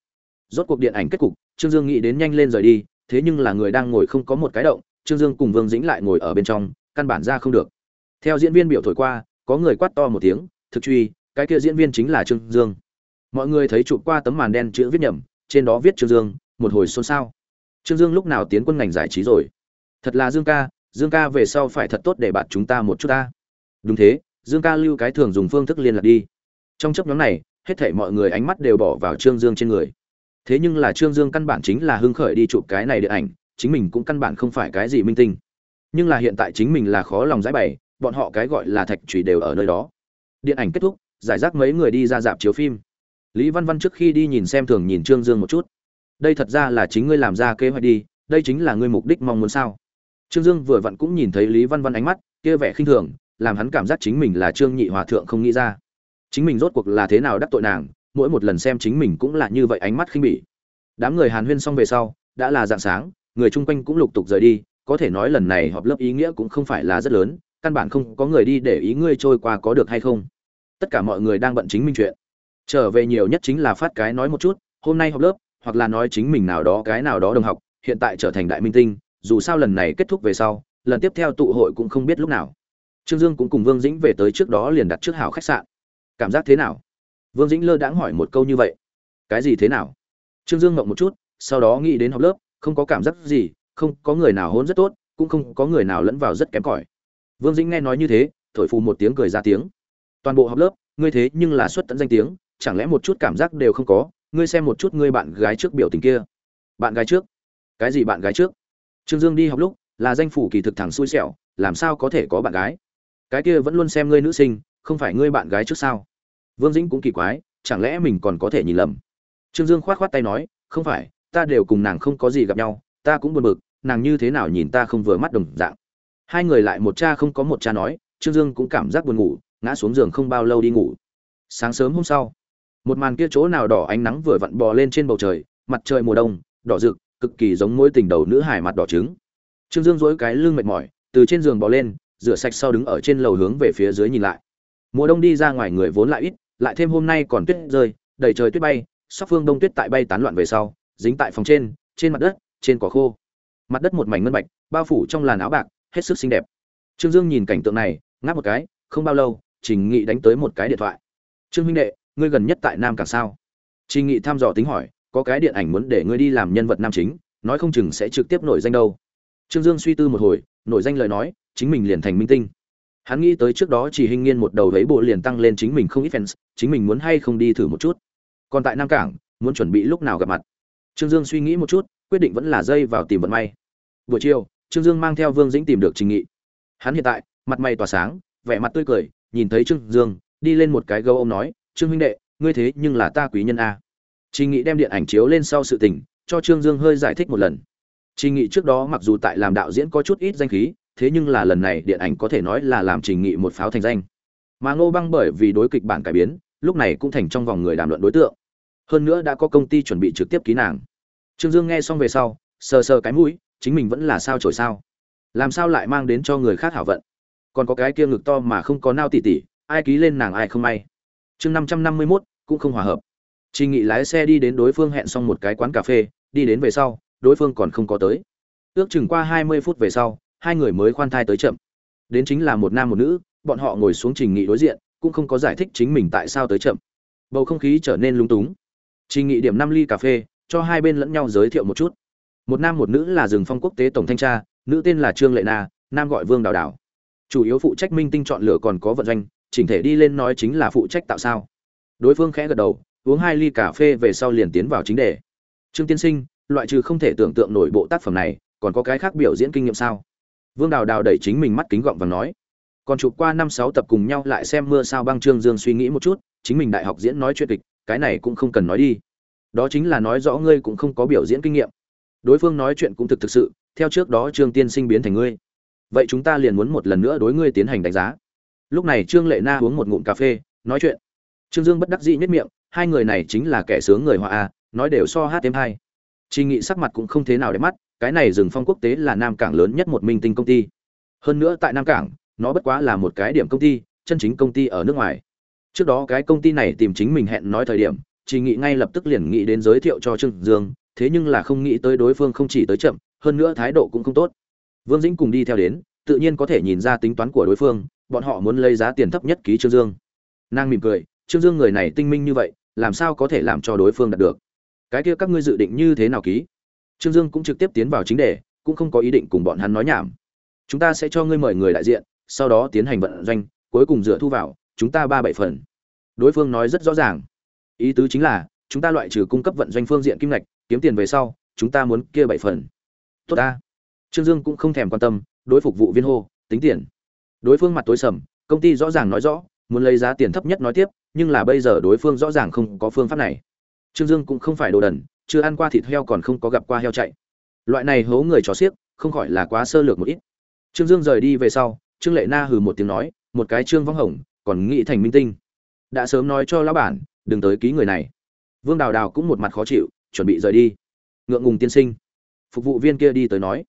Speaker 1: Rốt cuộc điện ảnh kết cục, trương dương nghĩ đến nhanh lên rời đi, thế nhưng là người đang ngồi không có một cái động, trương dương cùng vương dĩnh lại ngồi ở bên trong, căn bản ra không được. Theo diễn viên biểu thổi qua, có người quát to một tiếng, thực truy, cái kia diễn viên chính là trương dương. Mọi người thấy chụp qua tấm màn đen chữ viết nhầm, trên đó viết trương dương, một hồi xôn xao. Trương dương lúc nào tiến quân ngành giải trí rồi? Thật là dương ca dương ca về sau phải thật tốt để bạn chúng ta một chút ta. Đúng thế, dương ca lưu cái thường dùng phương thức liên lạc đi. Trong chấp nhóm này, hết thảy mọi người ánh mắt đều bỏ vào trương dương trên người. Thế nhưng là trương dương căn bản chính là hưng khởi đi chụp cái này điện ảnh, chính mình cũng căn bản không phải cái gì minh tinh. Nhưng là hiện tại chính mình là khó lòng giải bày, bọn họ cái gọi là thạch trùy đều ở nơi đó. Điện ảnh kết thúc, giải rác mấy người đi ra dạp chiếu phim. Lý văn văn trước khi đi nhìn xem thường nhìn trương dương một chút. Đây thật ra là chính ngươi làm ra kế hoạch đi, đây chính là ngươi mục đích mong muốn sao? Trương dương vừa vặn cũng nhìn thấy lý văn văn ánh mắt, kia vẻ khinh thường, làm hắn cảm giác chính mình là trương nhị hòa thượng không nghĩ ra. Chính mình rốt cuộc là thế nào đắc tội nàng, mỗi một lần xem chính mình cũng là như vậy ánh mắt khinh bỉ. Đám người hàn huyên xong về sau, đã là dạng sáng, người chung quanh cũng lục tục rời đi, có thể nói lần này họp lớp ý nghĩa cũng không phải là rất lớn, căn bản không có người đi để ý ngươi trôi qua có được hay không. Tất cả mọi người đang bận chính mình chuyện. Trở về nhiều nhất chính là phát cái nói một chút, hôm nay họp lớp, hoặc là nói chính mình nào đó cái nào đó đồng học, hiện tại trở thành đại minh tinh dù sao lần này kết thúc về sau, lần tiếp theo tụ hội cũng không biết lúc nào. Trương dương cũng cùng vương dĩnh về tới trước đó liền đặt trước hảo khách sạn. Cảm giác thế nào? Vương dĩnh lơ đãng hỏi một câu như vậy. Cái gì thế nào? Trương dương ngậm một chút, sau đó nghĩ đến học lớp, không có cảm giác gì, không có người nào hôn rất tốt, cũng không có người nào lẫn vào rất kém cỏi. Vương dĩnh nghe nói như thế, thổi phù một tiếng cười ra tiếng. Toàn bộ học lớp, ngươi thế nhưng là xuất tận danh tiếng, chẳng lẽ một chút cảm giác đều không có? Ngươi xem một chút ngươi bạn gái trước biểu tình kia. Bạn gái trước? Cái gì bạn gái trước? Trương dương đi học lúc, là danh phủ kỳ thực thẳng xui xẻo, làm sao có thể có bạn gái? Cái kia vẫn luôn xem ngươi nữ sinh, không phải ngươi bạn gái trước sao? Vương dĩnh cũng kỳ quái, chẳng lẽ mình còn có thể nhìn lầm? Trương dương khoát khoát tay nói, không phải, ta đều cùng nàng không có gì gặp nhau, ta cũng buồn bực, nàng như thế nào nhìn ta không vừa mắt đồng dạng. Hai người lại một cha không có một cha nói, trương dương cũng cảm giác buồn ngủ, ngã xuống giường không bao lâu đi ngủ. Sáng sớm hôm sau, một màn kia chỗ nào đỏ ánh nắng vừa vặn bò lên trên bầu trời, mặt trời mùa đông, đỏ rực cực kỳ giống mối tình đầu nữ hải mặt đỏ trứng. Trương dương dỗi cái lưng mệt mỏi, từ trên giường bò lên, rửa sạch sau đứng ở trên lầu hướng về phía dưới nhìn lại. Mùa đông đi ra ngoài người vốn lại ít, lại thêm hôm nay còn tuyết rơi, đầy trời tuyết bay, sóc phương đông tuyết tại bay tán loạn về sau, dính tại phòng trên trên mặt đất, trên cỏ khô. Mặt đất một mảnh ngân bạch, bao phủ trong làn áo bạc, hết sức xinh đẹp. Trương dương nhìn cảnh tượng này, ngáp một cái, không bao lâu, trình nghị đánh tới một cái điện thoại. Trương huynh đệ, ngươi gần nhất tại nam càng sao? Trình nghị thăm dò tính hỏi có cái điện ảnh muốn để ngươi đi làm nhân vật nam chính, nói không chừng sẽ trực tiếp nổi danh đâu. Trương dương suy tư một hồi, nổi danh lời nói, chính mình liền thành minh tinh. Hắn nghĩ tới trước đó chỉ hình nghiên một đầu lấy bộ liền tăng lên chính mình không ít fans, chính mình muốn hay không đi thử một chút. Còn tại nam cảng, muốn chuẩn bị lúc nào gặp mặt. Trương dương suy nghĩ một chút, quyết định vẫn là dây vào tìm vận may. Buổi chiều, trương dương mang theo vương dĩnh tìm được trình nghị. Hắn hiện tại, mặt mày tỏa sáng, vẻ mặt tươi cười, nhìn thấy trương dương, đi lên một cái gấu ông nói, trương huynh đệ, ngươi thế nhưng là ta quý nhân a trình nghị đem điện ảnh chiếu lên sau sự tình, cho trương dương hơi giải thích một lần. Trình nghị trước đó mặc dù tại làm đạo diễn có chút ít danh khí, thế nhưng là lần này điện ảnh có thể nói là làm trình nghị một pháo thành danh. Mà ngô băng bởi vì đối kịch bản cải biến, lúc này cũng thành trong vòng người đàm luận đối tượng. Hơn nữa đã có công ty chuẩn bị trực tiếp ký nàng. Trương dương nghe xong về sau, sờ sờ cái mũi, chính mình vẫn là sao trời sao? Làm sao lại mang đến cho người khác hảo vận? Còn có cái kia ngực to mà không có nao tỉ tỉ, ai ký lên nàng ai không may. Chương năm trăm năm mươi mốt, cũng không hòa hợp trình nghị lái xe đi đến đối phương hẹn xong một cái quán cà phê, đi đến về sau, đối phương còn không có tới. Ước chừng qua hai mươi phút về sau, hai người mới khoan thai tới chậm. Đến chính là một nam một nữ, bọn họ ngồi xuống trình nghị đối diện, cũng không có giải thích chính mình tại sao tới chậm. Bầu không khí trở nên lung túng. Trình nghị điểm năm ly cà phê, cho hai bên lẫn nhau giới thiệu một chút. Một nam một nữ là rừng phong quốc tế tổng thanh tra, nữ tên là trương lệ na, nam gọi vương đào đào. Chủ yếu phụ trách minh tinh chọn lựa còn có vận doanh, chỉnh thể đi lên nói chính là phụ trách tạo sao. Đối phương khẽ gật đầu uống hai ly cà phê về sau liền tiến vào chính đề. Trương tiên sinh, loại trừ không thể tưởng tượng nổi bộ tác phẩm này, còn có cái khác biểu diễn kinh nghiệm sao? Vương đào đào đẩy chính mình mắt kính gọng và nói. Còn chụp qua năm sáu tập cùng nhau lại xem mưa sao băng trương dương suy nghĩ một chút, chính mình đại học diễn nói chuyện kịch, cái này cũng không cần nói đi. Đó chính là nói rõ ngươi cũng không có biểu diễn kinh nghiệm. Đối phương nói chuyện cũng thực thực sự, theo trước đó trương tiên sinh biến thành ngươi. Vậy chúng ta liền muốn một lần nữa đối ngươi tiến hành đánh giá. Lúc này trương lệ na uống một ngụm cà phê, nói chuyện. Trương dương bất đắc dĩ nhất miệng hai người này chính là kẻ sướng người họa a nói đều so hát thêm hai Trình Nghị sắc mặt cũng không thế nào để mắt, cái này rừng phong quốc tế là Nam Cảng lớn nhất một minh tinh công ty. Hơn nữa tại Nam Cảng, nó bất quá là một cái điểm công ty, chân chính công ty ở nước ngoài. Trước đó cái công ty này tìm chính mình hẹn nói thời điểm, Trình Nghị ngay lập tức liền nghĩ đến giới thiệu cho Trương Dương, thế nhưng là không nghĩ tới đối phương không chỉ tới chậm, hơn nữa thái độ cũng không tốt. Vương Dĩnh cùng đi theo đến, tự nhiên có thể nhìn ra tính toán của đối phương, bọn họ muốn lấy giá tiền thấp nhất ký Trương Dương. Nàng mỉm cười, Trương Dương người này tinh minh như vậy, làm sao có thể làm cho đối phương đạt được? cái kia các ngươi dự định như thế nào ký? Trương dương cũng trực tiếp tiến vào chính đề, cũng không có ý định cùng bọn hắn nói nhảm. Chúng ta sẽ cho ngươi mời người đại diện, sau đó tiến hành vận doanh, cuối cùng dựa thu vào, chúng ta ba bảy phần. Đối phương nói rất rõ ràng. Ý tứ chính là, chúng ta loại trừ cung cấp vận doanh phương diện kim ngạch, kiếm tiền về sau, chúng ta muốn kia bảy phần. Tốt ta. Trương dương cũng không thèm quan tâm, đối phục vụ viên hô, tính tiền. Đối phương mặt tối sầm, công ty rõ ràng nói rõ, muốn lấy giá tiền thấp nhất nói tiếp nhưng là bây giờ đối phương rõ ràng không có phương pháp này. Trương dương cũng không phải đồ đần, chưa ăn qua thịt heo còn không có gặp qua heo chạy. Loại này hố người chó xiếc, không khỏi là quá sơ lược một ít. Trương dương rời đi về sau, trương lệ na hừ một tiếng nói, một cái trương vong hồng, còn nghĩ thành minh tinh. Đã sớm nói cho lão bản, đừng tới ký người này. Vương đào đào cũng một mặt khó chịu, chuẩn bị rời đi. Ngượng ngùng tiên sinh. Phục vụ viên kia đi tới nói,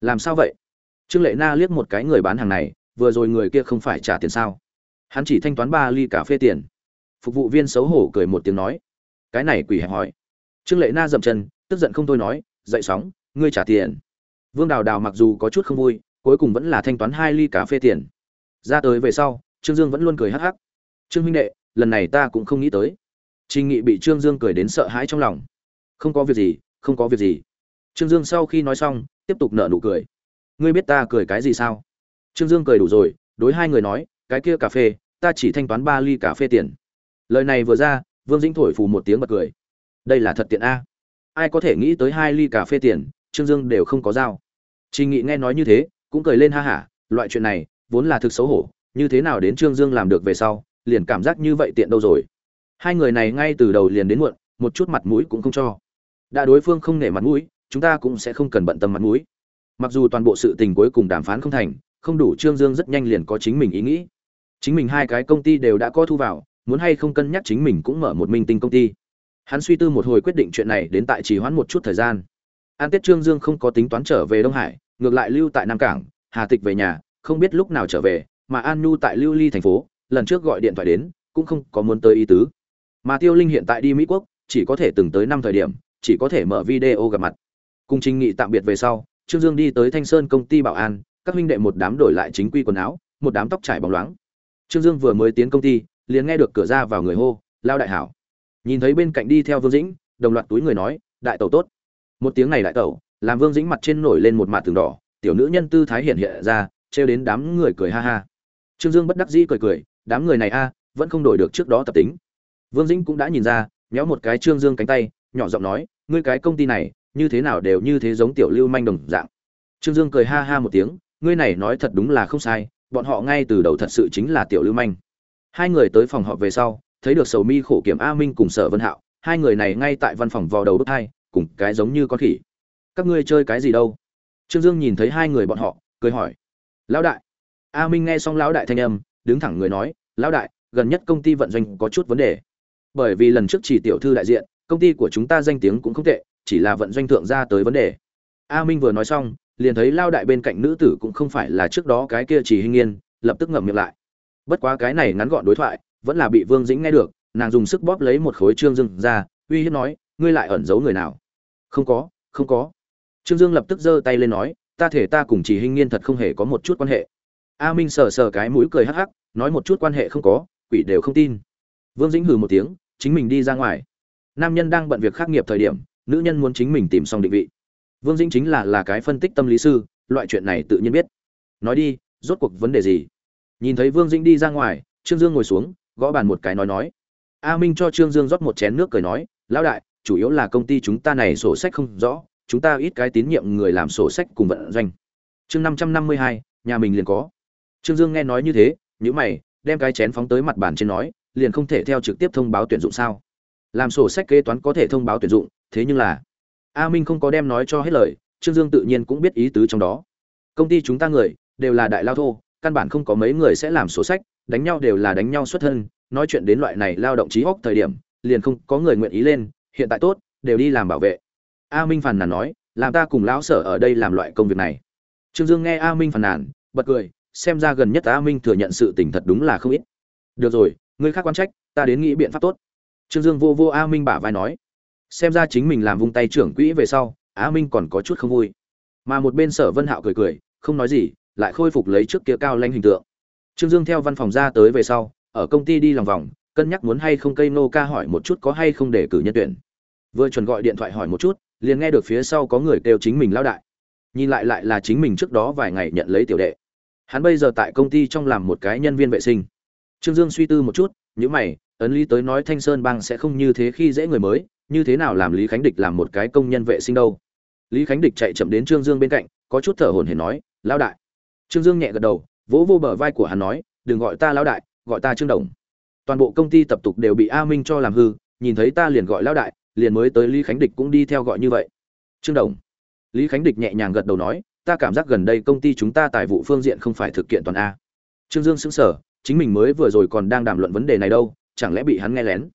Speaker 1: làm sao vậy? Trương lệ na liếc một cái người bán hàng này, vừa rồi người kia không phải trả tiền sao? Hắn chỉ thanh toán ba ly cà phê tiền phục vụ viên xấu hổ cười một tiếng nói, cái này quỷ hẹp hỏi trương lệ na dậm chân, tức giận không thôi nói, dậy sóng, ngươi trả tiền. Vương đào đào mặc dù có chút không vui, cuối cùng vẫn là thanh toán hai ly cà phê tiền. Ra tới về sau, trương dương vẫn luôn cười hắc hắc. Trương huynh đệ, lần này ta cũng không nghĩ tới. Trình nghị bị trương dương cười đến sợ hãi trong lòng. Không có việc gì, không có việc gì. Trương dương sau khi nói xong, tiếp tục nở nụ cười. Ngươi biết ta cười cái gì sao? Trương dương cười đủ rồi, đối hai người nói, cái kia cà phê, ta chỉ thanh toán ba ly cà phê tiền lời này vừa ra, vương dĩnh thổi phù một tiếng bật cười. Đây là thật tiện a. Ai có thể nghĩ tới hai ly cà phê tiền, trương dương đều không có dao trình nghị nghe nói như thế, cũng cười lên ha hả, loại chuyện này, vốn là thực xấu hổ, như thế nào đến trương dương làm được về sau, liền cảm giác như vậy tiện đâu rồi. Hai người này ngay từ đầu liền đến muộn, một chút mặt mũi cũng không cho. Đã đối phương không nể mặt mũi, chúng ta cũng sẽ không cần bận tâm mặt mũi. Mặc dù toàn bộ sự tình cuối cùng đàm phán không thành, không đủ trương dương rất nhanh liền có chính mình ý nghĩ. Chính mình hai cái công ty đều đã có thu vào muốn hay không cân nhắc chính mình cũng mở một minh tinh công ty. Hắn suy tư một hồi quyết định chuyện này đến tại trì hoãn một chút thời gian. An tết trương dương không có tính toán trở về đông hải, ngược lại lưu tại nam cảng, hà tịch về nhà, không biết lúc nào trở về, mà an nhu tại lưu ly thành phố, lần trước gọi điện thoại đến, cũng không có muốn tới ý tứ. Mà tiêu linh hiện tại đi mỹ quốc, chỉ có thể từng tới năm thời điểm, chỉ có thể mở video gặp mặt. Cùng trình nghị tạm biệt về sau, trương dương đi tới thanh sơn công ty bảo an, các huynh đệ một đám đổi lại chính quy quần áo, một đám tóc trải bóng loáng. Trương dương vừa mới tiến công ty liền nghe được cửa ra vào người hô, lao đại hảo. Nhìn thấy bên cạnh đi theo vương dĩnh, đồng loạt túi người nói, đại tẩu tốt. Một tiếng này đại tẩu, làm vương dĩnh mặt trên nổi lên một mặt tường đỏ, tiểu nữ nhân tư thái hiện hiện ra, trêu đến đám người cười ha ha. Trương dương bất đắc dĩ cười cười, đám người này a, vẫn không đổi được trước đó tập tính. Vương dĩnh cũng đã nhìn ra nhéo một cái trương dương cánh tay, nhỏ giọng nói, ngươi cái công ty này, như thế nào đều như thế giống tiểu lưu manh đồng dạng. Trương dương cười ha ha một tiếng, ngươi này nói thật đúng là không sai, bọn họ ngay từ đầu thật sự chính là tiểu lưu manh hai người tới phòng họp về sau, thấy được sầu mi, khổ kiểm, a minh cùng sở vân hạo, hai người này ngay tại văn phòng vò đầu bước hai, cùng cái giống như con khỉ. Các ngươi chơi cái gì đâu? Trương dương nhìn thấy hai người bọn họ, cười hỏi. Lão đại. A minh nghe xong lão đại thanh âm, đứng thẳng người nói, lão đại, gần nhất công ty vận doanh có chút vấn đề. Bởi vì lần trước chỉ tiểu thư đại diện, công ty của chúng ta danh tiếng cũng không tệ, chỉ là vận doanh thượng ra tới vấn đề. A minh vừa nói xong, liền thấy lao đại bên cạnh nữ tử cũng không phải là trước đó cái kia chỉ hình yên, lập tức ngậm miệng lại bất quá cái này ngắn gọn đối thoại, vẫn là bị vương dĩnh nghe được, nàng dùng sức bóp lấy một khối trương dương ra, uy hiếp nói, ngươi lại ẩn giấu người nào? Không có không có. Trương dương lập tức giơ tay lên nói, ta thể ta cùng chỉ hình nghiên thật không hề có một chút quan hệ. A minh sờ sờ cái mũi cười hắc hắc, nói, một chút quan hệ không có, quỷ đều không tin. Vương dĩnh hừ một tiếng, chính mình đi ra ngoài. Nam nhân đang bận việc khắc nghiệp thời điểm, nữ nhân muốn chính mình tìm xong định vị. Vương dĩnh chính là là cái phân tích tâm lý sư, loại chuyện này tự nhiên biết. Nói đi, rốt cuộc vấn đề gì? Nhìn thấy vương dĩnh đi ra ngoài, trương dương ngồi xuống, gõ bàn một cái nói nói. A minh cho trương dương rót một chén nước cười nói, lão đại, chủ yếu là công ty chúng ta này sổ sách không rõ, chúng ta ít cái tín nhiệm người làm sổ sách cùng vận doanh. Chương năm trăm năm mươi hai, nhà mình liền có. Trương dương nghe nói như thế nhữ mày, đem cái chén phóng tới mặt bàn trên nói, liền không thể theo trực tiếp thông báo tuyển dụng sao? Làm sổ sách kế toán có thể thông báo tuyển dụng, thế nhưng là a minh không có đem nói cho hết lời, trương dương tự nhiên cũng biết ý tứ trong đó. Công ty chúng ta người đều là đại lao thô căn bản không có mấy người sẽ làm sổ sách, đánh nhau đều là đánh nhau xuất thân, nói chuyện đến loại này lao động trí óc thời điểm, liền không có người nguyện ý lên, hiện tại tốt, đều đi làm bảo vệ. A minh phàn nàn nói, làm ta cùng lão sở ở đây làm loại công việc này. Trương dương nghe a minh phàn nàn, bật cười, xem ra gần nhất a minh thừa nhận sự tình thật đúng là không ít. Được rồi, người khác quan trách, ta đến nghĩ biện pháp tốt. Trương dương vô vô a minh bả vai nói, xem ra chính mình làm vung tay trưởng quỹ về sau, a minh còn có chút không vui. Mà một bên sở vân hạo cười cười, không nói gì lại khôi phục lấy trước kia cao lanh hình tượng. Trương dương theo văn phòng ra tới về sau, ở công ty đi lòng vòng, cân nhắc muốn hay không cây nô ca hỏi một chút có hay không để cử nhân tuyển. Vừa chuẩn gọi điện thoại hỏi một chút, liền nghe được phía sau có người kêu chính mình lao đại. Nhìn lại lại là chính mình trước đó vài ngày nhận lấy tiểu đệ. Hắn bây giờ tại công ty trong làm một cái nhân viên vệ sinh. Trương dương suy tư một chút những mày, ấn lý tới nói thanh sơn bang sẽ không như thế khi dễ người mới, như thế nào làm lý khánh địch làm một cái công nhân vệ sinh đâu. Lý khánh địch chạy chậm đến trương dương bên cạnh, có chút thở hổn hển nói, lão đại trương dương nhẹ gật đầu, vỗ vô bờ vai của hắn nói, đừng gọi ta lão đại, gọi ta trương đồng. Toàn bộ công ty tập tục đều bị a minh cho làm hư, nhìn thấy ta liền gọi lão đại, liền mới tới lý khánh địch cũng đi theo gọi như vậy. Trương đồng. Lý khánh địch nhẹ nhàng gật đầu nói, ta cảm giác gần đây công ty chúng ta tài vụ phương diện không phải thực kiện toàn a. Trương dương sững sờ, chính mình mới vừa rồi còn đang đàm luận vấn đề này đâu, chẳng lẽ bị hắn nghe lén?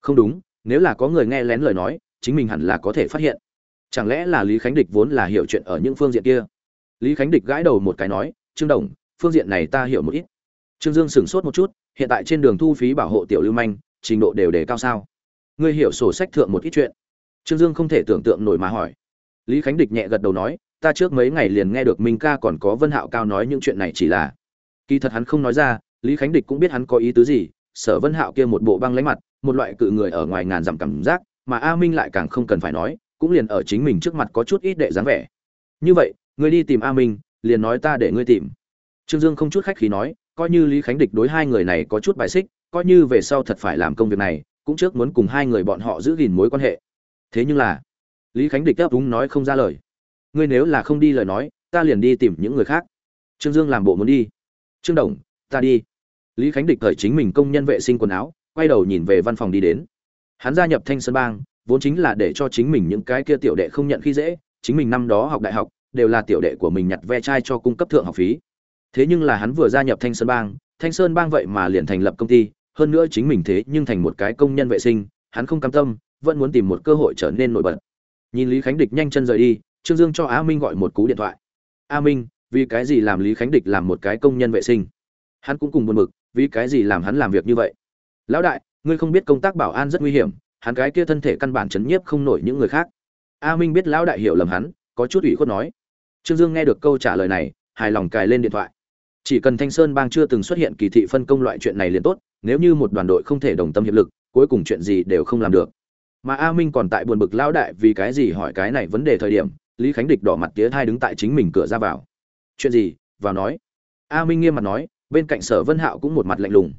Speaker 1: Không đúng, nếu là có người nghe lén lời nói, chính mình hẳn là có thể phát hiện. Chẳng lẽ là lý khánh địch vốn là hiểu chuyện ở những phương diện kia? Lý khánh địch gãi đầu một cái nói, trương đồng, phương diện này ta hiểu một ít. Trương dương sửng sốt một chút, hiện tại trên đường thu phí bảo hộ tiểu lưu manh, trình độ đều đề cao sao? Ngươi hiểu sổ sách thượng một ít chuyện. Trương dương không thể tưởng tượng nổi mà hỏi. Lý khánh địch nhẹ gật đầu nói, ta trước mấy ngày liền nghe được minh ca còn có vân hạo cao nói những chuyện này chỉ là kỳ thật hắn không nói ra, lý khánh địch cũng biết hắn có ý tứ gì, sở vân hạo kia một bộ băng lãnh mặt, một loại cự người ở ngoài ngàn dặm cảm giác, mà a minh lại càng không cần phải nói, cũng liền ở chính mình trước mặt có chút ít đệ dáng vẻ. Như vậy ngươi đi tìm a minh, liền nói ta để ngươi tìm. Trương dương không chút khách khí nói, coi như lý khánh địch đối hai người này có chút bài xích, coi như về sau thật phải làm công việc này, cũng trước muốn cùng hai người bọn họ giữ gìn mối quan hệ. Thế nhưng là, lý khánh địch đáp đúng nói không ra lời. Ngươi nếu là không đi lời nói, ta liền đi tìm những người khác. Trương dương làm bộ muốn đi. Trương đồng, ta đi. Lý khánh địch thời chính mình công nhân vệ sinh quần áo, quay đầu nhìn về văn phòng đi đến. Hắn gia nhập thanh sơn bang, vốn chính là để cho chính mình những cái kia tiểu đệ không nhận khi dễ, chính mình năm đó học đại học đều là tiểu đệ của mình nhặt ve chai cho cung cấp thượng học phí. Thế nhưng là hắn vừa gia nhập thanh sơn bang, thanh sơn bang vậy mà liền thành lập công ty, hơn nữa chính mình thế nhưng thành một cái công nhân vệ sinh, hắn không cam tâm, vẫn muốn tìm một cơ hội trở nên nổi bật. Nhìn lý khánh địch nhanh chân rời đi, trương dương cho a minh gọi một cú điện thoại. A minh, vì cái gì làm lý khánh địch làm một cái công nhân vệ sinh? Hắn cũng cùng buồn mực vì cái gì làm hắn làm việc như vậy? Lão đại, ngươi không biết công tác bảo an rất nguy hiểm, hắn cái kia thân thể căn bản chấn nhiếp không nổi những người khác. A minh biết lão đại hiểu lầm hắn, có chút ủy khuất nói trương dương nghe được câu trả lời này, hài lòng cài lên điện thoại. Chỉ cần thanh sơn bang chưa từng xuất hiện kỳ thị phân công loại chuyện này liền tốt, nếu như một đoàn đội không thể đồng tâm hiệp lực, cuối cùng chuyện gì đều không làm được. Mà a minh còn tại buồn bực lão đại vì cái gì hỏi cái này vấn đề thời điểm, lý khánh địch đỏ mặt tía thai đứng tại chính mình cửa ra vào. Chuyện gì? Vào nói. A minh nghiêm mặt nói, bên cạnh sở vân hạo cũng một mặt lạnh lùng.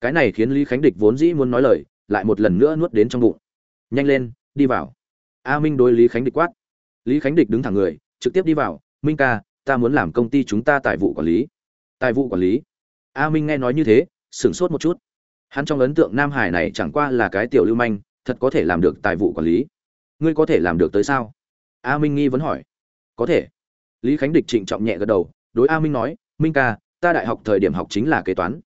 Speaker 1: Cái này khiến lý khánh địch vốn dĩ muốn nói lời, lại một lần nữa nuốt đến trong bụng. Nhanh lên, đi vào. A minh đối lý khánh địch quát. Lý khánh địch đứng thẳng người, trực tiếp đi vào minh ca, ta muốn làm công ty chúng ta tài vụ quản lý. Tài vụ quản lý? A minh nghe nói như thế, sửng sốt một chút. Hắn trong ấn tượng nam hải này chẳng qua là cái tiểu lưu manh, thật có thể làm được tài vụ quản lý. Ngươi có thể làm được tới sao? A minh nghi vấn hỏi. Có thể. Lý khánh địch trịnh trọng nhẹ gật đầu, đối a minh nói, minh ca, ta đại học thời điểm học chính là kế toán.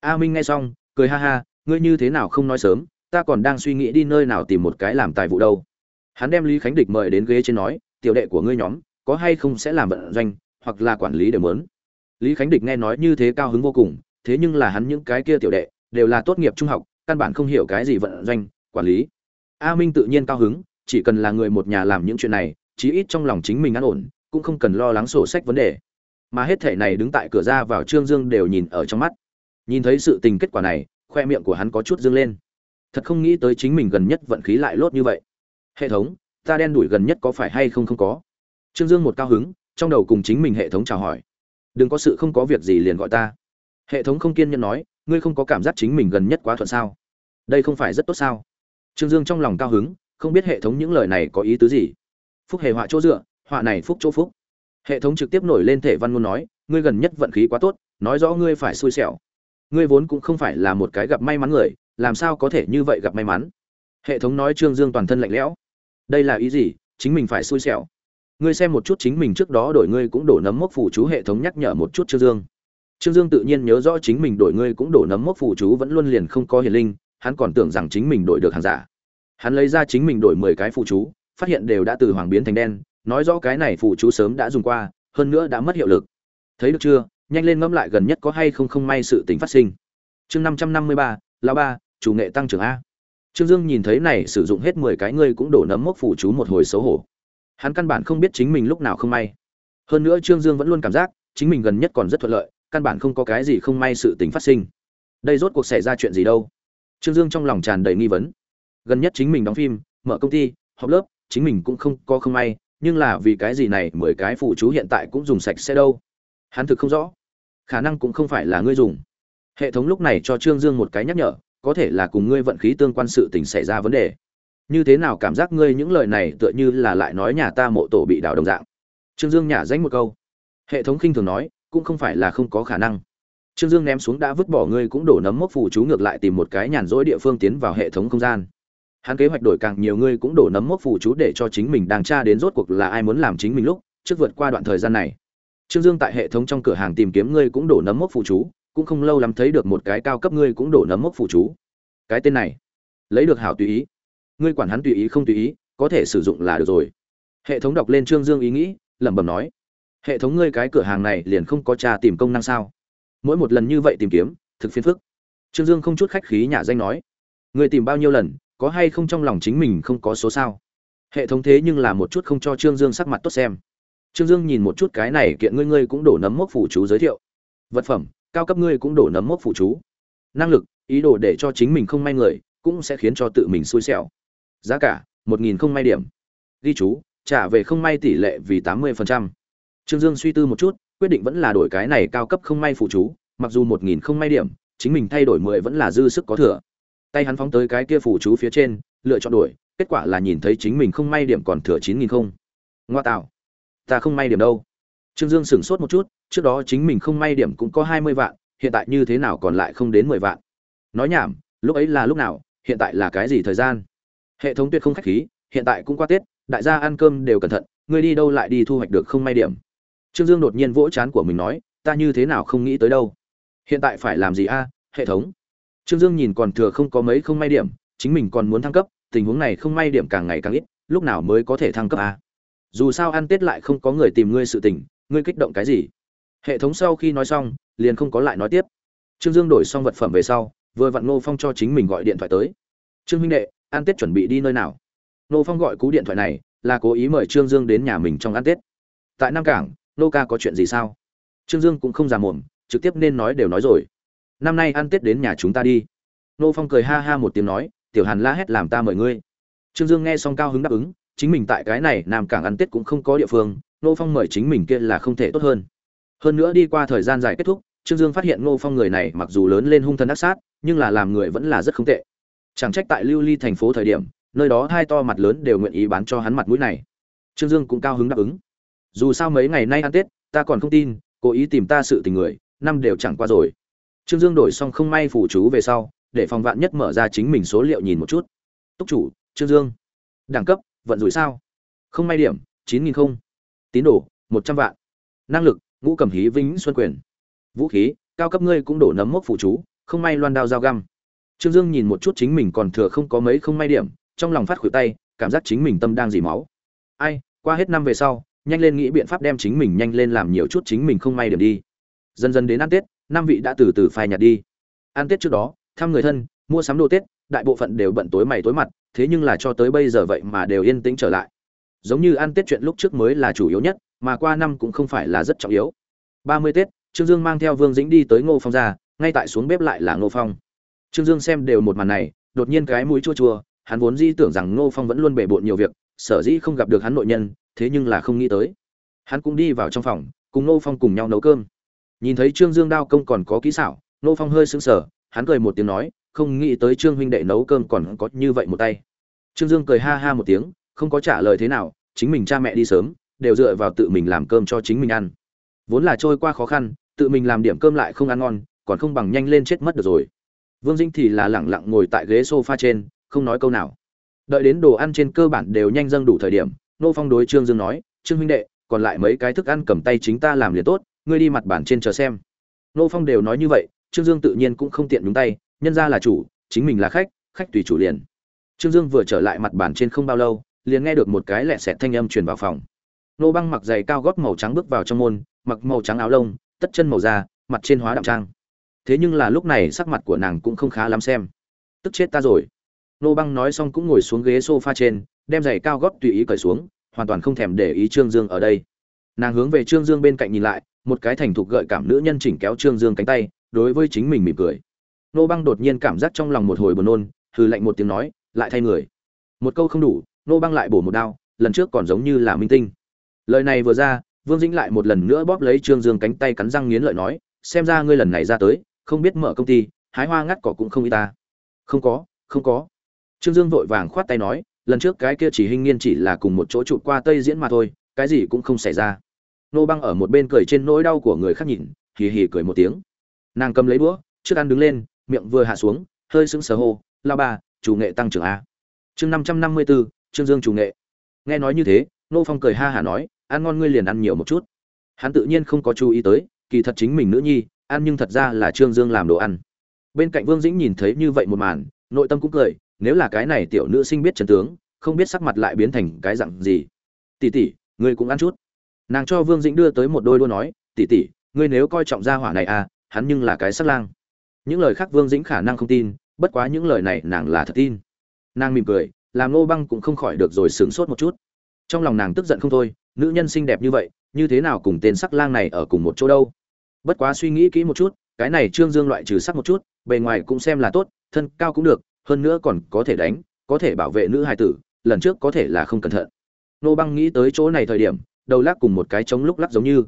Speaker 1: A minh nghe xong, cười ha ha, ngươi như thế nào không nói sớm, ta còn đang suy nghĩ đi nơi nào tìm một cái làm tài vụ đâu. Hắn đem lý khánh địch mời đến ghế trên nói, tiểu đệ của ngươi nhóm có hay không sẽ làm vận doanh, hoặc là quản lý đều mớn lý khánh địch nghe nói như thế cao hứng vô cùng, thế nhưng là hắn những cái kia tiểu đệ, đều là tốt nghiệp trung học, căn bản không hiểu cái gì vận doanh, quản lý. A minh tự nhiên cao hứng, chỉ cần là người một nhà làm những chuyện này, chí ít trong lòng chính mình an ổn, cũng không cần lo lắng sổ sách vấn đề. Mà hết thể này đứng tại cửa ra vào trương dương đều nhìn ở trong mắt. Nhìn thấy sự tình kết quả này, khoe miệng của hắn có chút dương lên. Thật không nghĩ tới chính mình gần nhất vận khí lại lốt như vậy. Hệ thống, ta đen đuổi gần nhất có phải hay không không có? Trương dương một cao hứng, trong đầu cùng chính mình hệ thống chào hỏi. Đừng có sự không có việc gì liền gọi ta. Hệ thống không kiên nhẫn nói, ngươi không có cảm giác chính mình gần nhất quá thuận sao? Đây không phải rất tốt sao? Trương dương trong lòng cao hứng, không biết hệ thống những lời này có ý tứ gì. Phúc hề họa chỗ dựa, họa này phúc chỗ phúc. Hệ thống trực tiếp nổi lên thể văn ngôn nói, ngươi gần nhất vận khí quá tốt, nói rõ ngươi phải xui xẻo. Ngươi vốn cũng không phải là một cái gặp may mắn người, làm sao có thể như vậy gặp may mắn? Hệ thống nói trương dương toàn thân lạnh lẽo. Đây là ý gì? Chính mình phải xui xẻo ngươi xem một chút chính mình trước đó đổi ngươi cũng đổ nấm mốc phủ chú hệ thống nhắc nhở một chút trương dương. Trương dương tự nhiên nhớ rõ chính mình đổi ngươi cũng đổ nấm mốc phủ chú vẫn luôn liền không có hiền linh, hắn còn tưởng rằng chính mình đổi được hàng giả. Hắn lấy ra chính mình đổi mười cái phụ chú, phát hiện đều đã từ hoàng biến thành đen, nói rõ cái này phụ chú sớm đã dùng qua, hơn nữa đã mất hiệu lực. Thấy được chưa? Nhanh lên ngẫm lại gần nhất có hay không không may sự tình phát sinh. Chương năm trăm năm mươi ba lao ba, chủ nghệ tăng trưởng a. Trương dương nhìn thấy này sử dụng hết mười cái ngươi cũng đổ nấm mốc phụ chú một hồi xấu hổ hắn căn bản không biết chính mình lúc nào không may. Hơn nữa trương dương vẫn luôn cảm giác, chính mình gần nhất còn rất thuận lợi, căn bản không có cái gì không may sự tình phát sinh. Đây rốt cuộc xảy ra chuyện gì đâu? Trương dương trong lòng tràn đầy nghi vấn. Gần nhất chính mình đóng phim, mở công ty, họp lớp, chính mình cũng không có không may, nhưng là vì cái gì này, mười cái phụ chú hiện tại cũng dùng sạch sẽ đâu? Hắn thực không rõ. Khả năng cũng không phải là ngươi dùng. Hệ thống lúc này cho trương dương một cái nhắc nhở, có thể là cùng ngươi vận khí tương quan sự tình xảy ra vấn đề như thế nào cảm giác ngươi những lời này tựa như là lại nói nhà ta mộ tổ bị đảo đồng dạng? Trương dương nhả danh một câu. Hệ thống khinh thường nói, cũng không phải là không có khả năng. Trương dương ném xuống đã vứt bỏ ngươi cũng đổ nấm mốc phù chú ngược lại tìm một cái nhàn rỗi địa phương tiến vào hệ thống không gian. Hắn kế hoạch đổi càng nhiều ngươi cũng đổ nấm mốc phù chú để cho chính mình đang tra đến rốt cuộc là ai muốn làm chính mình lúc, trước vượt qua đoạn thời gian này. Trương dương tại hệ thống trong cửa hàng tìm kiếm ngươi cũng đổ nấm mốc phù chú, cũng không lâu lắm thấy được một cái cao cấp ngươi cũng đổ nấm mốc phù chú. Cái tên này, lấy được hảo tùy ý ngươi quản hắn tùy ý không tùy ý, có thể sử dụng là được rồi. Hệ thống đọc lên trương dương ý nghĩ, lẩm bẩm nói, hệ thống ngươi cái cửa hàng này liền không có trà tìm công năng sao? Mỗi một lần như vậy tìm kiếm, thực phiền phức. Trương dương không chút khách khí nhà danh nói, ngươi tìm bao nhiêu lần, có hay không trong lòng chính mình không có số sao? Hệ thống thế nhưng là một chút không cho trương dương sắc mặt tốt xem. Trương dương nhìn một chút cái này kiện ngươi ngươi cũng đổ nấm mốc phủ chú giới thiệu. Vật phẩm, cao cấp ngươi cũng đổ nấm mốc phủ chú. Năng lực, ý đồ để cho chính mình không may người, cũng sẽ khiến cho tự mình xui xẻo giá cả, một nghìn không may điểm. Ghi chú, trả về không may tỷ lệ vì tám mươi trương dương suy tư một chút, quyết định vẫn là đổi cái này cao cấp không may phụ chú, mặc dù một nghìn không may điểm, chính mình thay đổi mười vẫn là dư sức có thừa. Tay hắn phóng tới cái kia phụ chú phía trên, lựa chọn đổi, kết quả là nhìn thấy chính mình không may điểm còn thừa chín nghìn không. Ngoa tạo. Ta không may điểm đâu. Trương dương sửng sốt một chút, trước đó chính mình không may điểm cũng có hai mươi vạn, hiện tại như thế nào còn lại không đến mười vạn. Nói nhảm, lúc ấy là lúc nào, hiện tại là cái gì thời gian? Hệ thống tuyệt không khách khí, hiện tại cũng qua tết, đại gia ăn cơm đều cẩn thận, ngươi đi đâu lại đi thu hoạch được không may điểm. Trương dương đột nhiên vỗ chán của mình nói, ta như thế nào không nghĩ tới đâu. Hiện tại phải làm gì a, hệ thống? Trương dương nhìn còn thừa không có mấy không may điểm, chính mình còn muốn thăng cấp, tình huống này không may điểm càng ngày càng ít, lúc nào mới có thể thăng cấp a? Dù sao ăn tết lại không có người tìm ngươi sự tình, ngươi kích động cái gì? Hệ thống sau khi nói xong, liền không có lại nói tiếp. Trương dương đổi xong vật phẩm về sau, vừa vặn ngô phong cho chính mình gọi điện thoại tới. Trương huynh đệ ăn tết chuẩn bị đi nơi nào? Nô phong gọi cú điện thoại này, là cố ý mời trương dương đến nhà mình trong ăn tết. Tại nam cảng, nô ca có chuyện gì sao? Trương dương cũng không già mồm trực tiếp nên nói đều nói rồi. Năm nay ăn tết đến nhà chúng ta đi. Nô phong cười ha ha một tiếng nói, tiểu hàn la hét làm ta mời ngươi. Trương dương nghe xong cao hứng đáp ứng, chính mình tại cái này nam cảng ăn tết cũng không có địa phương, nô phong mời chính mình kia là không thể tốt hơn. Hơn nữa đi qua thời gian dài kết thúc, trương dương phát hiện nô phong người này mặc dù lớn lên hung thần ác sát, nhưng là làm người vẫn là rất không tệ chẳng trách tại lưu ly thành phố thời điểm, nơi đó hai to mặt lớn đều nguyện ý bán cho hắn mặt mũi này. Trương dương cũng cao hứng đáp ứng. Dù sao mấy ngày nay ăn tết, ta còn không tin, cố ý tìm ta sự tình người, năm đều chẳng qua rồi. Trương dương đổi xong không may phủ chú về sau, để phòng vạn nhất mở ra chính mình số liệu nhìn một chút. Túc chủ, trương dương. Đẳng cấp, vận rủi sao? Không may điểm, chín nghìn không. Tín đồ, một trăm vạn. Năng lực, ngũ cầm hí vĩnh xuân quyền. Vũ khí, cao cấp ngươi cũng đổ nấm mốc phủ chú, không may loan đao dao găm trương dương nhìn một chút chính mình còn thừa không có mấy không may điểm trong lòng phát khuỷu tay cảm giác chính mình tâm đang dỉ máu. Ai qua hết năm về sau nhanh lên nghĩ biện pháp đem chính mình nhanh lên làm nhiều chút chính mình không may điểm đi. Dần dần đến ăn tết năm vị đã từ từ phai nhạt đi. Ăn tết trước đó thăm người thân mua sắm đồ tết đại bộ phận đều bận tối mày tối mặt thế nhưng là cho tới bây giờ vậy mà đều yên tĩnh trở lại. Giống như ăn tết chuyện lúc trước mới là chủ yếu nhất mà qua năm cũng không phải là rất trọng yếu. Ba mươi tết trương dương mang theo vương dĩnh đi tới ngô phong gia, ngay tại xuống bếp lại là ngô phong trương dương xem đều một màn này đột nhiên cái mũi chua chua hắn vốn dĩ tưởng rằng Ngô Phong vẫn luôn bể bộn nhiều việc, sở dĩ không gặp được hắn nội nhân, thế nhưng là không nghĩ tới. Hắn cũng đi vào trong phòng, cùng Ngô Phong cùng nhau nấu cơm. Nhìn thấy Trương Dương đao công còn có kỹ xảo, Ngô Phong hơi sững sờ, hắn cười một tiếng nói, không nghĩ tới Trương huynh đệ nấu cơm còn có như vậy một tay. Trương Dương cười ha ha một tiếng, không có trả lời thế nào, chính mình cha mẹ đi sớm, đều dựa vào tự mình làm cơm cho chính mình ăn. Vốn là trôi qua khó khăn, tự mình làm điểm cơm lại không ăn ngon, còn không bằng nhanh lên chết mất được rồi vương dĩnh thì là lẳng lặng ngồi tại ghế sofa trên, không nói câu nào. Đợi đến đồ ăn trên cơ bản đều nhanh dâng đủ thời điểm nô phong đối trương dương nói, trương huynh đệ, còn lại mấy cái thức ăn cầm tay chính ta làm liền tốt, ngươi đi mặt bản trên chờ xem. Nô phong đều nói như vậy, trương dương tự nhiên cũng không tiện nhúng tay, nhân ra là chủ, chính mình là khách khách tùy chủ liền. Trương dương vừa trở lại mặt bản trên không bao lâu, liền nghe được một cái lẹ xẹt thanh âm truyền vào phòng. Nô băng mặc giày cao gót màu trắng bước vào trong môn, mặc màu trắng áo lông, tất chân màu da, mặt trên hóa đậm trang thế nhưng là lúc này sắc mặt của nàng cũng không khá lắm xem. Tức chết ta rồi. Nô băng nói xong cũng ngồi xuống ghế sofa trên, đem giày cao gót tùy ý cởi xuống, hoàn toàn không thèm để ý trương dương ở đây. Nàng hướng về trương dương bên cạnh nhìn lại, một cái thành thục gợi cảm nữ nhân chỉnh kéo trương dương cánh tay, đối với chính mình mỉm cười. Nô băng đột nhiên cảm giác trong lòng một hồi buồn nôn, hừ lạnh một tiếng nói, lại thay người. Một câu không đủ, nô băng lại bổ một đao, lần trước còn giống như là minh tinh. Lời này vừa ra, vương dĩnh lại một lần nữa bóp lấy trương dương cánh tay cắn răng nghiến lợi nói, xem ra ngươi lần này ra tới không biết mở công ty, hái hoa ngắt cỏ cũng không y ta. Không có không có. Trương dương vội vàng khoát tay nói, lần trước cái kia chỉ hình nghiên chỉ là cùng một chỗ trụ qua tây diễn mà thôi, cái gì cũng không xảy ra. Nô băng ở một bên cười trên nỗi đau của người khác nhìn, hì hì cười một tiếng. Nàng cầm lấy đũa, trước ăn đứng lên, miệng vừa hạ xuống, hơi sững sờ hô lao ba chủ nghệ tăng trưởng a. Chương năm trăm năm mươi bốn trương dương chủ nghệ. Nghe nói như thế, nô phong cười ha hả nói, ăn ngon ngươi liền ăn nhiều một chút. Hắn tự nhiên không có chú ý tới, kỳ thật chính mình nữ nhi ăn nhưng thật ra là trương dương làm đồ ăn. Bên cạnh vương dĩnh nhìn thấy như vậy một màn, nội tâm cũng cười, nếu là cái này tiểu nữ sinh biết trần tướng, không biết sắc mặt lại biến thành cái dặn gì. Tỷ tỷ, ngươi cũng ăn chút. Nàng cho vương dĩnh đưa tới một đôi đua nói, tỷ tỷ, ngươi nếu coi trọng gia hỏa này à hắn nhưng là cái sắc lang. Những lời khác vương dĩnh khả năng không tin, bất quá những lời này nàng là thật tin. Nàng mỉm cười, làm nô băng cũng không khỏi được rồi sướng sốt một chút. Trong lòng nàng tức giận không thôi, nữ nhân xinh đẹp như vậy, như thế nào cùng tên sắc lang này ở cùng một chỗ đâu? Bất quá suy nghĩ kỹ một chút, cái này trương dương loại trừ sắc một chút, bề ngoài cũng xem là tốt, thân cao cũng được, hơn nữa còn có thể đánh, có thể bảo vệ nữ hài tử, lần trước có thể là không cẩn thận. Nô băng nghĩ tới chỗ này thời điểm, đầu lắc cùng một cái trống lúc lắc giống như.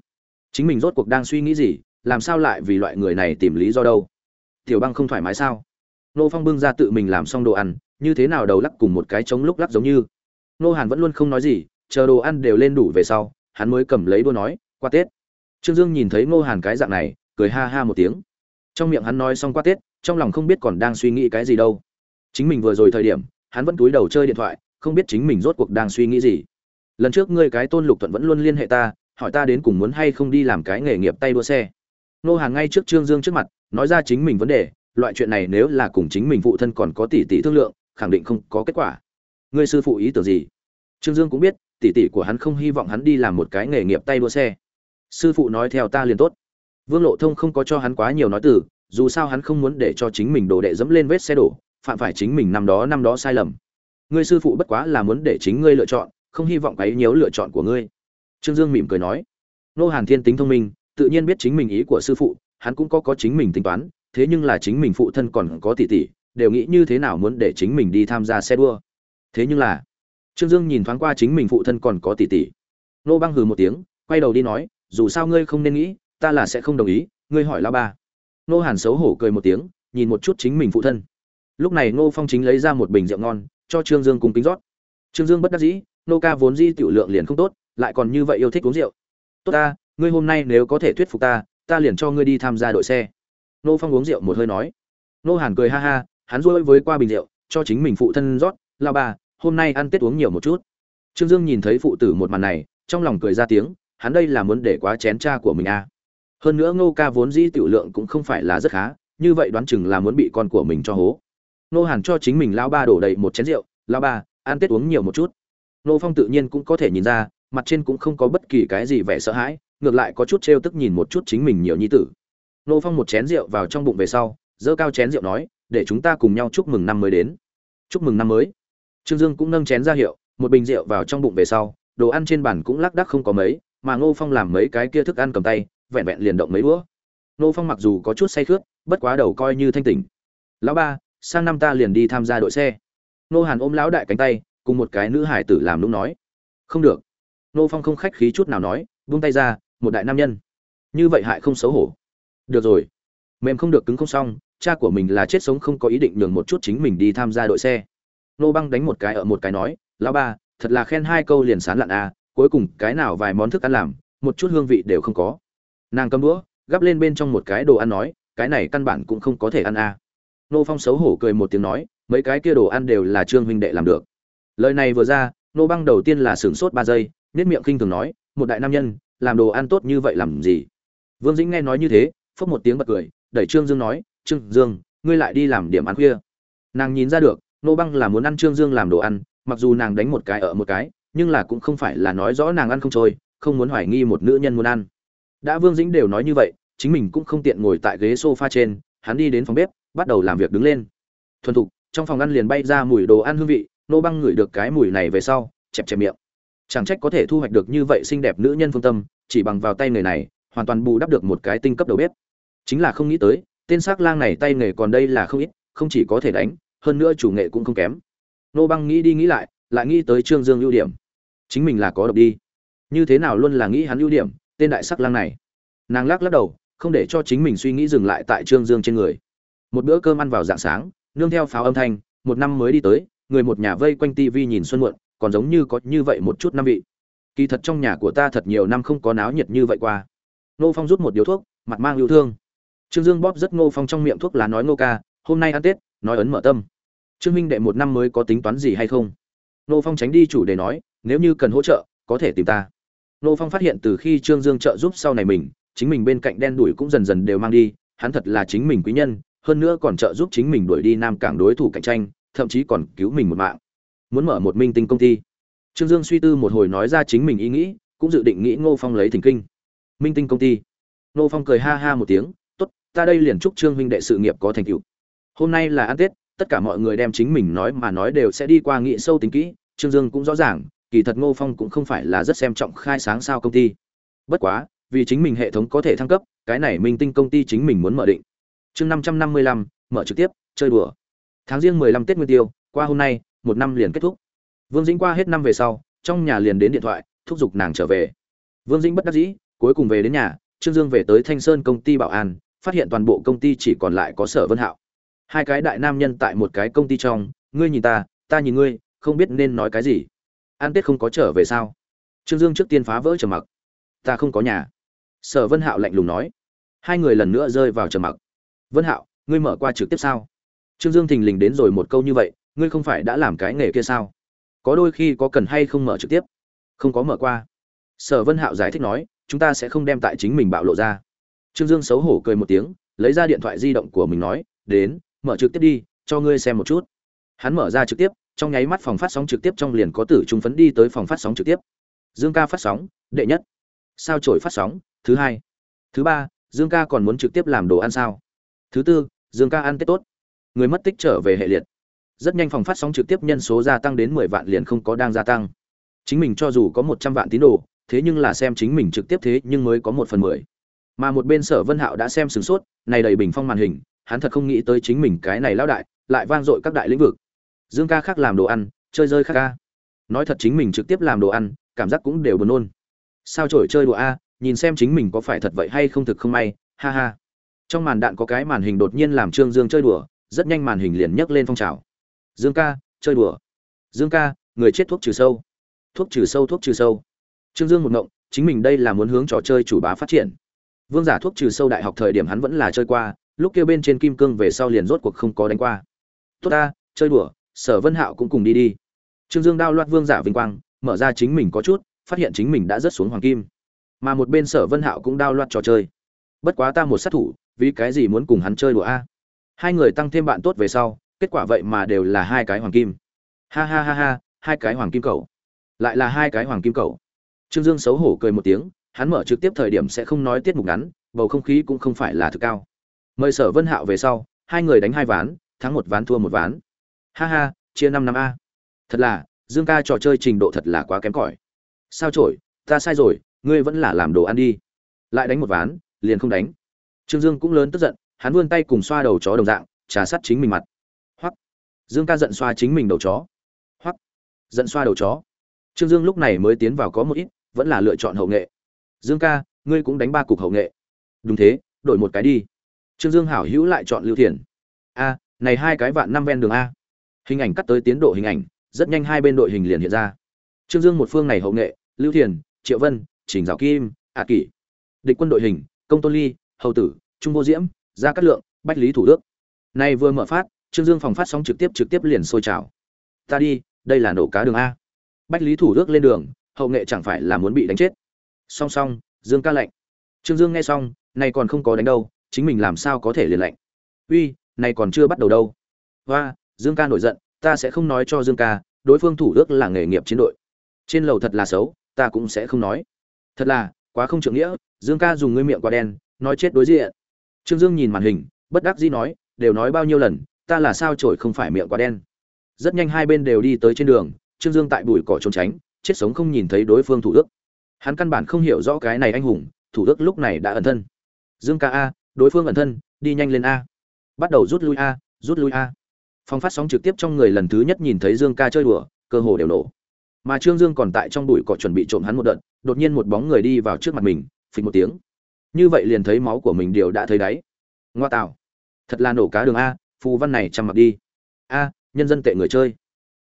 Speaker 1: Chính mình rốt cuộc đang suy nghĩ gì, làm sao lại vì loại người này tìm lý do đâu? Tiểu băng không thoải mái sao? Nô phong bưng ra tự mình làm xong đồ ăn, như thế nào đầu lắc cùng một cái trống lúc lắc giống như? Nô hàn vẫn luôn không nói gì, chờ đồ ăn đều lên đủ về sau, hắn mới cầm lấy đua nói, qua tết trương dương nhìn thấy Ngô hàn cái dạng này, cười ha ha một tiếng. Trong miệng hắn nói xong qua tết, trong lòng không biết còn đang suy nghĩ cái gì đâu. Chính mình vừa rồi thời điểm, hắn vẫn túi đầu chơi điện thoại, không biết chính mình rốt cuộc đang suy nghĩ gì. Lần trước ngươi cái tôn lục thuận vẫn luôn liên hệ ta, hỏi ta đến cùng muốn hay không đi làm cái nghề nghiệp tay đua xe. Nô Hàn ngay trước trương dương trước mặt, nói ra chính mình vấn đề, loại chuyện này nếu là cùng chính mình phụ thân còn có tỷ tỷ thương lượng, khẳng định không có kết quả. Ngươi sư phụ ý tưởng gì? Trương dương cũng biết, tỷ tỷ của hắn không hy vọng hắn đi làm một cái nghề nghiệp tay đua xe sư phụ nói theo ta liền tốt. Vương lộ thông không có cho hắn quá nhiều nói từ, dù sao hắn không muốn để cho chính mình đồ đệ dẫm lên vết xe đổ, phạm phải chính mình năm đó năm đó sai lầm. Ngươi sư phụ bất quá là muốn để chính ngươi lựa chọn, không hy vọng ấy nhiều lựa chọn của ngươi. Trương dương mỉm cười nói. Nô hàn thiên tính thông minh, tự nhiên biết chính mình ý của sư phụ, hắn cũng có có chính mình tính toán, thế nhưng là chính mình phụ thân còn có tỷ tỷ, đều nghĩ như thế nào muốn để chính mình đi tham gia xe đua. Thế nhưng là, trương dương nhìn thoáng qua chính mình phụ thân còn có tỷ tỷ. Nô băng hừ một tiếng, quay đầu đi nói dù sao ngươi không nên nghĩ, ta là sẽ không đồng ý, ngươi hỏi la ba. Nô hàn xấu hổ cười một tiếng, nhìn một chút chính mình phụ thân. Lúc này Nô phong chính lấy ra một bình rượu ngon, cho trương dương cùng kính rót. Trương dương bất đắc dĩ, nô ca vốn di tiểu lượng liền không tốt, lại còn như vậy yêu thích uống rượu. Tốt ta, ngươi hôm nay nếu có thể thuyết phục ta ta liền cho ngươi đi tham gia đội xe. Nô phong uống rượu một hơi nói. Nô hàn cười ha ha, hắn rối với qua bình rượu, cho chính mình phụ thân rót la ba, hôm nay ăn tết uống nhiều một chút. Trương dương nhìn thấy phụ tử một màn này, trong lòng cười ra tiếng hắn đây là muốn để quá chén cha của mình à. hơn nữa ngô ca vốn dĩ tiểu lượng cũng không phải là rất khá, như vậy đoán chừng là muốn bị con của mình cho hố. Nô hàn cho chính mình lao ba đổ đầy một chén rượu lao ba, ăn tết uống nhiều một chút. Nô phong tự nhiên cũng có thể nhìn ra, mặt trên cũng không có bất kỳ cái gì vẻ sợ hãi, ngược lại có chút trêu tức nhìn một chút chính mình nhiều nhi tử. Nô phong một chén rượu vào trong bụng về sau, giơ cao chén rượu nói, để chúng ta cùng nhau chúc mừng năm mới đến. Chúc mừng năm mới? Trương dương cũng nâng chén ra hiệu, một bình rượu vào trong bụng về sau, đồ ăn trên bàn cũng lác đắc không có mấy mà ngô phong làm mấy cái kia thức ăn cầm tay vẹn vẹn liền động mấy đũa. Ngô phong mặc dù có chút say khướt bất quá đầu coi như thanh tỉnh. Lão ba sang năm ta liền đi tham gia đội xe. Ngô hàn ôm lão đại cánh tay cùng một cái nữ hải tử làm lúc nói. Không được. Ngô phong không khách khí chút nào nói buông tay ra một đại nam nhân. Như vậy hại không xấu hổ. Được rồi. Mềm không được cứng không xong cha của mình là chết sống không có ý định nhường một chút chính mình đi tham gia đội xe. Nô băng đánh một cái ở một cái nói lão ba thật là khen hai câu liền sán lạn a à, cuối cùng cái nào vài món thức ăn làm, một chút hương vị đều không có. Nàng cầm đũa, gắp lên bên trong một cái đồ ăn nói, cái này căn bản cũng không có thể ăn a. À. nô phong xấu hổ cười một tiếng nói, mấy cái kia đồ ăn đều là trương huynh đệ làm được. Lời này vừa ra, nô băng đầu tiên là sửng sốt ba giây nết miệng khinh thường nói, một đại nam nhân, làm đồ ăn tốt như vậy làm gì? Vương dĩnh nghe nói như thế, phốc một tiếng bật cười, đẩy trương dương nói, trương dương, ngươi lại đi làm điểm ăn khuya. Nàng nhìn ra được, nô băng là muốn ăn trương dương làm đồ ăn, mặc dù nàng đánh một cái ở một cái nhưng là cũng không phải là nói rõ nàng ăn không trôi, không muốn hoài nghi một nữ nhân muốn ăn. Đã vương dĩnh đều nói như vậy, chính mình cũng không tiện ngồi tại ghế sofa trên, hắn đi đến phòng bếp, bắt đầu làm việc đứng lên. Thuần thục, trong phòng ăn liền bay ra mùi đồ ăn hương vị, nô băng ngửi được cái mùi này về sau, chẹp chẹp miệng. Chẳng trách có thể thu hoạch được như vậy xinh đẹp nữ nhân phương tâm, chỉ bằng vào tay người này, hoàn toàn bù đắp được một cái tinh cấp đầu bếp. Chính là không nghĩ tới, tên s lang này tay nghề còn đây là không ít, không chỉ có thể đánh, hơn nữa chủ nghệ cũng không kém. Nô băng nghĩ đi nghĩ lại lại nghĩ tới trương dương ưu điểm chính mình là có độc đi. Như thế nào luôn là nghĩ hắn ưu điểm, tên đại sắc lang này? Nàng lắc lắc đầu, không để cho chính mình suy nghĩ dừng lại tại trương dương trên người. Một bữa cơm ăn vào dạng sáng, nương theo pháo âm thanh, một năm mới đi tới, người một nhà vây quanh tivi nhìn xuân muộn, còn giống như có như vậy một chút năm vị. Kỳ thật trong nhà của ta thật nhiều năm không có náo nhiệt như vậy qua. Nô phong rút một điếu thuốc, mặt mang yêu thương. Trương dương bóp rất ngô phong trong miệng thuốc lá nói, ngô ca, hôm nay ăn tết, nói ấn mở tâm. Trương minh đệ một năm mới có tính toán gì hay không? Nô phong tránh đi chủ đề nói nếu như cần hỗ trợ, có thể tìm ta. Nô phong phát hiện từ khi trương dương trợ giúp sau này mình, chính mình bên cạnh đen đuổi cũng dần dần đều mang đi, hắn thật là chính mình quý nhân, hơn nữa còn trợ giúp chính mình đuổi đi nam cảng đối thủ cạnh tranh, thậm chí còn cứu mình một mạng. Muốn mở một minh tinh công ty. Trương dương suy tư một hồi nói ra chính mình ý nghĩ, cũng dự định nghĩ ngô phong lấy thỉnh kinh. Minh tinh công ty. Ngô phong cười ha ha một tiếng, tốt, ta đây liền chúc trương huynh đệ sự nghiệp có thành tựu. Hôm nay là ăn tết, tất cả mọi người đem chính mình nói mà nói đều sẽ đi qua nghị sâu tính kỹ, trương dương cũng rõ ràng kỳ thật ngô phong cũng không phải là rất xem trọng khai sáng sao công ty. Bất quá, vì chính mình hệ thống có thể thăng cấp, cái này minh tinh công ty chính mình muốn mở định. Chương năm trăm năm mươi lăm, mở trực tiếp, chơi đùa. Tháng riêng mười lăm tết nguyên tiêu, qua hôm nay, một năm liền kết thúc. Vương dĩnh qua hết năm về sau, trong nhà liền đến điện thoại, thúc giục nàng trở về. Vương dĩnh bất đắc dĩ, cuối cùng về đến nhà, trương dương về tới thanh sơn công ty bảo an, phát hiện toàn bộ công ty chỉ còn lại có sở vân hạo. Hai cái đại nam nhân tại một cái công ty trong, ngươi nhìn ta ta nhìn ngươi, không biết nên nói cái gì an tết không có trở về sao? Trương dương trước tiên phá vỡ trầm mặc. Ta không có nhà. Sở vân hạo lạnh lùng nói. Hai người lần nữa rơi vào trầm mặc. Vân hạo, ngươi mở qua trực tiếp sao? Trương dương thình lình đến rồi một câu như vậy, ngươi không phải đã làm cái nghề kia sao? Có đôi khi có cần hay không mở trực tiếp? Không có mở qua. Sở vân hạo giải thích nói, chúng ta sẽ không đem tại chính mình bạo lộ ra. Trương dương xấu hổ cười một tiếng, lấy ra điện thoại di động của mình nói, đến, mở trực tiếp đi, cho ngươi xem một chút. Hắn mở ra trực tiếp trong nháy mắt phòng phát sóng trực tiếp trong liền có tử trung phấn đi tới phòng phát sóng trực tiếp. Dương ca phát sóng, đệ nhất. Sao trổi phát sóng, thứ hai. Thứ ba, dương ca còn muốn trực tiếp làm đồ ăn sao? Thứ tư, dương ca ăn tết tốt. Người mất tích trở về hệ liệt. Rất nhanh phòng phát sóng trực tiếp nhân số gia tăng đến mười vạn liền không có đang gia tăng. Chính mình cho dù có một trăm vạn tín đồ, thế nhưng là xem chính mình trực tiếp thế nhưng mới có một phần mười. Mà một bên sở vân hạo đã xem sửng sốt, này đầy bình phong màn hình, hắn thật không nghĩ tới chính mình cái này lão đại, lại vang dội các đại lĩnh vực dương ca khác làm đồ ăn, chơi rơi khác ca. Nói thật chính mình trực tiếp làm đồ ăn, cảm giác cũng đều buồn nôn. Sao trổi chơi đùa a, nhìn xem chính mình có phải thật vậy hay không thực không may, ha ha. Trong màn đạn có cái màn hình đột nhiên làm trương dương chơi đùa, rất nhanh màn hình liền nhấc lên phong trào. Dương ca, chơi đùa. Dương ca, người chết thuốc trừ sâu. Thuốc trừ sâu, thuốc trừ sâu. Trương dương một ngộng, chính mình đây là muốn hướng trò chơi chủ bá phát triển. Vương giả thuốc trừ sâu đại học thời điểm hắn vẫn là chơi qua, lúc kia bên trên kim cương về sau liền rốt cuộc không có đánh qua. Tốt ta, chơi đùa sở vân hạo cũng cùng đi đi. Trương dương đao loạt vương giả vinh quang, mở ra chính mình có chút, phát hiện chính mình đã rớt xuống hoàng kim. Mà một bên sở vân hạo cũng đao loạt trò chơi. Bất quá ta một sát thủ, vì cái gì muốn cùng hắn chơi đùa a? Hai người tăng thêm bạn tốt về sau, kết quả vậy mà đều là hai cái hoàng kim. Ha ha ha ha, hai cái hoàng kim cầu lại là hai cái hoàng kim cầu trương dương xấu hổ cười một tiếng, hắn mở trực tiếp thời điểm sẽ không nói tiết mục ngắn, bầu không khí cũng không phải là thực cao. Mời sở vân hạo về sau, hai người đánh hai ván, thắng một ván thua một ván ha ha, chia năm năm a. Thật là, dương ca trò chơi trình độ thật là quá kém cỏi. Sao trổi ta sai rồi, ngươi vẫn là làm đồ ăn đi. Lại đánh một ván, liền không đánh. Trương dương cũng lớn tức giận, hắn vươn tay cùng xoa đầu chó đồng dạng, trà sắt chính mình mặt. Hoắc. Dương ca giận xoa chính mình đầu chó. Hoắc. Giận xoa đầu chó. Trương dương lúc này mới tiến vào có một ít, vẫn là lựa chọn hậu nghệ. Dương ca, ngươi cũng đánh ba cục hậu nghệ. Đúng thế, đổi một cái đi. Trương dương hảo hữu lại chọn lưu thiền. A, này hai cái vạn năm ven đường a hình ảnh cắt tới tiến độ hình ảnh rất nhanh hai bên đội hình liền hiện ra trương dương một phương này hậu nghệ lưu thiền triệu vân trình giáo kim ạ kỷ địch quân đội hình công tôn ly hầu tử trung vô diễm gia cát lượng bách lý thủ đức Nay vừa mở phát, Trương Dương phòng phát sóng trực tiếp trực tiếp liền sôi trào. Ta đi, đây là nổ cá đường a. Bách Lý Thủ đức lên đường, hậu nghệ chẳng phải là muốn bị đánh chết. Song song, Dương ca lạnh. Trương Dương nghe xong, này còn không có đánh đâu, chính mình làm sao có thể liền lạnh. Uy, này còn chưa bắt đầu đâu. Hoa, Dương ca nổi giận, ta sẽ không nói cho Dương ca, đối phương thủ ước là nghề nghiệp chiến đội. Trên lầu thật là xấu, ta cũng sẽ không nói. Thật là, quá không trưởng nghĩa, Dương ca dùng ngươi miệng quá đen, nói chết đối diện. Trương Dương nhìn màn hình, bất đắc dĩ nói, đều nói bao nhiêu lần, ta là sao chổi không phải miệng quá đen. Rất nhanh hai bên đều đi tới trên đường, Trương Dương tại bụi cỏ trốn tránh, chết sống không nhìn thấy đối phương thủ ước. Hắn căn bản không hiểu rõ cái này anh hùng, thủ ước lúc này đã ẩn thân. Dương ca a, đối phương ẩn thân, đi nhanh lên a. Bắt đầu rút lui a, rút lui a. Phong phát sóng trực tiếp trong người lần thứ nhất nhìn thấy Dương ca chơi đùa, cơ hồ đều nổ. Mà Trương Dương còn tại trong bụi cỏ chuẩn bị trộm hắn một đợt, đột nhiên một bóng người đi vào trước mặt mình, phịch một tiếng. Như vậy liền thấy máu của mình đều đã thấy đáy. Ngoa tạo, thật là nổ cá đường a, phù văn này chăm mặc đi. A, nhân dân tệ người chơi.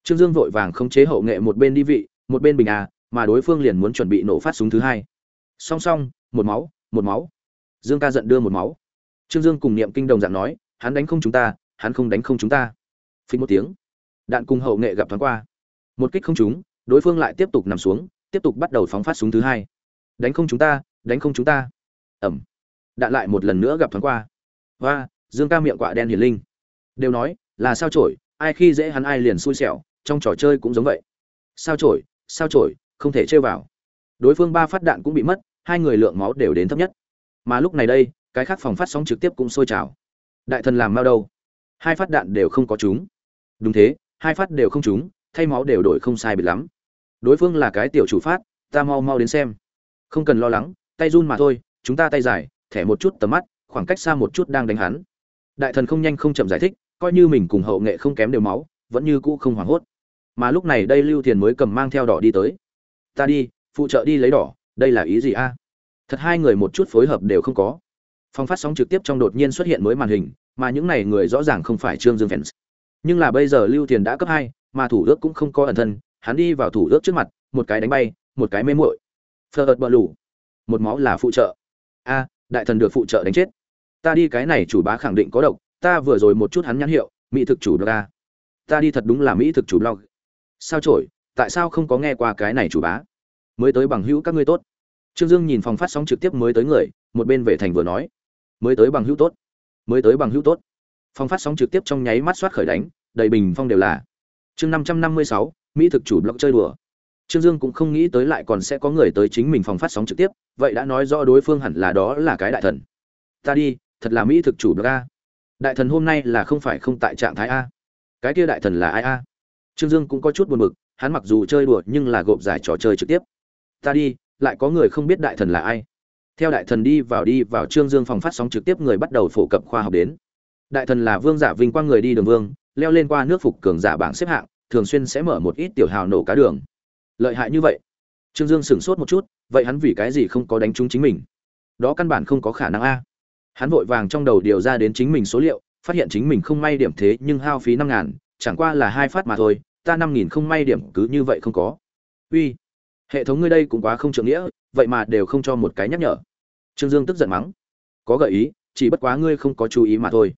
Speaker 1: Trương Dương vội vàng không chế hậu nghệ một bên đi vị, một bên bình a, mà đối phương liền muốn chuẩn bị nổ phát súng thứ hai. Song song, một máu, một máu. Dương ca giận đưa một máu. Trương Dương cùng niệm kinh đồng dạng nói, hắn đánh không chúng ta, hắn không đánh không chúng ta phình một tiếng, đạn cùng hậu nghệ gặp thoáng qua. Một kích không trúng, đối phương lại tiếp tục nằm xuống, tiếp tục bắt đầu phóng phát súng thứ hai. Đánh không chúng ta, đánh không chúng ta. Ầm. Đạn lại một lần nữa gặp thoáng qua. Và, Dương ca miệng quạ đen hiền linh. Đều nói, là sao chổi, ai khi dễ hắn ai liền xui xẻo, trong trò chơi cũng giống vậy. Sao chổi, sao chổi, không thể chơi vào. Đối phương ba phát đạn cũng bị mất, hai người lượng máu đều đến thấp nhất. Mà lúc này đây, cái khác phòng phát sóng trực tiếp cũng sôi trào. Đại thần làm mau đâu? Hai phát đạn đều không có chúng. Đúng thế, hai phát đều không trúng, thay máu đều đổi không sai biệt lắm. Đối phương là cái tiểu chủ phát, ta mau mau đến xem. Không cần lo lắng, tay run mà thôi, chúng ta tay dài, thẻ một chút tầm mắt, khoảng cách xa một chút đang đánh hắn. Đại thần không nhanh không chậm giải thích, coi như mình cùng hậu nghệ không kém đều máu, vẫn như cũ không hoảng hốt. Mà lúc này đây Lưu Thiền mới cầm mang theo đỏ đi tới. Ta đi, phụ trợ đi lấy đỏ, đây là ý gì a? Thật hai người một chút phối hợp đều không có. Phong phát sóng trực tiếp trong đột nhiên xuất hiện mới màn hình, mà những này người rõ ràng không phải Trương Dương fans. Nhưng là bây giờ Lưu Thiền đã cấp hai, mà thủ ước cũng không có ẩn thân, hắn đi vào thủ ước trước mặt, một cái đánh bay, một cái mê muội. Phơ bờ lù. Một máu là phụ trợ. A, đại thần được phụ trợ đánh chết. Ta đi cái này chủ bá khẳng định có độc, ta vừa rồi một chút hắn nhãn hiệu, mỹ thực chủ blog. Ta đi thật đúng là mỹ thực chủ blog. Sao chổi, tại sao không có nghe qua cái này chủ bá? Mới tới bằng hữu các ngươi tốt. Trương Dương nhìn phòng phát sóng trực tiếp mới tới người, một bên về thành vừa nói, mới tới bằng hữu tốt, mới tới bằng hữu tốt. Phòng phát sóng trực tiếp trong nháy mắt soát khởi đánh, đầy bình phong đều là. Chương năm năm mươi sáu, mỹ thực chủ blog chơi đùa. Trương Dương cũng không nghĩ tới lại còn sẽ có người tới chính mình phòng phát sóng trực tiếp, vậy đã nói rõ đối phương hẳn là đó là cái đại thần. Ta đi, thật là mỹ thực chủ blog a. Đại thần hôm nay là không phải không tại trạng thái a. Cái kia đại thần là ai a? Trương Dương cũng có chút buồn bực, hắn mặc dù chơi đùa nhưng là gộp giải trò chơi trực tiếp. Ta đi, lại có người không biết đại thần là ai. Theo đại thần đi vào đi vào Trương Dương phòng phát sóng trực tiếp người bắt đầu phổ cập khoa học đến. Đại thần là vương giả vinh quang người đi đường vương, leo lên qua nước phục cường giả bảng xếp hạng, thường xuyên sẽ mở một ít tiểu hào nổ cá đường. Lợi hại như vậy. Trương Dương sửng sốt một chút, vậy hắn vì cái gì không có đánh trúng chính mình? Đó căn bản không có khả năng a. Hắn vội vàng trong đầu điều ra đến chính mình số liệu, phát hiện chính mình không may điểm thế nhưng hao phí năm ngàn, chẳng qua là hai phát mà thôi, ta năm nghìn không may điểm cứ như vậy không có. Uy, hệ thống ngươi đây cũng quá không trưởng nghĩa, vậy mà đều không cho một cái nhắc nhở. Trương Dương tức giận mắng. Có gợi ý, chỉ bất quá ngươi không có chú ý mà thôi.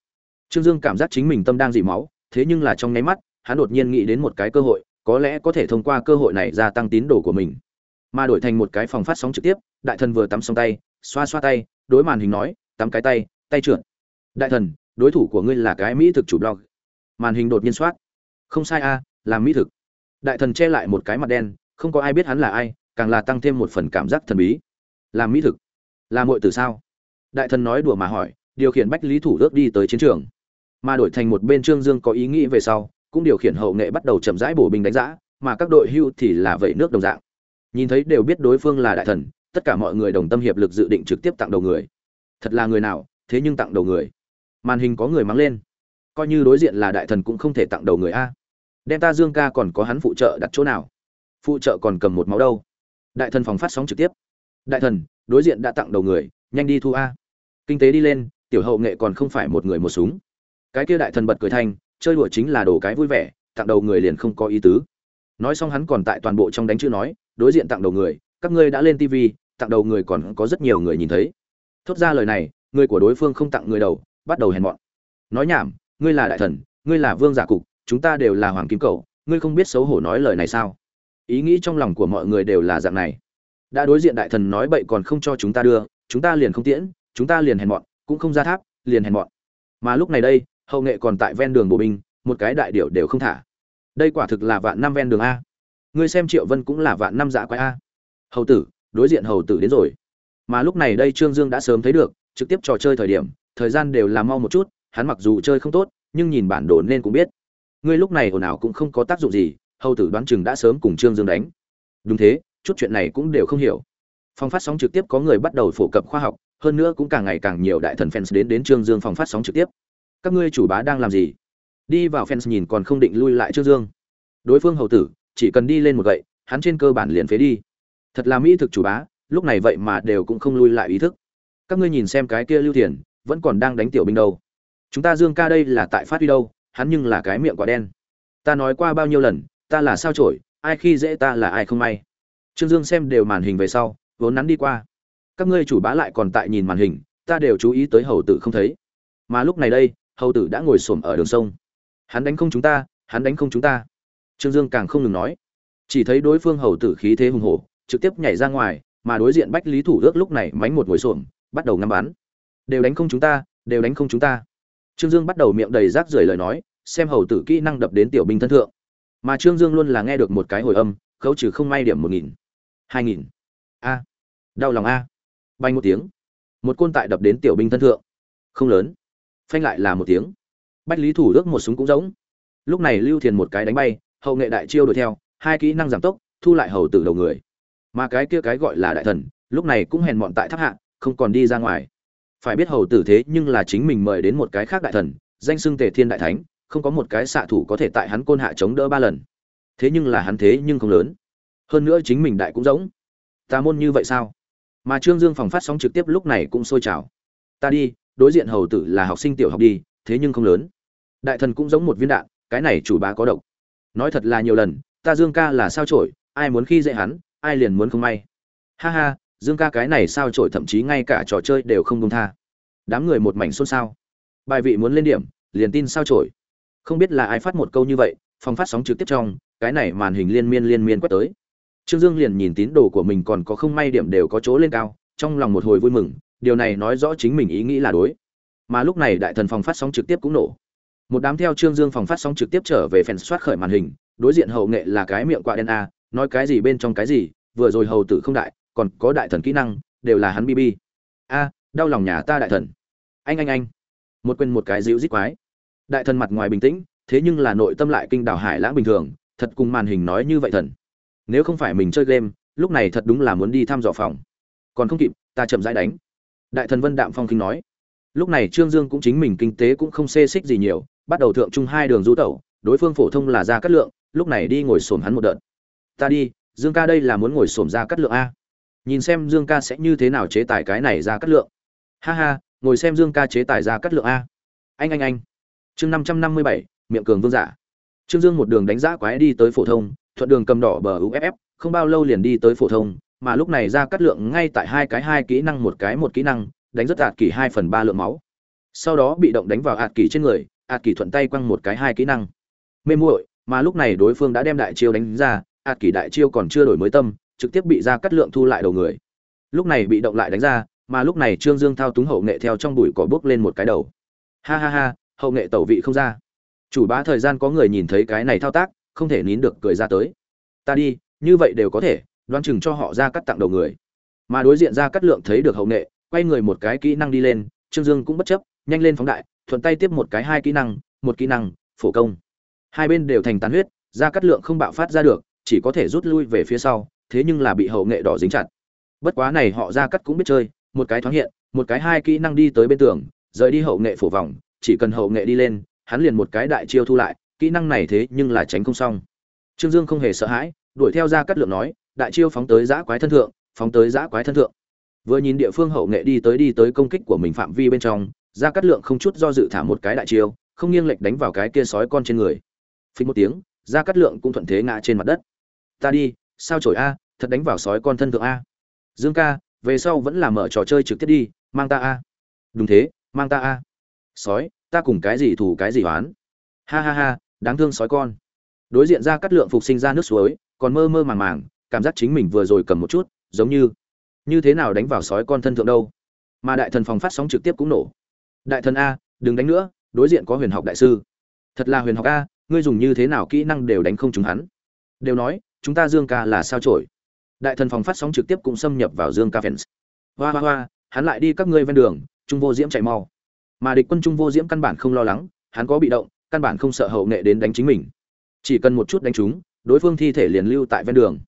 Speaker 1: Trương Dương cảm giác chính mình tâm đang dỉ máu, thế nhưng là trong nháy mắt, hắn đột nhiên nghĩ đến một cái cơ hội, có lẽ có thể thông qua cơ hội này gia tăng tín đồ của mình. Mà đổi thành một cái phòng phát sóng trực tiếp, đại thần vừa tắm xong tay, xoa xoa tay, đối màn hình nói, tắm cái tay, tay trượt. Đại thần, đối thủ của ngươi là cái mỹ thực chủ blog. Màn hình đột nhiên soát. Không sai à, a, làm mỹ thực. Đại thần che lại một cái mặt đen, không có ai biết hắn là ai, càng là tăng thêm một phần cảm giác thần bí. Làm mỹ thực, là muội từ sao? Đại thần nói đùa mà hỏi, điều khiển bách lý thủ ước đi tới chiến trường mà đổi thành một bên trương dương có ý nghĩ về sau, cũng điều khiển hậu nghệ bắt đầu chậm rãi bổ binh đánh giã, mà các đội hưu thì là vẩy nước đồng dạng. Nhìn thấy đều biết đối phương là đại thần, tất cả mọi người đồng tâm hiệp lực dự định trực tiếp tặng đầu người. Thật là người nào, thế nhưng tặng đầu người. Màn hình có người mắng lên. Coi như đối diện là đại thần cũng không thể tặng đầu người a. Đem ta dương ca còn có hắn phụ trợ đặt chỗ nào? Phụ trợ còn cầm một máu đâu? Đại thần phòng phát sóng trực tiếp. Đại thần, đối diện đã tặng đầu người, nhanh đi thu a. Kinh tế đi lên, tiểu hậu nghệ còn không phải một người một súng cái kia đại thần bật cười thanh, chơi đùa chính là đồ cái vui vẻ, tặng đầu người liền không có ý tứ. Nói xong hắn còn tại toàn bộ trong đánh chữ nói, đối diện tặng đầu người, các ngươi đã lên tv tặng đầu người còn có rất nhiều người nhìn thấy. Thốt ra lời này, người của đối phương không tặng người đầu, bắt đầu hèn mọn. Nói nhảm, ngươi là đại thần, ngươi là vương giả cục, chúng ta đều là hoàng kim cầu ngươi không biết xấu hổ nói lời này sao? Ý nghĩ trong lòng của mọi người đều là dạng này. Đã đối diện đại thần nói bậy còn không cho chúng ta đưa, chúng ta liền không tiễn, chúng ta liền hèn mọn, cũng không ra tháp, liền hèn mọn. Mà lúc này đây hậu nghệ còn tại ven đường bộ binh, một cái đại điệu đều không thả. Đây quả thực là vạn năm ven đường a. Ngươi xem triệu vân cũng là vạn năm dạ quái a. Hầu tử, đối diện hầu tử đến rồi. Mà lúc này đây trương dương đã sớm thấy được, trực tiếp trò chơi thời điểm, thời gian đều làm mau một chút, hắn mặc dù chơi không tốt, nhưng nhìn bản đồ nên cũng biết. Ngươi lúc này ồn ào cũng không có tác dụng gì, hầu tử đoán chừng đã sớm cùng trương dương đánh. Đúng thế, chút chuyện này cũng đều không hiểu. Phòng phát sóng trực tiếp có người bắt đầu phổ cập khoa học, hơn nữa cũng càng ngày càng nhiều đại thần fans đến đến trương dương phòng phát sóng trực tiếp các ngươi chủ bá đang làm gì? Đi vào fans nhìn còn không định lui lại trương dương. Đối phương hầu tử, chỉ cần đi lên một gậy, hắn trên cơ bản liền phế đi. Thật là mỹ thực chủ bá, lúc này vậy mà đều cũng không lui lại ý thức. Các ngươi nhìn xem cái kia lưu thiền, vẫn còn đang đánh tiểu binh đâu. Chúng ta dương ca đây là tại phát huy đâu, hắn nhưng là cái miệng quả đen. Ta nói qua bao nhiêu lần, ta là sao trổi ai khi dễ ta là ai không may. Trương dương xem đều màn hình về sau, vốn nắn đi qua. Các ngươi chủ bá lại còn tại nhìn màn hình, ta đều chú ý tới hầu tử không thấy. Mà lúc này đây hầu tử đã ngồi xổm ở đường sông. Hắn đánh không chúng ta, hắn đánh không chúng ta. Trương dương càng không ngừng nói. Chỉ thấy đối phương hầu tử khí thế hùng hổ, trực tiếp nhảy ra ngoài, mà đối diện bách lý thủ ước lúc này mánh một ngồi xổm bắt đầu ngắm bắn. Đều đánh không chúng ta, đều đánh không chúng ta. Trương dương bắt đầu miệng đầy rác rưởi lời nói, xem hầu tử kỹ năng đập đến tiểu binh thân thượng. Mà trương dương luôn là nghe được một cái hồi âm, khấu trừ không may điểm một nghìn, hai nghìn. A. Đau lòng a. Bay một tiếng. Một côn tại đập đến tiểu binh thân thượng. Không lớn phanh lại là một tiếng. Bách lý thủ ước một súng cũng giống. Lúc này lưu thiền một cái đánh bay, hậu nghệ đại chiêu đuổi theo, hai kỹ năng giảm tốc, thu lại hầu tử đầu người. Mà cái kia cái gọi là đại thần, lúc này cũng hèn mọn tại tháp hạ, không còn đi ra ngoài. Phải biết hầu tử thế nhưng là chính mình mời đến một cái khác đại thần, danh xưng tề thiên đại thánh, không có một cái xạ thủ có thể tại hắn côn hạ chống đỡ ba lần. Thế nhưng là hắn thế nhưng không lớn. Hơn nữa chính mình đại cũng giống. Ta môn như vậy sao? Mà trương dương phòng phát sóng trực tiếp lúc này cũng sôi trào. Ta đi đối diện hầu tử là học sinh tiểu học đi, thế nhưng không lớn. Đại thần cũng giống một viên đạn, cái này chủ bá có độc. Nói thật là nhiều lần, ta dương ca là sao trổi ai muốn khi dễ hắn, ai liền muốn không may. Ha ha, dương ca cái này sao trổi thậm chí ngay cả trò chơi đều không công tha. Đám người một mảnh xôn xao. Bài vị muốn lên điểm, liền tin sao trổi không biết là ai phát một câu như vậy, phòng phát sóng trực tiếp trong, cái này màn hình liên miên liên miên quét tới. Trương dương liền nhìn tín đồ của mình còn có không may điểm đều có chỗ lên cao, trong lòng một hồi vui mừng điều này nói rõ chính mình ý nghĩ là đối. Mà lúc này đại thần phòng phát sóng trực tiếp cũng nổ. Một đám theo trương dương phòng phát sóng trực tiếp trở về phèn soát khởi màn hình, đối diện hậu nghệ là cái miệng quạ đen a, nói cái gì bên trong cái gì, vừa rồi hầu tử không đại, còn có đại thần kỹ năng, đều là hắn bb a, đau lòng nhà ta đại thần. Anh anh anh. Một quên một cái dịu dít quái. Đại thần mặt ngoài bình tĩnh, thế nhưng là nội tâm lại kinh đảo hải lãng bình thường, thật cùng màn hình nói như vậy thần. Nếu không phải mình chơi game, lúc này thật đúng là muốn đi thăm dò phòng. Còn không kịp, ta chậm rãi đánh đại thần vân đạm phong kinh nói, lúc này trương dương cũng chính mình kinh tế cũng không xê xích gì nhiều, bắt đầu thượng trung hai đường du tẩu, đối phương phổ thông là ra cắt lượng, lúc này đi ngồi xổm hắn một đợt. Ta đi, dương ca đây là muốn ngồi xổm ra cắt lượng a. Nhìn xem dương ca sẽ như thế nào chế tài cái này ra cắt lượng. Ha ha, ngồi xem dương ca chế tài ra cắt lượng a. Anh anh anh. Chương năm trăm năm mươi bảy, miệng cường vương giả. Trương dương một đường đánh giá quái đi tới phổ thông, thuận đường cầm đỏ bờ uff không bao lâu liền đi tới phổ thông mà lúc này ra cắt lượng ngay tại hai cái hai kỹ năng một cái một kỹ năng, đánh rất ạt kỳ hai phần ba lượng máu. Sau đó bị động đánh vào ạt kỳ trên người, ạt kỳ thuận tay quăng một cái hai kỹ năng. Mê muội, mà lúc này đối phương đã đem đại chiêu đánh ra, ạt kỳ đại chiêu còn chưa đổi mới tâm, trực tiếp bị ra cắt lượng thu lại đầu người. Lúc này bị động lại đánh ra, mà lúc này trương dương thao túng hậu nghệ theo trong bụi cỏ bước lên một cái đầu. Ha ha ha, hậu nghệ tẩu vị không ra. Chủ bá thời gian có người nhìn thấy cái này thao tác, không thể nín được cười ra tới. Ta đi, như vậy đều có thể đoán chừng cho họ ra cắt tặng đầu người. Mà đối diện ra cắt lượng thấy được hậu nghệ, quay người một cái kỹ năng đi lên, trương dương cũng bất chấp, nhanh lên phóng đại, thuận tay tiếp một cái hai kỹ năng, một kỹ năng, phổ công. Hai bên đều thành tán huyết, ra cắt lượng không bạo phát ra được, chỉ có thể rút lui về phía sau, thế nhưng là bị hậu nghệ đỏ dính chặt. Bất quá này họ ra cắt cũng biết chơi, một cái thoáng hiện, một cái hai kỹ năng đi tới bên tường, rời đi hậu nghệ phổ vòng, chỉ cần hậu nghệ đi lên, hắn liền một cái đại chiêu thu lại, kỹ năng này thế nhưng là tránh không xong. Trương dương không hề sợ hãi, đuổi theo ra cắt lượng nói đại chiêu phóng tới giã quái thân thượng, phóng tới giã quái thân thượng. Vừa nhìn địa phương hậu nghệ đi tới đi tới công kích của mình phạm vi bên trong ra cắt lượng không chút do dự thả một cái đại chiêu, không nghiêng lệch đánh vào cái kia sói con trên người. Phí một tiếng ra cắt lượng cũng thuận thế ngã trên mặt đất. Ta đi, sao trổi a, thật đánh vào sói con thân thượng a. Dương ca, về sau vẫn là mở trò chơi trực tiếp đi, mang ta a. Đúng thế, mang ta a. Sói, ta cùng cái gì thủ cái gì oán. Ha ha ha, đáng thương sói con. Đối diện ra cắt lượng phục sinh ra nước suối, còn mơ mơ màng màng cảm giác chính mình vừa rồi cầm một chút, giống như như thế nào đánh vào sói con thân thượng đâu. Mà đại thần phòng phát sóng trực tiếp cũng nổ. Đại thần a, đừng đánh nữa, đối diện có huyền học đại sư. Thật là huyền học a, ngươi dùng như thế nào kỹ năng đều đánh không chúng hắn. Đều nói, chúng ta dương ca là sao trổi đại thần phòng phát sóng trực tiếp cũng xâm nhập vào dương ca fans. Hoa hoa hoa, hắn lại đi các ngươi ven đường, trung vô diễm chạy mau. Mà địch quân trung vô diễm căn bản không lo lắng, hắn có bị động, căn bản không sợ hậu nghệ đến đánh chính mình. Chỉ cần một chút đánh chúng đối phương thi thể liền lưu tại ven đường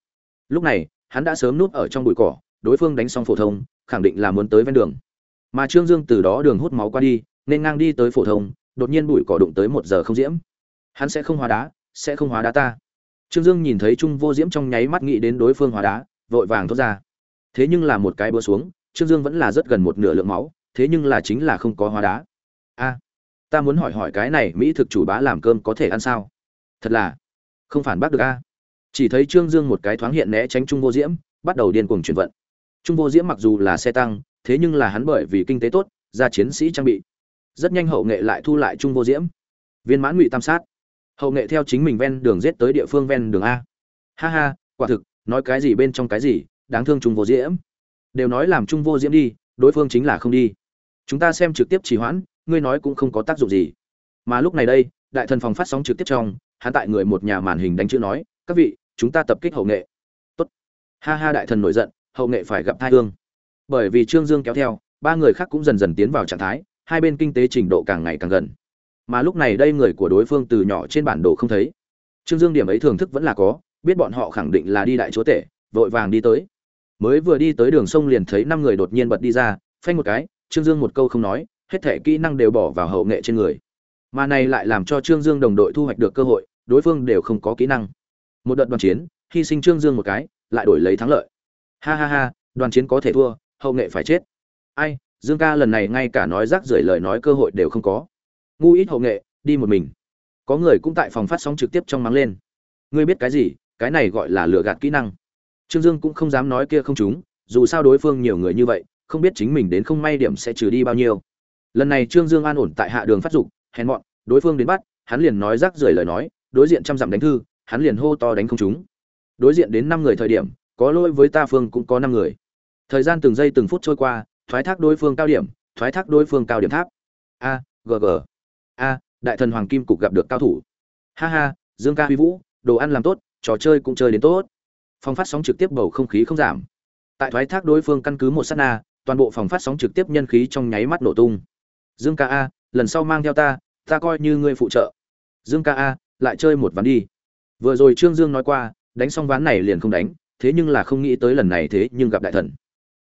Speaker 1: lúc này, hắn đã sớm núp ở trong bụi cỏ, đối phương đánh xong phổ thông, khẳng định là muốn tới ven đường. Mà trương dương từ đó đường hút máu qua đi, nên ngang đi tới phổ thông, đột nhiên bụi cỏ đụng tới một giờ không diễm. Hắn sẽ không hóa đá, sẽ không hóa đá ta. Trương dương nhìn thấy trung vô diễm trong nháy mắt nghĩ đến đối phương hóa đá, vội vàng thốt ra. Thế nhưng là một cái búa xuống, trương dương vẫn là rất gần một nửa lượng máu, thế nhưng là chính là không có hóa đá. A, ta muốn hỏi hỏi cái này mỹ thực chủ bá làm cơm có thể ăn sao? Thật là không phản bác được a chỉ thấy trương dương một cái thoáng hiện né tránh trung vô diễm, bắt đầu điên cuồng chuyển vận. Trung vô diễm mặc dù là xe tăng, thế nhưng là hắn bởi vì kinh tế tốt, ra chiến sĩ trang bị. Rất nhanh hậu nghệ lại thu lại trung vô diễm. Viên mãn ngụy tam sát. Hậu nghệ theo chính mình ven đường giết tới địa phương ven đường a. Ha ha, quả thực, nói cái gì bên trong cái gì, đáng thương trung vô diễm. Đều nói làm trung vô diễm đi, đối phương chính là không đi. Chúng ta xem trực tiếp trì hoãn, ngươi nói cũng không có tác dụng gì. Mà lúc này đây, đại thần phòng phát sóng trực tiếp trong, hắn tại người một nhà màn hình đánh chữ nói, các vị chúng ta tập kích hậu nghệ. Tốt. Ha ha, đại thần nổi giận, hậu nghệ phải gặp thai hương. Bởi vì trương dương kéo theo, ba người khác cũng dần dần tiến vào trạng thái, hai bên kinh tế trình độ càng ngày càng gần. Mà lúc này đây người của đối phương từ nhỏ trên bản đồ không thấy. Trương dương điểm ấy thưởng thức vẫn là có, biết bọn họ khẳng định là đi đại chúa tể, vội vàng đi tới. Mới vừa đi tới đường sông liền thấy năm người đột nhiên bật đi ra, phanh một cái, trương dương một câu không nói, hết thể kỹ năng đều bỏ vào hậu nghệ trên người. Mà này lại làm cho trương dương đồng đội thu hoạch được cơ hội, đối phương đều không có kỹ năng một đợt đoàn chiến, hy sinh trương dương một cái, lại đổi lấy thắng lợi. Ha ha ha, đoàn chiến có thể thua, hậu nghệ phải chết. Ai, dương ca lần này ngay cả nói rác rưởi lời nói cơ hội đều không có. Ngu ít hậu nghệ, đi một mình. Có người cũng tại phòng phát sóng trực tiếp trong mắng lên. Ngươi biết cái gì, cái này gọi là lừa gạt kỹ năng. Trương dương cũng không dám nói kia không chúng dù sao đối phương nhiều người như vậy, không biết chính mình đến không may điểm sẽ trừ đi bao nhiêu. Lần này trương dương an ổn tại hạ đường phát dục, hèn mọn, đối phương đến bắt, hắn liền nói rác rưởi lời nói, đối diện trăm dặm đánh thư hắn liền hô to đánh không chúng đối diện đến năm người thời điểm, có lỗi với ta phương cũng có năm người. Thời gian từng giây từng phút trôi qua, thoái thác đối phương cao điểm, thoái thác đối phương cao điểm tháp. A gg a, đại thần hoàng kim cục gặp được cao thủ. Ha ha, dương ca huy vũ, đồ ăn làm tốt, trò chơi cũng chơi đến tốt. Phòng phát sóng trực tiếp bầu không khí không giảm. Tại thoái thác đối phương căn cứ một sát na, toàn bộ phòng phát sóng trực tiếp nhân khí trong nháy mắt nổ tung. Dương ca a, lần sau mang theo ta ta coi như ngươi phụ trợ. Dương ca a, lại chơi một ván đi vừa rồi trương dương nói qua, đánh xong ván này liền không đánh, thế nhưng là không nghĩ tới lần này thế nhưng gặp đại thần.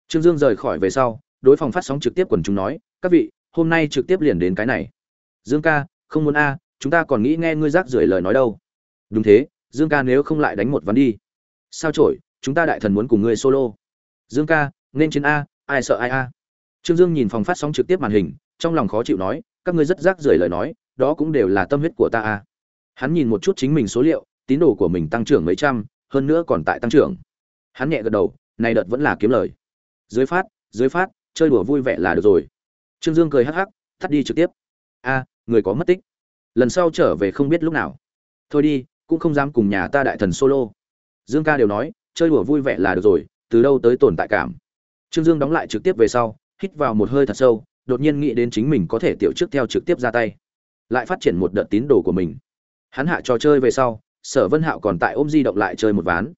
Speaker 1: Trương dương rời khỏi về sau, đối phòng phát sóng trực tiếp quần chúng nói, các vị, hôm nay trực tiếp liền đến cái này. Dương ca, không muốn a, chúng ta còn nghĩ nghe ngươi rác rưởi lời nói đâu. Đúng thế, dương ca nếu không lại đánh một ván đi. Sao trổi chúng ta đại thần muốn cùng ngươi solo. Dương ca, nên chiến a, ai sợ ai a? Trương dương nhìn phòng phát sóng trực tiếp màn hình, trong lòng khó chịu nói, các ngươi rất rác rưởi lời nói, đó cũng đều là tâm huyết của ta a. Hắn nhìn một chút chính mình số liệu tín đồ của mình tăng trưởng mấy trăm, hơn nữa còn tại tăng trưởng. Hắn nhẹ gật đầu, này đợt vẫn là kiếm lời. Dưới phát dưới phát, chơi đùa vui vẻ là được rồi. Trương dương cười hắc hắc, thắt đi trực tiếp. A, người có mất tích. Lần sau trở về không biết lúc nào. Thôi đi, cũng không dám cùng nhà ta đại thần solo. Dương ca đều nói, chơi đùa vui vẻ là được rồi, từ đâu tới tồn tại cảm? Trương dương đóng lại trực tiếp về sau, hít vào một hơi thật sâu, đột nhiên nghĩ đến chính mình có thể tiểu trước theo trực tiếp ra tay, lại phát triển một đợt tín đồ của mình. Hắn hạ trò chơi về sau sở vân hạo còn tại ôm di động lại chơi một ván.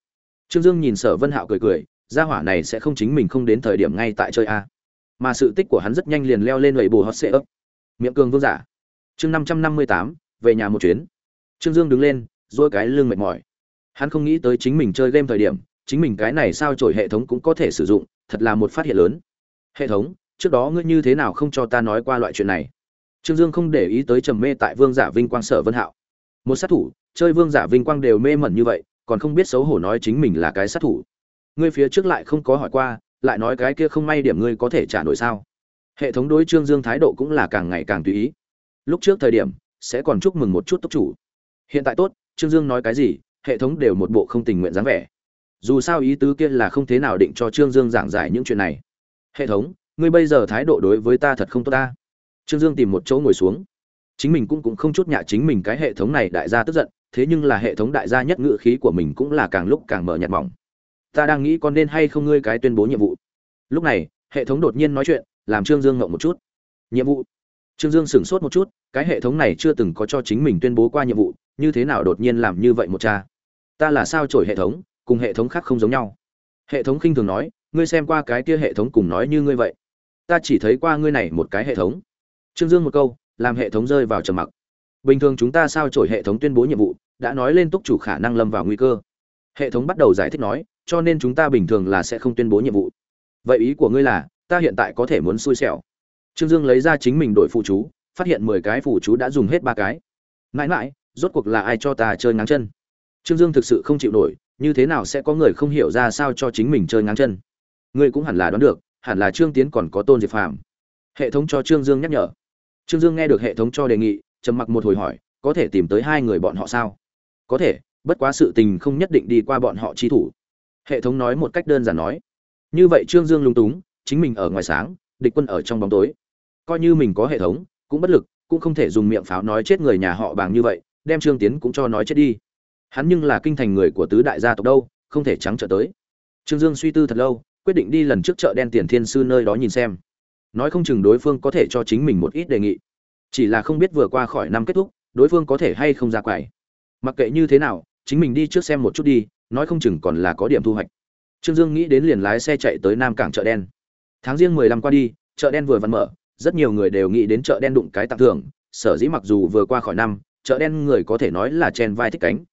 Speaker 1: Trương dương nhìn sở vân hạo cười cười, gia hỏa này sẽ không chính mình không đến thời điểm ngay tại chơi a. Mà sự tích của hắn rất nhanh liền leo lên lầy bồ hot sệ ấp miệng cường vương giả. Chương năm trăm năm mươi tám, về nhà một chuyến. Trương dương đứng lên dôi cái lưng mệt mỏi. Hắn không nghĩ tới chính mình chơi game thời điểm, chính mình cái này sao trổi hệ thống cũng có thể sử dụng, thật là một phát hiện lớn. Hệ thống, trước đó ngươi như thế nào không cho ta nói qua loại chuyện này? Trương dương không để ý tới trầm mê tại vương giả vinh quang sở vân hạo một sát thủ, chơi vương giả vinh quang đều mê mẩn như vậy, còn không biết xấu hổ nói chính mình là cái sát thủ. Ngươi phía trước lại không có hỏi qua, lại nói cái kia không may điểm ngươi có thể trả nổi sao? Hệ thống đối trương dương thái độ cũng là càng ngày càng tùy ý. Lúc trước thời điểm, sẽ còn chúc mừng một chút tốc chủ. Hiện tại tốt, trương dương nói cái gì, hệ thống đều một bộ không tình nguyện dáng vẻ. Dù sao ý tứ kia là không thế nào định cho trương dương giảng giải những chuyện này. Hệ thống, ngươi bây giờ thái độ đối với ta thật không tốt ta. Trương dương tìm một chỗ ngồi xuống chính mình cũng cũng không chút nhạ chính mình cái hệ thống này đại gia tức giận, thế nhưng là hệ thống đại gia nhất ngự khí của mình cũng là càng lúc càng mở nhạt mỏng. Ta đang nghĩ con nên hay không ngươi cái tuyên bố nhiệm vụ. Lúc này, hệ thống đột nhiên nói chuyện, làm trương dương ngộng một chút. Nhiệm vụ. Trương dương sửng sốt một chút, cái hệ thống này chưa từng có cho chính mình tuyên bố qua nhiệm vụ, như thế nào đột nhiên làm như vậy một cha? Ta là sao trổi hệ thống, cùng hệ thống khác không giống nhau? Hệ thống khinh thường nói, ngươi xem qua cái kia hệ thống cùng nói như ngươi vậy. Ta chỉ thấy qua ngươi này một cái hệ thống. Trương dương một câu làm hệ thống rơi vào trầm mặc. Bình thường chúng ta sao trổi hệ thống tuyên bố nhiệm vụ, đã nói lên túc chủ khả năng lâm vào nguy cơ. Hệ thống bắt đầu giải thích nói, cho nên chúng ta bình thường là sẽ không tuyên bố nhiệm vụ. Vậy ý của ngươi là, ta hiện tại có thể muốn xui xẻo. Trương dương lấy ra chính mình đổi phụ chú, phát hiện mười cái phụ chú đã dùng hết ba cái. Mãi mãi, rốt cuộc là ai cho ta chơi ngáng chân? Trương dương thực sự không chịu nổi, như thế nào sẽ có người không hiểu ra sao cho chính mình chơi ngáng chân? Ngươi cũng hẳn là đoán được, hẳn là trương tiến còn có tôn diệp phàm. Hệ thống cho trương dương nhắc nhở trương dương nghe được hệ thống cho đề nghị, trầm mặc một hồi hỏi, có thể tìm tới hai người bọn họ sao? Có thể, bất quá sự tình không nhất định đi qua bọn họ chi thủ. Hệ thống nói một cách đơn giản nói. Như vậy trương dương lung túng, chính mình ở ngoài sáng, địch quân ở trong bóng tối. Coi như mình có hệ thống, cũng bất lực, cũng không thể dùng miệng pháo nói chết người nhà họ bàng như vậy, đem trương tiến cũng cho nói chết đi. Hắn nhưng là kinh thành người của tứ đại gia tộc đâu, không thể trắng trợn tới. Trương dương suy tư thật lâu, quyết định đi lần trước chợ đen tiền thiên sư nơi đó nhìn xem nói không chừng đối phương có thể cho chính mình một ít đề nghị. Chỉ là không biết vừa qua khỏi năm kết thúc, đối phương có thể hay không ra quầy. Mặc kệ như thế nào, chính mình đi trước xem một chút đi, nói không chừng còn là có điểm thu hoạch. Trương dương nghĩ đến liền lái xe chạy tới nam cảng chợ đen. Tháng riêng mười lăm qua đi, chợ đen vừa vặn mở, rất nhiều người đều nghĩ đến chợ đen đụng cái tặng thưởng, sở dĩ mặc dù vừa qua khỏi năm, chợ đen người có thể nói là chen vai thích cánh.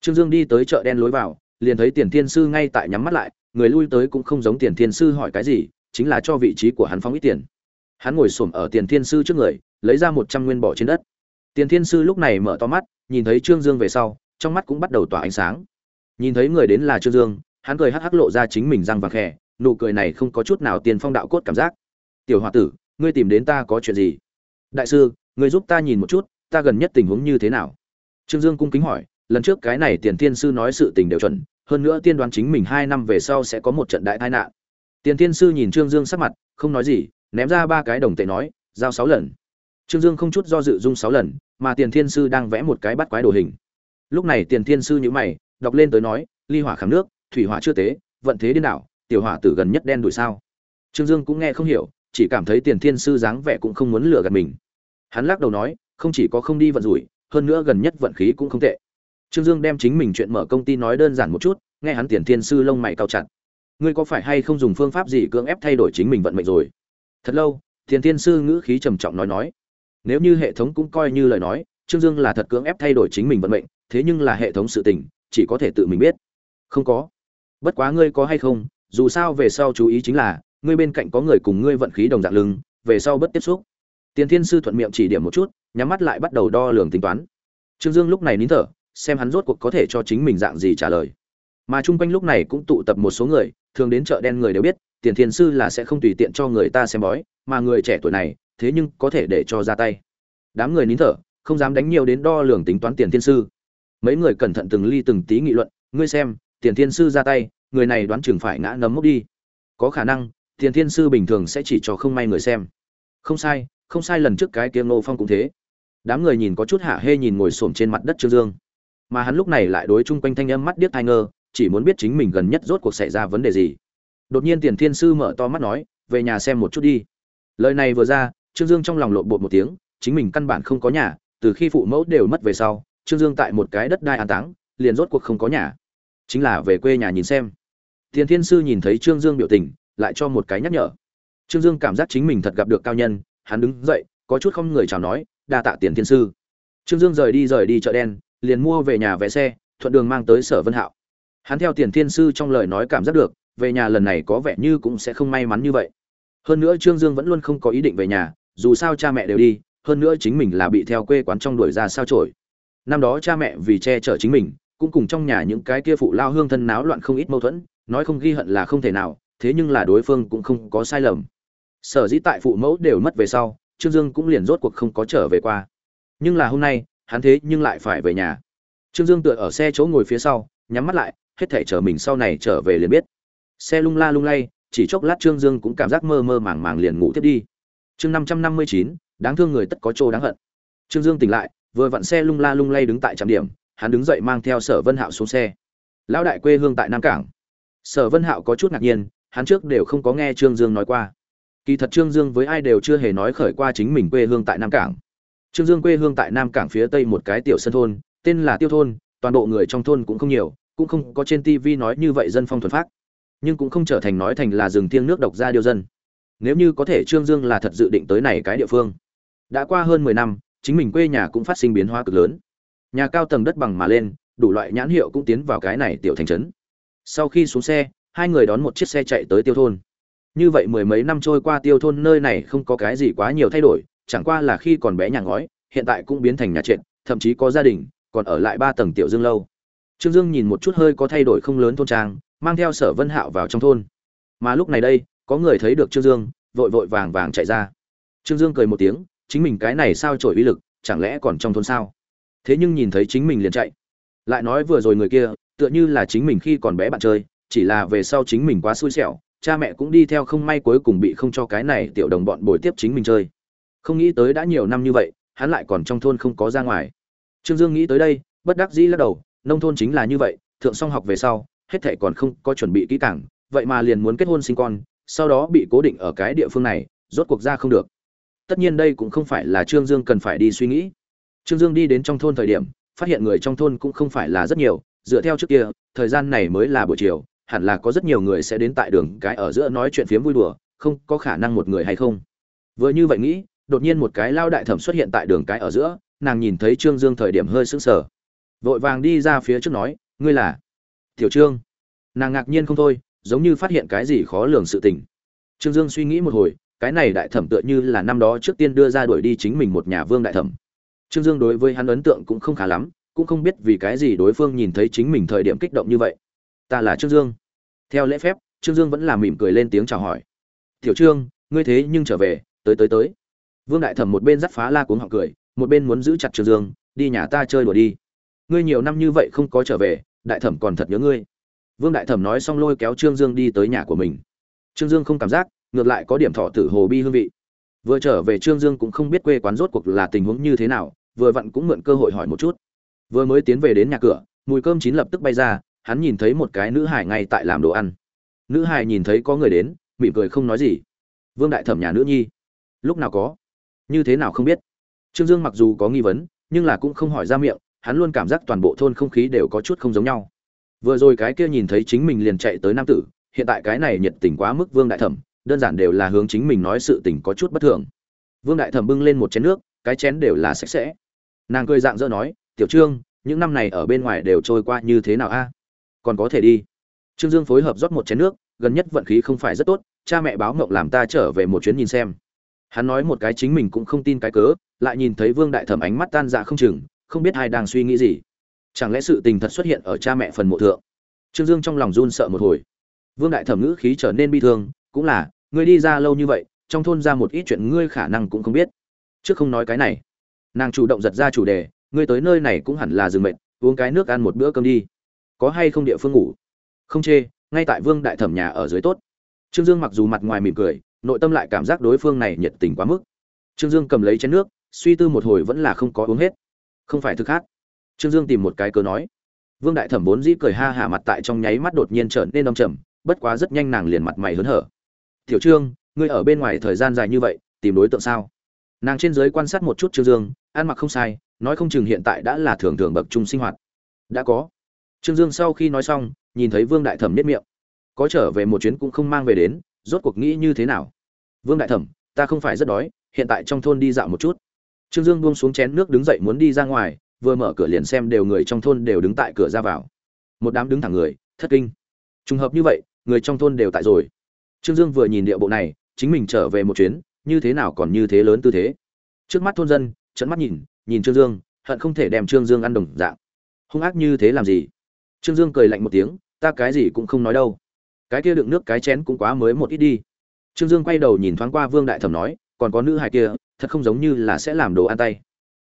Speaker 1: Trương dương đi tới chợ đen lối vào, liền thấy tiền thiên sư ngay tại nhắm mắt lại, người lui tới cũng không giống tiền thiên sư hỏi cái gì chính là cho vị trí của hắn phóng ít tiền. Hắn ngồi xổm ở tiền thiên sư trước người, lấy ra một trăm nguyên bỏ trên đất. Tiền thiên sư lúc này mở to mắt, nhìn thấy trương dương về sau, trong mắt cũng bắt đầu tỏa ánh sáng. Nhìn thấy người đến là trương dương, hắn cười hắc hắc lộ ra chính mình răng vàng khẽ, nụ cười này không có chút nào tiền phong đạo cốt cảm giác. Tiểu h tử, ngươi tìm đến ta có chuyện gì? Đại sư, ngươi giúp ta nhìn một chút, ta gần nhất tình huống như thế nào? Trương dương cung kính hỏi, lần trước cái này tiền thiên sư nói sự tình đều chuẩn, hơn nữa tiên đoán chính mình hai năm về sau sẽ có một trận đại tai nạn tiền thiên sư nhìn trương dương sắc mặt, không nói gì, ném ra ba cái đồng tệ nói, giao sáu lần. Trương dương không chút do dự dung sáu lần, mà tiền thiên sư đang vẽ một cái bắt quái đồ hình. Lúc này tiền thiên sư nhíu mày, đọc lên tới nói, ly hỏa khám nước, thủy hỏa chưa tế, vận thế điên đảo, tiểu hỏa tử gần nhất đen đuổi sao? Trương dương cũng nghe không hiểu, chỉ cảm thấy tiền thiên sư dáng vẻ cũng không muốn lừa gạt mình. Hắn lắc đầu nói, không chỉ có không đi vận rủi, hơn nữa gần nhất vận khí cũng không tệ. Trương dương đem chính mình chuyện mở công ty nói đơn giản một chút, nghe hắn tiền thiên sư lông mày cao chặt ngươi có phải hay không dùng phương pháp gì cưỡng ép thay đổi chính mình vận mệnh rồi? Thật lâu, thiền thiên sư ngữ khí trầm trọng nói nói. Nếu như hệ thống cũng coi như lời nói, trương dương là thật cưỡng ép thay đổi chính mình vận mệnh, thế nhưng là hệ thống sự tình, chỉ có thể tự mình biết. Không có. Bất quá ngươi có hay không, dù sao về sau chú ý chính là, ngươi bên cạnh có người cùng ngươi vận khí đồng dạng lưng, về sau bất tiếp xúc. Tiền thiên sư thuận miệng chỉ điểm một chút, nhắm mắt lại bắt đầu đo lường tính toán. Trương dương lúc này nín thở, xem hắn rốt cuộc có thể cho chính mình dạng gì trả lời. Mà chung quanh lúc này cũng tụ tập một số người thường đến chợ đen người đều biết, tiền thiên sư là sẽ không tùy tiện cho người ta xem bói, mà người trẻ tuổi này, thế nhưng có thể để cho ra tay. Đám người nín thở, không dám đánh nhiều đến đo lường tính toán tiền thiên sư. Mấy người cẩn thận từng ly từng tí nghị luận, ngươi xem, tiền thiên sư ra tay, người này đoán chừng phải ngã nấm mốc đi. Có khả năng, tiền thiên sư bình thường sẽ chỉ cho không may người xem. Không sai không sai, lần trước cái tiếng nô phong cũng thế. Đám người nhìn có chút hạ hê nhìn ngồi xổm trên mặt đất trương dương. Mà hắn lúc này lại đối chung quanh thanh âm mắt điếc thai ngơ chỉ muốn biết chính mình gần nhất rốt cuộc xảy ra vấn đề gì. Đột nhiên tiền thiên sư mở to mắt nói, về nhà xem một chút đi. Lời này vừa ra, trương dương trong lòng lộn bột một tiếng, chính mình căn bản không có nhà, từ khi phụ mẫu đều mất về sau, trương dương tại một cái đất đai an táng, liền rốt cuộc không có nhà. Chính là về quê nhà nhìn xem. Tiền thiên sư nhìn thấy trương dương biểu tình, lại cho một cái nhắc nhở. Trương dương cảm giác chính mình thật gặp được cao nhân, hắn đứng dậy, có chút không người chào nói, đa tạ tiền thiên sư. Trương dương rời đi rời đi chợ đen, liền mua về nhà vé xe, thuận đường mang tới sở vân hạo hắn theo tiền thiên sư trong lời nói cảm giác được, về nhà lần này có vẻ như cũng sẽ không may mắn như vậy. Hơn nữa trương dương vẫn luôn không có ý định về nhà, dù sao cha mẹ đều đi, hơn nữa chính mình là bị theo quê quán trong đuổi ra sao trổi năm đó cha mẹ vì che chở chính mình, cũng cùng trong nhà những cái kia phụ lao hương thân náo loạn không ít mâu thuẫn, nói không ghi hận là không thể nào, thế nhưng là đối phương cũng không có sai lầm. Sở dĩ tại phụ mẫu đều mất về sau, trương dương cũng liền rốt cuộc không có trở về qua. Nhưng là hôm nay, hắn thế nhưng lại phải về nhà. Trương dương tựa ở xe chỗ ngồi phía sau, nhắm mắt lại hết thể chờ mình sau này trở về liền biết. Xe lung la lung lay, chỉ chốc lát trương dương cũng cảm giác mơ mơ màng màng liền ngủ tiếp đi. Chương năm trăm năm mươi chín, đáng thương người tất có chỗ đáng hận. Trương dương tỉnh lại, vừa vặn xe lung la lung lay đứng tại trạm điểm, hắn đứng dậy mang theo sở vân hạo xuống xe. Lão đại quê hương tại nam cảng. Sở vân hạo có chút ngạc nhiên, hắn trước đều không có nghe trương dương nói qua. Kỳ thật trương dương với ai đều chưa hề nói khởi qua chính mình quê hương tại nam cảng. Trương dương quê hương tại nam cảng phía tây một cái tiểu sân thôn, tên là tiêu thôn, toàn bộ người trong thôn cũng không nhiều cũng không có trên tv nói như vậy dân phong thuần phát nhưng cũng không trở thành nói thành là rừng thiêng nước độc ra điều dân. Nếu như có thể, trương dương là thật dự định tới này cái địa phương. Đã qua hơn mười năm, chính mình quê nhà cũng phát sinh biến hóa cực lớn. Nhà cao tầng đất bằng mà lên, đủ loại nhãn hiệu cũng tiến vào cái này tiểu thành trấn. Sau khi xuống xe, hai người đón một chiếc xe chạy tới tiêu thôn. Như vậy mười mấy năm trôi qua tiêu thôn nơi này không có cái gì quá nhiều thay đổi, chẳng qua là khi còn bé nhà ngói, hiện tại cũng biến thành nhà trệt, thậm chí có gia đình, còn ở lại ba tầng tiểu dương lâu trương dương nhìn một chút hơi có thay đổi không lớn thôn trang, mang theo sở vân hạo vào trong thôn. Mà lúc này đây, có người thấy được trương dương, vội vội vàng vàng chạy ra. Trương dương cười một tiếng, chính mình cái này sao trổi uy lực, chẳng lẽ còn trong thôn sao? Thế nhưng nhìn thấy chính mình liền chạy. Lại nói vừa rồi người kia, tựa như là chính mình khi còn bé bạn chơi, chỉ là về sau chính mình quá xui xẻo, cha mẹ cũng đi theo không may cuối cùng bị không cho cái này tiểu đồng bọn bồi tiếp chính mình chơi. Không nghĩ tới đã nhiều năm như vậy, hắn lại còn trong thôn không có ra ngoài. Trương dương nghĩ tới đây, bất đắc dĩ lắc đầu nông thôn chính là như vậy, thượng song học về sau, hết thệ còn không có chuẩn bị kỹ càng, vậy mà liền muốn kết hôn sinh con, sau đó bị cố định ở cái địa phương này, rốt cuộc ra không được. Tất nhiên đây cũng không phải là trương dương cần phải đi suy nghĩ. Trương dương đi đến trong thôn thời điểm, phát hiện người trong thôn cũng không phải là rất nhiều, dựa theo trước kia, thời gian này mới là buổi chiều, hẳn là có rất nhiều người sẽ đến tại đường cái ở giữa nói chuyện phiếm vui đùa, không có khả năng một người hay không. Vừa như vậy nghĩ, đột nhiên một cái lao đại thẩm xuất hiện tại đường cái ở giữa, nàng nhìn thấy trương dương thời điểm hơi sững sờ vội vàng đi ra phía trước nói, ngươi là tiểu trương. Nàng ngạc nhiên không thôi, giống như phát hiện cái gì khó lường sự tình. Trương dương suy nghĩ một hồi, cái này đại thẩm tựa như là năm đó trước tiên đưa ra đuổi đi chính mình một nhà vương đại thẩm. Trương dương đối với hắn ấn tượng cũng không khá lắm, cũng không biết vì cái gì đối phương nhìn thấy chính mình thời điểm kích động như vậy. Ta là trương dương. Theo lễ phép, trương dương vẫn là mỉm cười lên tiếng chào hỏi. Tiểu trương, ngươi thế nhưng trở về, tới tới tới. Vương đại thẩm một bên dắt phá la cuống họ cười, một bên muốn giữ chặt trương dương, đi nhà ta chơi đùa đi ngươi nhiều năm như vậy không có trở về, đại thẩm còn thật nhớ ngươi. Vương đại thẩm nói xong lôi kéo trương dương đi tới nhà của mình. Trương dương không cảm giác, ngược lại có điểm thọ tử hồ bi hương vị. Vừa trở về trương dương cũng không biết quê quán rốt cuộc là tình huống như thế nào, vừa vặn cũng mượn cơ hội hỏi một chút. Vừa mới tiến về đến nhà cửa, mùi cơm chín lập tức bay ra, hắn nhìn thấy một cái nữ hải ngay tại làm đồ ăn. Nữ hải nhìn thấy có người đến, mỉm cười không nói gì. Vương đại thẩm nhà nữ nhi. Lúc nào có? Như thế nào không biết. Trương dương mặc dù có nghi vấn, nhưng là cũng không hỏi ra miệng hắn luôn cảm giác toàn bộ thôn không khí đều có chút không giống nhau. Vừa rồi cái kia nhìn thấy chính mình liền chạy tới nam tử, hiện tại cái này nhiệt tình quá mức vương đại thẩm, đơn giản đều là hướng chính mình nói sự tình có chút bất thường. Vương đại thẩm bưng lên một chén nước, cái chén đều là sạch sẽ. Nàng cười dạng dỡ nói, tiểu trương, những năm này ở bên ngoài đều trôi qua như thế nào a? Còn có thể đi. Trương dương phối hợp rót một chén nước, gần nhất vận khí không phải rất tốt, cha mẹ báo mộng làm ta trở về một chuyến nhìn xem. Hắn nói một cái chính mình cũng không tin cái cớ, lại nhìn thấy vương đại thẩm ánh mắt tan dạ không chừng không biết ai đang suy nghĩ gì. Chẳng lẽ sự tình thật xuất hiện ở cha mẹ phần mộ thượng? Trương dương trong lòng run sợ một hồi. Vương đại thẩm ngữ khí trở nên bi thương, cũng là, ngươi đi ra lâu như vậy, trong thôn ra một ít chuyện ngươi khả năng cũng không biết. Trước không nói cái này. Nàng chủ động giật ra chủ đề, ngươi tới nơi này cũng hẳn là dừng mệnh uống cái nước ăn một bữa cơm đi. Có hay không địa phương ngủ? Không chê, ngay tại vương đại thẩm nhà ở dưới tốt. Trương dương mặc dù mặt ngoài mỉm cười, nội tâm lại cảm giác đối phương này nhiệt tình quá mức. Trương dương cầm lấy chén nước, suy tư một hồi vẫn là không có uống hết không phải thực hát. Trương dương tìm một cái cớ nói. Vương đại thẩm vốn dĩ cười ha hả mặt tại trong nháy mắt đột nhiên trở nên đông trầm, bất quá rất nhanh nàng liền mặt mày hớn hở. Tiểu trương, ngươi ở bên ngoài thời gian dài như vậy, tìm đối tượng sao? Nàng trên giới quan sát một chút trương dương, ăn mặc không sai, nói không chừng hiện tại đã là thường thường bậc trung sinh hoạt. Đã có. Trương dương sau khi nói xong, nhìn thấy vương đại thẩm nhất miệng. Có trở về một chuyến cũng không mang về đến, rốt cuộc nghĩ như thế nào? Vương đại thẩm, ta không phải rất đói, hiện tại trong thôn đi dạo một chút trương dương buông xuống chén nước đứng dậy muốn đi ra ngoài, vừa mở cửa liền xem đều người trong thôn đều đứng tại cửa ra vào. Một đám đứng thẳng người, thất kinh. Trùng hợp như vậy, người trong thôn đều tại rồi. Trương dương vừa nhìn địa bộ này, chính mình trở về một chuyến, như thế nào còn như thế lớn tư thế. Trước mắt thôn dân chớp mắt nhìn nhìn trương dương, hận không thể đem trương dương ăn đồng dạng. Hung ác như thế làm gì? Trương dương cười lạnh một tiếng, ta cái gì cũng không nói đâu. Cái kia đựng nước cái chén cũng quá mới một ít đi. Trương dương quay đầu nhìn thoáng qua vương đại thẩm nói còn có nữ hài kia, thật không giống như là sẽ làm đồ ăn tay.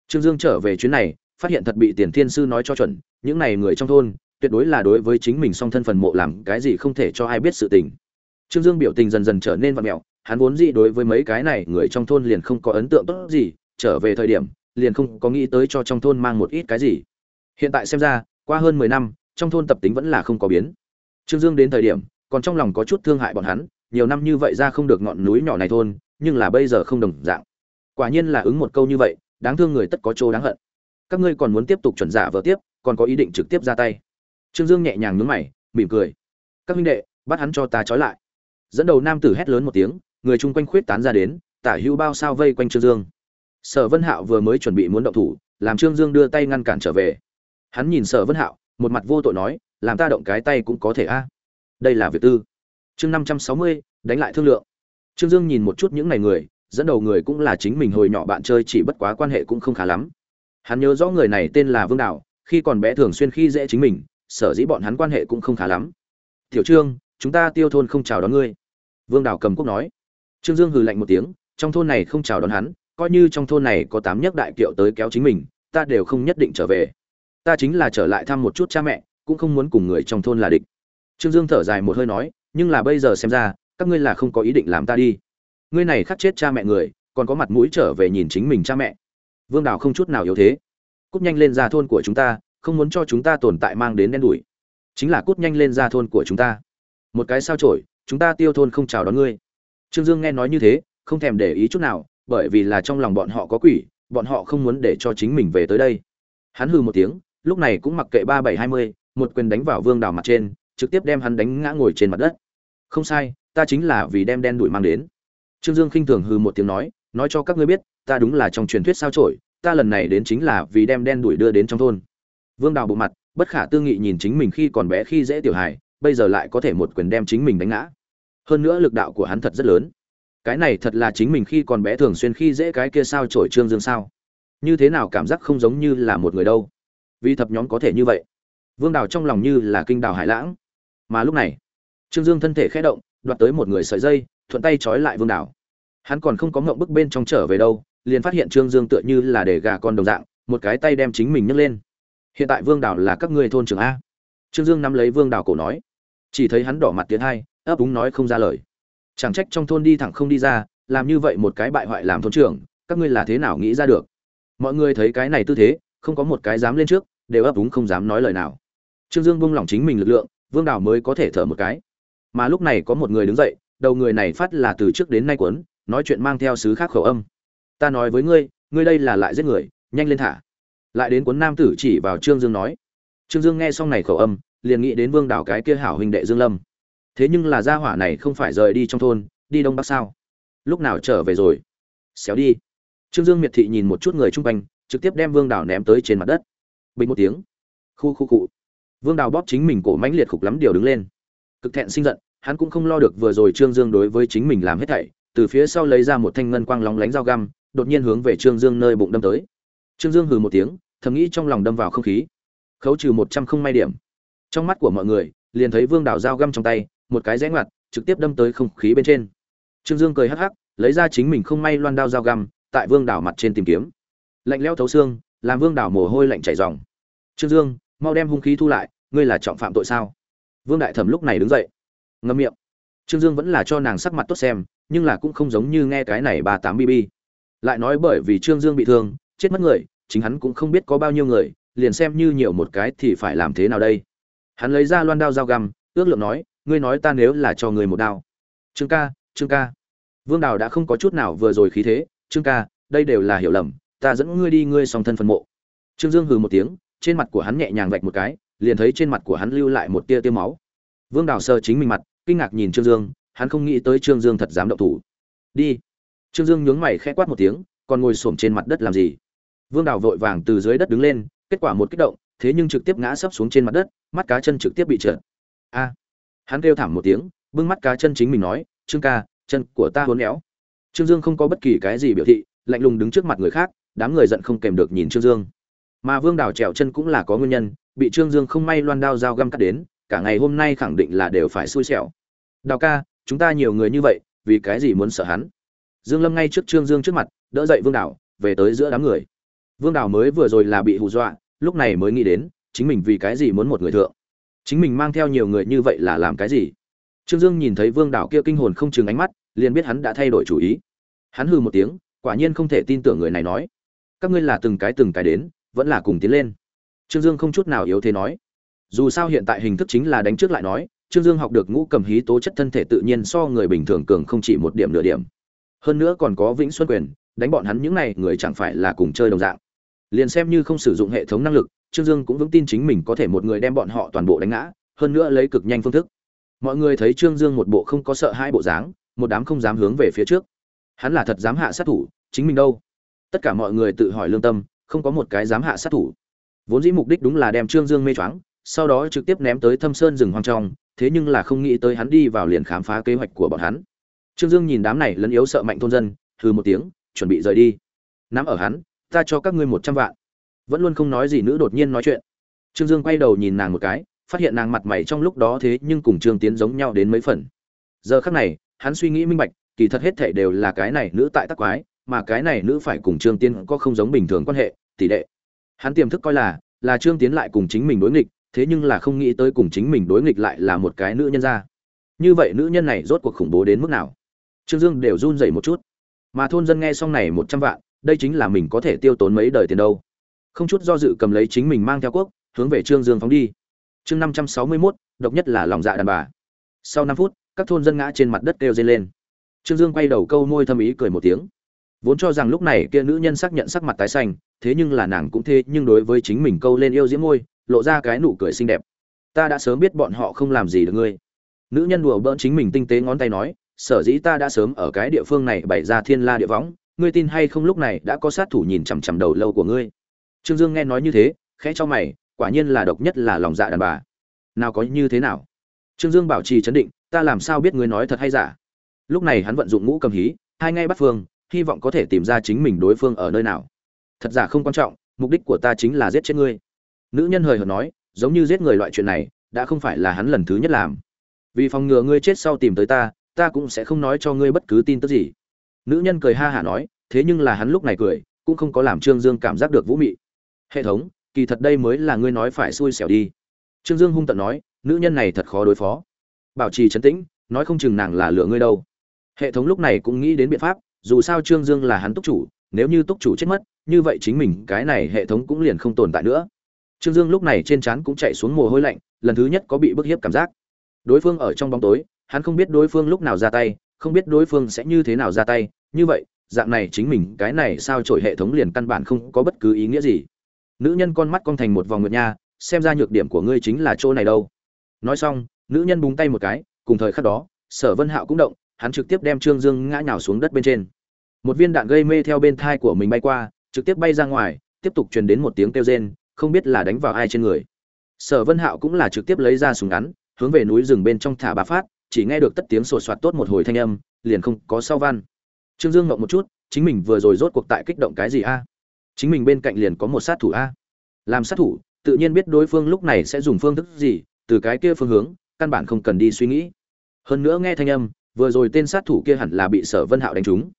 Speaker 1: Trương dương trở về chuyến này, phát hiện thật bị tiền thiên sư nói cho chuẩn, những này người trong thôn, tuyệt đối là đối với chính mình song thân phần mộ làm cái gì không thể cho ai biết sự tình. Trương dương biểu tình dần dần trở nên vặn mẹo, hắn vốn gì đối với mấy cái này người trong thôn liền không có ấn tượng tốt gì, trở về thời điểm, liền không có nghĩ tới cho trong thôn mang một ít cái gì. Hiện tại xem ra, qua hơn mười năm, trong thôn tập tính vẫn là không có biến. Trương dương đến thời điểm, còn trong lòng có chút thương hại bọn hắn, nhiều năm như vậy ra không được ngọn núi nhỏ này thôn nhưng là bây giờ không đồng dạng. Quả nhiên là ứng một câu như vậy, đáng thương người tất có chỗ đáng hận. Các ngươi còn muốn tiếp tục chuẩn giả vợ tiếp, còn có ý định trực tiếp ra tay. Trương dương nhẹ nhàng nhướng mày, mỉm cười. Các huynh đệ, bắt hắn cho ta trói lại. Dẫn đầu nam tử hét lớn một tiếng, người chung quanh khuyết tán ra đến, tả hữu bao sao vây quanh trương dương. Sở vân hạo vừa mới chuẩn bị muốn động thủ, làm trương dương đưa tay ngăn cản trở về. Hắn nhìn sở vân hạo, một mặt vô tội nói, làm ta động cái tay cũng có thể a. Đây là việc tư. Chương năm trăm sáu mươi, đánh lại thương lượng trương dương nhìn một chút những này người, dẫn đầu người cũng là chính mình hồi nhỏ bạn chơi chỉ bất quá quan hệ cũng không khá lắm. Hắn nhớ rõ người này tên là vương đạo, khi còn bé thường xuyên khi dễ chính mình, sở dĩ bọn hắn quan hệ cũng không khá lắm. Tiểu trương, chúng ta tiêu thôn không chào đón ngươi. Vương đào cầm quốc nói. Trương dương hừ lạnh một tiếng, trong thôn này không chào đón hắn, coi như trong thôn này có tám nhất đại kiệu tới kéo chính mình, ta đều không nhất định trở về. Ta chính là trở lại thăm một chút cha mẹ, cũng không muốn cùng người trong thôn là địch. Trương dương thở dài một hơi nói, nhưng là bây giờ xem ra các ngươi là không có ý định làm ta đi. Ngươi này khắc chết cha mẹ người, còn có mặt mũi trở về nhìn chính mình cha mẹ. Vương đào không chút nào yếu thế. Cút nhanh lên ra thôn của chúng ta, không muốn cho chúng ta tồn tại mang đến đen đủi. Chính là cút nhanh lên ra thôn của chúng ta. Một cái sao trổi chúng ta tiêu thôn không chào đón ngươi. Trương dương nghe nói như thế, không thèm để ý chút nào, bởi vì là trong lòng bọn họ có quỷ, bọn họ không muốn để cho chính mình về tới đây. Hắn hừ một tiếng, lúc này cũng mặc kệ ba bảy hai mươi, một quyền đánh vào vương đào mặt trên, trực tiếp đem hắn đánh ngã ngồi trên mặt đất không sai, ta chính là vì đem đen đuổi mang đến. Trương dương khinh thường hừ một tiếng nói nói cho các ngươi biết, ta đúng là trong truyền thuyết sao trổi ta lần này đến chính là vì đem đen đuổi đưa đến trong thôn. Vương đào bộ mặt, bất khả tư nghị nhìn chính mình khi còn bé khi dễ tiểu hài, bây giờ lại có thể một quyền đem chính mình đánh ngã. Hơn nữa lực đạo của hắn thật rất lớn. Cái này thật là chính mình khi còn bé thường xuyên khi dễ cái kia sao trổi trương dương sao? Như thế nào cảm giác không giống như là một người đâu? Vì thập nhóm có thể như vậy. Vương đào trong lòng như là kinh đào hải lãng. Mà lúc này trương dương thân thể khẽ động, đoạt tới một người sợi dây, thuận tay trói lại vương đào hắn còn không có ngậm bức bên trong trở về đâu, liền phát hiện trương dương tựa như là để gà con đồng dạng, một cái tay đem chính mình nhấc lên. Hiện tại vương đào là các ngươi thôn trưởng a. Trương dương nắm lấy vương đào cổ nói. Chỉ thấy hắn đỏ mặt tiến hai, ấp úng nói không ra lời. Chẳng trách trong thôn đi thẳng không đi ra, làm như vậy một cái bại hoại làm thôn trưởng, các ngươi là thế nào nghĩ ra được? Mọi người thấy cái này tư thế, không có một cái dám lên trước, đều ấp úng không dám nói lời nào. Trương dương buông lỏng chính mình lực lượng, vương đào mới có thể thở một cái mà lúc này có một người đứng dậy, đầu người này phát là từ trước đến nay quấn nói chuyện mang theo sứ khác khẩu âm. Ta nói với ngươi ngươi đây là lại giết người, nhanh lên thả. Lại đến cuốn nam tử chỉ vào trương dương nói. Trương dương nghe xong này khẩu âm, liền nghĩ đến vương đảo cái kia hảo huynh đệ dương lâm. Thế nhưng là gia hỏa này không phải rời đi trong thôn, đi đông bắc sao? Lúc nào trở về rồi? Xéo đi. Trương dương miệt thị nhìn một chút người chung quanh, trực tiếp đem vương đảo ném tới trên mặt đất. Bình một tiếng. Khu khu cụ. Vương đào bóp chính mình cổ mãnh liệt khục lắm điều đứng lên cực thẹn sinh giận, hắn cũng không lo được vừa rồi trương dương đối với chính mình làm hết thảy, từ phía sau lấy ra một thanh ngân quang lóng lánh dao găm, đột nhiên hướng về trương dương nơi bụng đâm tới. Trương dương hừ một tiếng, thầm nghĩ trong lòng đâm vào không khí. Khấu trừ một trăm không may điểm. Trong mắt của mọi người, liền thấy vương đào dao găm trong tay, một cái rẽ ngoặt, trực tiếp đâm tới không khí bên trên. Trương dương cười hắc hắc, lấy ra chính mình không may loan đao dao găm, tại vương đảo mặt trên tìm kiếm. Lạnh leo thấu xương, làm vương đảo mồ hôi lạnh chảy ròng. Trương dương, mau đem hung khí thu lại, ngươi là trọng phạm tội sao? Vương đại thẩm lúc này đứng dậy ngâm miệng. Trương dương vẫn là cho nàng sắc mặt tốt xem, nhưng là cũng không giống như nghe cái này ba tám bb lại nói bởi vì trương dương bị thương, chết mất người, chính hắn cũng không biết có bao nhiêu người, liền xem như nhiều một cái thì phải làm thế nào đây. Hắn lấy ra loan đao dao găm, ước lượng nói, ngươi nói ta nếu là cho người một đao. Trương ca trương ca. Vương đào đã không có chút nào vừa rồi khí thế, trương ca, đây đều là hiểu lầm, ta dẫn ngươi đi ngươi song thân phân mộ. Trương dương hừ một tiếng, trên mặt của hắn nhẹ nhàng vạch một cái liền thấy trên mặt của hắn lưu lại một tia tia máu. Vương đào sơ chính mình mặt, kinh ngạc nhìn trương dương, hắn không nghĩ tới trương dương thật dám động thủ. Đi. Trương dương nhướng mày khẽ quát một tiếng, còn ngồi xổm trên mặt đất làm gì? Vương đào vội vàng từ dưới đất đứng lên, kết quả một kích động, thế nhưng trực tiếp ngã sấp xuống trên mặt đất, mắt cá chân trực tiếp bị trượt. A! Hắn kêu thảm một tiếng, bưng mắt cá chân chính mình nói, trương ca, chân của ta hốn éo. Trương dương không có bất kỳ cái gì biểu thị, lạnh lùng đứng trước mặt người khác, đám người giận không kèm được nhìn trương dương. Mà vương đào trèo chân cũng là có nguyên nhân bị trương dương không may loan đao dao găm cắt đến, cả ngày hôm nay khẳng định là đều phải xui xẻo. Đào ca, chúng ta nhiều người như vậy, vì cái gì muốn sợ hắn? Dương lâm ngay trước trương dương trước mặt, đỡ dậy vương đào, về tới giữa đám người. Vương đào mới vừa rồi là bị hù dọa, lúc này mới nghĩ đến, chính mình vì cái gì muốn một người thượng? Chính mình mang theo nhiều người như vậy là làm cái gì? Trương dương nhìn thấy vương đào kia kinh hồn không chừng ánh mắt, liền biết hắn đã thay đổi chủ ý. Hắn hừ một tiếng, quả nhiên không thể tin tưởng người này nói. Các ngươi là từng cái từng cái đến, vẫn là cùng tiến lên trương dương không chút nào yếu thế nói. Dù sao hiện tại hình thức chính là đánh trước lại nói, trương dương học được ngũ cầm hí tố chất thân thể tự nhiên so người bình thường cường không chỉ một điểm nửa điểm. Hơn nữa còn có vĩnh xuân quyền, đánh bọn hắn những này người chẳng phải là cùng chơi đồng dạng. Liền xem như không sử dụng hệ thống năng lực, trương dương cũng vững tin chính mình có thể một người đem bọn họ toàn bộ đánh ngã, hơn nữa lấy cực nhanh phương thức. Mọi người thấy trương dương một bộ không có sợ hai bộ dáng, một đám không dám hướng về phía trước. Hắn là thật dám hạ sát thủ, chính mình đâu? Tất cả mọi người tự hỏi lương tâm, không có một cái dám hạ sát thủ vốn dĩ mục đích đúng là đem trương dương mê choáng, sau đó trực tiếp ném tới thâm sơn rừng hoang trong, thế nhưng là không nghĩ tới hắn đi vào liền khám phá kế hoạch của bọn hắn. Trương dương nhìn đám này lấn yếu sợ mạnh thôn dân, hừ một tiếng, chuẩn bị rời đi. Nắm ở hắn, ta cho các ngươi một trăm vạn. Vẫn luôn không nói gì nữ đột nhiên nói chuyện. Trương dương quay đầu nhìn nàng một cái, phát hiện nàng mặt mày trong lúc đó thế nhưng cùng trương tiến giống nhau đến mấy phần. Giờ khắc này, hắn suy nghĩ minh bạch, kỳ thật hết thể đều là cái này nữ tại tắc quái, mà cái này nữ phải cùng trương tiến có không giống bình thường quan hệ, tỷ lệ hắn tiềm thức coi là là trương tiến lại cùng chính mình đối nghịch, thế nhưng là không nghĩ tới cùng chính mình đối nghịch lại là một cái nữ nhân ra. Như vậy nữ nhân này rốt cuộc khủng bố đến mức nào? Trương dương đều run rẩy một chút. Mà thôn dân nghe xong này một trăm vạn, đây chính là mình có thể tiêu tốn mấy đời tiền đâu. Không chút do dự cầm lấy chính mình mang theo quốc, hướng về trương dương phóng đi. Chương năm trăm sáu mươi mốt, độc nhất là lòng dạ đàn bà. Sau năm phút, các thôn dân ngã trên mặt đất kêu dây lên. Trương dương quay đầu câu môi thâm ý cười một tiếng. Vốn cho rằng lúc này kia nữ nhân xác nhận sắc mặt tái xanh thế nhưng là nàng cũng thế, nhưng đối với chính mình câu lên yêu diễm môi, lộ ra cái nụ cười xinh đẹp. Ta đã sớm biết bọn họ không làm gì được ngươi. Nữ nhân đùa bỡn chính mình tinh tế ngón tay nói, sở dĩ ta đã sớm ở cái địa phương này bày ra thiên la địa võng, ngươi tin hay không lúc này đã có sát thủ nhìn chằm chằm đầu lâu của ngươi. Trương dương nghe nói như thế, khẽ cho mày, quả nhiên là độc nhất là lòng dạ đàn bà. Nào có như thế nào? Trương dương bảo trì chấn định, ta làm sao biết ngươi nói thật hay giả? Lúc này hắn vận dụng ngũ cầm hí, hai ngay bắt phương, hy vọng có thể tìm ra chính mình đối phương ở nơi nào thật giả không quan trọng, mục đích của ta chính là giết chết ngươi. Nữ nhân hời hợt nói, giống như giết người loại chuyện này, đã không phải là hắn lần thứ nhất làm. Vì phòng ngừa ngươi chết sau tìm tới ta ta cũng sẽ không nói cho ngươi bất cứ tin tức gì. Nữ nhân cười ha hả nói, thế nhưng là hắn lúc này cười, cũng không có làm trương dương cảm giác được vũ mị. Hệ thống, kỳ thật đây mới là ngươi nói phải xui xẻo đi. Trương dương hung tận nói, nữ nhân này thật khó đối phó. Bảo trì trấn tĩnh, nói không chừng nàng là lựa ngươi đâu. Hệ thống lúc này cũng nghĩ đến biện pháp, dù sao trương dương là hắn túc chủ, nếu như túc chủ chết mất như vậy chính mình, cái này hệ thống cũng liền không tồn tại nữa. Trương dương lúc này trên trán cũng chạy xuống mồ hôi lạnh, lần thứ nhất có bị bức hiếp cảm giác. Đối phương ở trong bóng tối, hắn không biết đối phương lúc nào ra tay, không biết đối phương sẽ như thế nào ra tay. Như vậy, dạng này chính mình, cái này sao trổi hệ thống liền căn bản không có bất cứ ý nghĩa gì. Nữ nhân con mắt con thành một vòng nguyệt nha, xem ra nhược điểm của ngươi chính là chỗ này đâu. Nói xong, nữ nhân búng tay một cái, cùng thời khắc đó, sở vân hạo cũng động, hắn trực tiếp đem trương dương ngã nhào xuống đất bên trên. Một viên đạn gây mê theo bên thai của mình bay qua trực tiếp bay ra ngoài, tiếp tục truyền đến một tiếng kêu rên, không biết là đánh vào ai trên người. Sở vân hạo cũng là trực tiếp lấy ra súng ngắn, hướng về núi rừng bên trong thả ba phát, chỉ nghe được tất tiếng sột soạt tốt một hồi thanh âm, liền không có sau văn. Trương dương ngậm một chút, chính mình vừa rồi rốt cuộc tại kích động cái gì a? Chính mình bên cạnh liền có một sát thủ a. Làm sát thủ, tự nhiên biết đối phương lúc này sẽ dùng phương thức gì, từ cái kia phương hướng, căn bản không cần đi suy nghĩ. Hơn nữa nghe thanh âm, vừa rồi tên sát thủ kia hẳn là bị sở vân hạo đánh trúng.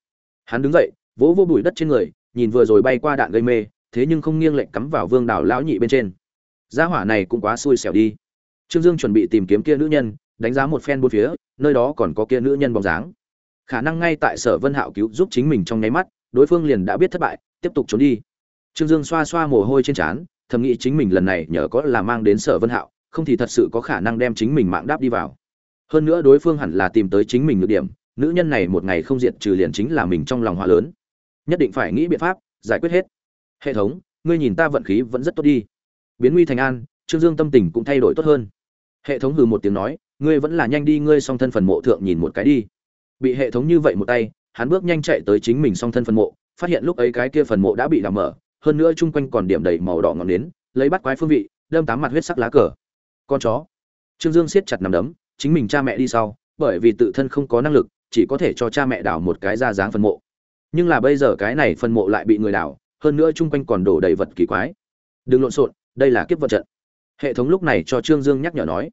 Speaker 1: Hắn đứng dậy, vỗ vô bụi đất trên người nhìn vừa rồi bay qua đạn gây mê, thế nhưng không nghiêng lệnh cắm vào vương đảo lão nhị bên trên. Gia hỏa này cũng quá xui xẻo đi. Trương dương chuẩn bị tìm kiếm kia nữ nhân, đánh giá một phen bốn phía, nơi đó còn có kia nữ nhân bóng dáng. Khả năng ngay tại sở vân hạo cứu giúp chính mình trong nháy mắt, đối phương liền đã biết thất bại, tiếp tục trốn đi. Trương dương xoa xoa mồ hôi trên trán, thầm nghĩ chính mình lần này nhờ có là mang đến sở vân hạo, không thì thật sự có khả năng đem chính mình mạng đáp đi vào. Hơn nữa đối phương hẳn là tìm tới chính mình nhược điểm, nữ nhân này một ngày không diệt trừ liền chính là mình trong lòng họa lớn nhất định phải nghĩ biện pháp giải quyết hết. Hệ thống, ngươi nhìn ta vận khí vẫn rất tốt đi. Biến nguy thành an, trương dương tâm tình cũng thay đổi tốt hơn. Hệ thống hừ một tiếng nói, ngươi vẫn là nhanh đi, ngươi song thân phần mộ thượng nhìn một cái đi. Bị hệ thống như vậy một tay, hắn bước nhanh chạy tới chính mình song thân phần mộ, phát hiện lúc ấy cái kia phần mộ đã bị làm mở, hơn nữa chung quanh còn điểm đầy màu đỏ ngọn nến, lấy bắt quái phương vị, đâm tám mặt huyết sắc lá cờ. Con chó. Trương dương siết chặt nằm đấm, chính mình cha mẹ đi sau, bởi vì tự thân không có năng lực, chỉ có thể cho cha mẹ đào một cái ra dáng phần mộ nhưng là bây giờ cái này phần mộ lại bị người đảo hơn nữa chung quanh còn đổ đầy vật kỳ quái. Đừng lộn xộn, đây là kiếp vận trận. Hệ thống lúc này cho trương dương nhắc nhở nói,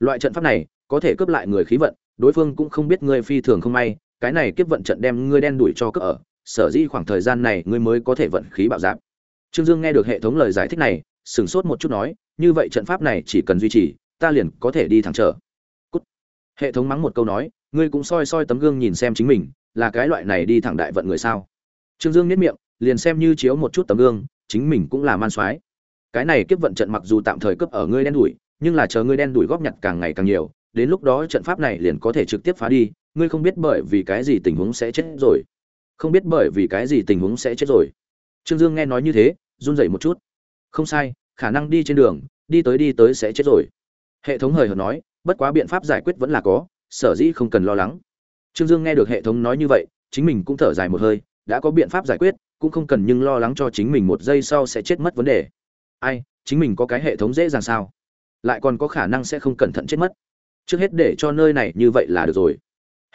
Speaker 1: loại trận pháp này có thể cướp lại người khí vận, đối phương cũng không biết ngươi phi thường không may, cái này kiếp vận trận đem ngươi đen đuổi cho cướp ở, sở dĩ khoảng thời gian này ngươi mới có thể vận khí bạo dạp trương dương nghe được hệ thống lời giải thích này, sửng sốt một chút nói, như vậy trận pháp này chỉ cần duy trì, ta liền có thể đi thẳng trở. Cút. hệ thống mắng một câu nói, ngươi cũng soi soi tấm gương nhìn xem chính mình là cái loại này đi thẳng đại vận người sao? Trương dương nhất miệng, liền xem như chiếu một chút tấm gương, chính mình cũng là man soái. Cái này kiếp vận trận mặc dù tạm thời cấp ở ngươi đen đuổi nhưng là chờ ngươi đen đuổi góp nhặt càng ngày càng nhiều, đến lúc đó trận pháp này liền có thể trực tiếp phá đi, ngươi không biết bởi vì cái gì tình huống sẽ chết rồi. Không biết bởi vì cái gì tình huống sẽ chết rồi. Trương dương nghe nói như thế, run rẩy một chút. Không sai, khả năng đi trên đường, đi tới đi tới sẽ chết rồi. Hệ thống hời hợt nói, bất quá biện pháp giải quyết vẫn là có, sở dĩ không cần lo lắng trương dương nghe được hệ thống nói như vậy, chính mình cũng thở dài một hơi, đã có biện pháp giải quyết, cũng không cần nhưng lo lắng cho chính mình một giây sau sẽ chết mất vấn đề. Ai, chính mình có cái hệ thống dễ dàng sao? Lại còn có khả năng sẽ không cẩn thận chết mất. Trước hết để cho nơi này như vậy là được rồi.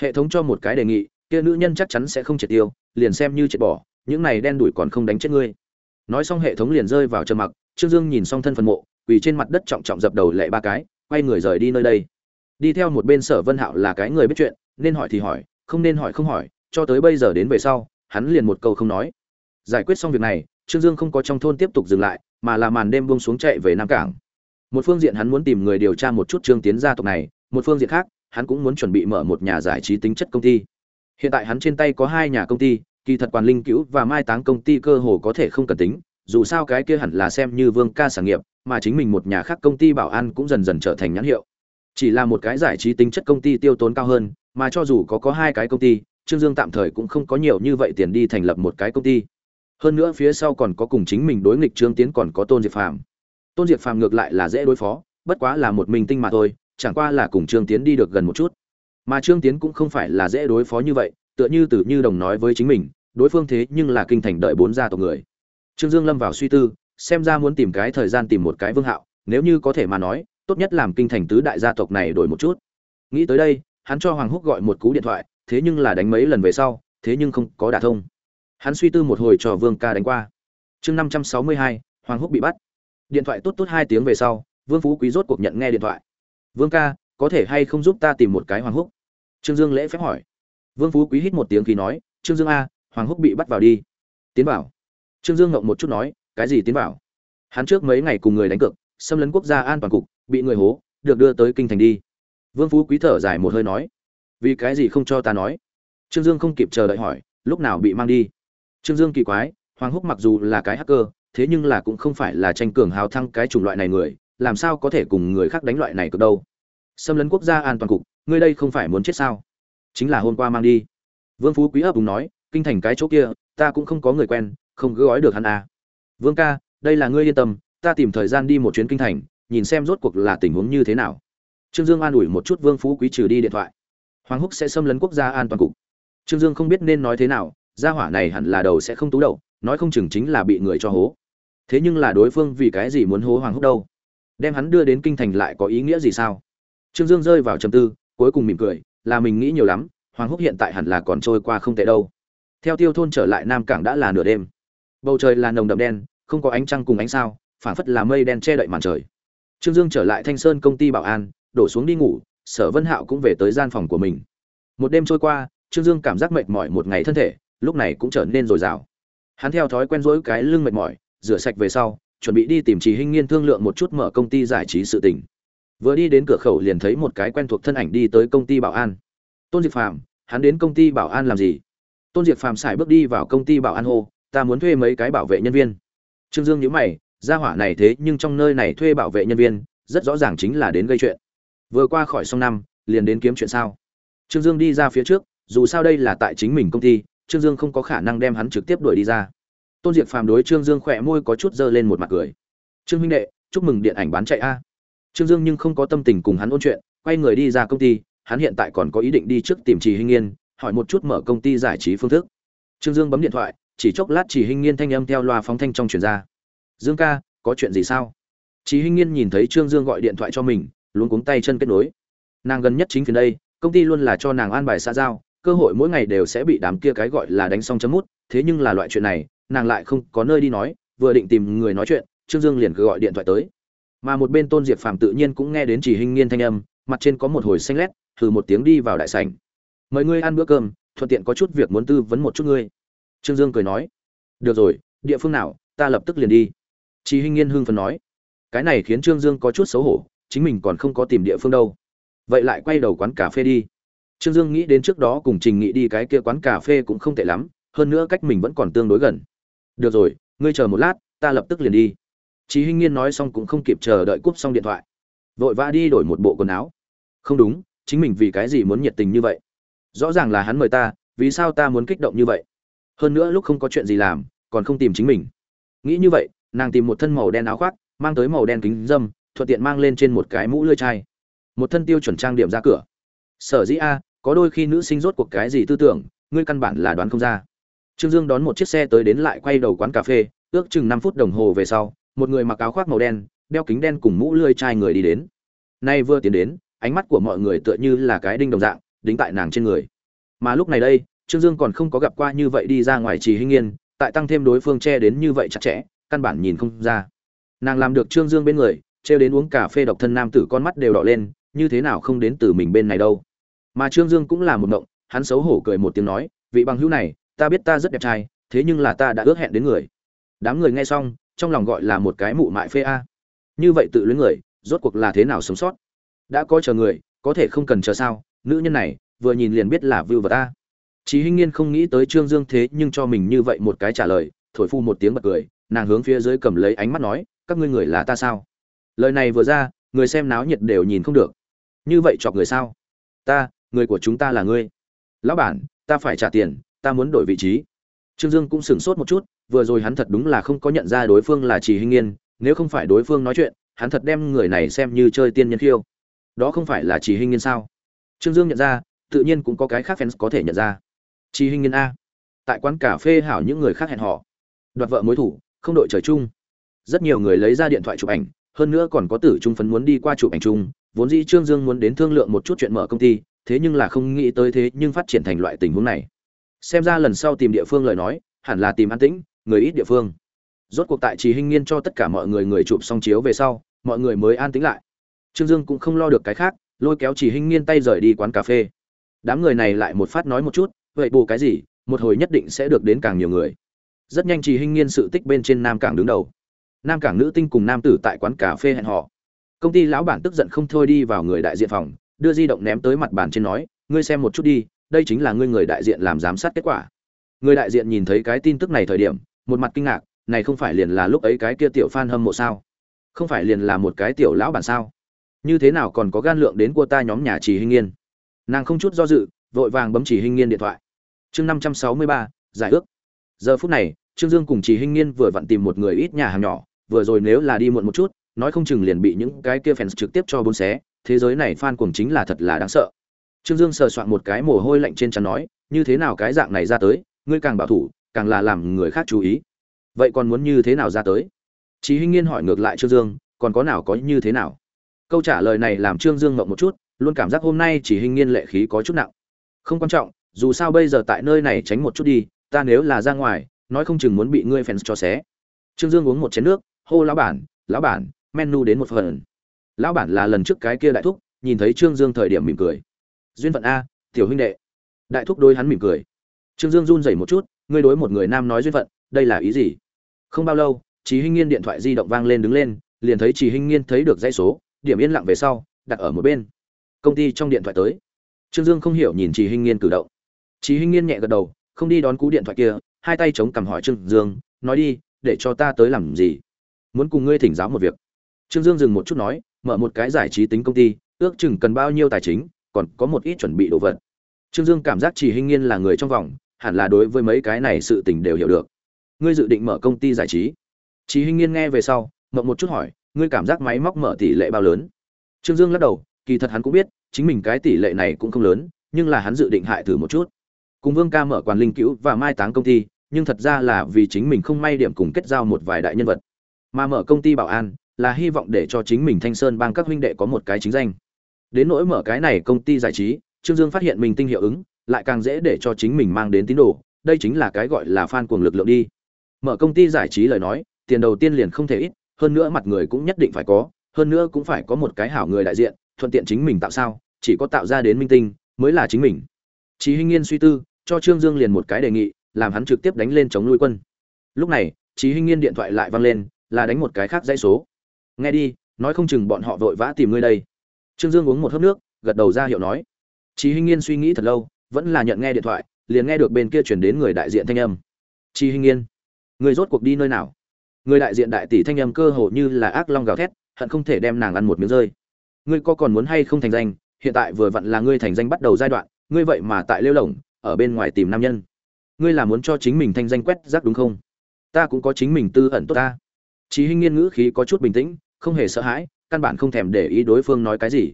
Speaker 1: Hệ thống cho một cái đề nghị, kia nữ nhân chắc chắn sẽ không triệt tiêu, liền xem như triệt bỏ, những này đen đuổi còn không đánh chết ngươi. Nói xong hệ thống liền rơi vào trầm mặc, trương dương nhìn xong thân phần mộ, quỳ trên mặt đất trọng trọng dập đầu lệ ba cái, quay người rời đi nơi đây. Đi theo một bên sở vân hạo là cái người biết chuyện nên hỏi thì hỏi, không nên hỏi không hỏi, cho tới bây giờ đến về sau, hắn liền một câu không nói. Giải quyết xong việc này, trương dương không có trong thôn tiếp tục dừng lại, mà là màn đêm buông xuống chạy về nam cảng. Một phương diện hắn muốn tìm người điều tra một chút trương tiến gia tộc này, một phương diện khác, hắn cũng muốn chuẩn bị mở một nhà giải trí tính chất công ty. Hiện tại hắn trên tay có hai nhà công ty, kỳ thật quản linh cứu và mai táng công ty cơ hồ có thể không cần tính, dù sao cái kia hẳn là xem như vương ca sản nghiệp, mà chính mình một nhà khác công ty bảo an cũng dần dần trở thành nhãn hiệu. Chỉ là một cái giải trí tính chất công ty tiêu tốn cao hơn mà cho dù có có hai cái công ty, trương dương tạm thời cũng không có nhiều như vậy tiền đi thành lập một cái công ty. Hơn nữa phía sau còn có cùng chính mình đối nghịch trương tiến còn có tôn diệp phàm. Tôn diệp phàm ngược lại là dễ đối phó, bất quá là một mình tinh mà thôi, chẳng qua là cùng trương tiến đi được gần một chút. Mà trương tiến cũng không phải là dễ đối phó như vậy, tựa như từ như đồng nói với chính mình, đối phương thế nhưng là kinh thành đợi bốn gia tộc người. Trương dương lâm vào suy tư, xem ra muốn tìm cái thời gian tìm một cái vương hạo, nếu như có thể mà nói, tốt nhất làm kinh thành tứ đại gia tộc này đổi một chút. Nghĩ tới đây hắn cho hoàng húc gọi một cú điện thoại, thế nhưng là đánh mấy lần về sau, thế nhưng không có đả thông. Hắn suy tư một hồi cho vương ca đánh qua. Chương năm trăm sáu mươi hai, hoàng húc bị bắt. Điện thoại tốt tốt hai tiếng về sau, vương phú quý rốt cuộc nhận nghe điện thoại. Vương ca, có thể hay không giúp ta tìm một cái hoàng húc? Trương dương lễ phép hỏi. Vương phú quý hít một tiếng khi nói, trương dương a, hoàng húc bị bắt vào đi. Tiến bảo trương dương ngộng một chút nói, cái gì tiến bảo hắn trước mấy ngày cùng người đánh cược, xâm lấn quốc gia an toàn cục, bị người hố, được đưa tới kinh thành đi vương phú quý thở dài một hơi nói, vì cái gì không cho ta nói? Trương dương không kịp chờ đợi hỏi, lúc nào bị mang đi? Trương dương kỳ quái, hoàng húc mặc dù là cái hacker, thế nhưng là cũng không phải là tranh cường hào thăng cái chủng loại này người, làm sao có thể cùng người khác đánh loại này cực đâu? Xâm lấn quốc gia an toàn cục, ngươi đây không phải muốn chết sao? Chính là hôm qua mang đi. Vương phú quý ấp úng nói, kinh thành cái chỗ kia, ta cũng không có người quen, không gói được hắn à. vương ca, đây là ngươi yên tâm, ta tìm thời gian đi một chuyến kinh thành, nhìn xem rốt cuộc là tình huống như thế nào trương dương an ủi một chút vương phú quý trừ đi điện thoại. Hoàng húc sẽ xâm lấn quốc gia an toàn cục. Trương dương không biết nên nói thế nào, gia hỏa này hẳn là đầu sẽ không tú đậu nói không chừng chính là bị người cho hố. Thế nhưng là đối phương vì cái gì muốn hố hoàng húc đâu? Đem hắn đưa đến kinh thành lại có ý nghĩa gì sao? Trương dương rơi vào trầm tư, cuối cùng mỉm cười, là mình nghĩ nhiều lắm, hoàng húc hiện tại hẳn là còn trôi qua không tệ đâu. Theo tiêu thôn trở lại nam cảng đã là nửa đêm. Bầu trời là nồng đậm đen, không có ánh trăng cùng ánh sao, phảng phất là mây đen che đậy màn trời. Trương dương trở lại thanh sơn công ty bảo an đổ xuống đi ngủ, sở vân hạo cũng về tới gian phòng của mình. Một đêm trôi qua, trương dương cảm giác mệt mỏi một ngày thân thể, lúc này cũng trở nên dồi dào. Hắn theo thói quen rỗi cái lưng mệt mỏi, rửa sạch về sau, chuẩn bị đi tìm trì hinh nghiên thương lượng một chút mở công ty giải trí sự tình. Vừa đi đến cửa khẩu liền thấy một cái quen thuộc thân ảnh đi tới công ty bảo an. Tôn diệp phàm, hắn đến công ty bảo an làm gì? Tôn diệp phàm xài bước đi vào công ty bảo an hô, ta muốn thuê mấy cái bảo vệ nhân viên. Trương dương nhíu mày ra hỏa này thế nhưng trong nơi này thuê bảo vệ nhân viên, rất rõ ràng chính là đến gây chuyện vừa qua khỏi sông năm, liền đến kiếm chuyện sao? Trương dương đi ra phía trước, dù sao đây là tại chính mình công ty, trương dương không có khả năng đem hắn trực tiếp đuổi đi ra. Tôn diệp phàm đối trương dương khỏe môi có chút dơ lên một mặt cười. Trương huynh đệ, chúc mừng điện ảnh bán chạy a. Trương dương nhưng không có tâm tình cùng hắn ôn chuyện, quay người đi ra công ty, hắn hiện tại còn có ý định đi trước tìm trì hinh nghiên, hỏi một chút mở công ty giải trí phương thức. Trương dương bấm điện thoại, chỉ chốc lát trì hinh nghiên thanh âm theo loa phóng thanh trong truyền ra. Dương ca, có chuyện gì sao? Trì hinh nghiên nhìn thấy trương dương gọi điện thoại cho mình luôn cuống tay chân kết nối. Nàng gần nhất chính phiền đây, công ty luôn là cho nàng an bài xã giao, cơ hội mỗi ngày đều sẽ bị đám kia cái gọi là đánh xong chấm mút, thế nhưng là loại chuyện này, nàng lại không có nơi đi nói, vừa định tìm người nói chuyện, trương dương liền cứ gọi điện thoại tới. Mà một bên tôn diệp phàm tự nhiên cũng nghe đến chỉ hình nghiên thanh âm, mặt trên có một hồi xanh lét, thử một tiếng đi vào đại sảnh. Mời ngươi ăn bữa cơm, thuận tiện có chút việc muốn tư vấn một chút ngươi. Trương dương cười nói. Được rồi, địa phương nào, ta lập tức liền đi. Chị hình nghiên hưng phần nói. Cái này khiến trương dương có chút xấu hổ chính mình còn không có tìm địa phương đâu vậy lại quay đầu quán cà phê đi trương dương nghĩ đến trước đó cùng trình nghị đi cái kia quán cà phê cũng không tệ lắm hơn nữa cách mình vẫn còn tương đối gần được rồi ngươi chờ một lát ta lập tức liền đi Chí Hinh Nghiên nói xong cũng không kịp chờ đợi cúp xong điện thoại, vội vã đi đổi một bộ quần áo. Không đúng, chính mình vì cái gì muốn nhiệt tình như vậy? Rõ ràng là hắn mời ta, vì sao ta muốn kích động như vậy? Hơn nữa lúc không có chuyện gì làm, còn không tìm chính mình. Nghĩ như vậy, nàng tìm một thân màu đen áo khoác, mang tới màu đen kính dâm, thuận tiện mang lên trên một cái mũ lưỡi chai. Một thân tiêu chuẩn trang điểm ra cửa. Sở dĩ a, có đôi khi nữ sinh rốt cuộc cái gì tư tưởng, ngươi căn bản là đoán không ra. Trương Dương đón một chiếc xe tới đến lại quay đầu quán cà phê, ước chừng năm phút đồng hồ về sau, một người mặc áo khoác màu đen đeo kính đen cùng mũ lưỡi chai người đi đến nay vừa tiến đến ánh mắt của mọi người tựa như là cái đinh đồng dạng đính tại nàng trên người mà lúc này đây trương dương còn không có gặp qua như vậy đi ra ngoài trì hinh yên tại tăng thêm đối phương che đến như vậy chặt chẽ căn bản nhìn không ra nàng làm được trương dương bên người trêu đến uống cà phê độc thân nam tử con mắt đều đỏ lên như thế nào không đến từ mình bên này đâu. Mà trương dương cũng là một động hắn xấu hổ cười một tiếng nói vị bằng hữu này ta biết ta rất đẹp trai thế nhưng là ta đã ước hẹn đến người. Đám người nghe xong trong lòng gọi là một cái mụ mại phê a. Như vậy tự luyến người rốt cuộc là thế nào sống sót? Đã có chờ người có thể không cần chờ sao? Nữ nhân này vừa nhìn liền biết là vưu vật ta Chí Hinh Nghiên không nghĩ tới Trương Dương thế nhưng cho mình như vậy một cái trả lời, thổi phu một tiếng bật cười, nàng hướng phía dưới cầm lấy ánh mắt nói, các ngươi người là ta sao? Lời này vừa ra, người xem náo nhiệt đều nhìn không được. Như vậy chọc người sao? Ta, người của chúng ta là ngươi. Lão bản, ta phải trả tiền, ta muốn đổi vị trí. Trương Dương cũng sửng sốt một chút, vừa rồi hắn thật đúng là không có nhận ra đối phương là Trì Hinh Nghiên, nếu không phải đối phương nói chuyện, hắn thật đem người này xem như chơi tiên nhân khiêu. Đó không phải là Trì Hinh Nghiên sao? Trương Dương nhận ra, tự nhiên cũng có cái khác fans có thể nhận ra. Trì Hinh Nghiên a. Tại quán cà phê hảo những người khác hẹn họ. Đoạt vợ mối thủ, không đội trời chung. Rất nhiều người lấy ra điện thoại chụp ảnh, hơn nữa còn có tử trung phấn muốn đi qua chụp ảnh chung, vốn dĩ Trương Dương muốn đến thương lượng một chút chuyện mở công ty, thế nhưng là không nghĩ tới thế nhưng phát triển thành loại tình huống này. Xem ra lần sau tìm địa phương lời nói, hẳn là tìm an tĩnh, người ít địa phương. Rốt cuộc tại trì hinh nghiên cho tất cả mọi người người chụp xong chiếu về sau mọi người mới an tĩnh lại. Trương dương cũng không lo được cái khác lôi kéo trì hinh nghiên tay rời đi quán cà phê. Đám người này lại một phát nói một chút vậy bù cái gì một hồi nhất định sẽ được đến càng nhiều người. Rất nhanh trì hinh nghiên sự tích bên trên nam cảng đứng đầu nam cảng nữ tinh cùng nam tử tại quán cà phê hẹn họ công ty lão bản tức giận không thôi đi vào người đại diện phòng, đưa di động ném tới mặt bàn trên nói, ngươi xem một chút đi, đây chính là ngươi người đại diện làm giám sát kết quả. Người đại diện nhìn thấy cái tin tức này thời điểm, một mặt kinh ngạc, này không phải liền là lúc ấy cái kia tiểu fan hâm mộ sao? Không phải liền là một cái tiểu lão bản sao? Như thế nào còn có gan lượng đến của ta nhóm nhà trì hinh nghiên? Nàng không chút do dự, vội vàng bấm chỉ hinh nghiên điện thoại. Chương năm trăm sáu mươi ba, giải ước. Giờ phút này, trương dương cùng trì hinh nghiên vừa vặn tìm một người ít nhà hàng nhỏ vừa rồi nếu là đi muộn một chút, nói không chừng liền bị những cái kia fans trực tiếp cho bốn xé, thế giới này fan cuồng chính là thật là đáng sợ. Trương dương sờ soạn một cái mồ hôi lạnh trên trán nói, như thế nào cái dạng này ra tới, ngươi càng bảo thủ, càng là làm người khác chú ý. Vậy còn muốn như thế nào ra tới? Chí hinh nghiên hỏi ngược lại trương dương, còn có nào có như thế nào? Câu trả lời này làm trương dương ngộng một chút, luôn cảm giác hôm nay chỉ hinh nghiên lệ khí có chút nặng. Không quan trọng, dù sao bây giờ tại nơi này tránh một chút đi, ta nếu là ra ngoài, nói không chừng muốn bị ngươi fans cho xé. Trương dương uống một chén nước hô lão bản lão bản, menu đến một phần. Lão bản là lần trước cái kia đại thúc, nhìn thấy trương dương thời điểm mỉm cười. Duyên phận a, tiểu huynh đệ. Đại thúc đối hắn mỉm cười. Trương dương run rẩy một chút, ngươi đối một người nam nói duyên phận, đây là ý gì? Không bao lâu chị hinh nghiên điện thoại di động vang lên đứng lên, liền thấy chị hinh nghiên thấy được dãy số, điểm yên lặng về sau, đặt ở một bên. Công ty trong điện thoại tới. Trương dương không hiểu nhìn chị hinh nghiên cử động. Chị hinh nghiên nhẹ gật đầu, không đi đón cú điện thoại kia, hai tay chống cằm hỏi trương dương, nói đi, để cho ta tới làm gì? Muốn cùng ngươi thỉnh giáo một việc trương dương dừng một chút nói mở một cái giải trí tính công ty ước chừng cần bao nhiêu tài chính còn có một ít chuẩn bị đồ vật trương dương cảm giác chỉ hinh nghiên là người trong vòng hẳn là đối với mấy cái này sự tình đều hiểu được ngươi dự định mở công ty giải trí chỉ Hinh Nghiên nghe về sau, mộng một chút hỏi, ngươi cảm giác máy móc mở tỷ lệ bao lớn? Trương Dương lắc đầu, kỳ thật hắn cũng biết, chính mình cái tỷ lệ này cũng không lớn, nhưng là hắn dự định hại thử một chút. Cùng Vương Ca mở quản linh cứu và mai táng công ty, nhưng thật ra là vì chính mình không may điểm cùng kết giao một vài đại nhân vật. Mà mở công ty bảo an, là hy vọng để cho chính mình Thanh Sơn bang các huynh đệ có một cái chính danh. Đến nỗi mở cái này công ty giải trí, Trương Dương phát hiện mình tinh hiệu ứng, lại càng dễ để cho chính mình mang đến tín đồ, đây chính là cái gọi là fan cuồng lực lượng đi mở công ty giải trí lời nói tiền đầu tiên liền không thể ít hơn nữa mặt người cũng nhất định phải có hơn nữa cũng phải có một cái hảo người đại diện thuận tiện chính mình tạo sao chỉ có tạo ra đến minh tinh mới là chính mình Chí Hinh Nghiên suy tư, cho Trương Dương liền một cái đề nghị, làm hắn trực tiếp đánh lên chống nuôi quân. Lúc này, Chí Hinh Nghiên điện thoại lại vang lên, là đánh một cái khác dãy số. Nghe đi, nói không chừng bọn họ vội vã tìm ngươi đây. Trương Dương uống một hớp nước, gật đầu ra hiệu nói. Chí Hinh Nghiên suy nghĩ thật lâu, vẫn là nhận nghe điện thoại, liền nghe được bên kia truyền đến người đại diện thanh âm. Chí Hinh Nghiên, người rốt cuộc đi nơi nào người đại diện đại tỷ thanh âm cơ hồ như là ác long gào thét hận không thể đem nàng ăn một miếng rơi ngươi có còn muốn hay không thành danh hiện tại vừa vặn là ngươi thành danh bắt đầu giai đoạn ngươi vậy mà tại lêu lỏng ở bên ngoài tìm nam nhân ngươi là muốn cho chính mình thanh danh quét rác đúng không ta cũng có chính mình tư ẩn tốt ta Chí Hinh Nghiên ngữ khí có chút bình tĩnh, không hề sợ hãi, căn bản không thèm để ý đối phương nói cái gì.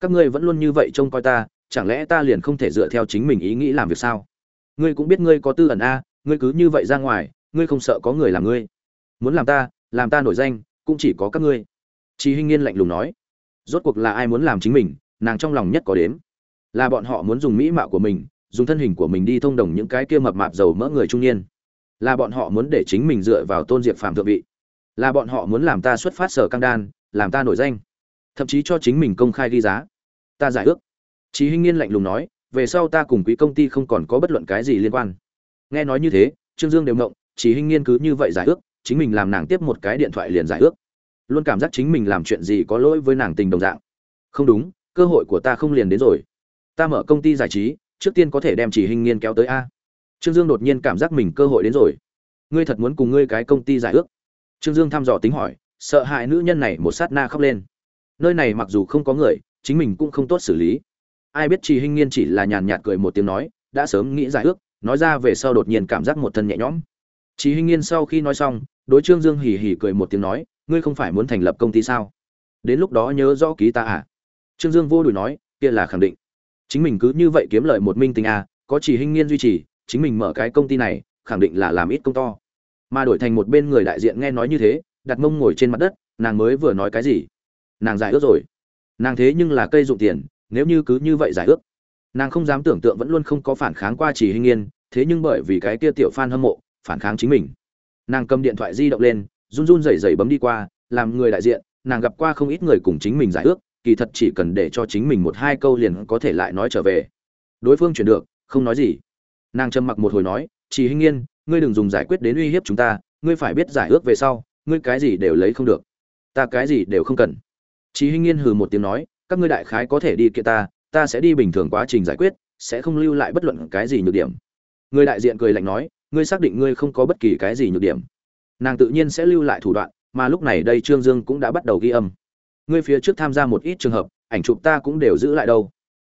Speaker 1: Các ngươi vẫn luôn như vậy trông coi ta, chẳng lẽ ta liền không thể dựa theo chính mình ý nghĩ làm việc sao? Ngươi cũng biết ngươi có tư ẩn a, ngươi cứ như vậy ra ngoài, ngươi không sợ có người làm ngươi. Muốn làm ta, làm ta nổi danh, cũng chỉ có các ngươi. Chí Hinh Nghiên lạnh lùng nói. Rốt cuộc là ai muốn làm chính mình, nàng trong lòng nhất có đến. Là bọn họ muốn dùng mỹ mạo của mình, dùng thân hình của mình đi thông đồng những cái kia mập mạp giàu mỡ người trung niên. Là bọn họ muốn để chính mình dựa vào tôn diệp phàm thượng vị là bọn họ muốn làm ta xuất phát sở căng đan, làm ta nổi danh. Thậm chí cho chính mình công khai ghi giá. Ta giải ước. Chí hinh niên lạnh lùng nói, về sau ta cùng quỹ công ty không còn có bất luận cái gì liên quan. Nghe nói như thế, trương dương đều mộng chí hinh niên cứ như vậy giải ước, chính mình làm nàng tiếp một cái điện thoại liền giải ước. Luôn cảm giác chính mình làm chuyện gì có lỗi với nàng tình đồng dạng. Không đúng, cơ hội của ta không liền đến rồi. Ta mở công ty giải trí, trước tiên có thể đem chỉ hình nghiên kéo tới a. Trương dương đột nhiên cảm giác mình cơ hội đến rồi. Ngươi thật muốn cùng ngươi cái công ty giải ước? Trương Dương thăm dò tính hỏi, sợ hãi nữ nhân này một sát na khóc lên. Nơi này mặc dù không có người, chính mình cũng không tốt xử lý. Ai biết Trì Hinh Nghiên chỉ là nhàn nhạt cười một tiếng nói, đã sớm nghĩ giải ước, nói ra về sau đột nhiên cảm giác một thân nhẹ nhõm. Trì Hinh Nghiên sau khi nói xong, đối Trương Dương hì hì cười một tiếng nói, ngươi không phải muốn thành lập công ty sao? Đến lúc đó nhớ rõ ký ta à? Trương Dương vô đùi nói, kia là khẳng định. Chính mình cứ như vậy kiếm lợi một minh tinh à, có Trì Hinh Nghiên duy trì, chính mình mở cái công ty này, khẳng định là làm ít công to mà đổi thành một bên người đại diện nghe nói như thế, đặt mông ngồi trên mặt đất, nàng mới vừa nói cái gì? Nàng giải ước rồi. Nàng thế nhưng là cây dụng tiền, nếu như cứ như vậy giải ước. Nàng không dám tưởng tượng vẫn luôn không có phản kháng qua chỉ hình yên, thế nhưng bởi vì cái kia tiểu f hâm mộ, phản kháng chính mình. Nàng cầm điện thoại di động lên, run run rẩy rẩy bấm đi qua, làm người đại diện, nàng gặp qua không ít người cùng chính mình giải ước, kỳ thật chỉ cần để cho chính mình một hai câu liền có thể lại nói trở về. Đối phương chuyển được, không nói gì. Nàng trầm mặc một hồi nói chỉ hình yên ngươi đừng dùng giải quyết đến uy hiếp chúng ta, ngươi phải biết giải ước về sau, ngươi cái gì đều lấy không được. Ta cái gì đều không cần. Chí hinh nghiên hừ một tiếng nói, các ngươi đại khái có thể đi kia ta ta sẽ đi bình thường quá trình giải quyết, sẽ không lưu lại bất luận cái gì nhược điểm. Người đại diện cười lạnh nói, ngươi xác định ngươi không có bất kỳ cái gì nhược điểm. Nàng tự nhiên sẽ lưu lại thủ đoạn, mà lúc này đây trương dương cũng đã bắt đầu ghi âm. Ngươi phía trước tham gia một ít trường hợp, ảnh chụp ta cũng đều giữ lại đâu.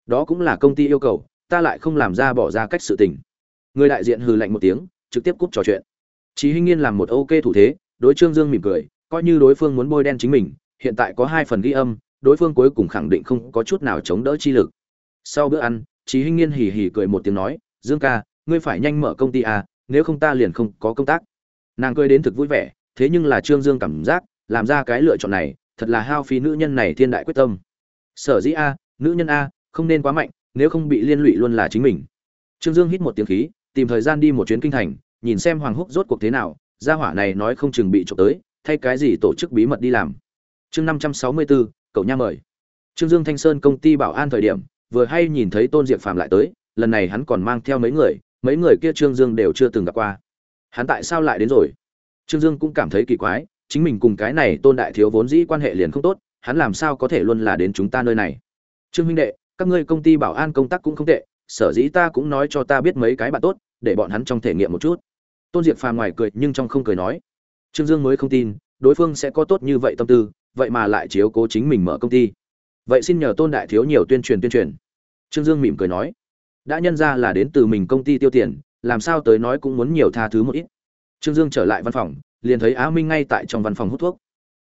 Speaker 1: Đó cũng là công ty yêu cầu, ta lại không làm ra bỏ ra cách sự tình. Người đại diện hừ lạnh một tiếng trực tiếp cúp trò chuyện Chí Hinh Nghiên làm một ok thủ thế, đối Trương Dương mỉm cười, coi như đối phương muốn bôi đen chính mình, hiện tại có hai phần ghi âm, đối phương cuối cùng khẳng định không có chút nào chống đỡ chi lực. Sau bữa ăn, Chí Hinh Nghiên hì hì cười một tiếng nói, "Dương ca, ngươi phải nhanh mở công ty à, nếu không ta liền không có công tác." Nàng cười đến thực vui vẻ, thế nhưng là Trương Dương cảm giác, làm ra cái lựa chọn này, thật là hao phí nữ nhân này thiên đại quyết tâm. Sở dĩ a, nữ nhân a, không nên quá mạnh, nếu không bị liên lụy luôn là chính mình. Trương Dương hít một tiếng khí, tìm thời gian đi một chuyến kinh thành, nhìn xem Hoàng Húc rốt cuộc thế nào, gia hỏa này nói không chừng bị trộm tới, thay cái gì tổ chức bí mật đi làm. Chương 564, cậu nha mời. Trương Dương Thanh Sơn công ty bảo an thời điểm, vừa hay nhìn thấy Tôn Diệp Phàm lại tới, lần này hắn còn mang theo mấy người, mấy người kia Trương Dương đều chưa từng gặp qua. Hắn tại sao lại đến rồi? Trương Dương cũng cảm thấy kỳ quái, chính mình cùng cái này Tôn đại thiếu vốn dĩ quan hệ liền không tốt, hắn làm sao có thể luôn là đến chúng ta nơi này? Trương huynh đệ, các ngươi công ty bảo an công tác cũng không tệ, sở dĩ ta cũng nói cho ta biết mấy cái bạn tốt, để bọn hắn trong thể nghiệm một chút. Tôn diệp phàm ngoài cười nhưng trong không cười nói, trương dương mới không tin, đối phương sẽ có tốt như vậy tâm tư, vậy mà lại chiếu cố chính mình mở công ty. Vậy xin nhờ tôn đại thiếu nhiều tuyên truyền tuyên truyền. Trương dương mỉm cười nói, đã nhân ra là đến từ mình công ty tiêu tiền, làm sao tới nói cũng muốn nhiều tha thứ một ít. Trương dương trở lại văn phòng, liền thấy á minh ngay tại trong văn phòng hút thuốc.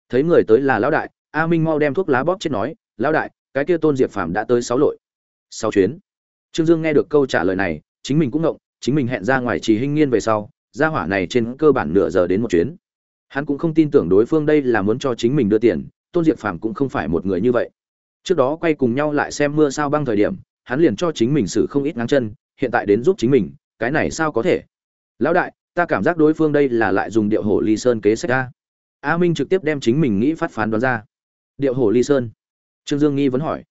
Speaker 1: Thấy người tới là lão đại a minh mau đem thuốc lá bóp chết nói, lão đại, cái kia tôn diệp phàm đã tới sáu lội, sáu chuyến. Trương dương nghe được câu trả lời này, chính mình cũng ngộng chính mình hẹn ra ngoài trì hinh nghiên về sau, gia hỏa này trên cơ bản nửa giờ đến một chuyến. Hắn cũng không tin tưởng đối phương đây là muốn cho chính mình đưa tiền, tôn diệp phàm cũng không phải một người như vậy. Trước đó quay cùng nhau lại xem mưa sao băng thời điểm, hắn liền cho chính mình xử không ít ngang chân, hiện tại đến giúp chính mình, cái này sao có thể? Lão đại, ta cảm giác đối phương đây là lại dùng điệu hổ ly sơn kế sách ra. A minh trực tiếp đem chính mình nghĩ phát phán đoán ra. Điệu hổ ly sơn? Trương dương nghi vẫn hỏi.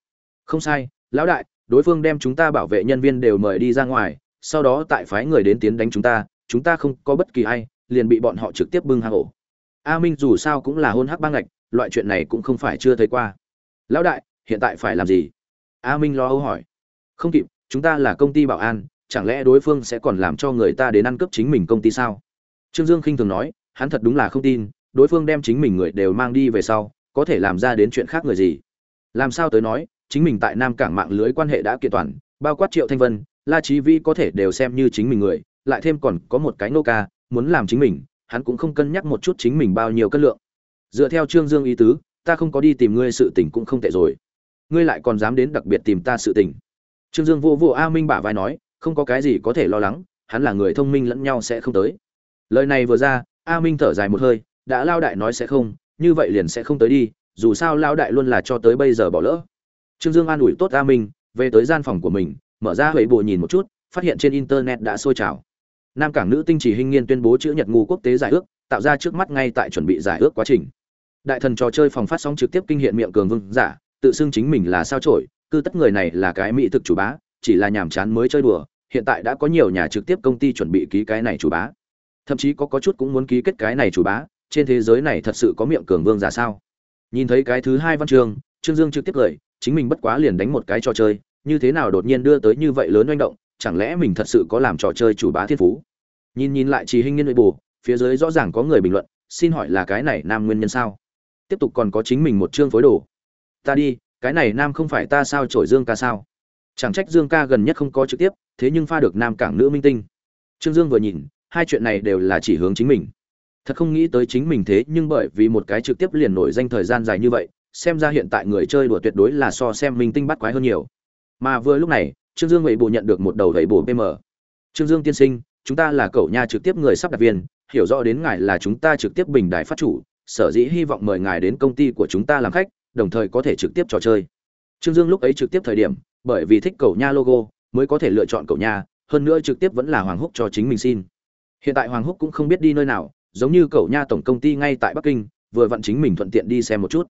Speaker 1: Không sai, lão đại, đối phương đem chúng ta bảo vệ nhân viên đều mời đi ra ngoài sau đó tại phái người đến tiến đánh chúng ta chúng ta không có bất kỳ ai, liền bị bọn họ trực tiếp bưng hang ổ. A minh dù sao cũng là hôn hắc băng ngạch, loại chuyện này cũng không phải chưa thấy qua. Lão đại, hiện tại phải làm gì? A minh lo âu hỏi. Không kịp, chúng ta là công ty bảo an, chẳng lẽ đối phương sẽ còn làm cho người ta đến ăn cướp chính mình công ty sao? Trương dương khinh thường nói, hắn thật đúng là không tin, đối phương đem chính mình người đều mang đi về sau, có thể làm ra đến chuyện khác người gì? Làm sao tới nói, chính mình tại nam cảng mạng lưới quan hệ đã kiện toàn, bao quát triệu thanh vân la Chí vi có thể đều xem như chính mình người, lại thêm còn có một cái nô ca muốn làm chính mình, hắn cũng không cân nhắc một chút chính mình bao nhiêu cân lượng. Dựa theo trương dương ý tứ, ta không có đi tìm ngươi sự tình cũng không tệ rồi. Ngươi lại còn dám đến đặc biệt tìm ta sự tình. Trương dương vô vô a minh bả vai nói, không có cái gì có thể lo lắng, hắn là người thông minh lẫn nhau sẽ không tới. Lời này vừa ra, a minh thở dài một hơi, đã lao đại nói sẽ không, như vậy liền sẽ không tới đi, dù sao lao đại luôn là cho tới bây giờ bỏ lỡ. Trương dương an ủi tốt a minh, về tới gian phòng của mình mở ra huệ bộ nhìn một chút, phát hiện trên internet đã sôi trào. Nam cảng nữ tinh chỉ hình nghiên tuyên bố chữ nhật ngu quốc tế giải ước, tạo ra trước mắt ngay tại chuẩn bị giải ước quá trình. Đại thần trò chơi phòng phát sóng trực tiếp kinh hiện miệng cường vương giả, tự xưng chính mình là sao trổi cư tất người này là cái mỹ thực chủ bá, chỉ là nhàm chán mới chơi đùa, hiện tại đã có nhiều nhà trực tiếp công ty chuẩn bị ký cái này chủ bá. Thậm chí có có chút cũng muốn ký kết cái này chủ bá, trên thế giới này thật sự có miệng cường vương giả sao? Nhìn thấy cái thứ hai văn chương, trương dương trực tiếp cười, chính mình bất quá liền đánh một cái trò chơi như thế nào đột nhiên đưa tới như vậy lớn manh động, chẳng lẽ mình thật sự có làm trò chơi chủ bá thiên phú? Nhìn nhìn lại trì hình nghiên nội bù phía dưới rõ ràng có người bình luận, xin hỏi là cái này nam nguyên nhân sao? Tiếp tục còn có chính mình một chương phối đồ. Ta đi, cái này nam không phải ta sao trổi dương ca sao? Chẳng trách dương ca gần nhất không có trực tiếp, thế nhưng pha được nam cảng nữ minh tinh. Trương dương vừa nhìn, hai chuyện này đều là chỉ hướng chính mình. Thật không nghĩ tới chính mình thế, nhưng bởi vì một cái trực tiếp liền nổi danh thời gian dài như vậy, xem ra hiện tại người chơi đùa tuyệt đối là so xem minh tinh bắt quái hơn nhiều mà vừa lúc này, trương dương vậy bộ nhận được một đầu vậy bộ pm trương dương tiên sinh, chúng ta là cậu nha trực tiếp người sắp đặt viên, hiểu rõ đến ngài là chúng ta trực tiếp bình đại phát chủ, sở dĩ hy vọng mời ngài đến công ty của chúng ta làm khách, đồng thời có thể trực tiếp trò chơi. Trương dương lúc ấy trực tiếp thời điểm, bởi vì thích cậu nha logo, mới có thể lựa chọn cậu nha, hơn nữa trực tiếp vẫn là hoàng húc cho chính mình xin. Hiện tại hoàng húc cũng không biết đi nơi nào, giống như cậu nha tổng công ty ngay tại bắc kinh, vừa vặn chính mình thuận tiện đi xem một chút.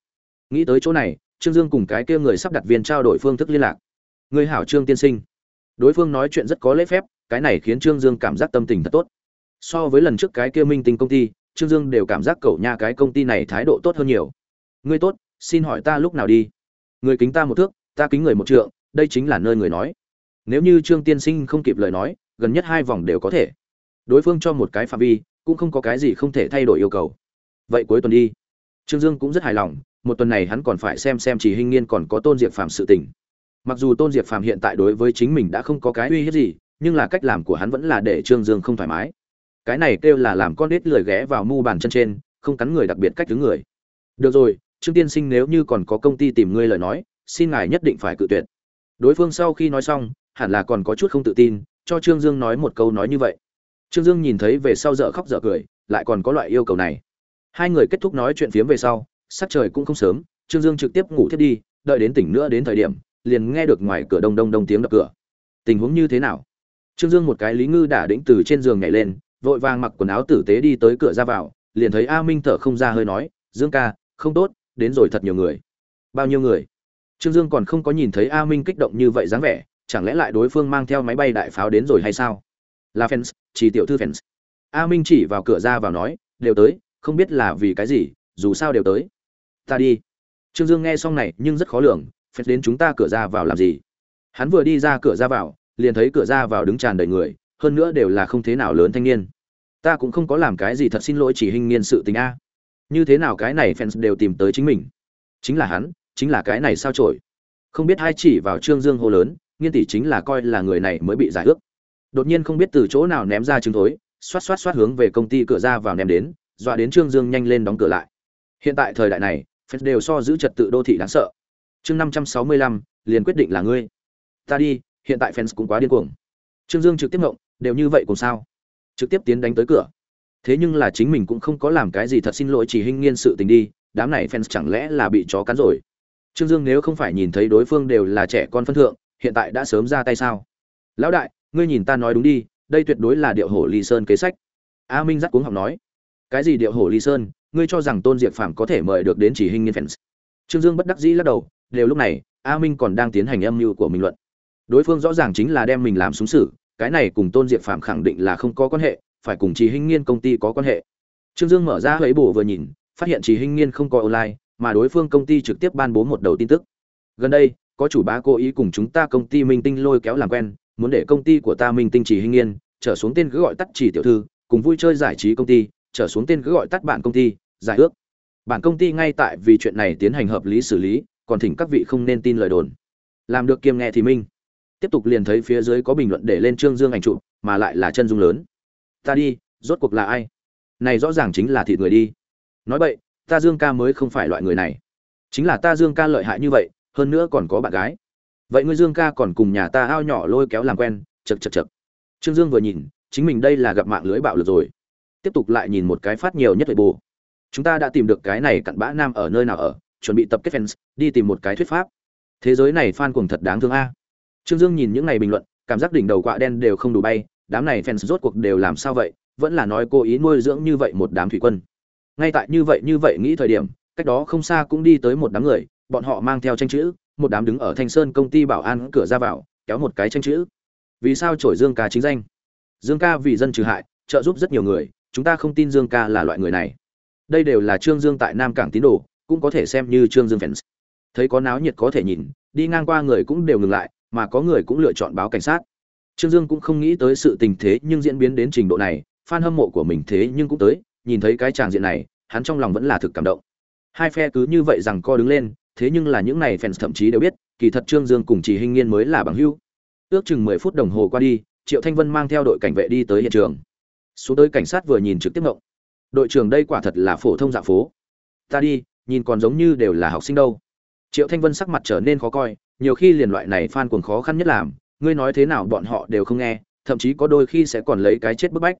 Speaker 1: Nghĩ tới chỗ này, trương dương cùng cái kia người sắp đặt viên trao đổi phương thức liên lạc người hảo trương tiên sinh. Đối phương nói chuyện rất có lễ phép, cái này khiến trương dương cảm giác tâm tình thật tốt. So với lần trước cái kia minh tinh công ty, trương dương đều cảm giác cậu nha cái công ty này thái độ tốt hơn nhiều. Ngươi tốt, xin hỏi ta lúc nào đi? Người kính ta một thước, ta kính người một trượng, đây chính là nơi người nói. Nếu như trương tiên sinh không kịp lời nói, gần nhất hai vòng đều có thể. Đối phương cho một cái phạm vi, cũng không có cái gì không thể thay đổi yêu cầu. Vậy cuối tuần đi. Trương dương cũng rất hài lòng, một tuần này hắn còn phải xem xem chỉ hình nghiên còn có tôn diệp phạm sự tình mặc dù tôn diệp phàm hiện tại đối với chính mình đã không có cái uy hiếp gì, nhưng là cách làm của hắn vẫn là để trương dương không thoải mái. Cái này kêu là làm con đít lười ghé vào mu bàn chân trên, không cắn người đặc biệt cách thứ người. Được rồi, trương tiên sinh nếu như còn có công ty tìm ngươi lời nói, xin ngài nhất định phải cự tuyệt. Đối phương sau khi nói xong, hẳn là còn có chút không tự tin, cho trương dương nói một câu nói như vậy. Trương dương nhìn thấy về sau dở khóc dở cười, lại còn có loại yêu cầu này. Hai người kết thúc nói chuyện phiếm về sau, sắc trời cũng không sớm, trương dương trực tiếp ngủ thiết đi, đợi đến tỉnh nữa đến thời điểm liền nghe được ngoài cửa đông đông đông tiếng đập cửa. Tình huống như thế nào? Trương dương một cái lý ngư đả đĩnh từ trên giường nhảy lên, vội vàng mặc quần áo tử tế đi tới cửa ra vào, liền thấy a minh thở không ra hơi nói, dương ca, không tốt, đến rồi thật nhiều người. Bao nhiêu người? Trương dương còn không có nhìn thấy a minh kích động như vậy dáng vẻ, chẳng lẽ lại đối phương mang theo máy bay đại pháo đến rồi hay sao? Là fans, chỉ tiểu thư fans. A minh chỉ vào cửa ra vào nói, đều tới, không biết là vì cái gì, dù sao đều tới. Ta đi. Trương dương nghe xong này, nhưng rất khó lường phép đến chúng ta cửa ra vào làm gì? Hắn vừa đi ra cửa ra vào, liền thấy cửa ra vào đứng tràn đầy người, hơn nữa đều là không thế nào lớn thanh niên. Ta cũng không có làm cái gì thật xin lỗi chỉ hình nghiên sự tình a. Như thế nào cái này fans đều tìm tới chính mình? Chính là hắn, chính là cái này sao trổi không biết hai chỉ vào trương dương hô lớn, nghiên tỷ chính là coi là người này mới bị giải ước. Đột nhiên không biết từ chỗ nào ném ra trứng thối, xoát xoát xoát hướng về công ty cửa ra vào ném đến, dọa đến trương dương nhanh lên đóng cửa lại. Hiện tại thời đại này, fans đều so giữ trật tự đô thị đáng sợ chương năm trăm sáu mươi lăm, liền quyết định là ngươi. Ta đi, hiện tại fans cũng quá điên cuồng. Trương dương trực tiếp ngộng, đều như vậy cùng sao? Trực tiếp tiến đánh tới cửa. Thế nhưng là chính mình cũng không có làm cái gì thật xin lỗi chỉ hình nghiên sự tình đi, đám này fans chẳng lẽ là bị chó cắn rồi? Trương dương nếu không phải nhìn thấy đối phương đều là trẻ con phân thượng, hiện tại đã sớm ra tay sao? Lão đại, ngươi nhìn ta nói đúng đi, đây tuyệt đối là điệu hổ ly sơn kế sách. A minh dắt cuống học nói. Cái gì điệu hổ ly sơn? Ngươi cho rằng tôn diệp phạm có thể mời được đến chỉ hình nghiên fans? Trương dương bất đắc dĩ lắc đầu đều lúc này, a minh còn đang tiến hành âm mưu của mình luận. Đối phương rõ ràng chính là đem mình làm súng sử, cái này cùng tôn diệp phạm khẳng định là không có quan hệ, phải cùng trì hinh nghiên công ty có quan hệ. Trương dương mở ra lấy bổ vừa nhìn, phát hiện trì hinh nghiên không có online, mà đối phương công ty trực tiếp ban bố một đầu tin tức. Gần đây, có chủ bá cố ý cùng chúng ta công ty minh tinh lôi kéo làm quen, muốn để công ty của ta minh tinh trì hinh nghiên trở xuống tên cứ gọi tắt chỉ tiểu thư, cùng vui chơi giải trí công ty, trở xuống tên cứ gọi tắt bạn công ty, giải ước. Bản công ty ngay tại vì chuyện này tiến hành hợp lý xử lý còn thỉnh các vị không nên tin lời đồn. Làm được kiêm nghe thì minh. Tiếp tục liền thấy phía dưới có bình luận để lên trương dương ảnh chụp, mà lại là chân dung lớn. Ta đi, rốt cuộc là ai? Này rõ ràng chính là thịt người đi. Nói vậy ta dương ca mới không phải loại người này. Chính là ta dương ca lợi hại như vậy, hơn nữa còn có bạn gái. Vậy ngươi dương ca còn cùng nhà ta ao nhỏ lôi kéo làm quen chật chật chật trương dương vừa nhìn, chính mình đây là gặp mạng lưới bạo lực rồi. Tiếp tục lại nhìn một cái phát nhiều nhất vậy bù chúng ta đã tìm được cái này cặn bã nam ở nơi nào ở? Chuẩn bị tập kết fans, đi tìm một cái thuyết pháp. Thế giới này fan cuồng thật đáng thương a. Trương dương nhìn những này bình luận, cảm giác đỉnh đầu quạ đen đều không đủ bay, đám này fans rốt cuộc đều làm sao vậy, vẫn là nói cố ý nuôi dưỡng như vậy một đám thủy quân. Ngay tại như vậy như vậy nghĩ thời điểm, cách đó không xa cũng đi tới một đám người, bọn họ mang theo tranh chữ, một đám đứng ở thanh sơn công ty bảo an cửa ra vào, kéo một cái tranh chữ. Vì sao trổi dương ca chính danh? Dương ca vì dân trừ hại, trợ giúp rất nhiều người, chúng ta không tin dương ca là loại người này. Đây đều là trương dương tại nam cảng tín đồ cũng có thể xem như trương dương fans. Thấy có náo nhiệt có thể nhìn, đi ngang qua người cũng đều ngừng lại, mà có người cũng lựa chọn báo cảnh sát. Trương dương cũng không nghĩ tới sự tình thế nhưng diễn biến đến trình độ này, fan hâm mộ của mình thế nhưng cũng tới, nhìn thấy cái tràng diện này, hắn trong lòng vẫn là thực cảm động. Hai phe cứ như vậy rằng co đứng lên, thế nhưng là những này fans thậm chí đều biết, kỳ thật trương dương cùng chỉ hình nghiên mới là bằng hữu. Ước chừng mười phút đồng hồ qua đi, triệu thanh vân mang theo đội cảnh vệ đi tới hiện trường. Xuống tới cảnh sát vừa nhìn trực tiếp ngộng. Đội trưởng đây quả thật là phổ thông dạ phố. Ta đi nhìn còn giống như đều là học sinh đâu. Triệu thanh vân sắc mặt trở nên khó coi, nhiều khi liền loại này phan cuồng khó khăn nhất làm, ngươi nói thế nào bọn họ đều không nghe, thậm chí có đôi khi sẽ còn lấy cái chết bức bách.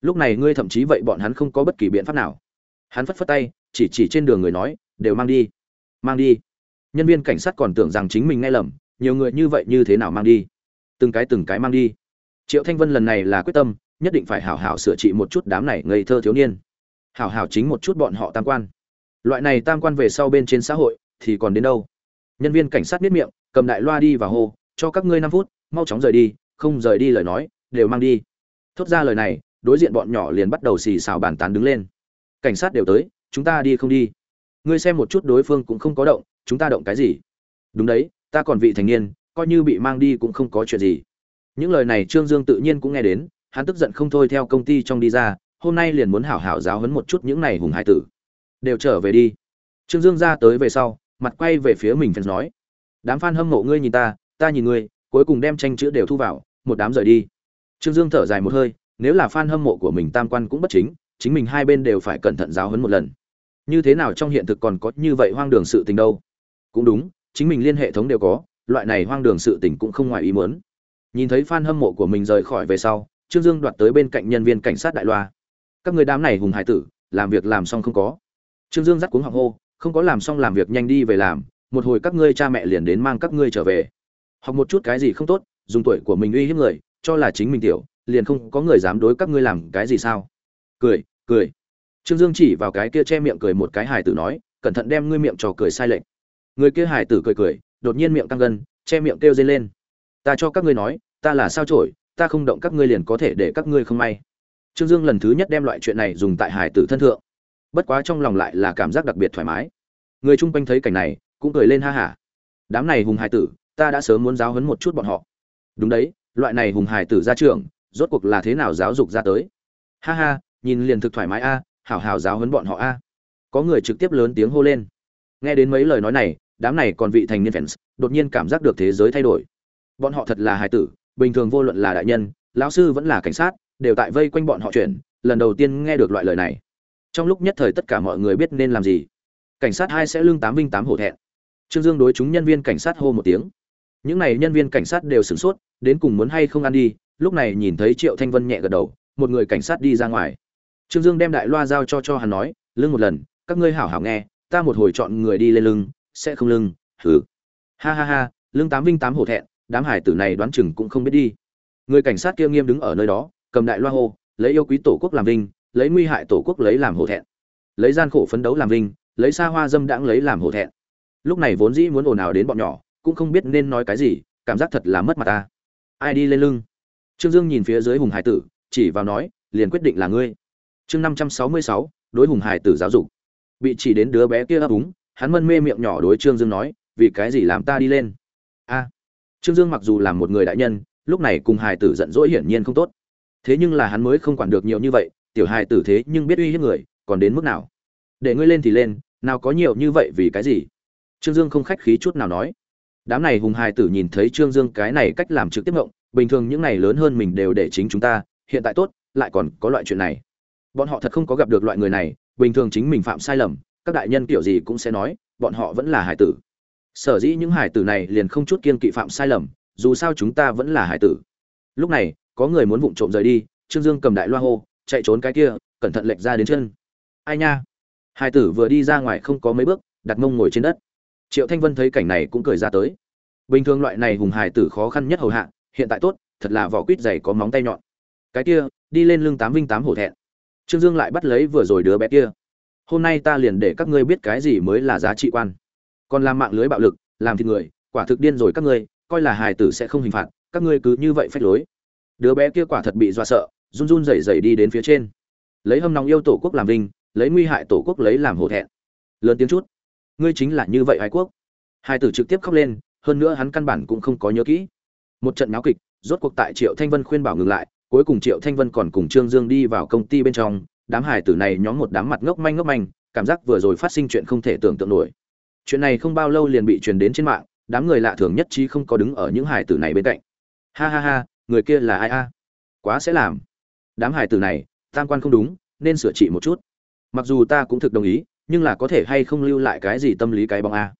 Speaker 1: Lúc này ngươi thậm chí vậy bọn hắn không có bất kỳ biện pháp nào. Hắn phất phất tay, chỉ chỉ trên đường người nói, đều mang đi mang đi. Nhân viên cảnh sát còn tưởng rằng chính mình nghe lầm, nhiều người như vậy như thế nào mang đi? Từng cái từng cái mang đi. Triệu thanh vân lần này là quyết tâm, nhất định phải hảo hảo sửa trị một chút đám này ngây thơ thiếu niên. Hảo hảo chính một chút bọn họ tam quan loại này tam quan về sau bên trên xã hội, thì còn đến đâu? Nhân viên cảnh sát biết miệng, cầm đại loa đi và hô, cho các ngươi năm phút, mau chóng rời đi, không rời đi lời nói, đều mang đi. Thốt ra lời này, đối diện bọn nhỏ liền bắt đầu xì xào bàn tán đứng lên. Cảnh sát đều tới, chúng ta đi không đi? Ngươi xem một chút đối phương cũng không có động, chúng ta động cái gì? Đúng đấy, ta còn vị thành niên, coi như bị mang đi cũng không có chuyện gì. Những lời này trương dương tự nhiên cũng nghe đến, hắn tức giận không thôi theo công ty trong đi ra, hôm nay liền muốn hảo hảo giáo hấn một chút những này hùng hải tử đều trở về đi. Trương dương ra tới về sau, mặt quay về phía mình fans nói, đám fan hâm mộ ngươi nhìn ta ta nhìn ngươi, cuối cùng đem tranh chữ đều thu vào, một đám rời đi. Trương dương thở dài một hơi, nếu là fan hâm mộ của mình tam quan cũng bất chính chính mình hai bên đều phải cẩn thận giáo hấn một lần. Như thế nào trong hiện thực còn có như vậy hoang đường sự tình đâu? Cũng đúng, chính mình liên hệ thống đều có, loại này hoang đường sự tình cũng không ngoài ý muốn. Nhìn thấy fan hâm mộ của mình rời khỏi về sau, trương dương đoạt tới bên cạnh nhân viên cảnh sát đại loa. Các người đám này hùng hải tử, làm việc làm xong không có trương dương dắt cuống họng hô, không có làm xong làm việc nhanh đi về làm, một hồi các ngươi cha mẹ liền đến mang các ngươi trở về. Học một chút cái gì không tốt, dùng tuổi của mình uy hiếp người, cho là chính mình tiểu, liền không có người dám đối các ngươi làm cái gì sao? Cười cười. Trương dương chỉ vào cái kia che miệng cười một cái hài tử nói, cẩn thận đem ngươi miệng trò cười sai lệch. Người kia hài tử cười cười, đột nhiên miệng căng gân, che miệng kêu dây lên. Ta cho các ngươi nói, ta là sao trổi ta không động các ngươi liền có thể để các ngươi không may. Trương dương lần thứ nhất đem loại chuyện này dùng tại hải tử thân thượng bất quá trong lòng lại là cảm giác đặc biệt thoải mái. Người chung quanh thấy cảnh này, cũng cười lên ha hả. Đám này hùng hải tử, ta đã sớm muốn giáo huấn một chút bọn họ. Đúng đấy, loại này hùng hải tử ra trường, rốt cuộc là thế nào giáo dục ra tới? Ha ha, nhìn liền thực thoải mái a, hảo hảo giáo huấn bọn họ a. Có người trực tiếp lớn tiếng hô lên. Nghe đến mấy lời nói này, đám này còn vị thành niên fans, đột nhiên cảm giác được thế giới thay đổi. Bọn họ thật là hài tử, bình thường vô luận là đại nhân, lão sư vẫn là cảnh sát, đều tại vây quanh bọn họ chuyển lần đầu tiên nghe được loại lời này trong lúc nhất thời tất cả mọi người biết nên làm gì, cảnh sát hai sẽ lương tám vinh tám hổ thẹn. Trương dương đối chúng nhân viên cảnh sát hô một tiếng. Những n à y nhân viên cảnh sát đều sửng sốt, đến cùng muốn hay không ăn đi, lúc này nhìn thấy triệu thanh vân nhẹ gật đầu, một người cảnh sát đi ra ngoài. Trương dương đem đại loa giao cho cho hắn nói, lưng một lần, các ngươi hảo hảo nghe, ta một hồi chọn người đi lên lưng, sẽ không lưng thử ha ha ha, lưng tám vinh tám hổ thẹn, đám hải tử này đoán chừng cũng không biết đi. Người cảnh sát kia nghiêm đứng ở nơi đó, cầm đại loa hô, lấy yêu quý tổ quốc làm vinh lấy nguy hại tổ quốc lấy làm hổ thẹn. Lấy gian khổ phấn đấu làm vinh, lấy xa hoa dâm đãng lấy làm hổ thẹn. Lúc này vốn dĩ muốn ồn ào đến bọn nhỏ, cũng không biết nên nói cái gì, cảm giác thật là mất mặt ta. Ai đi lên lưng? Trương dương nhìn phía dưới hùng hải tử, chỉ vào nói, liền quyết định là ngươi. Chương năm trăm sáu mươi sáu, đối hùng hải tử giáo dục. Bị chỉ đến đứa bé kia ấp úng, hắn mân mê miệng nhỏ đối trương dương nói, vì cái gì làm ta đi lên? A. Trương dương mặc dù là một người đại nhân, lúc này cùng hải tử giận dỗi hiển nhiên không tốt. Thế nhưng là hắn mới không quản được nhiều như vậy tiểu hài tử thế nhưng biết uy hiếp người, còn đến mức nào? Để ngươi lên thì lên, nào có nhiều như vậy vì cái gì? Trương dương không khách khí chút nào nói. Đám này hùng hài tử nhìn thấy trương dương cái này cách làm trực tiếp ngộng, bình thường những này lớn hơn mình đều để chính chúng ta, hiện tại tốt, lại còn có loại chuyện này. Bọn họ thật không có gặp được loại người này, bình thường chính mình phạm sai lầm, các đại nhân kiểu gì cũng sẽ nói, bọn họ vẫn là hải tử. Sở dĩ những hải tử này liền không chút kiên kỵ phạm sai lầm, dù sao chúng ta vẫn là hải tử. Lúc này, có người muốn vụng trộm rời đi, trương dương cầm đại loa hô chạy trốn cái kia, cẩn thận lệch ra đến chân. Ai nha? Hai tử vừa đi ra ngoài không có mấy bước, đặt mông ngồi trên đất. Triệu thanh vân thấy cảnh này cũng cười ra tới. Bình thường loại này hùng hải tử khó khăn nhất hầu hạ, hiện tại tốt, thật là vỏ quýt dày có móng tay nhọn. Cái kia, đi lên lưng tám vinh tám hổ thẹn. Trương dương lại bắt lấy vừa rồi đứa bé kia. Hôm nay ta liền để các ngươi biết cái gì mới là giá trị quan. Còn làm mạng lưới bạo lực, làm thịt người, quả thực điên rồi các ngươi, coi là hài tử sẽ không hình phạt, các ngươi cứ như vậy phách lối. Đứa bé kia quả thật bị dọa sợ run run rẩy rẩy đi đến phía trên. Lấy hâm nóng yêu tổ quốc làm vinh, lấy nguy hại tổ quốc lấy làm hổ thẹn. Lớn tiếng chút. Ngươi chính là như vậy ái quốc. Hai tử trực tiếp khóc lên, hơn nữa hắn căn bản cũng không có nhớ kỹ. Một trận náo kịch, rốt cuộc tại triệu thanh vân khuyên bảo ngừng lại, cuối cùng triệu thanh vân còn cùng trương dương đi vào công ty bên trong. Đám hải tử này nhóm một đám mặt ngốc manh ngốc manh, cảm giác vừa rồi phát sinh chuyện không thể tưởng tượng nổi. Chuyện này không bao lâu liền bị truyền đến trên mạng, đám người lạ thường nhất trí không có đứng ở những hải tử này bên cạnh. Ha ha ha, người kia là ai a? Quá sẽ làm đám hải tử này, tam quan không đúng, nên sửa trị một chút. Mặc dù ta cũng thực đồng ý, nhưng là có thể hay không lưu lại cái gì tâm lý cái bóng a?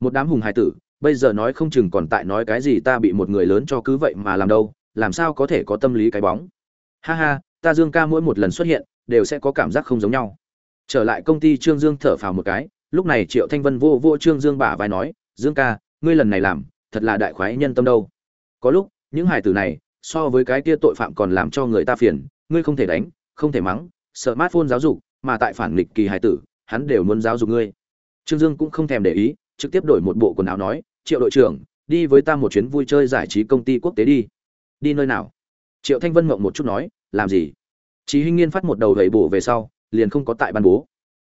Speaker 1: Một đám hùng hải tử, bây giờ nói không chừng còn tại nói cái gì ta bị một người lớn cho cứ vậy mà làm đâu, làm sao có thể có tâm lý cái bóng? Ha ha, ta dương ca mỗi một lần xuất hiện, đều sẽ có cảm giác không giống nhau. Trở lại công ty trương dương thở phào một cái, lúc này triệu thanh vân vô vô trương dương bả vai nói, dương ca, ngươi lần này làm, thật là đại khoái nhân tâm đâu. Có lúc, những hài tử này, so với cái kia tội phạm còn làm cho người ta phiền ngươi không thể đánh không thể mắng sợ mát phôn giáo dục mà tại phản nghịch kỳ hài tử hắn đều muốn giáo dục ngươi trương dương cũng không thèm để ý trực tiếp đổi một bộ quần áo nói triệu đội trưởng đi với ta một chuyến vui chơi giải trí công ty quốc tế đi đi nơi nào triệu thanh vân mộng một chút nói làm gì Chí Hinh Nghiên phát một đầu gậy bổ về sau, liền không có tại ban bố.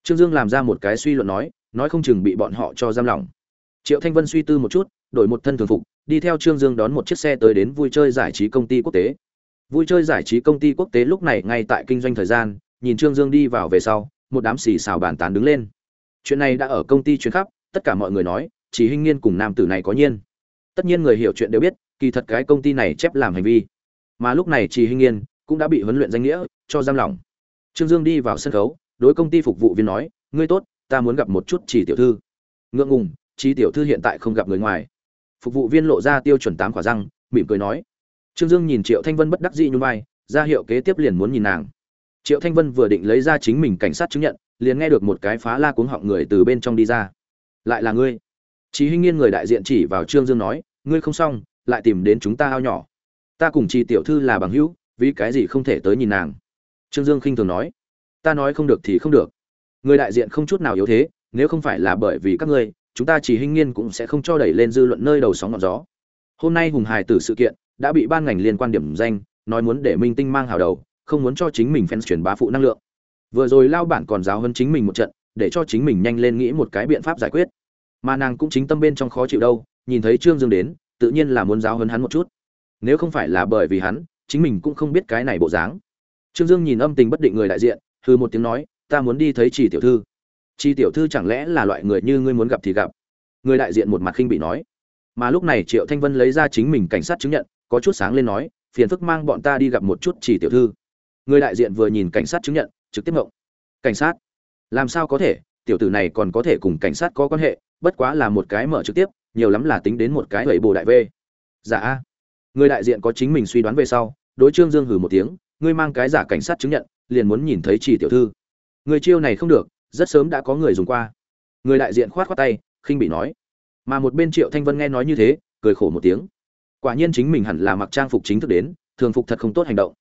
Speaker 1: Trương Dương làm ra một cái suy luận nói, nói không chừng bị bọn họ cho giam lỏng. Triệu Thanh Vân suy tư một chút, đổi một thân thường phục, đi theo Trương Dương đón một chiếc xe tới đến vui chơi giải trí công ty quốc tế. Vui chơi giải trí công ty quốc tế lúc này ngay tại kinh doanh thời gian, nhìn Trương Dương đi vào về sau, một đám xì xào bàn tán đứng lên. Chuyện này đã ở công ty truyền khắp, tất cả mọi người nói, chỉ Hinh Nghiên cùng nam tử này có nhiên. Tất nhiên người hiểu chuyện đều biết, kỳ thật cái công ty này chép làm hành vi. Mà lúc này Trì Hinh Nghiên cũng đã bị huấn luyện danh nghĩa cho giam lỏng trương dương đi vào sân khấu đối công ty phục vụ viên nói ngươi tốt ta muốn gặp một chút chỉ tiểu thư ngượng ngùng chỉ tiểu thư hiện tại không gặp người ngoài phục vụ viên lộ ra tiêu chuẩn tám quả răng mỉm cười nói trương dương nhìn triệu thanh vân bất đắc dĩ nhún vai ra hiệu kế tiếp liền muốn nhìn nàng. Triệu thanh vân vừa định lấy ra chính mình cảnh sát chứng nhận liền nghe được một cái phá la cuống họng người từ bên trong đi ra. Lại là ngươi? Chí Hinh Nghiên người đại diện chỉ vào Trương Dương nói, ngươi không xong, lại tìm đến chúng ta ao nhỏ. Ta cùng Chi tiểu thư là bằng hữu, vì cái gì không thể tới nhìn nàng? Trương dương khinh thường nói ta nói không được thì không được. Người đại diện không chút nào yếu thế nếu không phải là bởi vì các ngươi chúng ta chỉ hinh nghiên cũng sẽ không cho đẩy lên dư luận nơi đầu sóng ngọn gió. Hôm nay hùng hài tử sự kiện đã bị ban ngành liên quan điểm danh, nói muốn để minh tinh mang hào đầu, không muốn cho chính mình fans truyền bá phụ năng lượng. Vừa rồi lao bản còn giáo hơn chính mình một trận, để cho chính mình nhanh lên nghĩ một cái biện pháp giải quyết. Mà nàng cũng chính tâm bên trong khó chịu đâu, nhìn thấy trương dương đến, tự nhiên là muốn giáo hơn hắn một chút. Nếu không phải là bởi vì hắn, chính mình cũng không biết cái này bộ dáng. Trương dương nhìn âm tình bất định người đại diện, hừ một tiếng nói, ta muốn đi thấy chỉ tiểu thư. Chi tiểu thư chẳng lẽ là loại người như ngươi muốn gặp thì gặp? Người đại diện một mặt khinh bị nói. Mà lúc này triệu thanh vân lấy ra chính mình cảnh sát chứng nhận có chút sáng lên nói, phiền phức mang bọn ta đi gặp một chút chỉ tiểu thư. Người đại diện vừa nhìn cảnh sát chứng nhận, trực tiếp ngộng. Cảnh sát? Làm sao có thể? Tiểu tử này còn có thể cùng cảnh sát có quan hệ, bất quá là một cái mở trực tiếp, nhiều lắm là tính đến một cái lẩy bồ đại v. Dạ người đại diện có chính mình suy đoán về sau, đối trương dương hừ một tiếng, ngươi mang cái giả cảnh sát chứng nhận, liền muốn nhìn thấy chỉ tiểu thư. Người chiêu này không được, rất sớm đã có người dùng qua. Người đại diện khoát khoát tay, khinh bị nói. Mà một bên triệu thanh vân nghe nói như thế, cười khổ một tiếng quả nhiên chính mình hẳn là mặc trang phục chính thức đến, thường phục thật không tốt hành động.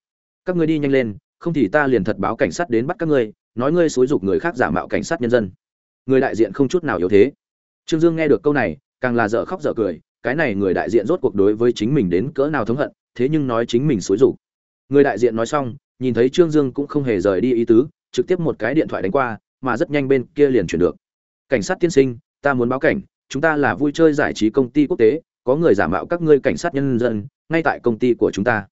Speaker 1: Các ngươi đi nhanh lên, không thì ta liền thật báo cảnh sát đến bắt các ngươi, nói ngươi xúi dục người khác giả mạo cảnh sát nhân dân. Người đại diện không chút nào yếu thế. Trương dương nghe được câu này, càng là dở khóc dở cười, cái này người đại diện rốt cuộc đối với chính mình đến cỡ nào thống hận, thế nhưng nói chính mình xúi dục. Người đại diện nói xong, nhìn thấy trương dương cũng không hề rời đi ý tứ, trực tiếp một cái điện thoại đánh qua, mà rất nhanh bên kia liền chuyển được. Cảnh sát tiên sinh, ta muốn báo cảnh, chúng ta là vui chơi giải trí công ty quốc tế có người giả mạo các ngươi cảnh sát nhân dân, ngay tại công ty của chúng ta.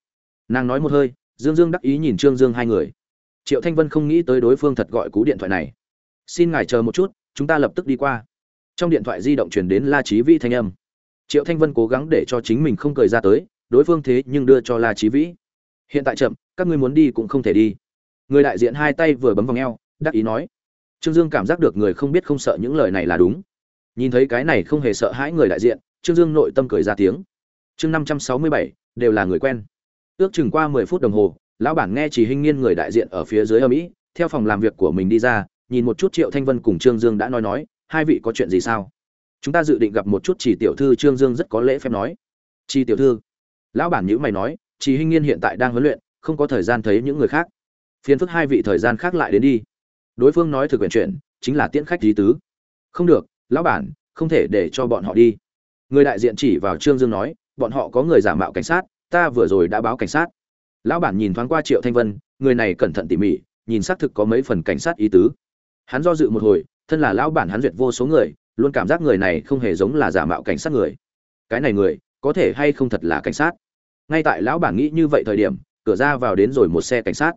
Speaker 1: Nàng nói một hơi, dương dương đắc ý nhìn trương dương hai người. Triệu thanh vân không nghĩ tới đối phương thật gọi cú điện thoại này. Xin ngài chờ một chút, chúng ta lập tức đi qua. Trong điện thoại di động truyền đến la trí vĩ thanh âm. Triệu thanh vân cố gắng để cho chính mình không cười ra tới, đối phương thế nhưng đưa cho la trí vĩ. Hiện tại chậm, các ngươi muốn đi cũng không thể đi. Người đại diện hai tay vừa bấm vào ngheo đắc ý nói. Trương dương cảm giác được người không biết không sợ những lời này là đúng. Nhìn thấy cái này không hề sợ hãi người đại diện trương dương nội tâm cười ra tiếng. Chương năm trăm sáu mươi bảy, đều là người quen. Ước chừng qua mười phút đồng hồ, lão bản nghe chỉ hinh nghiên người đại diện ở phía dưới âm ỉ, theo phòng làm việc của mình đi ra, nhìn một chút triệu thanh vân cùng trương dương đã nói nói, hai vị có chuyện gì sao? Chúng ta dự định gặp một chút chỉ tiểu thư, trương dương rất có lễ phép nói. Chỉ tiểu thư? Lão bản nhíu mày nói chỉ hinh nghiên hiện tại đang huấn luyện, không có thời gian thấy những người khác. Phiền phức hai vị thời gian khác lại đến đi. Đối phương nói thực quyền chuyện, chính là tiễn khách lý tứ. Không được, lão bản, không thể để cho bọn họ đi người đại diện chỉ vào trương dương nói, bọn họ có người giả mạo cảnh sát, ta vừa rồi đã báo cảnh sát. Lão bản nhìn thoáng qua triệu thanh vân, người này cẩn thận tỉ mỉ, nhìn xác thực có mấy phần cảnh sát ý tứ. Hắn do dự một hồi, thân là lão bản hắn duyệt vô số người, luôn cảm giác người này không hề giống là giả mạo cảnh sát người. Cái này người, có thể hay không thật là cảnh sát? Ngay tại lão bản nghĩ như vậy thời điểm, cửa ra vào đến rồi một xe cảnh sát.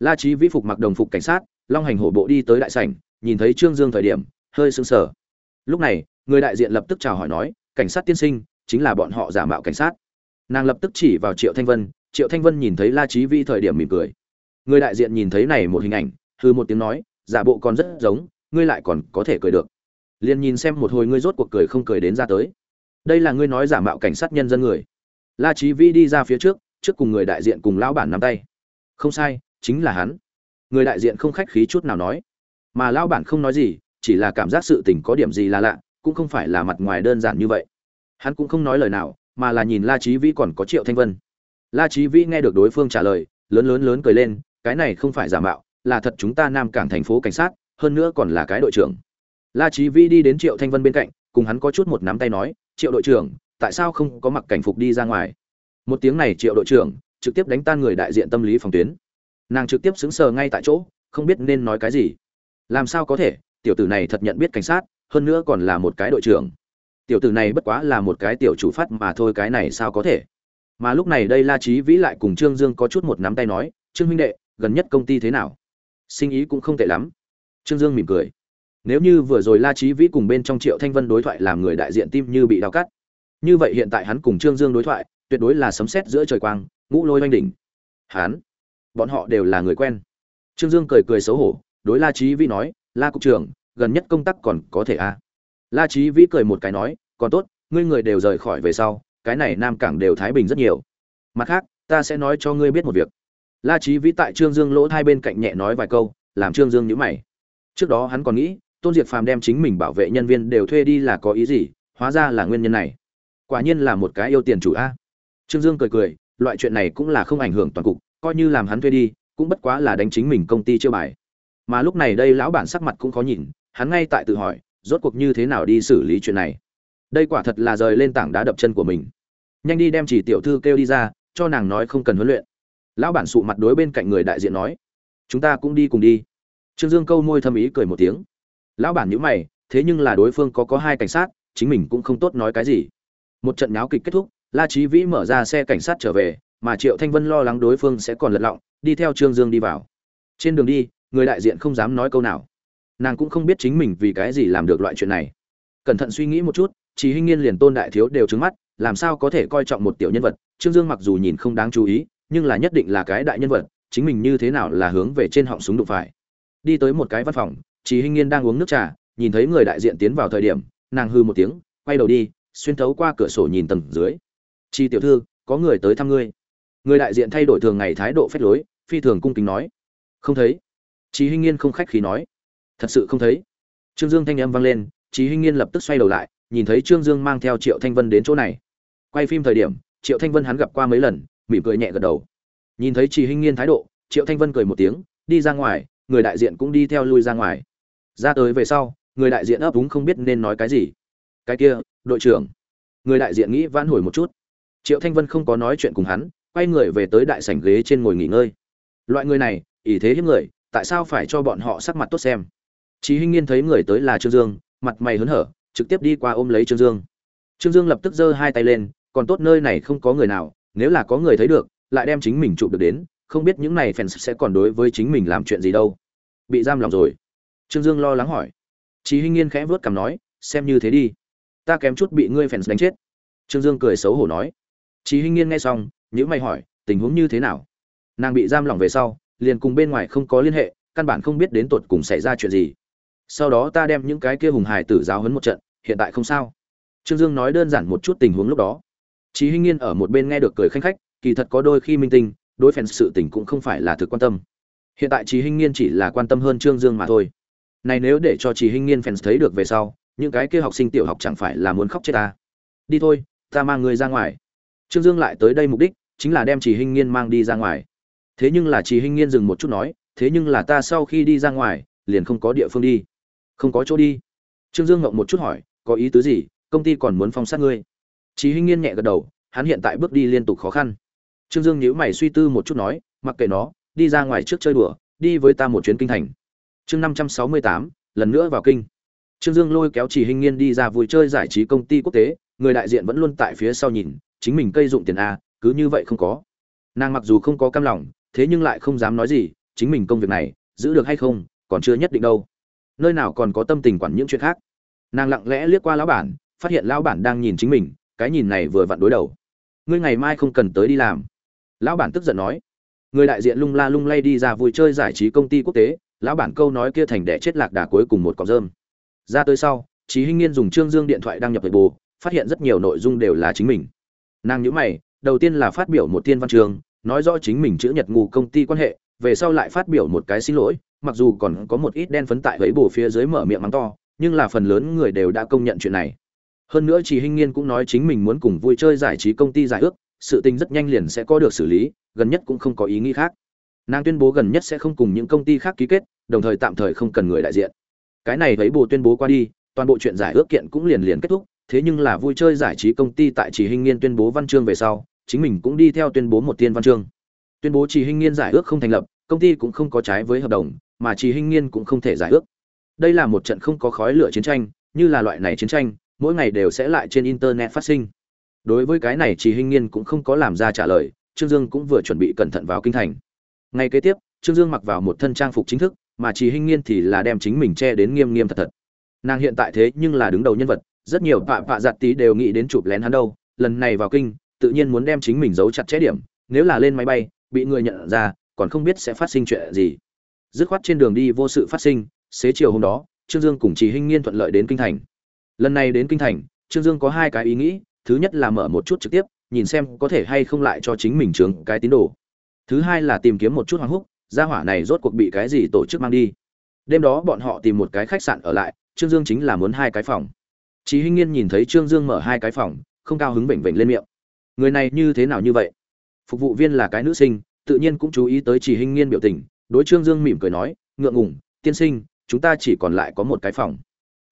Speaker 1: La trí vĩ phục mặc đồng phục cảnh sát, long hành hổ bộ đi tới đại sảnh, nhìn thấy trương dương thời điểm, hơi sững sờ. Lúc này, người đại diện lập tức chào hỏi nói cảnh sát tiên sinh, chính là bọn họ giả mạo cảnh sát. Nàng lập tức chỉ vào triệu thanh vân, triệu thanh vân nhìn thấy la trí vi thời điểm mỉm cười. Người đại diện nhìn thấy này một hình ảnh hư một tiếng nói, giả bộ còn rất giống, ngươi lại còn có thể cười được. Liền nhìn xem một hồi ngươi rốt cuộc cười không cười đến ra tới. Đây là ngươi nói giả mạo cảnh sát nhân dân người. La trí vi đi ra phía trước trước cùng người đại diện cùng lão bản nắm tay. Không sai, chính là hắn. Người đại diện không khách khí chút nào nói. Mà lão bản không nói gì, chỉ là cảm giác sự tình có điểm gì là lạ cũng không phải là mặt ngoài đơn giản như vậy. Hắn cũng không nói lời nào, mà là nhìn la trí vĩ còn có triệu thanh vân. La trí vĩ nghe được đối phương trả lời, lớn lớn lớn cười lên, cái này không phải giả mạo, là thật chúng ta nam cảng thành phố cảnh sát, hơn nữa còn là cái đội trưởng. La trí vĩ đi đến triệu thanh vân bên cạnh, cùng hắn có chút một nắm tay nói, triệu đội trưởng, tại sao không có mặc cảnh phục đi ra ngoài? Một tiếng này triệu đội trưởng trực tiếp đánh tan người đại diện tâm lý phòng tuyến. Nàng trực tiếp xứng sờ ngay tại chỗ, không biết nên nói cái gì. Làm sao có thể, tiểu tử này thật nhận biết cảnh sát hơn nữa còn là một cái đội trưởng. Tiểu tử này bất quá là một cái tiểu chủ phát mà thôi, cái này sao có thể? Mà lúc này đây la trí vĩ lại cùng trương dương có chút một nắm tay nói, trương huynh đệ, gần nhất công ty thế nào? Sinh ý cũng không tệ lắm. Trương dương mỉm cười. Nếu như vừa rồi la trí vĩ cùng bên trong triệu thanh vân đối thoại làm người đại diện tim như bị đau cắt. Như vậy hiện tại hắn cùng trương dương đối thoại, tuyệt đối là sấm sét giữa trời quang, ngũ lôi oanh đỉnh. Hắn, bọn họ đều là người quen. Trương dương cười cười xấu hổ, đối la trí vĩ nói, la cục trưởng gần nhất công tác còn có thể à. la trí vĩ cười một cái nói, còn tốt, ngươi người đều rời khỏi về sau, cái này nam cảng đều thái bình rất nhiều. Mặt khác, ta sẽ nói cho ngươi biết một việc. La trí vĩ tại trương dương lỗ hai bên cạnh nhẹ nói vài câu, làm trương dương nhữ mày. Trước đó hắn còn nghĩ, tôn diệt phàm đem chính mình bảo vệ nhân viên đều thuê đi là có ý gì, hóa ra là nguyên nhân này. Quả nhiên là một cái yêu tiền chủ a. Trương dương cười cười, loại chuyện này cũng là không ảnh hưởng toàn cục, coi như làm hắn thuê đi, cũng bất quá là đánh chính mình công ty chưa bài. Mà lúc này đây lão bản sắc mặt cũng khó nhìn hắn ngay tại tự hỏi, rốt cuộc như thế nào đi xử lý chuyện này. Đây quả thật là rời lên tảng đá đập chân của mình. Nhanh đi đem chỉ tiểu thư kêu đi ra, cho nàng nói không cần huấn luyện. Lão bản sụ mặt đối bên cạnh người đại diện nói, chúng ta cũng đi cùng đi. Trương dương câu môi thâm ý cười một tiếng. Lão bản nhữ mày, thế nhưng là đối phương có có hai cảnh sát, chính mình cũng không tốt nói cái gì. Một trận nháo kịch kết thúc, la trí vĩ mở ra xe cảnh sát trở về, mà triệu thanh vân lo lắng đối phương sẽ còn lật lọng, đi theo trương dương đi vào. Trên đường đi, người đại diện không dám nói câu nào nàng cũng không biết chính mình vì cái gì làm được loại chuyện này. Cẩn thận suy nghĩ một chút chỉ hinh nghiên liền tôn đại thiếu đều trứng mắt làm sao có thể coi trọng một tiểu nhân vật? Trương dương mặc dù nhìn không đáng chú ý nhưng là nhất định là cái đại nhân vật chính mình như thế nào là hướng về trên họng súng đụng phải. Đi tới một cái văn phòng chỉ hinh nghiên đang uống nước trà nhìn thấy người đại diện tiến vào thời điểm nàng hư một tiếng quay đầu đi xuyên thấu qua cửa sổ nhìn tầng dưới. Chi tiểu thư có người tới thăm ngươi. Người đại diện thay đổi thường ngày thái độ phép lối phi thường cung kính nói. Không thấy. Chí Hinh Nghiên không khách khí nói, thật sự không thấy. Trương Dương thanh âm vang lên, Chí Hinh Nghiên lập tức xoay đầu lại, nhìn thấy Trương Dương mang theo Triệu Thanh Vân đến chỗ này. Quay phim thời điểm, Triệu Thanh Vân hắn gặp qua mấy lần, mỉm cười nhẹ gật đầu. Nhìn thấy chị Hinh Nghiên thái độ, Triệu Thanh Vân cười một tiếng, đi ra ngoài, người đại diện cũng đi theo lui ra ngoài. Ra tới về sau, người đại diện ấp úng không biết nên nói cái gì. Cái kia, đội trưởng. Người đại diện nghĩ vãn hồi một chút. Triệu Thanh Vân không có nói chuyện cùng hắn, quay người về tới đại sảnh ghế trên ngồi nghỉ ngơi. Loại người này, ý thế hiếp người, tại sao phải cho bọn họ sắc mặt tốt xem Chí Hinh Nghiên thấy người tới là Trương Dương, mặt mày hớn hở, trực tiếp đi qua ôm lấy Trương Dương. Trương Dương lập tức giơ hai tay lên, còn tốt nơi này không có người nào, nếu là có người thấy được, lại đem chính mình chụp được đến, không biết những này fans sẽ còn đối với chính mình làm chuyện gì đâu bị giam lòng rồi trương dương lo lắng hỏi Chí Hinh Nghiên khẽ vuốt cằm nói, xem như thế đi, ta kém chút bị ngươi fans đánh chết. Trương Dương cười xấu hổ nói. Chí Hinh Nghiên nghe xong, nhíu mày hỏi, tình huống như thế nào? Nàng bị giam lỏng về sau, liền cùng bên ngoài không có liên hệ, căn bản không biết đến tột cùng xảy ra chuyện gì. Sau đó ta đem những cái kia hùng hài tử giáo huấn một trận, hiện tại không sao. Trương Dương nói đơn giản một chút tình huống lúc đó. Chí Hinh Nghiên ở một bên nghe được cười khanh khách, kỳ thật có đôi khi minh tinh, đối fans sự tình cũng không phải là thực quan tâm. Hiện tại Chí Hinh Nghiên chỉ là quan tâm hơn Trương Dương mà thôi này nếu để cho chỉ hinh nghiên fans thấy được về sau những cái kia học sinh tiểu học chẳng phải là muốn khóc chết ta đi thôi ta mang người ra ngoài trương dương lại tới đây mục đích chính là đem chỉ hinh nghiên mang đi ra ngoài thế nhưng là chỉ hinh nghiên dừng một chút nói thế nhưng là ta sau khi đi ra ngoài liền không có địa phương đi không có chỗ đi. Trương dương ngộng một chút hỏi, có ý tứ gì? Công ty còn muốn phong sát ngươi? Chí hình nghiên nhẹ gật đầu, hắn hiện tại bước đi liên tục khó khăn. Trương dương nhíu mày suy tư một chút nói, mặc kệ nó, đi ra ngoài trước chơi đùa, đi với ta một chuyến kinh thành. Chương năm trăm sáu mươi tám, lần nữa vào kinh. Trương dương lôi kéo chỉ hình nghiên đi ra vui chơi giải trí công ty quốc tế, người đại diện vẫn luôn tại phía sau nhìn, chính mình cây dụng tiền a, cứ như vậy không có. Nàng mặc dù không có cam lòng, thế nhưng lại không dám nói gì, chính mình công việc này, giữ được hay không, còn chưa nhất định đâu nơi nào còn có tâm tình quản những chuyện khác. Nàng lặng lẽ liếc qua lão bản, phát hiện lão bản đang nhìn chính mình, cái nhìn này vừa vặn đối đầu. Ngươi ngày mai không cần tới đi làm. Lão bản tức giận nói. Người đại diện lung la lung lay đi ra vui chơi giải trí công ty quốc tế, lão bản câu nói kia thành đẻ chết lạc đà cuối cùng một cọc rơm. Ra tới sau trí hinh niên dùng trương dương điện thoại đăng nhập về bù phát hiện rất nhiều nội dung đều là chính mình. Nàng nhữ mày, đầu tiên là phát biểu một tiên văn trường, nói rõ chính mình chữ nhật ngù công ty quan hệ về sau lại phát biểu một cái xin lỗi, mặc dù còn có một ít đen phấn tại với bù phía dưới mở miệng mắng to, nhưng là phần lớn người đều đã công nhận chuyện này. Hơn nữa chị hinh niên cũng nói chính mình muốn cùng vui chơi giải trí công ty giải ước, sự tình rất nhanh liền sẽ có được xử lý, gần nhất cũng không có ý nghĩ khác. Nàng tuyên bố gần nhất sẽ không cùng những công ty khác ký kết, đồng thời tạm thời không cần người đại diện. Cái này thấy bù tuyên bố qua đi, toàn bộ chuyện giải ước kiện cũng liền liền kết thúc, thế nhưng là vui chơi giải trí công ty tại chỉ hình nghiên tuyên bố văn chương về sau, chính mình cũng đi theo tuyên bố một tiên văn chương. Tuyên bố chỉ hình nghiên giải ước không thành lập công ty cũng không có trái với hợp đồng, mà chỉ Hinh nghiên cũng không thể giải ước. Đây là một trận không có khói lửa chiến tranh, như là loại này chiến tranh, mỗi ngày đều sẽ lại trên internet phát sinh. Đối với cái này chỉ Hinh nghiên cũng không có làm ra trả lời, trương dương cũng vừa chuẩn bị cẩn thận vào kinh thành. Ngay kế tiếp, trương dương mặc vào một thân trang phục chính thức, mà chỉ hinh nghiên thì là đem chính mình che đến nghiêm nghiêm thật thật. Nàng hiện tại thế nhưng là đứng đầu nhân vật, rất nhiều vạ vạ giặt tí đều nghĩ đến chụp lén hắn đâu, lần này vào kinh, tự nhiên muốn đem chính mình giấu chặt chẽ điểm, nếu là lên máy bay, bị người nhận ra còn không biết sẽ phát sinh chuyện gì. Dứt khoát trên đường đi vô sự phát sinh xế chiều hôm đó trương dương cùng chỉ hinh nghiên thuận lợi đến kinh thành. Lần này đến kinh thành trương dương có hai cái ý nghĩ thứ nhất là mở một chút trực tiếp nhìn xem có thể hay không lại cho chính mình trường cái tín đồ. Thứ hai là tìm kiếm một chút hoàng húc gia hỏa này rốt cuộc bị cái gì tổ chức mang đi. Đêm đó bọn họ tìm một cái khách sạn ở lại trương dương chính là muốn hai cái phòng. Chí Hinh Nghiên nhìn thấy Trương Dương mở hai cái phòng, không cao hứng vểnh vểnh lên miệng. Người này như thế nào như vậy? Phục vụ viên là cái nữ sinh, tự nhiên cũng chú ý tới Chỉ Hinh Nghiên biểu tình, đối Trương Dương mỉm cười nói, ngượng ngùng, tiên sinh, chúng ta chỉ còn lại có một cái phòng.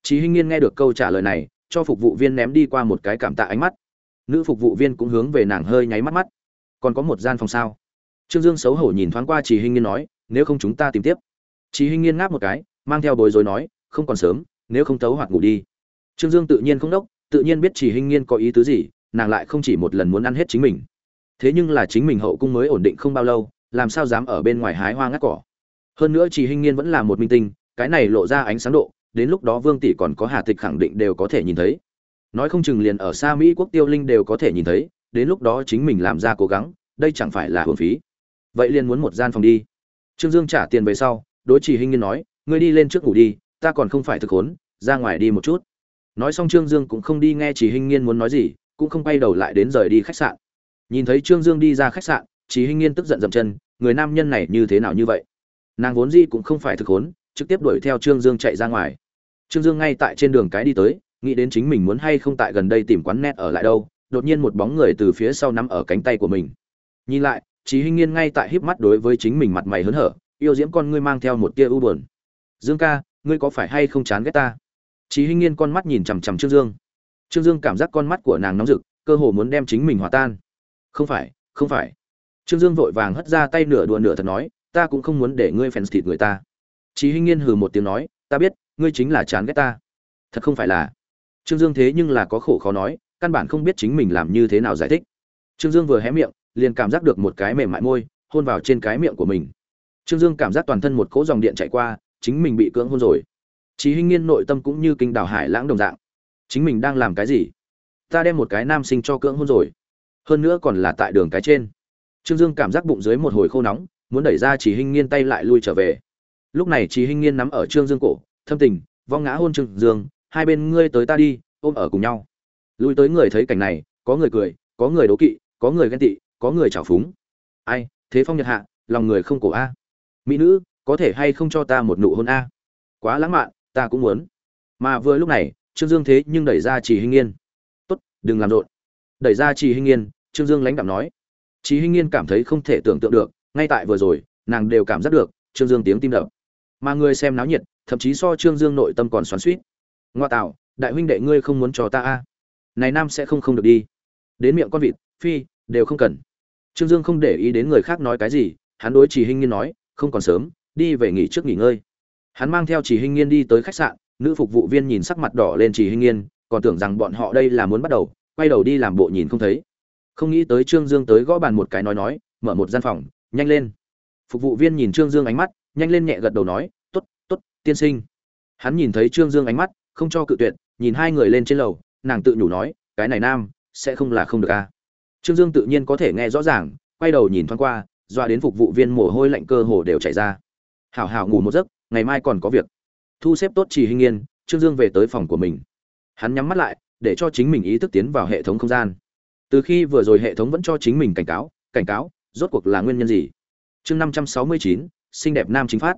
Speaker 1: Chỉ Hinh Nghiên nghe được câu trả lời này, cho phục vụ viên ném đi qua một cái cảm tạ ánh mắt. Nữ phục vụ viên cũng hướng về nàng hơi nháy mắt mắt. Còn có một gian phòng sao? Trương Dương xấu hổ nhìn thoáng qua Chỉ Hinh Nghiên nói, nếu không chúng ta tìm tiếp. Chỉ Hinh Nghiên ngáp một cái, mang theo bối rối nói, không còn sớm, nếu không tấu hoặc ngủ đi. Trương Dương tự nhiên không đốc, tự nhiên biết Chỉ Hinh Nghiên có ý tứ gì, nàng lại không chỉ một lần muốn ăn hết chính mình. Thế nhưng là chính mình hậu cung mới ổn định không bao lâu, làm sao dám ở bên ngoài hái hoa ngắt cỏ. Hơn nữa Chỉ Hinh Nghiên vẫn là một minh tinh, cái này lộ ra ánh sáng độ, đến lúc đó Vương tỷ còn có Hà Tịch khẳng định đều có thể nhìn thấy. Nói không chừng liền ở xa Mỹ quốc Tiêu Linh đều có thể nhìn thấy, đến lúc đó chính mình làm ra cố gắng, đây chẳng phải là uổng phí vậy liền muốn một gian phòng đi trương dương trả tiền về sau đối chỉ hinh nghiên nói ngươi đi lên trước ngủ đi ta còn không phải thực hốn ra ngoài đi một chút nói xong trương dương cũng không đi nghe chỉ hinh nghiên muốn nói gì cũng không quay đầu lại đến rời đi khách sạn nhìn thấy trương dương đi ra khách sạn chỉ hinh nghiên tức giận dậm chân người nam nhân này như thế nào như vậy nàng vốn di cũng không phải thực hốn trực tiếp đuổi theo trương dương chạy ra ngoài trương dương ngay tại trên đường cái đi tới nghĩ đến chính mình muốn hay không tại gần đây tìm quán net ở lại đâu đột nhiên một bóng người từ phía sau nắm ở cánh tay của mình nhìn lại Chí Hinh Nghiên ngay tại híp mắt đối với chính mình mặt mày hớn hở, yêu diễm con ngươi mang theo một tia u buồn. "Dương ca, ngươi có phải hay không chán ghét ta?" Chí Hinh Nghiên con mắt nhìn chằm chằm Trương Dương. Trương Dương cảm giác con mắt của nàng nóng rực, cơ hồ muốn đem chính mình hòa tan. "Không phải, không phải." Trương Dương vội vàng hất ra tay nửa đùa nửa thật nói, "Ta cũng không muốn để ngươi phèn thịt người ta." Chí Hinh Nghiên hừ một tiếng nói, "Ta biết, ngươi chính là chán ghét ta." "Thật không phải là." Trương Dương thế nhưng là có khổ khó nói, căn bản không biết chính mình làm như thế nào giải thích. Trương Dương vừa hé miệng, liền cảm giác được một cái mềm mại môi hôn vào trên cái miệng của mình trương dương cảm giác toàn thân một cỗ dòng điện chạy qua chính mình bị cưỡng hôn rồi Chí Hinh Nghiên nội tâm cũng như kinh đảo hải lãng đồng dạng. Chính mình đang làm cái gì? Ta đem một cái nam sinh cho cưỡng hôn rồi. Hơn nữa còn là tại đường cái trên. Trương Dương cảm giác bụng dưới một hồi khô nóng, muốn đẩy ra chỉ Hinh Nghiên tay lại lui trở về. Lúc này chỉ Hinh Nghiên nắm ở Trương Dương cổ, thâm tình, vong ngã hôn Trương Dương, hai bên ngươi tới ta đi, ôm ở cùng nhau. Lui tới người thấy cảnh này, có người cười, có người đố kỵ, có người ghen tị, có người trào phúng. Ai, thế phong nhật hạ, lòng người không cổ a. Mỹ nữ, có thể hay không cho ta một nụ hôn a? Quá lãng mạn, ta cũng muốn mà vừa lúc này trương dương thế nhưng đẩy ra chỉ hinh yên tốt đừng làm rộn đẩy ra chỉ hinh nghiên trương dương lãnh đạm nói. Chỉ hinh nghiên cảm thấy không thể tưởng tượng được, ngay tại vừa rồi, nàng đều cảm giác được, trương dương tiếng tim đập. Mà người xem náo nhiệt, thậm chí so trương dương nội tâm còn xoắn suýt ngoa tạo, đại huynh đệ ngươi không muốn cho ta a? Này nam sẽ không không được đi. Đến miệng con vịt, phi, đều không cần. Trương dương không để ý đến người khác nói cái gì, hắn đối chỉ hinh nghiên nói, không còn sớm, đi về nghỉ trước nghỉ ngơi. Hắn mang theo chỉ hinh nghiên đi tới khách sạn, nữ phục vụ viên nhìn sắc mặt đỏ lên chỉ hinh nghiên còn tưởng rằng bọn họ đây là muốn bắt đầu quay đầu đi làm bộ nhìn không thấy. Không nghĩ tới trương dương tới gõ bàn một cái nói nói, mở một gian phòng, nhanh lên. Phục vụ viên nhìn trương dương ánh mắt, nhanh lên nhẹ gật đầu nói t ố t t ố t tiên sinh. Hắn nhìn thấy trương dương ánh mắt, không cho cự tuyệt, nhìn hai người lên trên lầu, nàng tự nhủ nói, cái này nam, sẽ không là không được à. trương dương tự nhiên có thể nghe rõ ràng, quay đầu nhìn thoáng qua, doa đến phục vụ viên mồ hôi lạnh cơ hồ đều chảy ra. Hảo hảo ngủ một giấc, ngày mai còn có việc. Thu xếp tốt chỉ hình nghiên, trương dương về tới phòng của mình. Hắn nhắm mắt lại để cho chính mình ý thức tiến vào hệ thống không gian. Từ khi vừa rồi hệ thống vẫn cho chính mình cảnh cáo cảnh cáo, rốt cuộc là nguyên nhân gì? Chương năm trăm sáu mươi chín, xinh đẹp nam chính phát.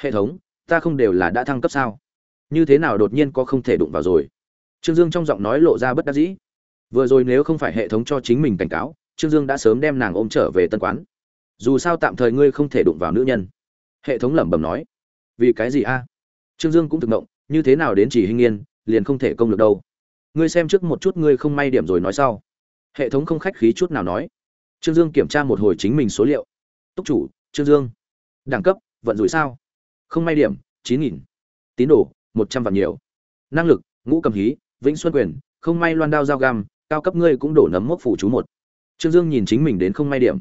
Speaker 1: Hệ thống, ta không đều là đã thăng cấp sao? Như thế nào đột nhiên có không thể đụng vào rồi? Trương dương trong giọng nói lộ ra bất đắc dĩ. Vừa rồi nếu không phải hệ thống cho chính mình cảnh cáo, trương dương đã sớm đem nàng ôm trở về tân quán. Dù sao tạm thời ngươi không thể đụng vào nữ nhân. Hệ thống lẩm bẩm nói. Vì cái gì a? Trương dương cũng thực động như thế nào đến chỉ hình yên liền không thể công được đâu ngươi xem trước một chút ngươi không may điểm rồi nói sau. Hệ thống không khách khí chút nào nói. Trương dương kiểm tra một hồi chính mình số liệu. Túc chủ trương dương. Đẳng cấp vận rủi sao? Không may điểm chín nghìn. Tín đồ một trăm vạn nhiều. Năng lực ngũ cầm hí vĩnh xuân quyền không may loan đao dao găm cao cấp ngươi cũng đổ nấm mốc phủ chú một. Trương dương nhìn chính mình đến không may điểm.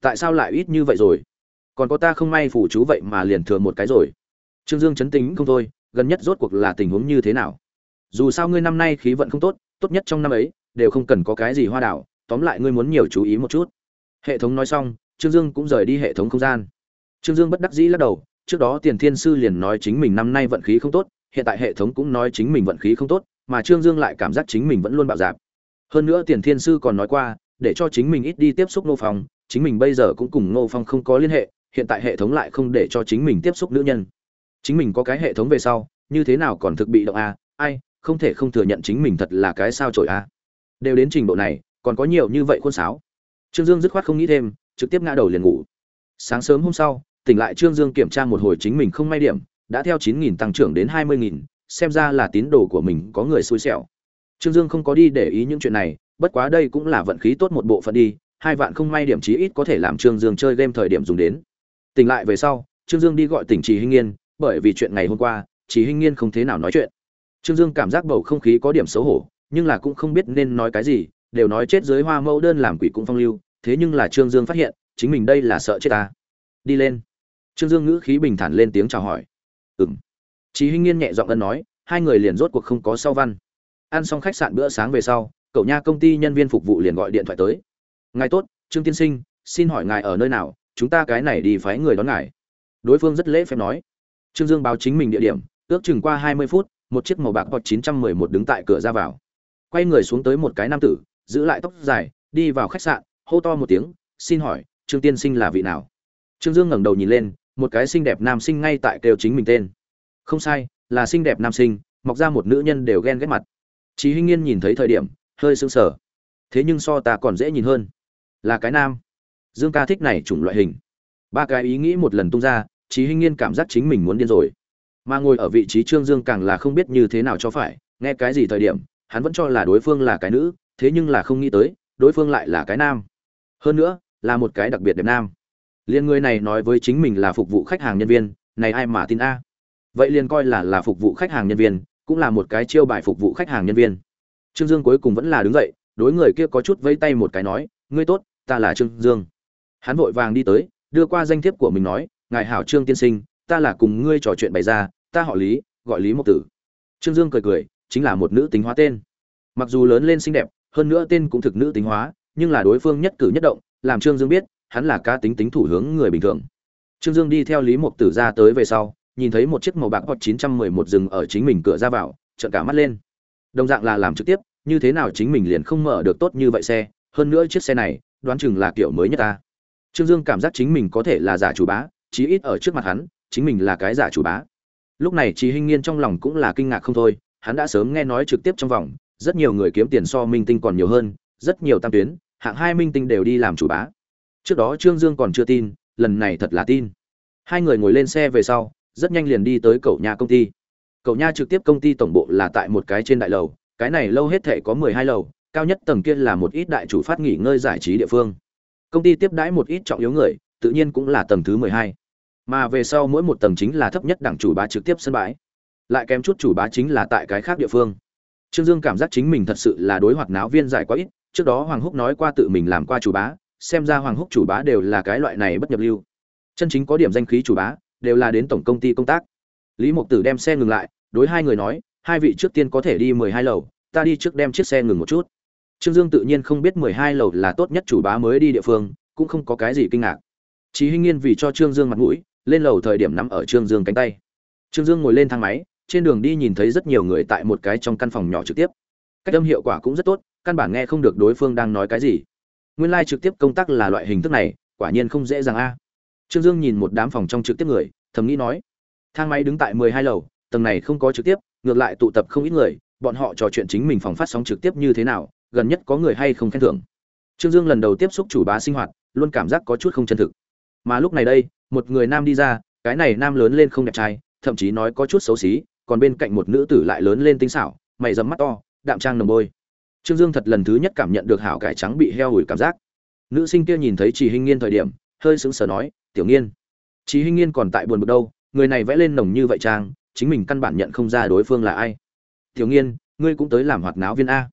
Speaker 1: Tại sao lại ít như vậy rồi? Còn có ta không may phủ chú vậy mà liền thừa một cái rồi. Trương Dương chấn tính không thôi, gần nhất rốt cuộc là tình huống như thế nào? Dù sao ngươi năm nay khí vận không tốt, tốt nhất trong năm ấy đều không cần có cái gì hoa đảo, tóm lại ngươi muốn nhiều chú ý một chút. Hệ thống nói xong, Trương Dương cũng rời đi hệ thống không gian. Trương Dương bất đắc dĩ lắc đầu, trước đó Tiền Thiên sư liền nói chính mình năm nay vận khí không tốt, hiện tại hệ thống cũng nói chính mình vận khí không tốt, mà Trương Dương lại cảm giác chính mình vẫn luôn bạo dạn. Hơn nữa Tiền Thiên sư còn nói qua, để cho chính mình ít đi tiếp xúc nô Phong, chính mình bây giờ cũng cùng nô Phong không có liên hệ, hiện tại hệ thống lại không để cho chính mình tiếp xúc nữ nhân chính mình có cái hệ thống về sau như thế nào còn thực bị động à? ai không thể không thừa nhận chính mình thật là cái sao trội a. Đều đến trình độ này, còn có nhiều như vậy khuôn sáo. Trương dương dứt khoát không nghĩ thêm, trực tiếp ngã đầu liền ngủ. Sáng sớm hôm sau, tỉnh lại trương dương kiểm tra một hồi chính mình không may điểm, đã theo chín nghìn tăng trưởng đến hai mươi nghìn, xem ra là tín đồ của mình có người xui xẻo. Trương dương không có đi để ý những chuyện này, bất quá đây cũng là vận khí tốt một bộ phận đi, hai vạn không may điểm chí ít có thể làm trương dương chơi game thời điểm dùng đến. Tỉnh lại về sau, trương dương đi gọi tỉnh trì hinh yên bởi vì chuyện ngày hôm qua chỉ hinh nghiên không thế nào nói chuyện trương dương cảm giác bầu không khí có điểm xấu hổ nhưng là cũng không biết nên nói cái gì đều nói chết dưới hoa mẫu đơn làm quỷ cũng phong lưu thế nhưng là trương dương phát hiện chính mình đây là sợ chết ta. Đi lên. Trương dương ngữ khí bình thản lên tiếng chào hỏi. Ừm. chí hinh nghiên nhẹ giọng ân nói hai người liền rốt cuộc không có sau văn. Ăn xong khách sạn bữa sáng về sau cậu nha công ty nhân viên phục vụ liền gọi điện thoại tới. Ngài tốt trương tiên sinh xin hỏi ngài ở nơi nào chúng ta cái này đi phái người đón ngài. Đối phương rất lễ phép nói. Trương Dương báo chính mình địa điểm, ước chừng qua 20 phút, một chiếc màu bạc Porsche 911 đứng tại cửa ra vào. Quay người xuống tới một cái nam tử, giữ lại tóc dài, đi vào khách sạn, hô to một tiếng, "Xin hỏi, Trương tiên sinh là vị nào?" Trương Dương ngẩng đầu nhìn lên, một cái xinh đẹp nam sinh ngay tại kêu chính mình tên. Không sai, là xinh đẹp nam sinh, mọc ra một nữ nhân đều ghen ghét mặt. Chí Hinh Nghiên nhìn thấy thời điểm, hơi sững sờ. Thế nhưng so ta còn dễ nhìn hơn. Là cái nam. Dương ca thích này chủng loại hình. Ba cái ý nghĩ một lần tung ra, Chí Hinh Nghiên cảm giác chính mình muốn điên rồi. Mà ngồi ở vị trí Trương Dương càng là không biết như thế nào cho phải, nghe cái gì thời điểm, hắn vẫn cho là đối phương là cái nữ, thế nhưng là không nghĩ tới, đối phương lại là cái nam. Hơn nữa, là một cái đặc biệt đẹp nam. Liên người này nói với chính mình là phục vụ khách hàng nhân viên, này ai mà tin a? Vậy liền coi là là phục vụ khách hàng nhân viên, cũng là một cái chiêu bài phục vụ khách hàng nhân viên. Trương Dương cuối cùng vẫn là đứng dậy, đối người kia có chút vẫy tay một cái nói, "Ngươi tốt, ta là Trương Dương." hắn vội vàng đi tới đưa qua danh thiếp của mình nói ngài hảo trương tiên sinh ta là cùng ngươi trò chuyện bày ra ta họ lý, gọi lý mộc tử. Trương dương cười cười, chính là một nữ tính hóa tên. Mặc dù lớn lên xinh đẹp, hơn nữa tên cũng thực nữ tính hóa, nhưng là đối phương nhất cử nhất động, làm trương dương biết, hắn là cá tính tính thủ hướng người bình thường. Trương dương đi theo lý mộc tử ra tới về sau, nhìn thấy một chiếc màu bạc hot 911 dừng ở chính mình cửa ra vào, trợn cả mắt lên. Đồng dạng là làm trực tiếp, như thế nào chính mình liền không mở được tốt như vậy xe, hơn nữa chiếc xe này, đoán chừng là kiểu mới nhất ta. Trương dương cảm giác chính mình có thể là giả chủ bá, chí ít ở trước mặt hắn, chính mình là cái giả chủ bá lúc này trí hinh nghiên trong lòng cũng là kinh ngạc không thôi, hắn đã sớm nghe nói trực tiếp trong vòng, rất nhiều người kiếm tiền so minh tinh còn nhiều hơn, rất nhiều tam tuyến, hạng hai minh tinh đều đi làm chủ bá. Trước đó trương dương còn chưa tin, lần này thật là tin. Hai người ngồi lên xe về sau, rất nhanh liền đi tới cậu nhà công ty. Cậu nha trực tiếp công ty tổng bộ là tại một cái trên đại lầu, cái này lâu hết thể có mười hai lầu, cao nhất tầng kia là một ít đại chủ phát nghỉ ngơi giải trí địa phương. Công ty tiếp đãi một ít trọng yếu người, tự nhiên cũng là tầng thứ mười hai mà về sau mỗi một tầng chính là thấp nhất đảng chủ bá trực tiếp sân bãi. Lại kém chút chủ bá chính là tại cái khác địa phương. Trương dương cảm giác chính mình thật sự là đối hoạt náo viên giải quá ít trước đó hoàng húc nói qua tự mình làm qua chủ bá xem ra hoàng húc chủ bá đều là cái loại này bất nhập lưu. Chân chính có điểm danh khí chủ bá đều là đến tổng công ty công tác. Lý mộc tử đem xe ngừng lại đối hai người nói hai vị trước tiên có thể đi mười hai lầu ta đi trước đem chiếc xe ngừng một chút. Trương dương tự nhiên không biết mười hai lầu là tốt nhất chủ bá mới đi địa phương cũng không có cái gì kinh ngạc. Chí Hinh Nghiên vì cho Trương Dương mặt mũi, lên lầu thời điểm nắm ở Trương Dương cánh tay. Trương Dương ngồi lên thang máy, trên đường đi nhìn thấy rất nhiều người tại một cái trong căn phòng nhỏ trực tiếp. Cách âm hiệu quả cũng rất tốt, căn bản nghe không được đối phương đang nói cái gì. Nguyên lai trực tiếp công tác là loại hình thức này, quả nhiên không dễ dàng a. Trương Dương nhìn một đám phòng trong trực tiếp người, thầm nghĩ nói: Thang máy đứng tại mười hai lầu, tầng này không có trực tiếp, ngược lại tụ tập không ít người, bọn họ trò chuyện chính mình phòng phát sóng trực tiếp như thế nào, gần nhất có người hay không khen thưởng. Trương Dương lần đầu tiếp xúc chủ bá sinh hoạt, luôn cảm giác có chút không chân thực mà lúc này đây, một người nam đi ra, cái này nam lớn lên không đẹp trai, thậm chí nói có chút xấu xí, còn bên cạnh một nữ tử lại lớn lên tinh xảo, mày dầm mắt to, đạm trang nồng bôi. Trương dương thật lần thứ nhất cảm nhận được hảo cải trắng bị heo ủi cảm giác. Nữ sinh kia nhìn thấy chị hinh nghiên thời điểm, hơi sững sờ nói, tiểu nghiên. Chị hinh nghiên còn tại buồn bực đâu, người này vẽ lên nồng như vậy trang, chính mình căn bản nhận không ra đối phương là ai. Tiểu nghiên, ngươi cũng tới làm hoạt náo viên a.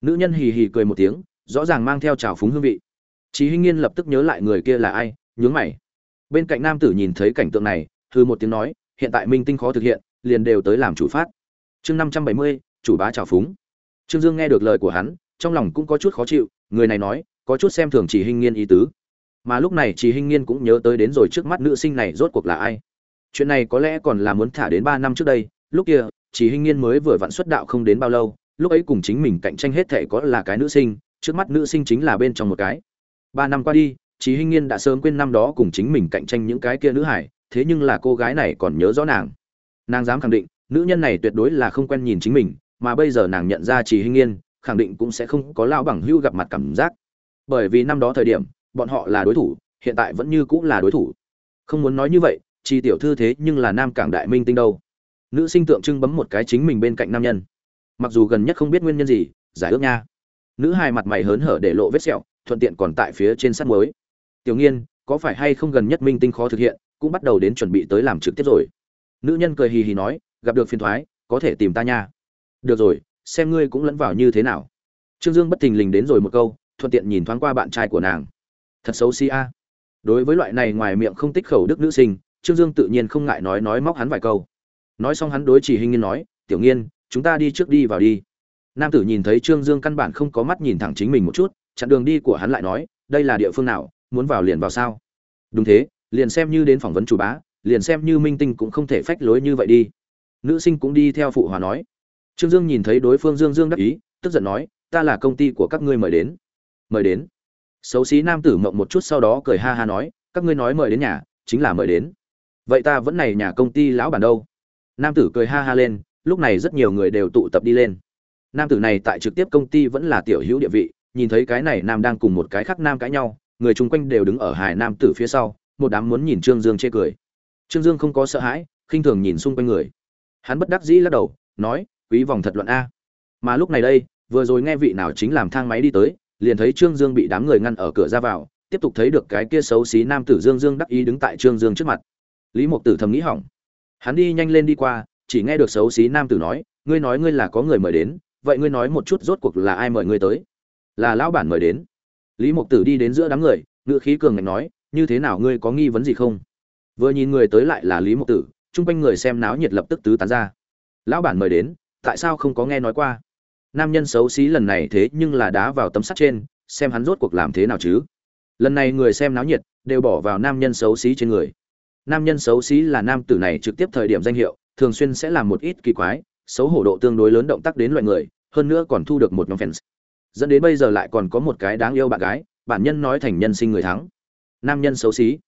Speaker 1: Nữ nhân hì hì cười một tiếng, rõ ràng mang theo trào phúng hương vị. Chị hinh nghiên lập tức nhớ lại người kia là ai nhướng mày. Bên cạnh nam tử nhìn thấy cảnh tượng này hư một tiếng nói, hiện tại minh tinh khó thực hiện, liền đều tới làm chủ phát. Chương năm trăm bảy mươi, chủ bá trào phúng. Trương dương nghe được lời của hắn, trong lòng cũng có chút khó chịu, người này nói, có chút xem thường chỉ hình nghiên ý tứ. Mà lúc này chỉ hình nghiên cũng nhớ tới đến rồi trước mắt nữ sinh này rốt cuộc là ai. Chuyện này có lẽ còn là muốn thả đến ba năm trước đây, lúc kia chỉ hình nghiên mới vừa vặn xuất đạo không đến bao lâu, lúc ấy cùng chính mình cạnh tranh hết thể có là cái nữ sinh, trước mắt nữ sinh chính là bên trong một cái. Ba năm qua đi Chí Hinh Nghiên đã sớm quên năm đó cùng chính mình cạnh tranh những cái kia nữ hải, thế nhưng là cô gái này còn nhớ rõ nàng. Nàng dám khẳng định, nữ nhân này tuyệt đối là không quen nhìn chính mình, mà bây giờ nàng nhận ra Chí Hinh Nghiên, khẳng định cũng sẽ không có lao bằng hưu gặp mặt cảm giác. Bởi vì năm đó thời điểm, bọn họ là đối thủ, hiện tại vẫn như cũng là đối thủ. Không muốn nói như vậy, Chi tiểu thư thế nhưng là nam cảng đại minh tinh đâu. Nữ sinh tượng trưng bấm một cái chính mình bên cạnh nam nhân. Mặc dù gần nhất không biết nguyên nhân gì, giải ước nha. Nữ hài mặt mày hớn hở để lộ vết sẹo, thuận tiện còn tại phía trên sắt muối tiểu nghiên, có phải hay không gần nhất minh tinh khó thực hiện, cũng bắt đầu đến chuẩn bị tới làm trực tiếp rồi. Nữ nhân cười hì hì nói, gặp được phiền thoái, có thể tìm ta nha. Được rồi, xem ngươi cũng lẫn vào như thế nào. Trương dương bất thình lình đến rồi một câu, thuận tiện nhìn thoáng qua bạn trai của nàng. Thật xấu xí a. Đối với loại này ngoài miệng không tích khẩu đức nữ sinh, trương dương tự nhiên không ngại nói nói móc hắn vài câu. Nói xong hắn đối chỉ hình nghiên nói, tiểu nghiên, chúng ta đi trước đi vào đi. Nam tử nhìn thấy trương dương căn bản không có mắt nhìn thẳng chính mình một chút, chặn đường đi của hắn lại nói, đây là địa phương nào? Muốn vào liền vào sao? Đúng thế, liền xem như đến phỏng vấn chủ bá, liền xem như minh tinh cũng không thể phách lối như vậy đi. Nữ sinh cũng đi theo phụ hòa nói. Trương dương nhìn thấy đối phương dương dương đắc ý, tức giận nói, ta là công ty của các ngươi mời đến. Mời đến? Xấu xí nam tử mộng một chút sau đó cười ha ha nói, các ngươi nói mời đến nhà, chính là mời đến. Vậy ta vẫn này nhà công ty lão bản đâu? Nam tử cười ha ha lên, lúc này rất nhiều người đều tụ tập đi lên. Nam tử này tại trực tiếp công ty vẫn là tiểu hữu địa vị, nhìn thấy cái này nam đang cùng một cái khác nam cãi nhau người chung quanh đều đứng ở hải nam tử phía sau, một đám muốn nhìn trương dương chê cười. Trương dương không có sợ hãi, khinh thường nhìn xung quanh người. Hắn bất đắc dĩ lắc đầu, nói, quý vòng thật luận a. Mà lúc này đây, vừa rồi nghe vị nào chính làm thang máy đi tới, liền thấy trương dương bị đám người ngăn ở cửa ra vào, tiếp tục thấy được cái kia xấu xí nam tử dương dương đắc ý đứng tại trương dương trước mặt. Lý mộc tử thầm nghĩ hỏng. Hắn đi nhanh lên đi qua, chỉ nghe được xấu xí nam tử nói, ngươi nói ngươi là có người mời đến, vậy ngươi nói một chút rốt cuộc là ai mời ngươi tới? Là lão bản mời đến lý mộc tử đi đến giữa đám người ngự khí cường ngạnh nói, như thế nào ngươi có nghi vấn gì không? Vừa nhìn người tới lại là lý mộc tử, chung quanh người xem náo nhiệt lập tức tứ tán ra. Lão bản mời đến, tại sao không có nghe nói qua? Nam nhân xấu xí lần này thế nhưng là đá vào tấm sắt trên, xem hắn rốt cuộc làm thế nào chứ? Lần này người xem náo nhiệt đều bỏ vào nam nhân xấu xí trên người. Nam nhân xấu xí là nam tử này trực tiếp thời điểm danh hiệu, thường xuyên sẽ làm một ít kỳ quái, xấu hổ độ tương đối lớn động tác đến loại người, hơn nữa còn thu được một nhóm fans dẫn đến bây giờ lại còn có một cái đáng yêu bạn gái, bản nhân nói thành nhân sinh người thắng. Nam nhân xấu xí.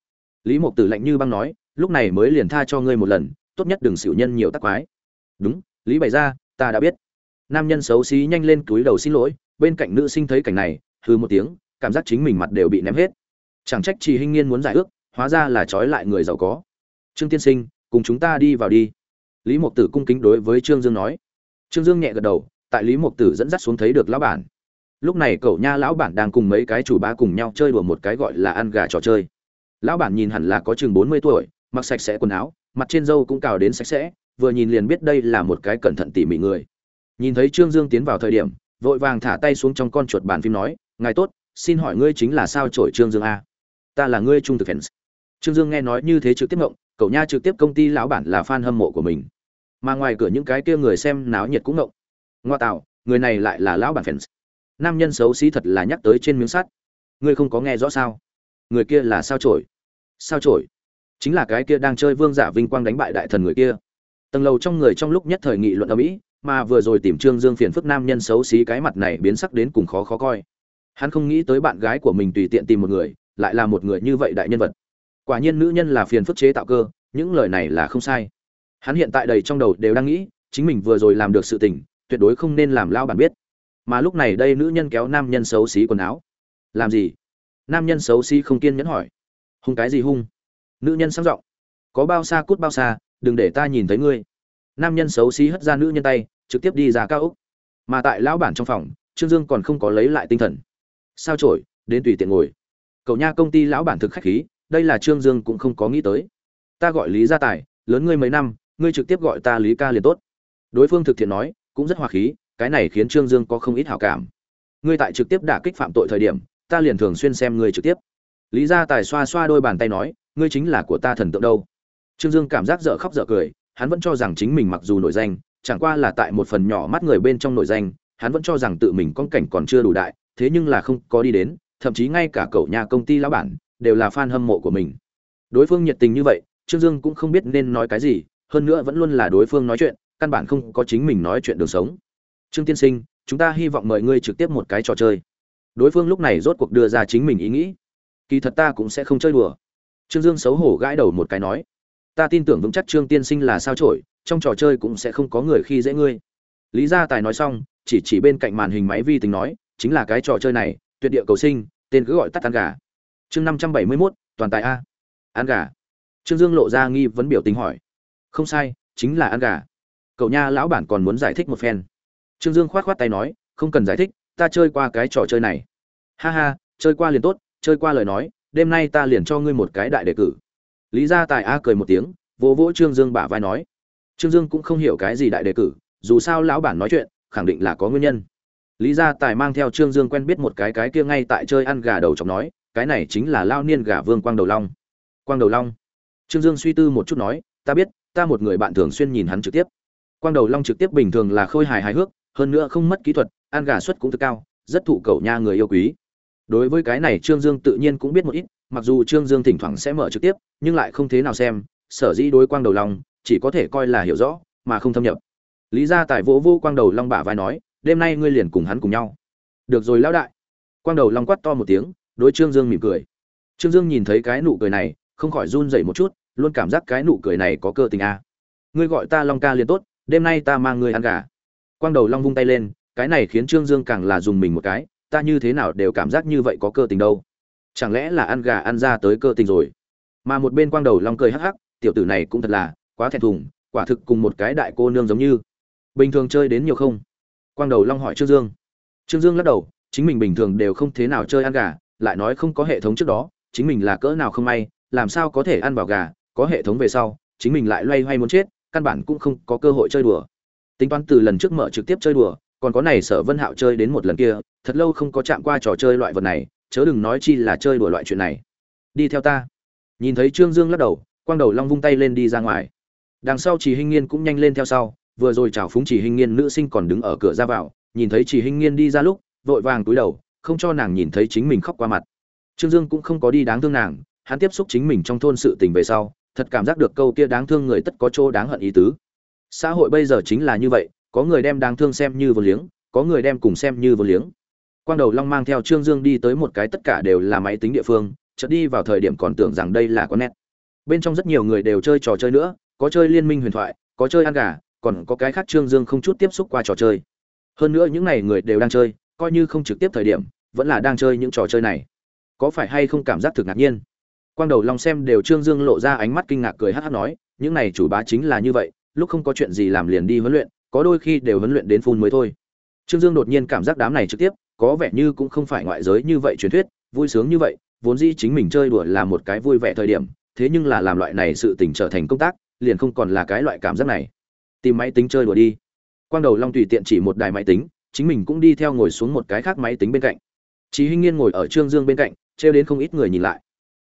Speaker 1: Lý Mục tử lạnh như băng nói, lúc này mới liền tha cho ngươi một lần, tốt nhất đừng xỉu nhân nhiều tắc quái. Đúng, lý bày ra, ta đã biết. Nam nhân xấu xí nhanh lên túi đầu xin lỗi, bên cạnh nữ sinh thấy cảnh này hư một tiếng, cảm giác chính mình mặt đều bị ném hết. Chẳng trách chị hinh nghiên muốn giải ước, hóa ra là trói lại người giàu có. Trương tiên sinh, cùng chúng ta đi vào đi. Lý mộc tử cung kính đối với trương dương nói. Trương dương nhẹ gật đầu, tại lý mộc tử dẫn dắt xuống thấy được lão bản lúc này cậu nha lão bản đang cùng mấy cái chủ ba cùng nhau chơi đùa một cái gọi là ăn gà trò chơi. Lão bản nhìn hẳn là có chừng bốn mươi tuổi, mặc sạch sẽ quần áo, mặt trên râu cũng cào đến sạch sẽ, vừa nhìn liền biết đây là một cái cẩn thận tỉ mỉ người. Nhìn thấy trương dương tiến vào thời điểm, vội vàng thả tay xuống trong con chuột bàn phim nói, ngài tốt, xin hỏi ngươi chính là sao trổi trương dương a? Ta là ngươi trung thực fans. Trương dương nghe nói như thế trực tiếp ngộng, cậu nha trực tiếp công ty lão bản là fan hâm mộ của mình. Mà ngoài cửa những cái kia người xem náo nhiệt cũng ngộng. Ngoa tạo, người này lại là lão bản fans nam nhân xấu xí thật là nhắc tới trên miếng sắt. Ngươi không có nghe rõ sao? Người kia là sao trổi sao trổi chính là cái kia đang chơi vương giả vinh quang đánh bại đại thần người kia. Tầng lầu trong người trong lúc nhất thời nghị luận ở mỹ mà vừa rồi tìm trương dương phiền phức nam nhân xấu xí cái mặt này biến sắc đến cùng khó khó coi. Hắn không nghĩ tới bạn gái của mình tùy tiện tìm một người, lại là một người như vậy đại nhân vật. Quả nhiên nữ nhân là phiền phức chế tạo cơ, những lời này là không sai. Hắn hiện tại đầy trong đầu đều đang nghĩ, chính mình vừa rồi làm được sự tình, tuyệt đối không nên làm lao bản biết mà lúc này đây nữ nhân kéo nam nhân xấu xí quần áo. Làm gì? Nam nhân xấu xí không kiên nhẫn hỏi. Hung cái gì hung? Nữ nhân sang giọng. Có bao xa cút bao xa, đừng để ta nhìn thấy ngươi. Nam nhân xấu xí hất ra nữ nhân tay, trực tiếp đi ra cao úc mà tại lão bản trong phòng, trương dương còn không có lấy lại tinh thần. Sao trổi đến tùy tiện ngồi. Cậu nha công ty lão bản thực khách khí, đây là trương dương cũng không có nghĩ tới. Ta gọi lý gia tài, lớn ngươi mấy năm, ngươi trực tiếp gọi ta lý ca liền tốt. Đối phương thực thiện nói, cũng rất hòa khí cái này khiến trương dương có không ít hảo cảm. Ngươi tại trực tiếp đả kích phạm tội thời điểm, ta liền thường xuyên xem ngươi trực tiếp. Lý gia tài xoa xoa đôi bàn tay nói, ngươi chính là của ta thần tượng đâu. Trương dương cảm giác dở khóc dở cười, hắn vẫn cho rằng chính mình mặc dù nổi danh, chẳng qua là tại một phần nhỏ mắt người bên trong nổi danh, hắn vẫn cho rằng tự mình con cảnh còn chưa đủ đại, thế nhưng là không có đi đến, thậm chí ngay cả cậu nhà công ty lão bản đều là fan hâm mộ của mình. Đối phương nhiệt tình như vậy, trương dương cũng không biết nên nói cái gì, hơn nữa vẫn luôn là đối phương nói chuyện, căn bản không có chính mình nói chuyện đường sống trương tiên sinh, chúng ta hy vọng mời ngươi trực tiếp một cái trò chơi. Đối phương lúc này rốt cuộc đưa ra chính mình ý nghĩ. Kỳ thật ta cũng sẽ không chơi đùa. Trương dương xấu hổ gãi đầu một cái nói, ta tin tưởng vững chắc trương tiên sinh là sao trổi trong trò chơi cũng sẽ không có người khi dễ ngươi. Lý gia tài nói xong, chỉ chỉ bên cạnh màn hình máy vi tính nói, chính là cái trò chơi này, tuyệt địa cầu sinh, tên cứ gọi tắt ăn gà. Chương năm trăm bảy mươi mốt, toàn tài a. Ăn gà. Trương dương lộ ra nghi vấn biểu tình hỏi, không sai, chính là ăn gà. Cậu nha lão bản còn muốn giải thích một phen trương dương khoát khoát tay nói, không cần giải thích, ta chơi qua cái trò chơi này. Ha ha, chơi qua liền tốt, chơi qua lời nói, đêm nay ta liền cho ngươi một cái đại đề cử. Lý gia tài a cười một tiếng, vỗ vỗ trương dương bả vai nói, trương dương cũng không hiểu cái gì đại đề cử, dù sao lão bản nói chuyện, khẳng định là có nguyên nhân. Lý gia tài mang theo trương dương quen biết một cái cái kia ngay tại chơi ăn gà đầu chọc nói, cái này chính là lao niên gà vương quang đầu long. Quang đầu long. Trương dương suy tư một chút nói, ta biết, ta một người bạn thường xuyên nhìn hắn trực tiếp. Quang đầu long trực tiếp bình thường là khôi hài hài hước hơn nữa không mất kỹ thuật, ăn gà suất cũng cực cao, rất thụ cầu nha người yêu quý. Đối với cái này trương dương tự nhiên cũng biết một ít, mặc dù trương dương thỉnh thoảng sẽ mở trực tiếp, nhưng lại không thế nào xem, sở dĩ đối quang đầu long, chỉ có thể coi là hiểu rõ, mà không thâm nhập. Lý gia tài vỗ vô quang đầu long bả vai nói, đêm nay ngươi liền cùng hắn cùng nhau. Được rồi lão đại. Quang đầu long quát to một tiếng, đối trương dương mỉm cười. Trương dương nhìn thấy cái nụ cười này, không khỏi run rẩy một chút, luôn cảm giác cái nụ cười này có cơ tình a à. ngươi gọi ta long ca liền tốt, đêm nay ta mang ngươi ăn gà quang đầu long vung tay lên, cái này khiến trương dương càng là dùng mình một cái, ta như thế nào đều cảm giác như vậy có cơ tình đâu. Chẳng lẽ là ăn gà ăn ra tới cơ tình rồi? Mà một bên quang đầu long cười hắc hắc, tiểu tử này cũng thật là, quá thẹn thùng, quả thực cùng một cái đại cô nương giống như. Bình thường chơi đến nhiều không? Quang đầu long hỏi trương dương. Trương dương lắc đầu, chính mình bình thường đều không thế nào chơi ăn gà, lại nói không có hệ thống trước đó, chính mình là cỡ nào không may, làm sao có thể ăn vào gà, có hệ thống về sau, chính mình lại loay hoay muốn chết, căn bản cũng không có cơ hội chơi đùa tính toán từ lần trước mở trực tiếp chơi đùa, còn có này sở vân hạo chơi đến một lần kia, thật lâu không có chạm qua trò chơi loại vật này, chớ đừng nói chi là chơi đùa loại chuyện này. Đi theo ta. Nhìn thấy trương dương lắc đầu, quang đầu long vung tay lên đi ra ngoài. Đằng sau chỉ hinh nghiên cũng nhanh lên theo sau, vừa rồi chào phúng chỉ hinh nghiên nữ sinh còn đứng ở cửa ra vào, nhìn thấy chỉ hinh nghiên đi ra lúc, vội vàng túi đầu, không cho nàng nhìn thấy chính mình khóc qua mặt. Trương dương cũng không có đi đáng thương nàng, hắn tiếp xúc chính mình trong thôn sự tình về sau, thật cảm giác được câu kia đáng thương người tất có chỗ đáng hận ý tứ xã hội bây giờ chính là như vậy, có người đem đáng thương xem như vô liếng, có người đem cùng xem như vô liếng. Quang đầu long mang theo trương dương đi tới một cái tất cả đều là máy tính địa phương, chợt đi vào thời điểm còn tưởng rằng đây là con nét. Bên trong rất nhiều người đều chơi trò chơi nữa, có chơi liên minh huyền thoại, có chơi ăn gà, còn có cái khác trương dương không chút tiếp xúc qua trò chơi. Hơn nữa những n à y người đều đang chơi, coi như không trực tiếp thời điểm, vẫn là đang chơi những trò chơi này. Có phải hay không cảm giác thực ngạc nhiên? Quang đầu long xem đều trương dương lộ ra ánh mắt kinh ngạc cười hát hát nói, những này chủ bá chính là như vậy lúc không có chuyện gì làm liền đi huấn luyện có đôi khi đều huấn luyện đến phun mới thôi trương dương đột nhiên cảm giác đám này trực tiếp có vẻ như cũng không phải ngoại giới như vậy truyền thuyết vui sướng như vậy vốn dĩ chính mình chơi đùa là một cái vui vẻ thời điểm thế nhưng là làm loại này sự tình trở thành công tác liền không còn là cái loại cảm giác này tìm máy tính chơi đùa đi quang đầu long tùy tiện chỉ một đài máy tính chính mình cũng đi theo ngồi xuống một cái khác máy tính bên cạnh Chí Hinh Nghiên ngồi ở Trương Dương bên cạnh, trêu đến không ít người nhìn lại.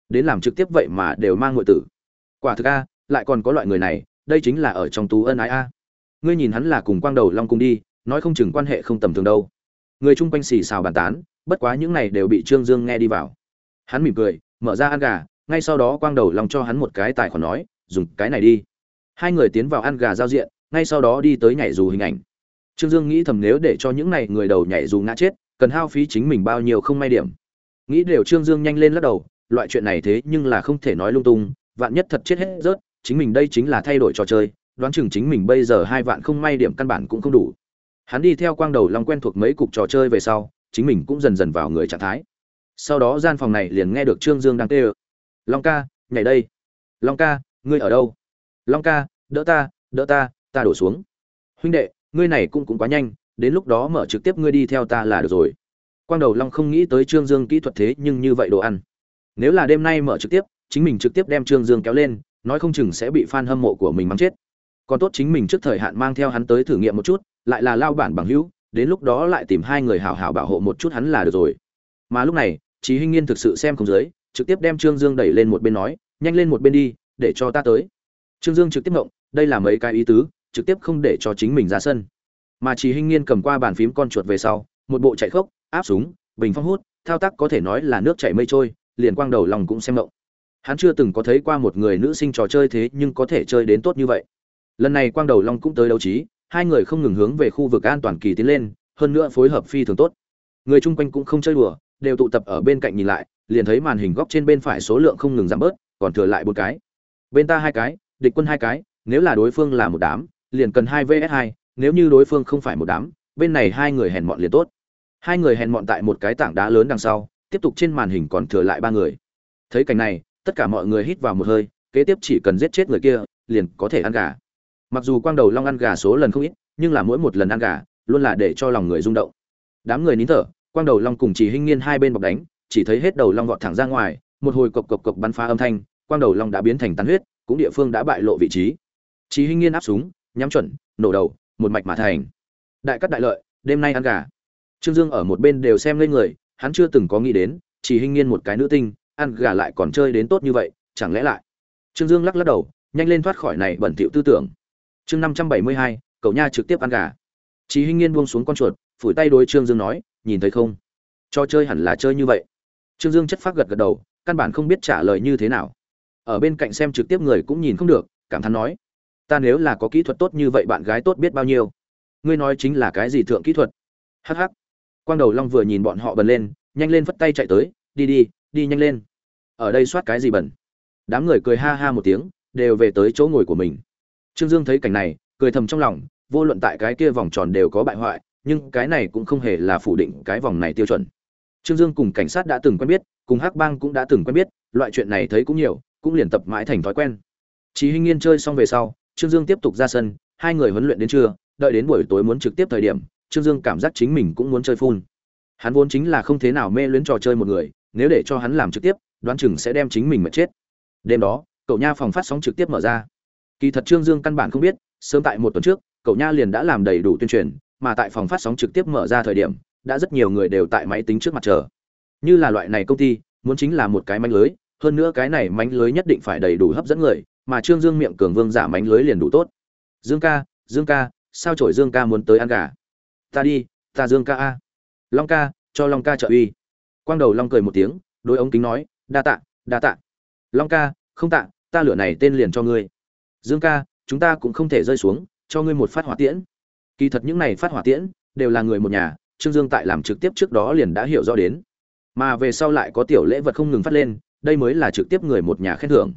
Speaker 1: Đến làm trực tiếp vậy mà đều mang ngụy tử. Quả thực a, lại còn có loại người này, đây chính là ở trong tú ân ái a. Ngươi nhìn hắn là cùng Quang Đầu Long cùng đi, nói không chừng quan hệ không tầm thường đâu. Người chung quanh xì xào bàn tán, bất quá những này đều bị Trương Dương nghe đi vào. Hắn mỉm cười, mở ra ăn gà, ngay sau đó Quang Đầu Long cho hắn một cái tài khoản nói, dùng cái này đi. Hai người tiến vào ăn gà giao diện, ngay sau đó đi tới nhảy dù hình ảnh. Trương Dương nghĩ thầm nếu để cho những này người đầu nhảy dù ngã chết, cần hao phí chính mình bao nhiêu không may điểm nghĩ đều trương dương nhanh lên lắc đầu loại chuyện này thế nhưng là không thể nói lung tung vạn nhất thật chết hết rớt chính mình đây chính là thay đổi trò chơi, đoán chừng chính mình bây giờ hai vạn không may điểm căn bản cũng không đủ. Hắn đi theo quang đầu long quen thuộc mấy cục trò chơi về sau, chính mình cũng dần dần vào người trạng thái. Sau đó gian phòng này liền nghe được trương dương đang tê ơ long ca, nhảy đây. Long ca, ngươi ở đâu? Long ca, đỡ ta đỡ ta ta đổ xuống. Huynh đệ, ngươi này cũng cũng quá nhanh, đến lúc đó mở trực tiếp ngươi đi theo ta là được rồi. Quang đầu long không nghĩ tới trương dương kỹ thuật thế nhưng như vậy đồ ăn. Nếu là đêm nay mở trực tiếp, chính mình trực tiếp đem trương dương kéo lên nói không chừng sẽ bị fan hâm mộ của mình mắng chết. Còn tốt chính mình trước thời hạn mang theo hắn tới thử nghiệm một chút lại là lao bản bằng hữu đến lúc đó lại tìm hai người hảo hảo bảo hộ một chút hắn là được rồi. Mà lúc này Chí hinh nghiên thực sự xem không dưới trực tiếp đem trương dương đẩy lên một bên nói nhanh lên một bên đi để cho ta tới. Trương dương trực tiếp ngậm, đây là mấy cái ý tứ trực tiếp không để cho chính mình ra sân. Mà Chí Hinh nghiên cầm qua bàn phím con chuột về sau một bộ chạy khốc áp súng bình phong hút thao tác có thể nói là nước chảy mây trôi liền quang đầu lòng cũng xem mộng hắn chưa từng có thấy qua một người nữ sinh trò chơi thế nhưng có thể chơi đến tốt như vậy. Lần này quang đầu long cũng tới đấu trí, hai người không ngừng hướng về khu vực an toàn kỳ tiến lên, hơn nữa phối hợp phi thường tốt. Người chung quanh cũng không chơi đùa, đều tụ tập ở bên cạnh nhìn lại, liền thấy màn hình góc trên bên phải số lượng không ngừng giảm bớt, còn thừa lại một cái. Bên ta hai cái, địch quân hai cái, nếu là đối phương là một đám, liền cần hai vs hai, nếu như đối phương không phải một đám, bên này hai người hèn mọn liền tốt. Hai người hèn mọn tại một cái tảng đá lớn đằng sau, tiếp tục trên màn hình còn thừa lại ba người. Thấy cảnh này tất cả mọi người hít vào một hơi, kế tiếp chỉ cần giết chết người kia, liền có thể ăn gà. Mặc dù quang đầu long ăn gà số lần không ít, nhưng là mỗi một lần ăn gà, luôn là để cho lòng người rung động. Đám người nín thở, quang đầu long cùng chỉ hinh nghiên hai bên bọc đánh, chỉ thấy hết đầu long vọt thẳng ra ngoài, một hồi cộc cộc cộc bắn phá âm thanh, quang đầu long đã biến thành tán huyết, cũng địa phương đã bại lộ vị trí. Chỉ hinh nghiên áp súng, nhắm chuẩn, nổ đầu, một mạch mà thành. Đại cắt đại lợi, đêm nay ăn gà. Trương dương ở một bên đều xem lên người, hắn chưa từng có nghĩ đến, chỉ hinh nghiên một cái nữ tinh ăn gà lại còn chơi đến tốt như vậy, chẳng lẽ lại? Trương dương lắc lắc đầu, nhanh lên thoát khỏi này bẩn thỉu tư tưởng. Chương năm trăm bảy mươi hai, cậu nha trực tiếp ăn gà. Chí Hinh nghiên buông xuống con chuột, phủi tay đối trương dương nói, nhìn thấy không? Cho chơi hẳn là chơi như vậy. Trương dương chất phát gật gật đầu, căn bản không biết trả lời như thế nào. Ở bên cạnh xem trực tiếp người cũng nhìn không được, cảm thán nói, ta nếu là có kỹ thuật tốt như vậy bạn gái tốt biết bao nhiêu? Ngươi nói chính là cái gì thượng kỹ thuật? Hắc hắc. quang đầu long vừa nhìn bọn họ bần lên, nhanh lên phất tay chạy tới, đi đi đi nhanh lên. Ở đây soát cái gì bẩn? Đám người cười ha ha một tiếng đều về tới chỗ ngồi của mình. Trương dương thấy cảnh này cười thầm trong lòng vô luận tại cái kia vòng tròn đều có bại hoại nhưng cái này cũng không hề là phủ định cái vòng này tiêu chuẩn. Trương dương cùng cảnh sát đã từng quen biết cùng hắc bang cũng đã từng quen biết loại chuyện này thấy cũng nhiều cũng liền tập mãi thành thói quen. Chí Hinh Nghiên chơi xong về sau, Trương Dương tiếp tục ra sân, hai người huấn luyện đến trưa, đợi đến buổi tối muốn trực tiếp thời điểm, Trương Dương cảm giác chính mình cũng muốn chơi phun. Hắn vốn chính là không thế nào mê luyến trò chơi một người, nếu để cho hắn làm trực tiếp, đoán chừng sẽ đem chính mình mà chết. Đêm đó, cậu nha phòng phát sóng trực tiếp mở ra. Kỳ thật Trương Dương căn bản không biết, sớm tại một tuần trước, cậu nha liền đã làm đầy đủ tuyên truyền, mà tại phòng phát sóng trực tiếp mở ra thời điểm, đã rất nhiều người đều tại máy tính trước mặt chờ. Như là loại này công ty, muốn chính là một cái manh lưới, hơn nữa cái này mánh lưới nhất định phải đầy đủ hấp dẫn người mà trương dương miệng cường vương giả mánh lưới liền đủ tốt dương ca dương ca sao trổi dương ca muốn tới ăn gà ta đi ta dương ca a long ca cho long ca trợ uy quang đầu long cười một tiếng đôi ống kính nói, đa tạ đa tạ. Long ca, không tạ, ta lửa này tên liền cho ngươi. Dương ca, chúng ta cũng không thể rơi xuống, cho ngươi một phát hỏa tiễn. Kỳ thật những này phát hỏa tiễn đều là người một nhà, trương dương tại làm trực tiếp trước đó liền đã hiểu rõ đến. Mà về sau lại có tiểu lễ vật không ngừng phát lên, đây mới là trực tiếp người một nhà khen thưởng.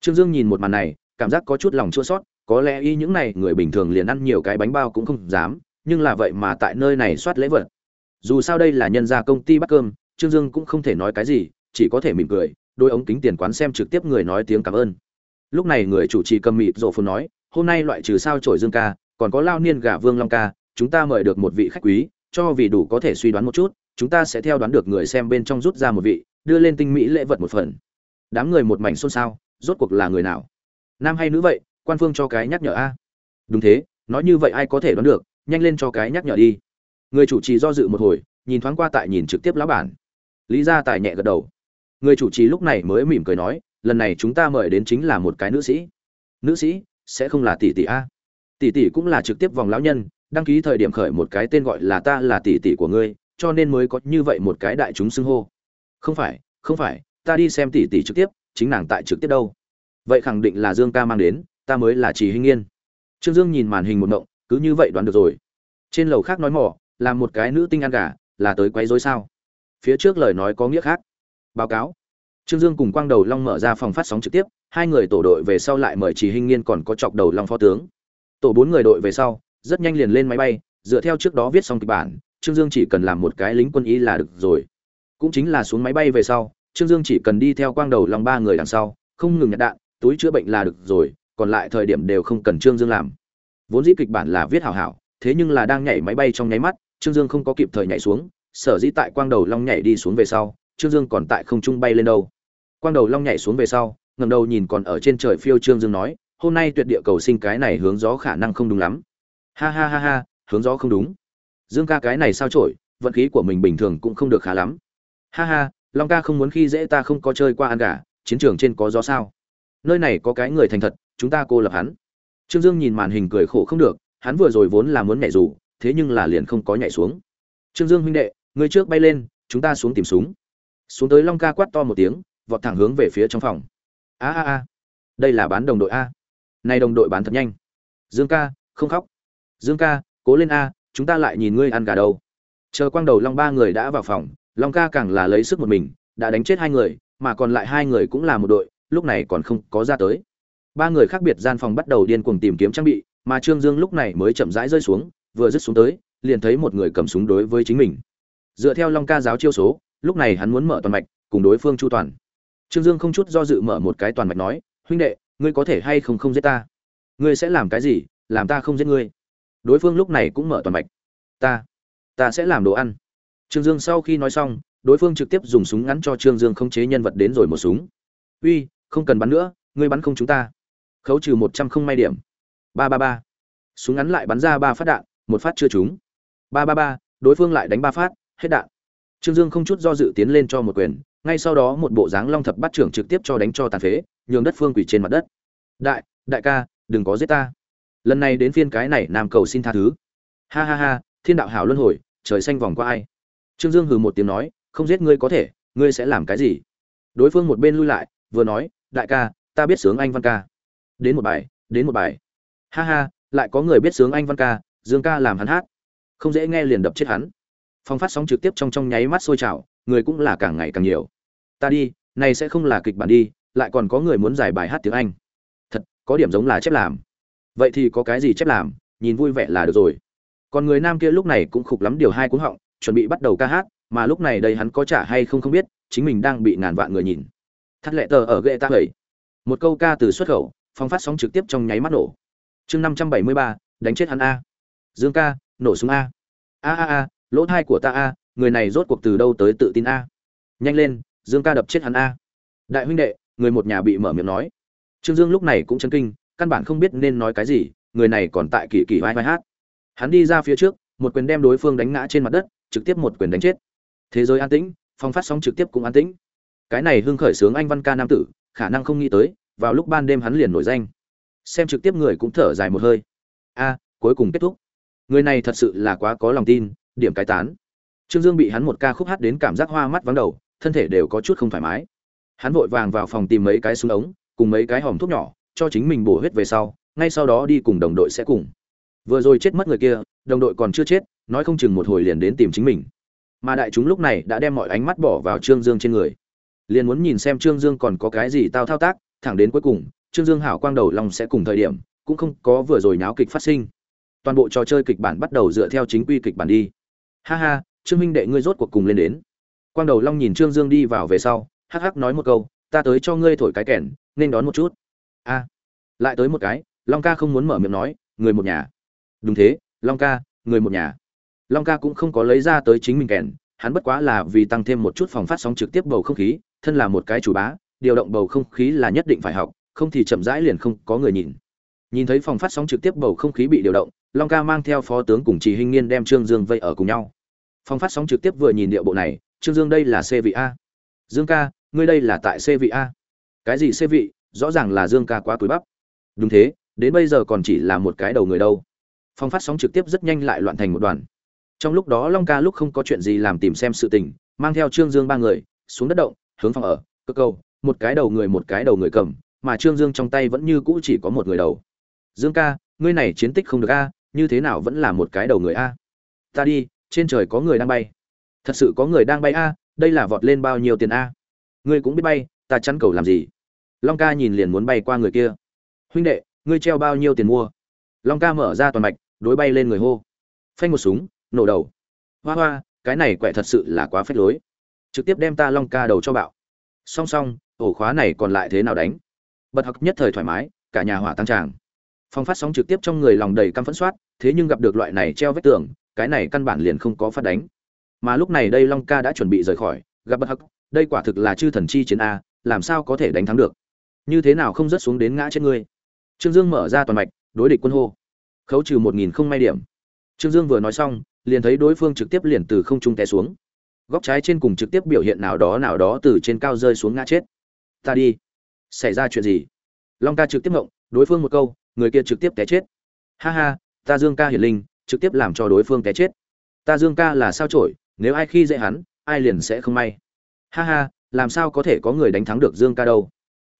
Speaker 1: Trương dương nhìn một màn này, cảm giác có chút lòng chua sót có lẽ y những này người bình thường liền ăn nhiều cái bánh bao cũng không dám, nhưng là vậy mà tại nơi này soát lễ vật. Dù sao đây là nhân gia công ty bắt cơm trương dương cũng không thể nói cái gì, chỉ có thể mỉm cười, đôi ống kính tiền quán xem trực tiếp người nói tiếng cảm ơn. Lúc này người chủ trì cầm mịt rộ phun nói, hôm nay loại trừ sao trổi dương ca, còn có lao niên gà vương long ca, chúng ta mời được một vị khách quý, cho vì đủ có thể suy đoán một chút, chúng ta sẽ theo đoán được người xem bên trong rút ra một vị, đưa lên tinh mỹ lễ vật một phần. Đám người một mảnh xôn xao, rốt cuộc là người nào? Nam hay nữ vậy? Quan phương cho cái nhắc nhở a. Đúng thế, nói như vậy ai có thể đoán được, nhanh lên cho cái nhắc nhở đi. Người chủ trì do dự một hồi, nhìn thoáng qua tại nhìn trực tiếp lão bản lý gia tài nhẹ gật đầu. Người chủ trì lúc này mới mỉm cười nói, lần này chúng ta mời đến chính là một cái nữ sĩ. Nữ sĩ, sẽ không là tỷ tỷ a? Tỷ tỷ cũng là trực tiếp vòng lão nhân, đăng ký thời điểm khởi một cái tên gọi là ta là tỷ tỷ của ngươi, cho nên mới có như vậy một cái đại chúng xưng hô. Không phải không phải, ta đi xem tỷ tỷ trực tiếp, chính nàng tại trực tiếp đâu. Vậy khẳng định là dương ca mang đến, ta mới là chỉ hinh yên. Trương dương nhìn màn hình một động, cứ như vậy đoán được rồi. Trên lầu khác nói mỏ, là một cái nữ tinh ăn gà, là tới quấy rối sao? Phía trước lời nói có nghĩa khác. Báo cáo. Trương dương cùng quang đầu long mở ra phòng phát sóng trực tiếp, hai người tổ đội về sau lại mời chỉ hinh nghiên còn có chọc đầu long phó tướng. Tổ bốn người đội về sau, rất nhanh liền lên máy bay, dựa theo trước đó viết xong kịch bản, trương dương chỉ cần làm một cái lính quân y là được rồi. Cũng chính là xuống máy bay về sau, trương dương chỉ cần đi theo quang đầu long ba người đằng sau, không ngừng nhặt đạn, túi chữa bệnh là được rồi, còn lại thời điểm đều không cần trương dương làm. Vốn dĩ kịch bản là viết hảo hảo, thế nhưng là đang nhảy máy bay trong nháy mắt, trương dương không có kịp thời nhảy xuống sở dĩ tại quang đầu long nhảy đi xuống về sau, trương dương còn tại không trung bay lên đâu. Quang đầu long nhảy xuống về sau ngầm đầu nhìn còn ở trên trời phiêu trương dương nói, hôm nay tuyệt địa cầu sinh cái này hướng gió khả năng không đúng lắm. Ha ha ha ha, hướng gió không đúng. Dương ca cái này sao trổi vận khí của mình bình thường cũng không được khá lắm. Ha ha, long ca không muốn khi dễ ta không có chơi qua ăn gà, chiến trường trên có gió sao? Nơi này có cái người thành thật, chúng ta cô lập hắn. Trương dương nhìn màn hình cười khổ không được, hắn vừa rồi vốn là muốn nhảy dù, thế nhưng là liền không có nhảy xuống. Trương dương huynh đệ người trước bay lên, chúng ta xuống tìm súng. Xuống tới long ca quát to một tiếng, vọt thẳng hướng về phía trong phòng. A a a, đây là bán đồng đội a. Này đồng đội bán thật nhanh. Dương ca, không khóc. Dương ca, cố lên a, chúng ta lại nhìn ngươi ăn gà đâu. Chờ quang đầu long ba người đã vào phòng, long ca càng là lấy sức một mình, đã đánh chết hai người, mà còn lại hai người cũng là một đội, lúc này còn không có ra tới. Ba người khác biệt gian phòng bắt đầu điên cuồng tìm kiếm trang bị, mà trương dương lúc này mới chậm rãi rơi xuống, vừa dứt xuống tới, liền thấy một người cầm súng đối với chính mình dựa theo long ca giáo chiêu số, lúc này hắn muốn mở toàn mạch, cùng đối phương chu toàn. Trương dương không chút do dự mở một cái toàn mạch nói, huynh đệ, ngươi có thể hay không không giết ta? Ngươi sẽ làm cái gì? Làm ta không giết ngươi. Đối phương lúc này cũng mở toàn mạch. Ta ta sẽ làm đồ ăn. Trương dương sau khi nói xong, đối phương trực tiếp dùng súng ngắn cho trương dương không chế nhân vật đến rồi một súng. Uy, không cần bắn nữa, ngươi bắn không chúng ta. Khấu trừ một trăm không may điểm. Ba ba ba. Súng ngắn lại bắn ra ba phát đạn, một phát chưa trúng. Ba ba ba, đối phương lại đánh ba phát hết đạn. Trương dương không chút do dự tiến lên cho một quyền, ngay sau đó một bộ dáng long thập bắt trưởng trực tiếp cho đánh cho tàn phế, nhường đất phương quỷ trên mặt đất. Đại đại ca, đừng có giết ta. Lần này đến phiên cái này nam cầu xin tha thứ. Ha ha ha, thiên đạo hảo luân hồi, trời xanh vòng qua ai? Trương dương hừ một tiếng nói, không giết ngươi có thể, ngươi sẽ làm cái gì? Đối phương một bên lui lại, vừa nói, đại ca, ta biết sướng anh văn ca. Đến một bài, đến một bài. Ha ha, lại có người biết sướng anh văn ca, dương ca làm hắn hát. Không dễ nghe liền đập chết hắn. Phòng phát sóng trực tiếp trong trong nháy mắt sôi trào, người cũng là càng ngày càng nhiều. Ta đi, này sẽ không là kịch bản đi, lại còn có người muốn giải bài hát tiếng anh. Thật, có điểm giống là chép làm. Vậy thì có cái gì chép làm, nhìn vui vẻ là được rồi. Còn người nam kia lúc này cũng khục lắm điều hai cuống họng, chuẩn bị bắt đầu ca hát, mà lúc này đây hắn có trả hay không không biết, chính mình đang bị ngàn vạn người nhìn. Thắt lệ tờ ở ghệ ta hầy. Một câu ca từ xuất khẩu, phong phát sóng trực tiếp trong nháy mắt nổ. Chương năm trăm bảy mươi ba, đánh chết hắn a. Dương ca, nổ súng a. A a a lỗ thai của ta a, người này rốt cuộc từ đâu tới tự tin a? Nhanh lên, dương ca đập chết hắn a. Đại huynh đệ, người một nhà bị mở miệng nói. Trương dương lúc này cũng chấn kinh, căn bản không biết nên nói cái gì, người này còn tại kỳ kỳ vai vai hát. Hắn đi ra phía trước, một quyền đem đối phương đánh ngã trên mặt đất, trực tiếp một quyền đánh chết. Thế giới an tĩnh, phong phát sóng trực tiếp cũng an tĩnh. Cái này hưng khởi sướng anh văn ca nam tử, khả năng không nghĩ tới, vào lúc ban đêm hắn liền nổi danh. Xem trực tiếp người cũng thở dài một hơi. A, cuối cùng kết thúc. Người này thật sự là quá có lòng tin điểm cái tán. Trương dương bị hắn một ca khúc hát đến cảm giác hoa mắt vắng đầu, thân thể đều có chút không thoải mái. Hắn vội vàng vào phòng tìm mấy cái súng ống, cùng mấy cái hòm thuốc nhỏ, cho chính mình bổ huyết về sau, ngay sau đó đi cùng đồng đội sẽ cùng. Vừa rồi chết mất người kia, đồng đội còn chưa chết, nói không chừng một hồi liền đến tìm chính mình. Mà đại chúng lúc này đã đem mọi ánh mắt bỏ vào trương dương trên người. Liền muốn nhìn xem trương dương còn có cái gì tao thao tác, thẳng đến cuối cùng, trương dương hảo quang đầu lòng sẽ cùng thời điểm, cũng không có vừa rồi náo kịch phát sinh. Toàn bộ trò chơi kịch bản bắt đầu dựa theo chính quy kịch bản đi ha ha, trương minh đệ ngươi rốt cuộc cùng lên đến. Quang đầu long nhìn trương dương đi vào về sau, hắc hắc nói một câu, ta tới cho ngươi thổi cái kèn, nên đón một chút. A. Lại tới một cái, long ca không muốn mở miệng nói, người một nhà. Đúng thế, long ca, người một nhà. Long ca cũng không có lấy ra tới chính mình kèn, hắn bất quá là vì tăng thêm một chút phòng phát sóng trực tiếp bầu không khí, thân là một cái chủ bá, điều động bầu không khí là nhất định phải học, không thì chậm rãi liền không có người nhìn. Nhìn thấy phòng phát sóng trực tiếp bầu không khí bị điều động, long ca mang theo phó tướng cùng chỉ hinh niên đem trương dương vây ở cùng nhau phòng phát sóng trực tiếp vừa nhìn điệu bộ này, trương dương đây là c vị a. Dương ca, ngươi đây là tại c vị a. Cái gì c vị? Rõ ràng là dương ca quá tuổi bắp. Đúng thế, đến bây giờ còn chỉ là một cái đầu người đâu. Phòng phát sóng trực tiếp rất nhanh lại loạn thành một đoàn. Trong lúc đó long ca lúc không có chuyện gì làm tìm xem sự tình, mang theo trương dương ba người, xuống đất động, hướng phòng ở, cơ câu một cái đầu người một cái đầu người cầm, mà trương dương trong tay vẫn như cũ chỉ có một người đầu. Dương ca, ngươi này chiến tích không được a, như thế nào vẫn là một cái đầu người a? Ta đi trên trời có người đang bay. Thật sự có người đang bay a, đây là vọt lên bao nhiêu tiền a? Ngươi cũng biết bay, ta chắn cầu làm gì? Long ca nhìn liền muốn bay qua người kia. Huynh đệ, ngươi treo bao nhiêu tiền mua? Long ca mở ra toàn mạch, đối bay lên người hô. Phanh một súng, nổ đầu. Hoa hoa, cái này quẹ thật sự là quá phách lối. Trực tiếp đem ta long ca đầu cho bạo. Song song, ổ khóa này còn lại thế nào đánh? Bật học nhất thời thoải mái, cả nhà hỏa tăng tràng. Phong phát sóng trực tiếp trong người lòng đầy căm phẫn soát, thế nhưng gặp được loại này treo vết tường cái này căn bản liền không có phát đánh. Mà lúc này đây long ca đã chuẩn bị rời khỏi, gặp bất hắc, đây quả thực là chư thần chi chiến a, làm sao có thể đánh thắng được? Như thế nào không rớt xuống đến ngã trên ngươi? Trương dương mở ra toàn mạch, đối địch quân hô. Khấu trừ một nghìn không may điểm. Trương dương vừa nói xong, liền thấy đối phương trực tiếp liền từ không trung té xuống. Góc trái trên cùng trực tiếp biểu hiện nào đó nào đó từ trên cao rơi xuống ngã chết. Ta đi. Xảy ra chuyện gì? Long ca trực tiếp ngộng, đối phương một câu, người kia trực tiếp té chết. Ha ha, ta dương ca hiển linh trực tiếp làm cho đối phương té chết. Ta dương ca là sao trổi nếu ai khi dễ hắn, ai liền sẽ không may. Ha ha, làm sao có thể có người đánh thắng được dương ca đâu?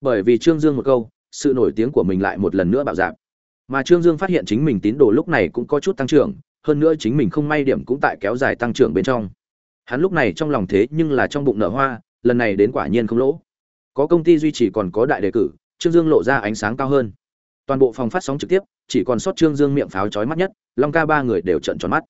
Speaker 1: Bởi vì trương dương một câu, sự nổi tiếng của mình lại một lần nữa bạo dạp mà trương dương phát hiện chính mình tín đồ lúc này cũng có chút tăng trưởng, hơn nữa chính mình không may điểm cũng tại kéo dài tăng trưởng bên trong. Hắn lúc này trong lòng thế nhưng là trong bụng nở hoa, lần này đến quả nhiên không lỗ. Có công ty duy trì còn có đại đề cử, trương dương lộ ra ánh sáng cao hơn toàn bộ phòng phát sóng trực tiếp, chỉ còn sót trương dương miệng pháo chói mắt nhất, long ca ba người đều trận tròn mắt.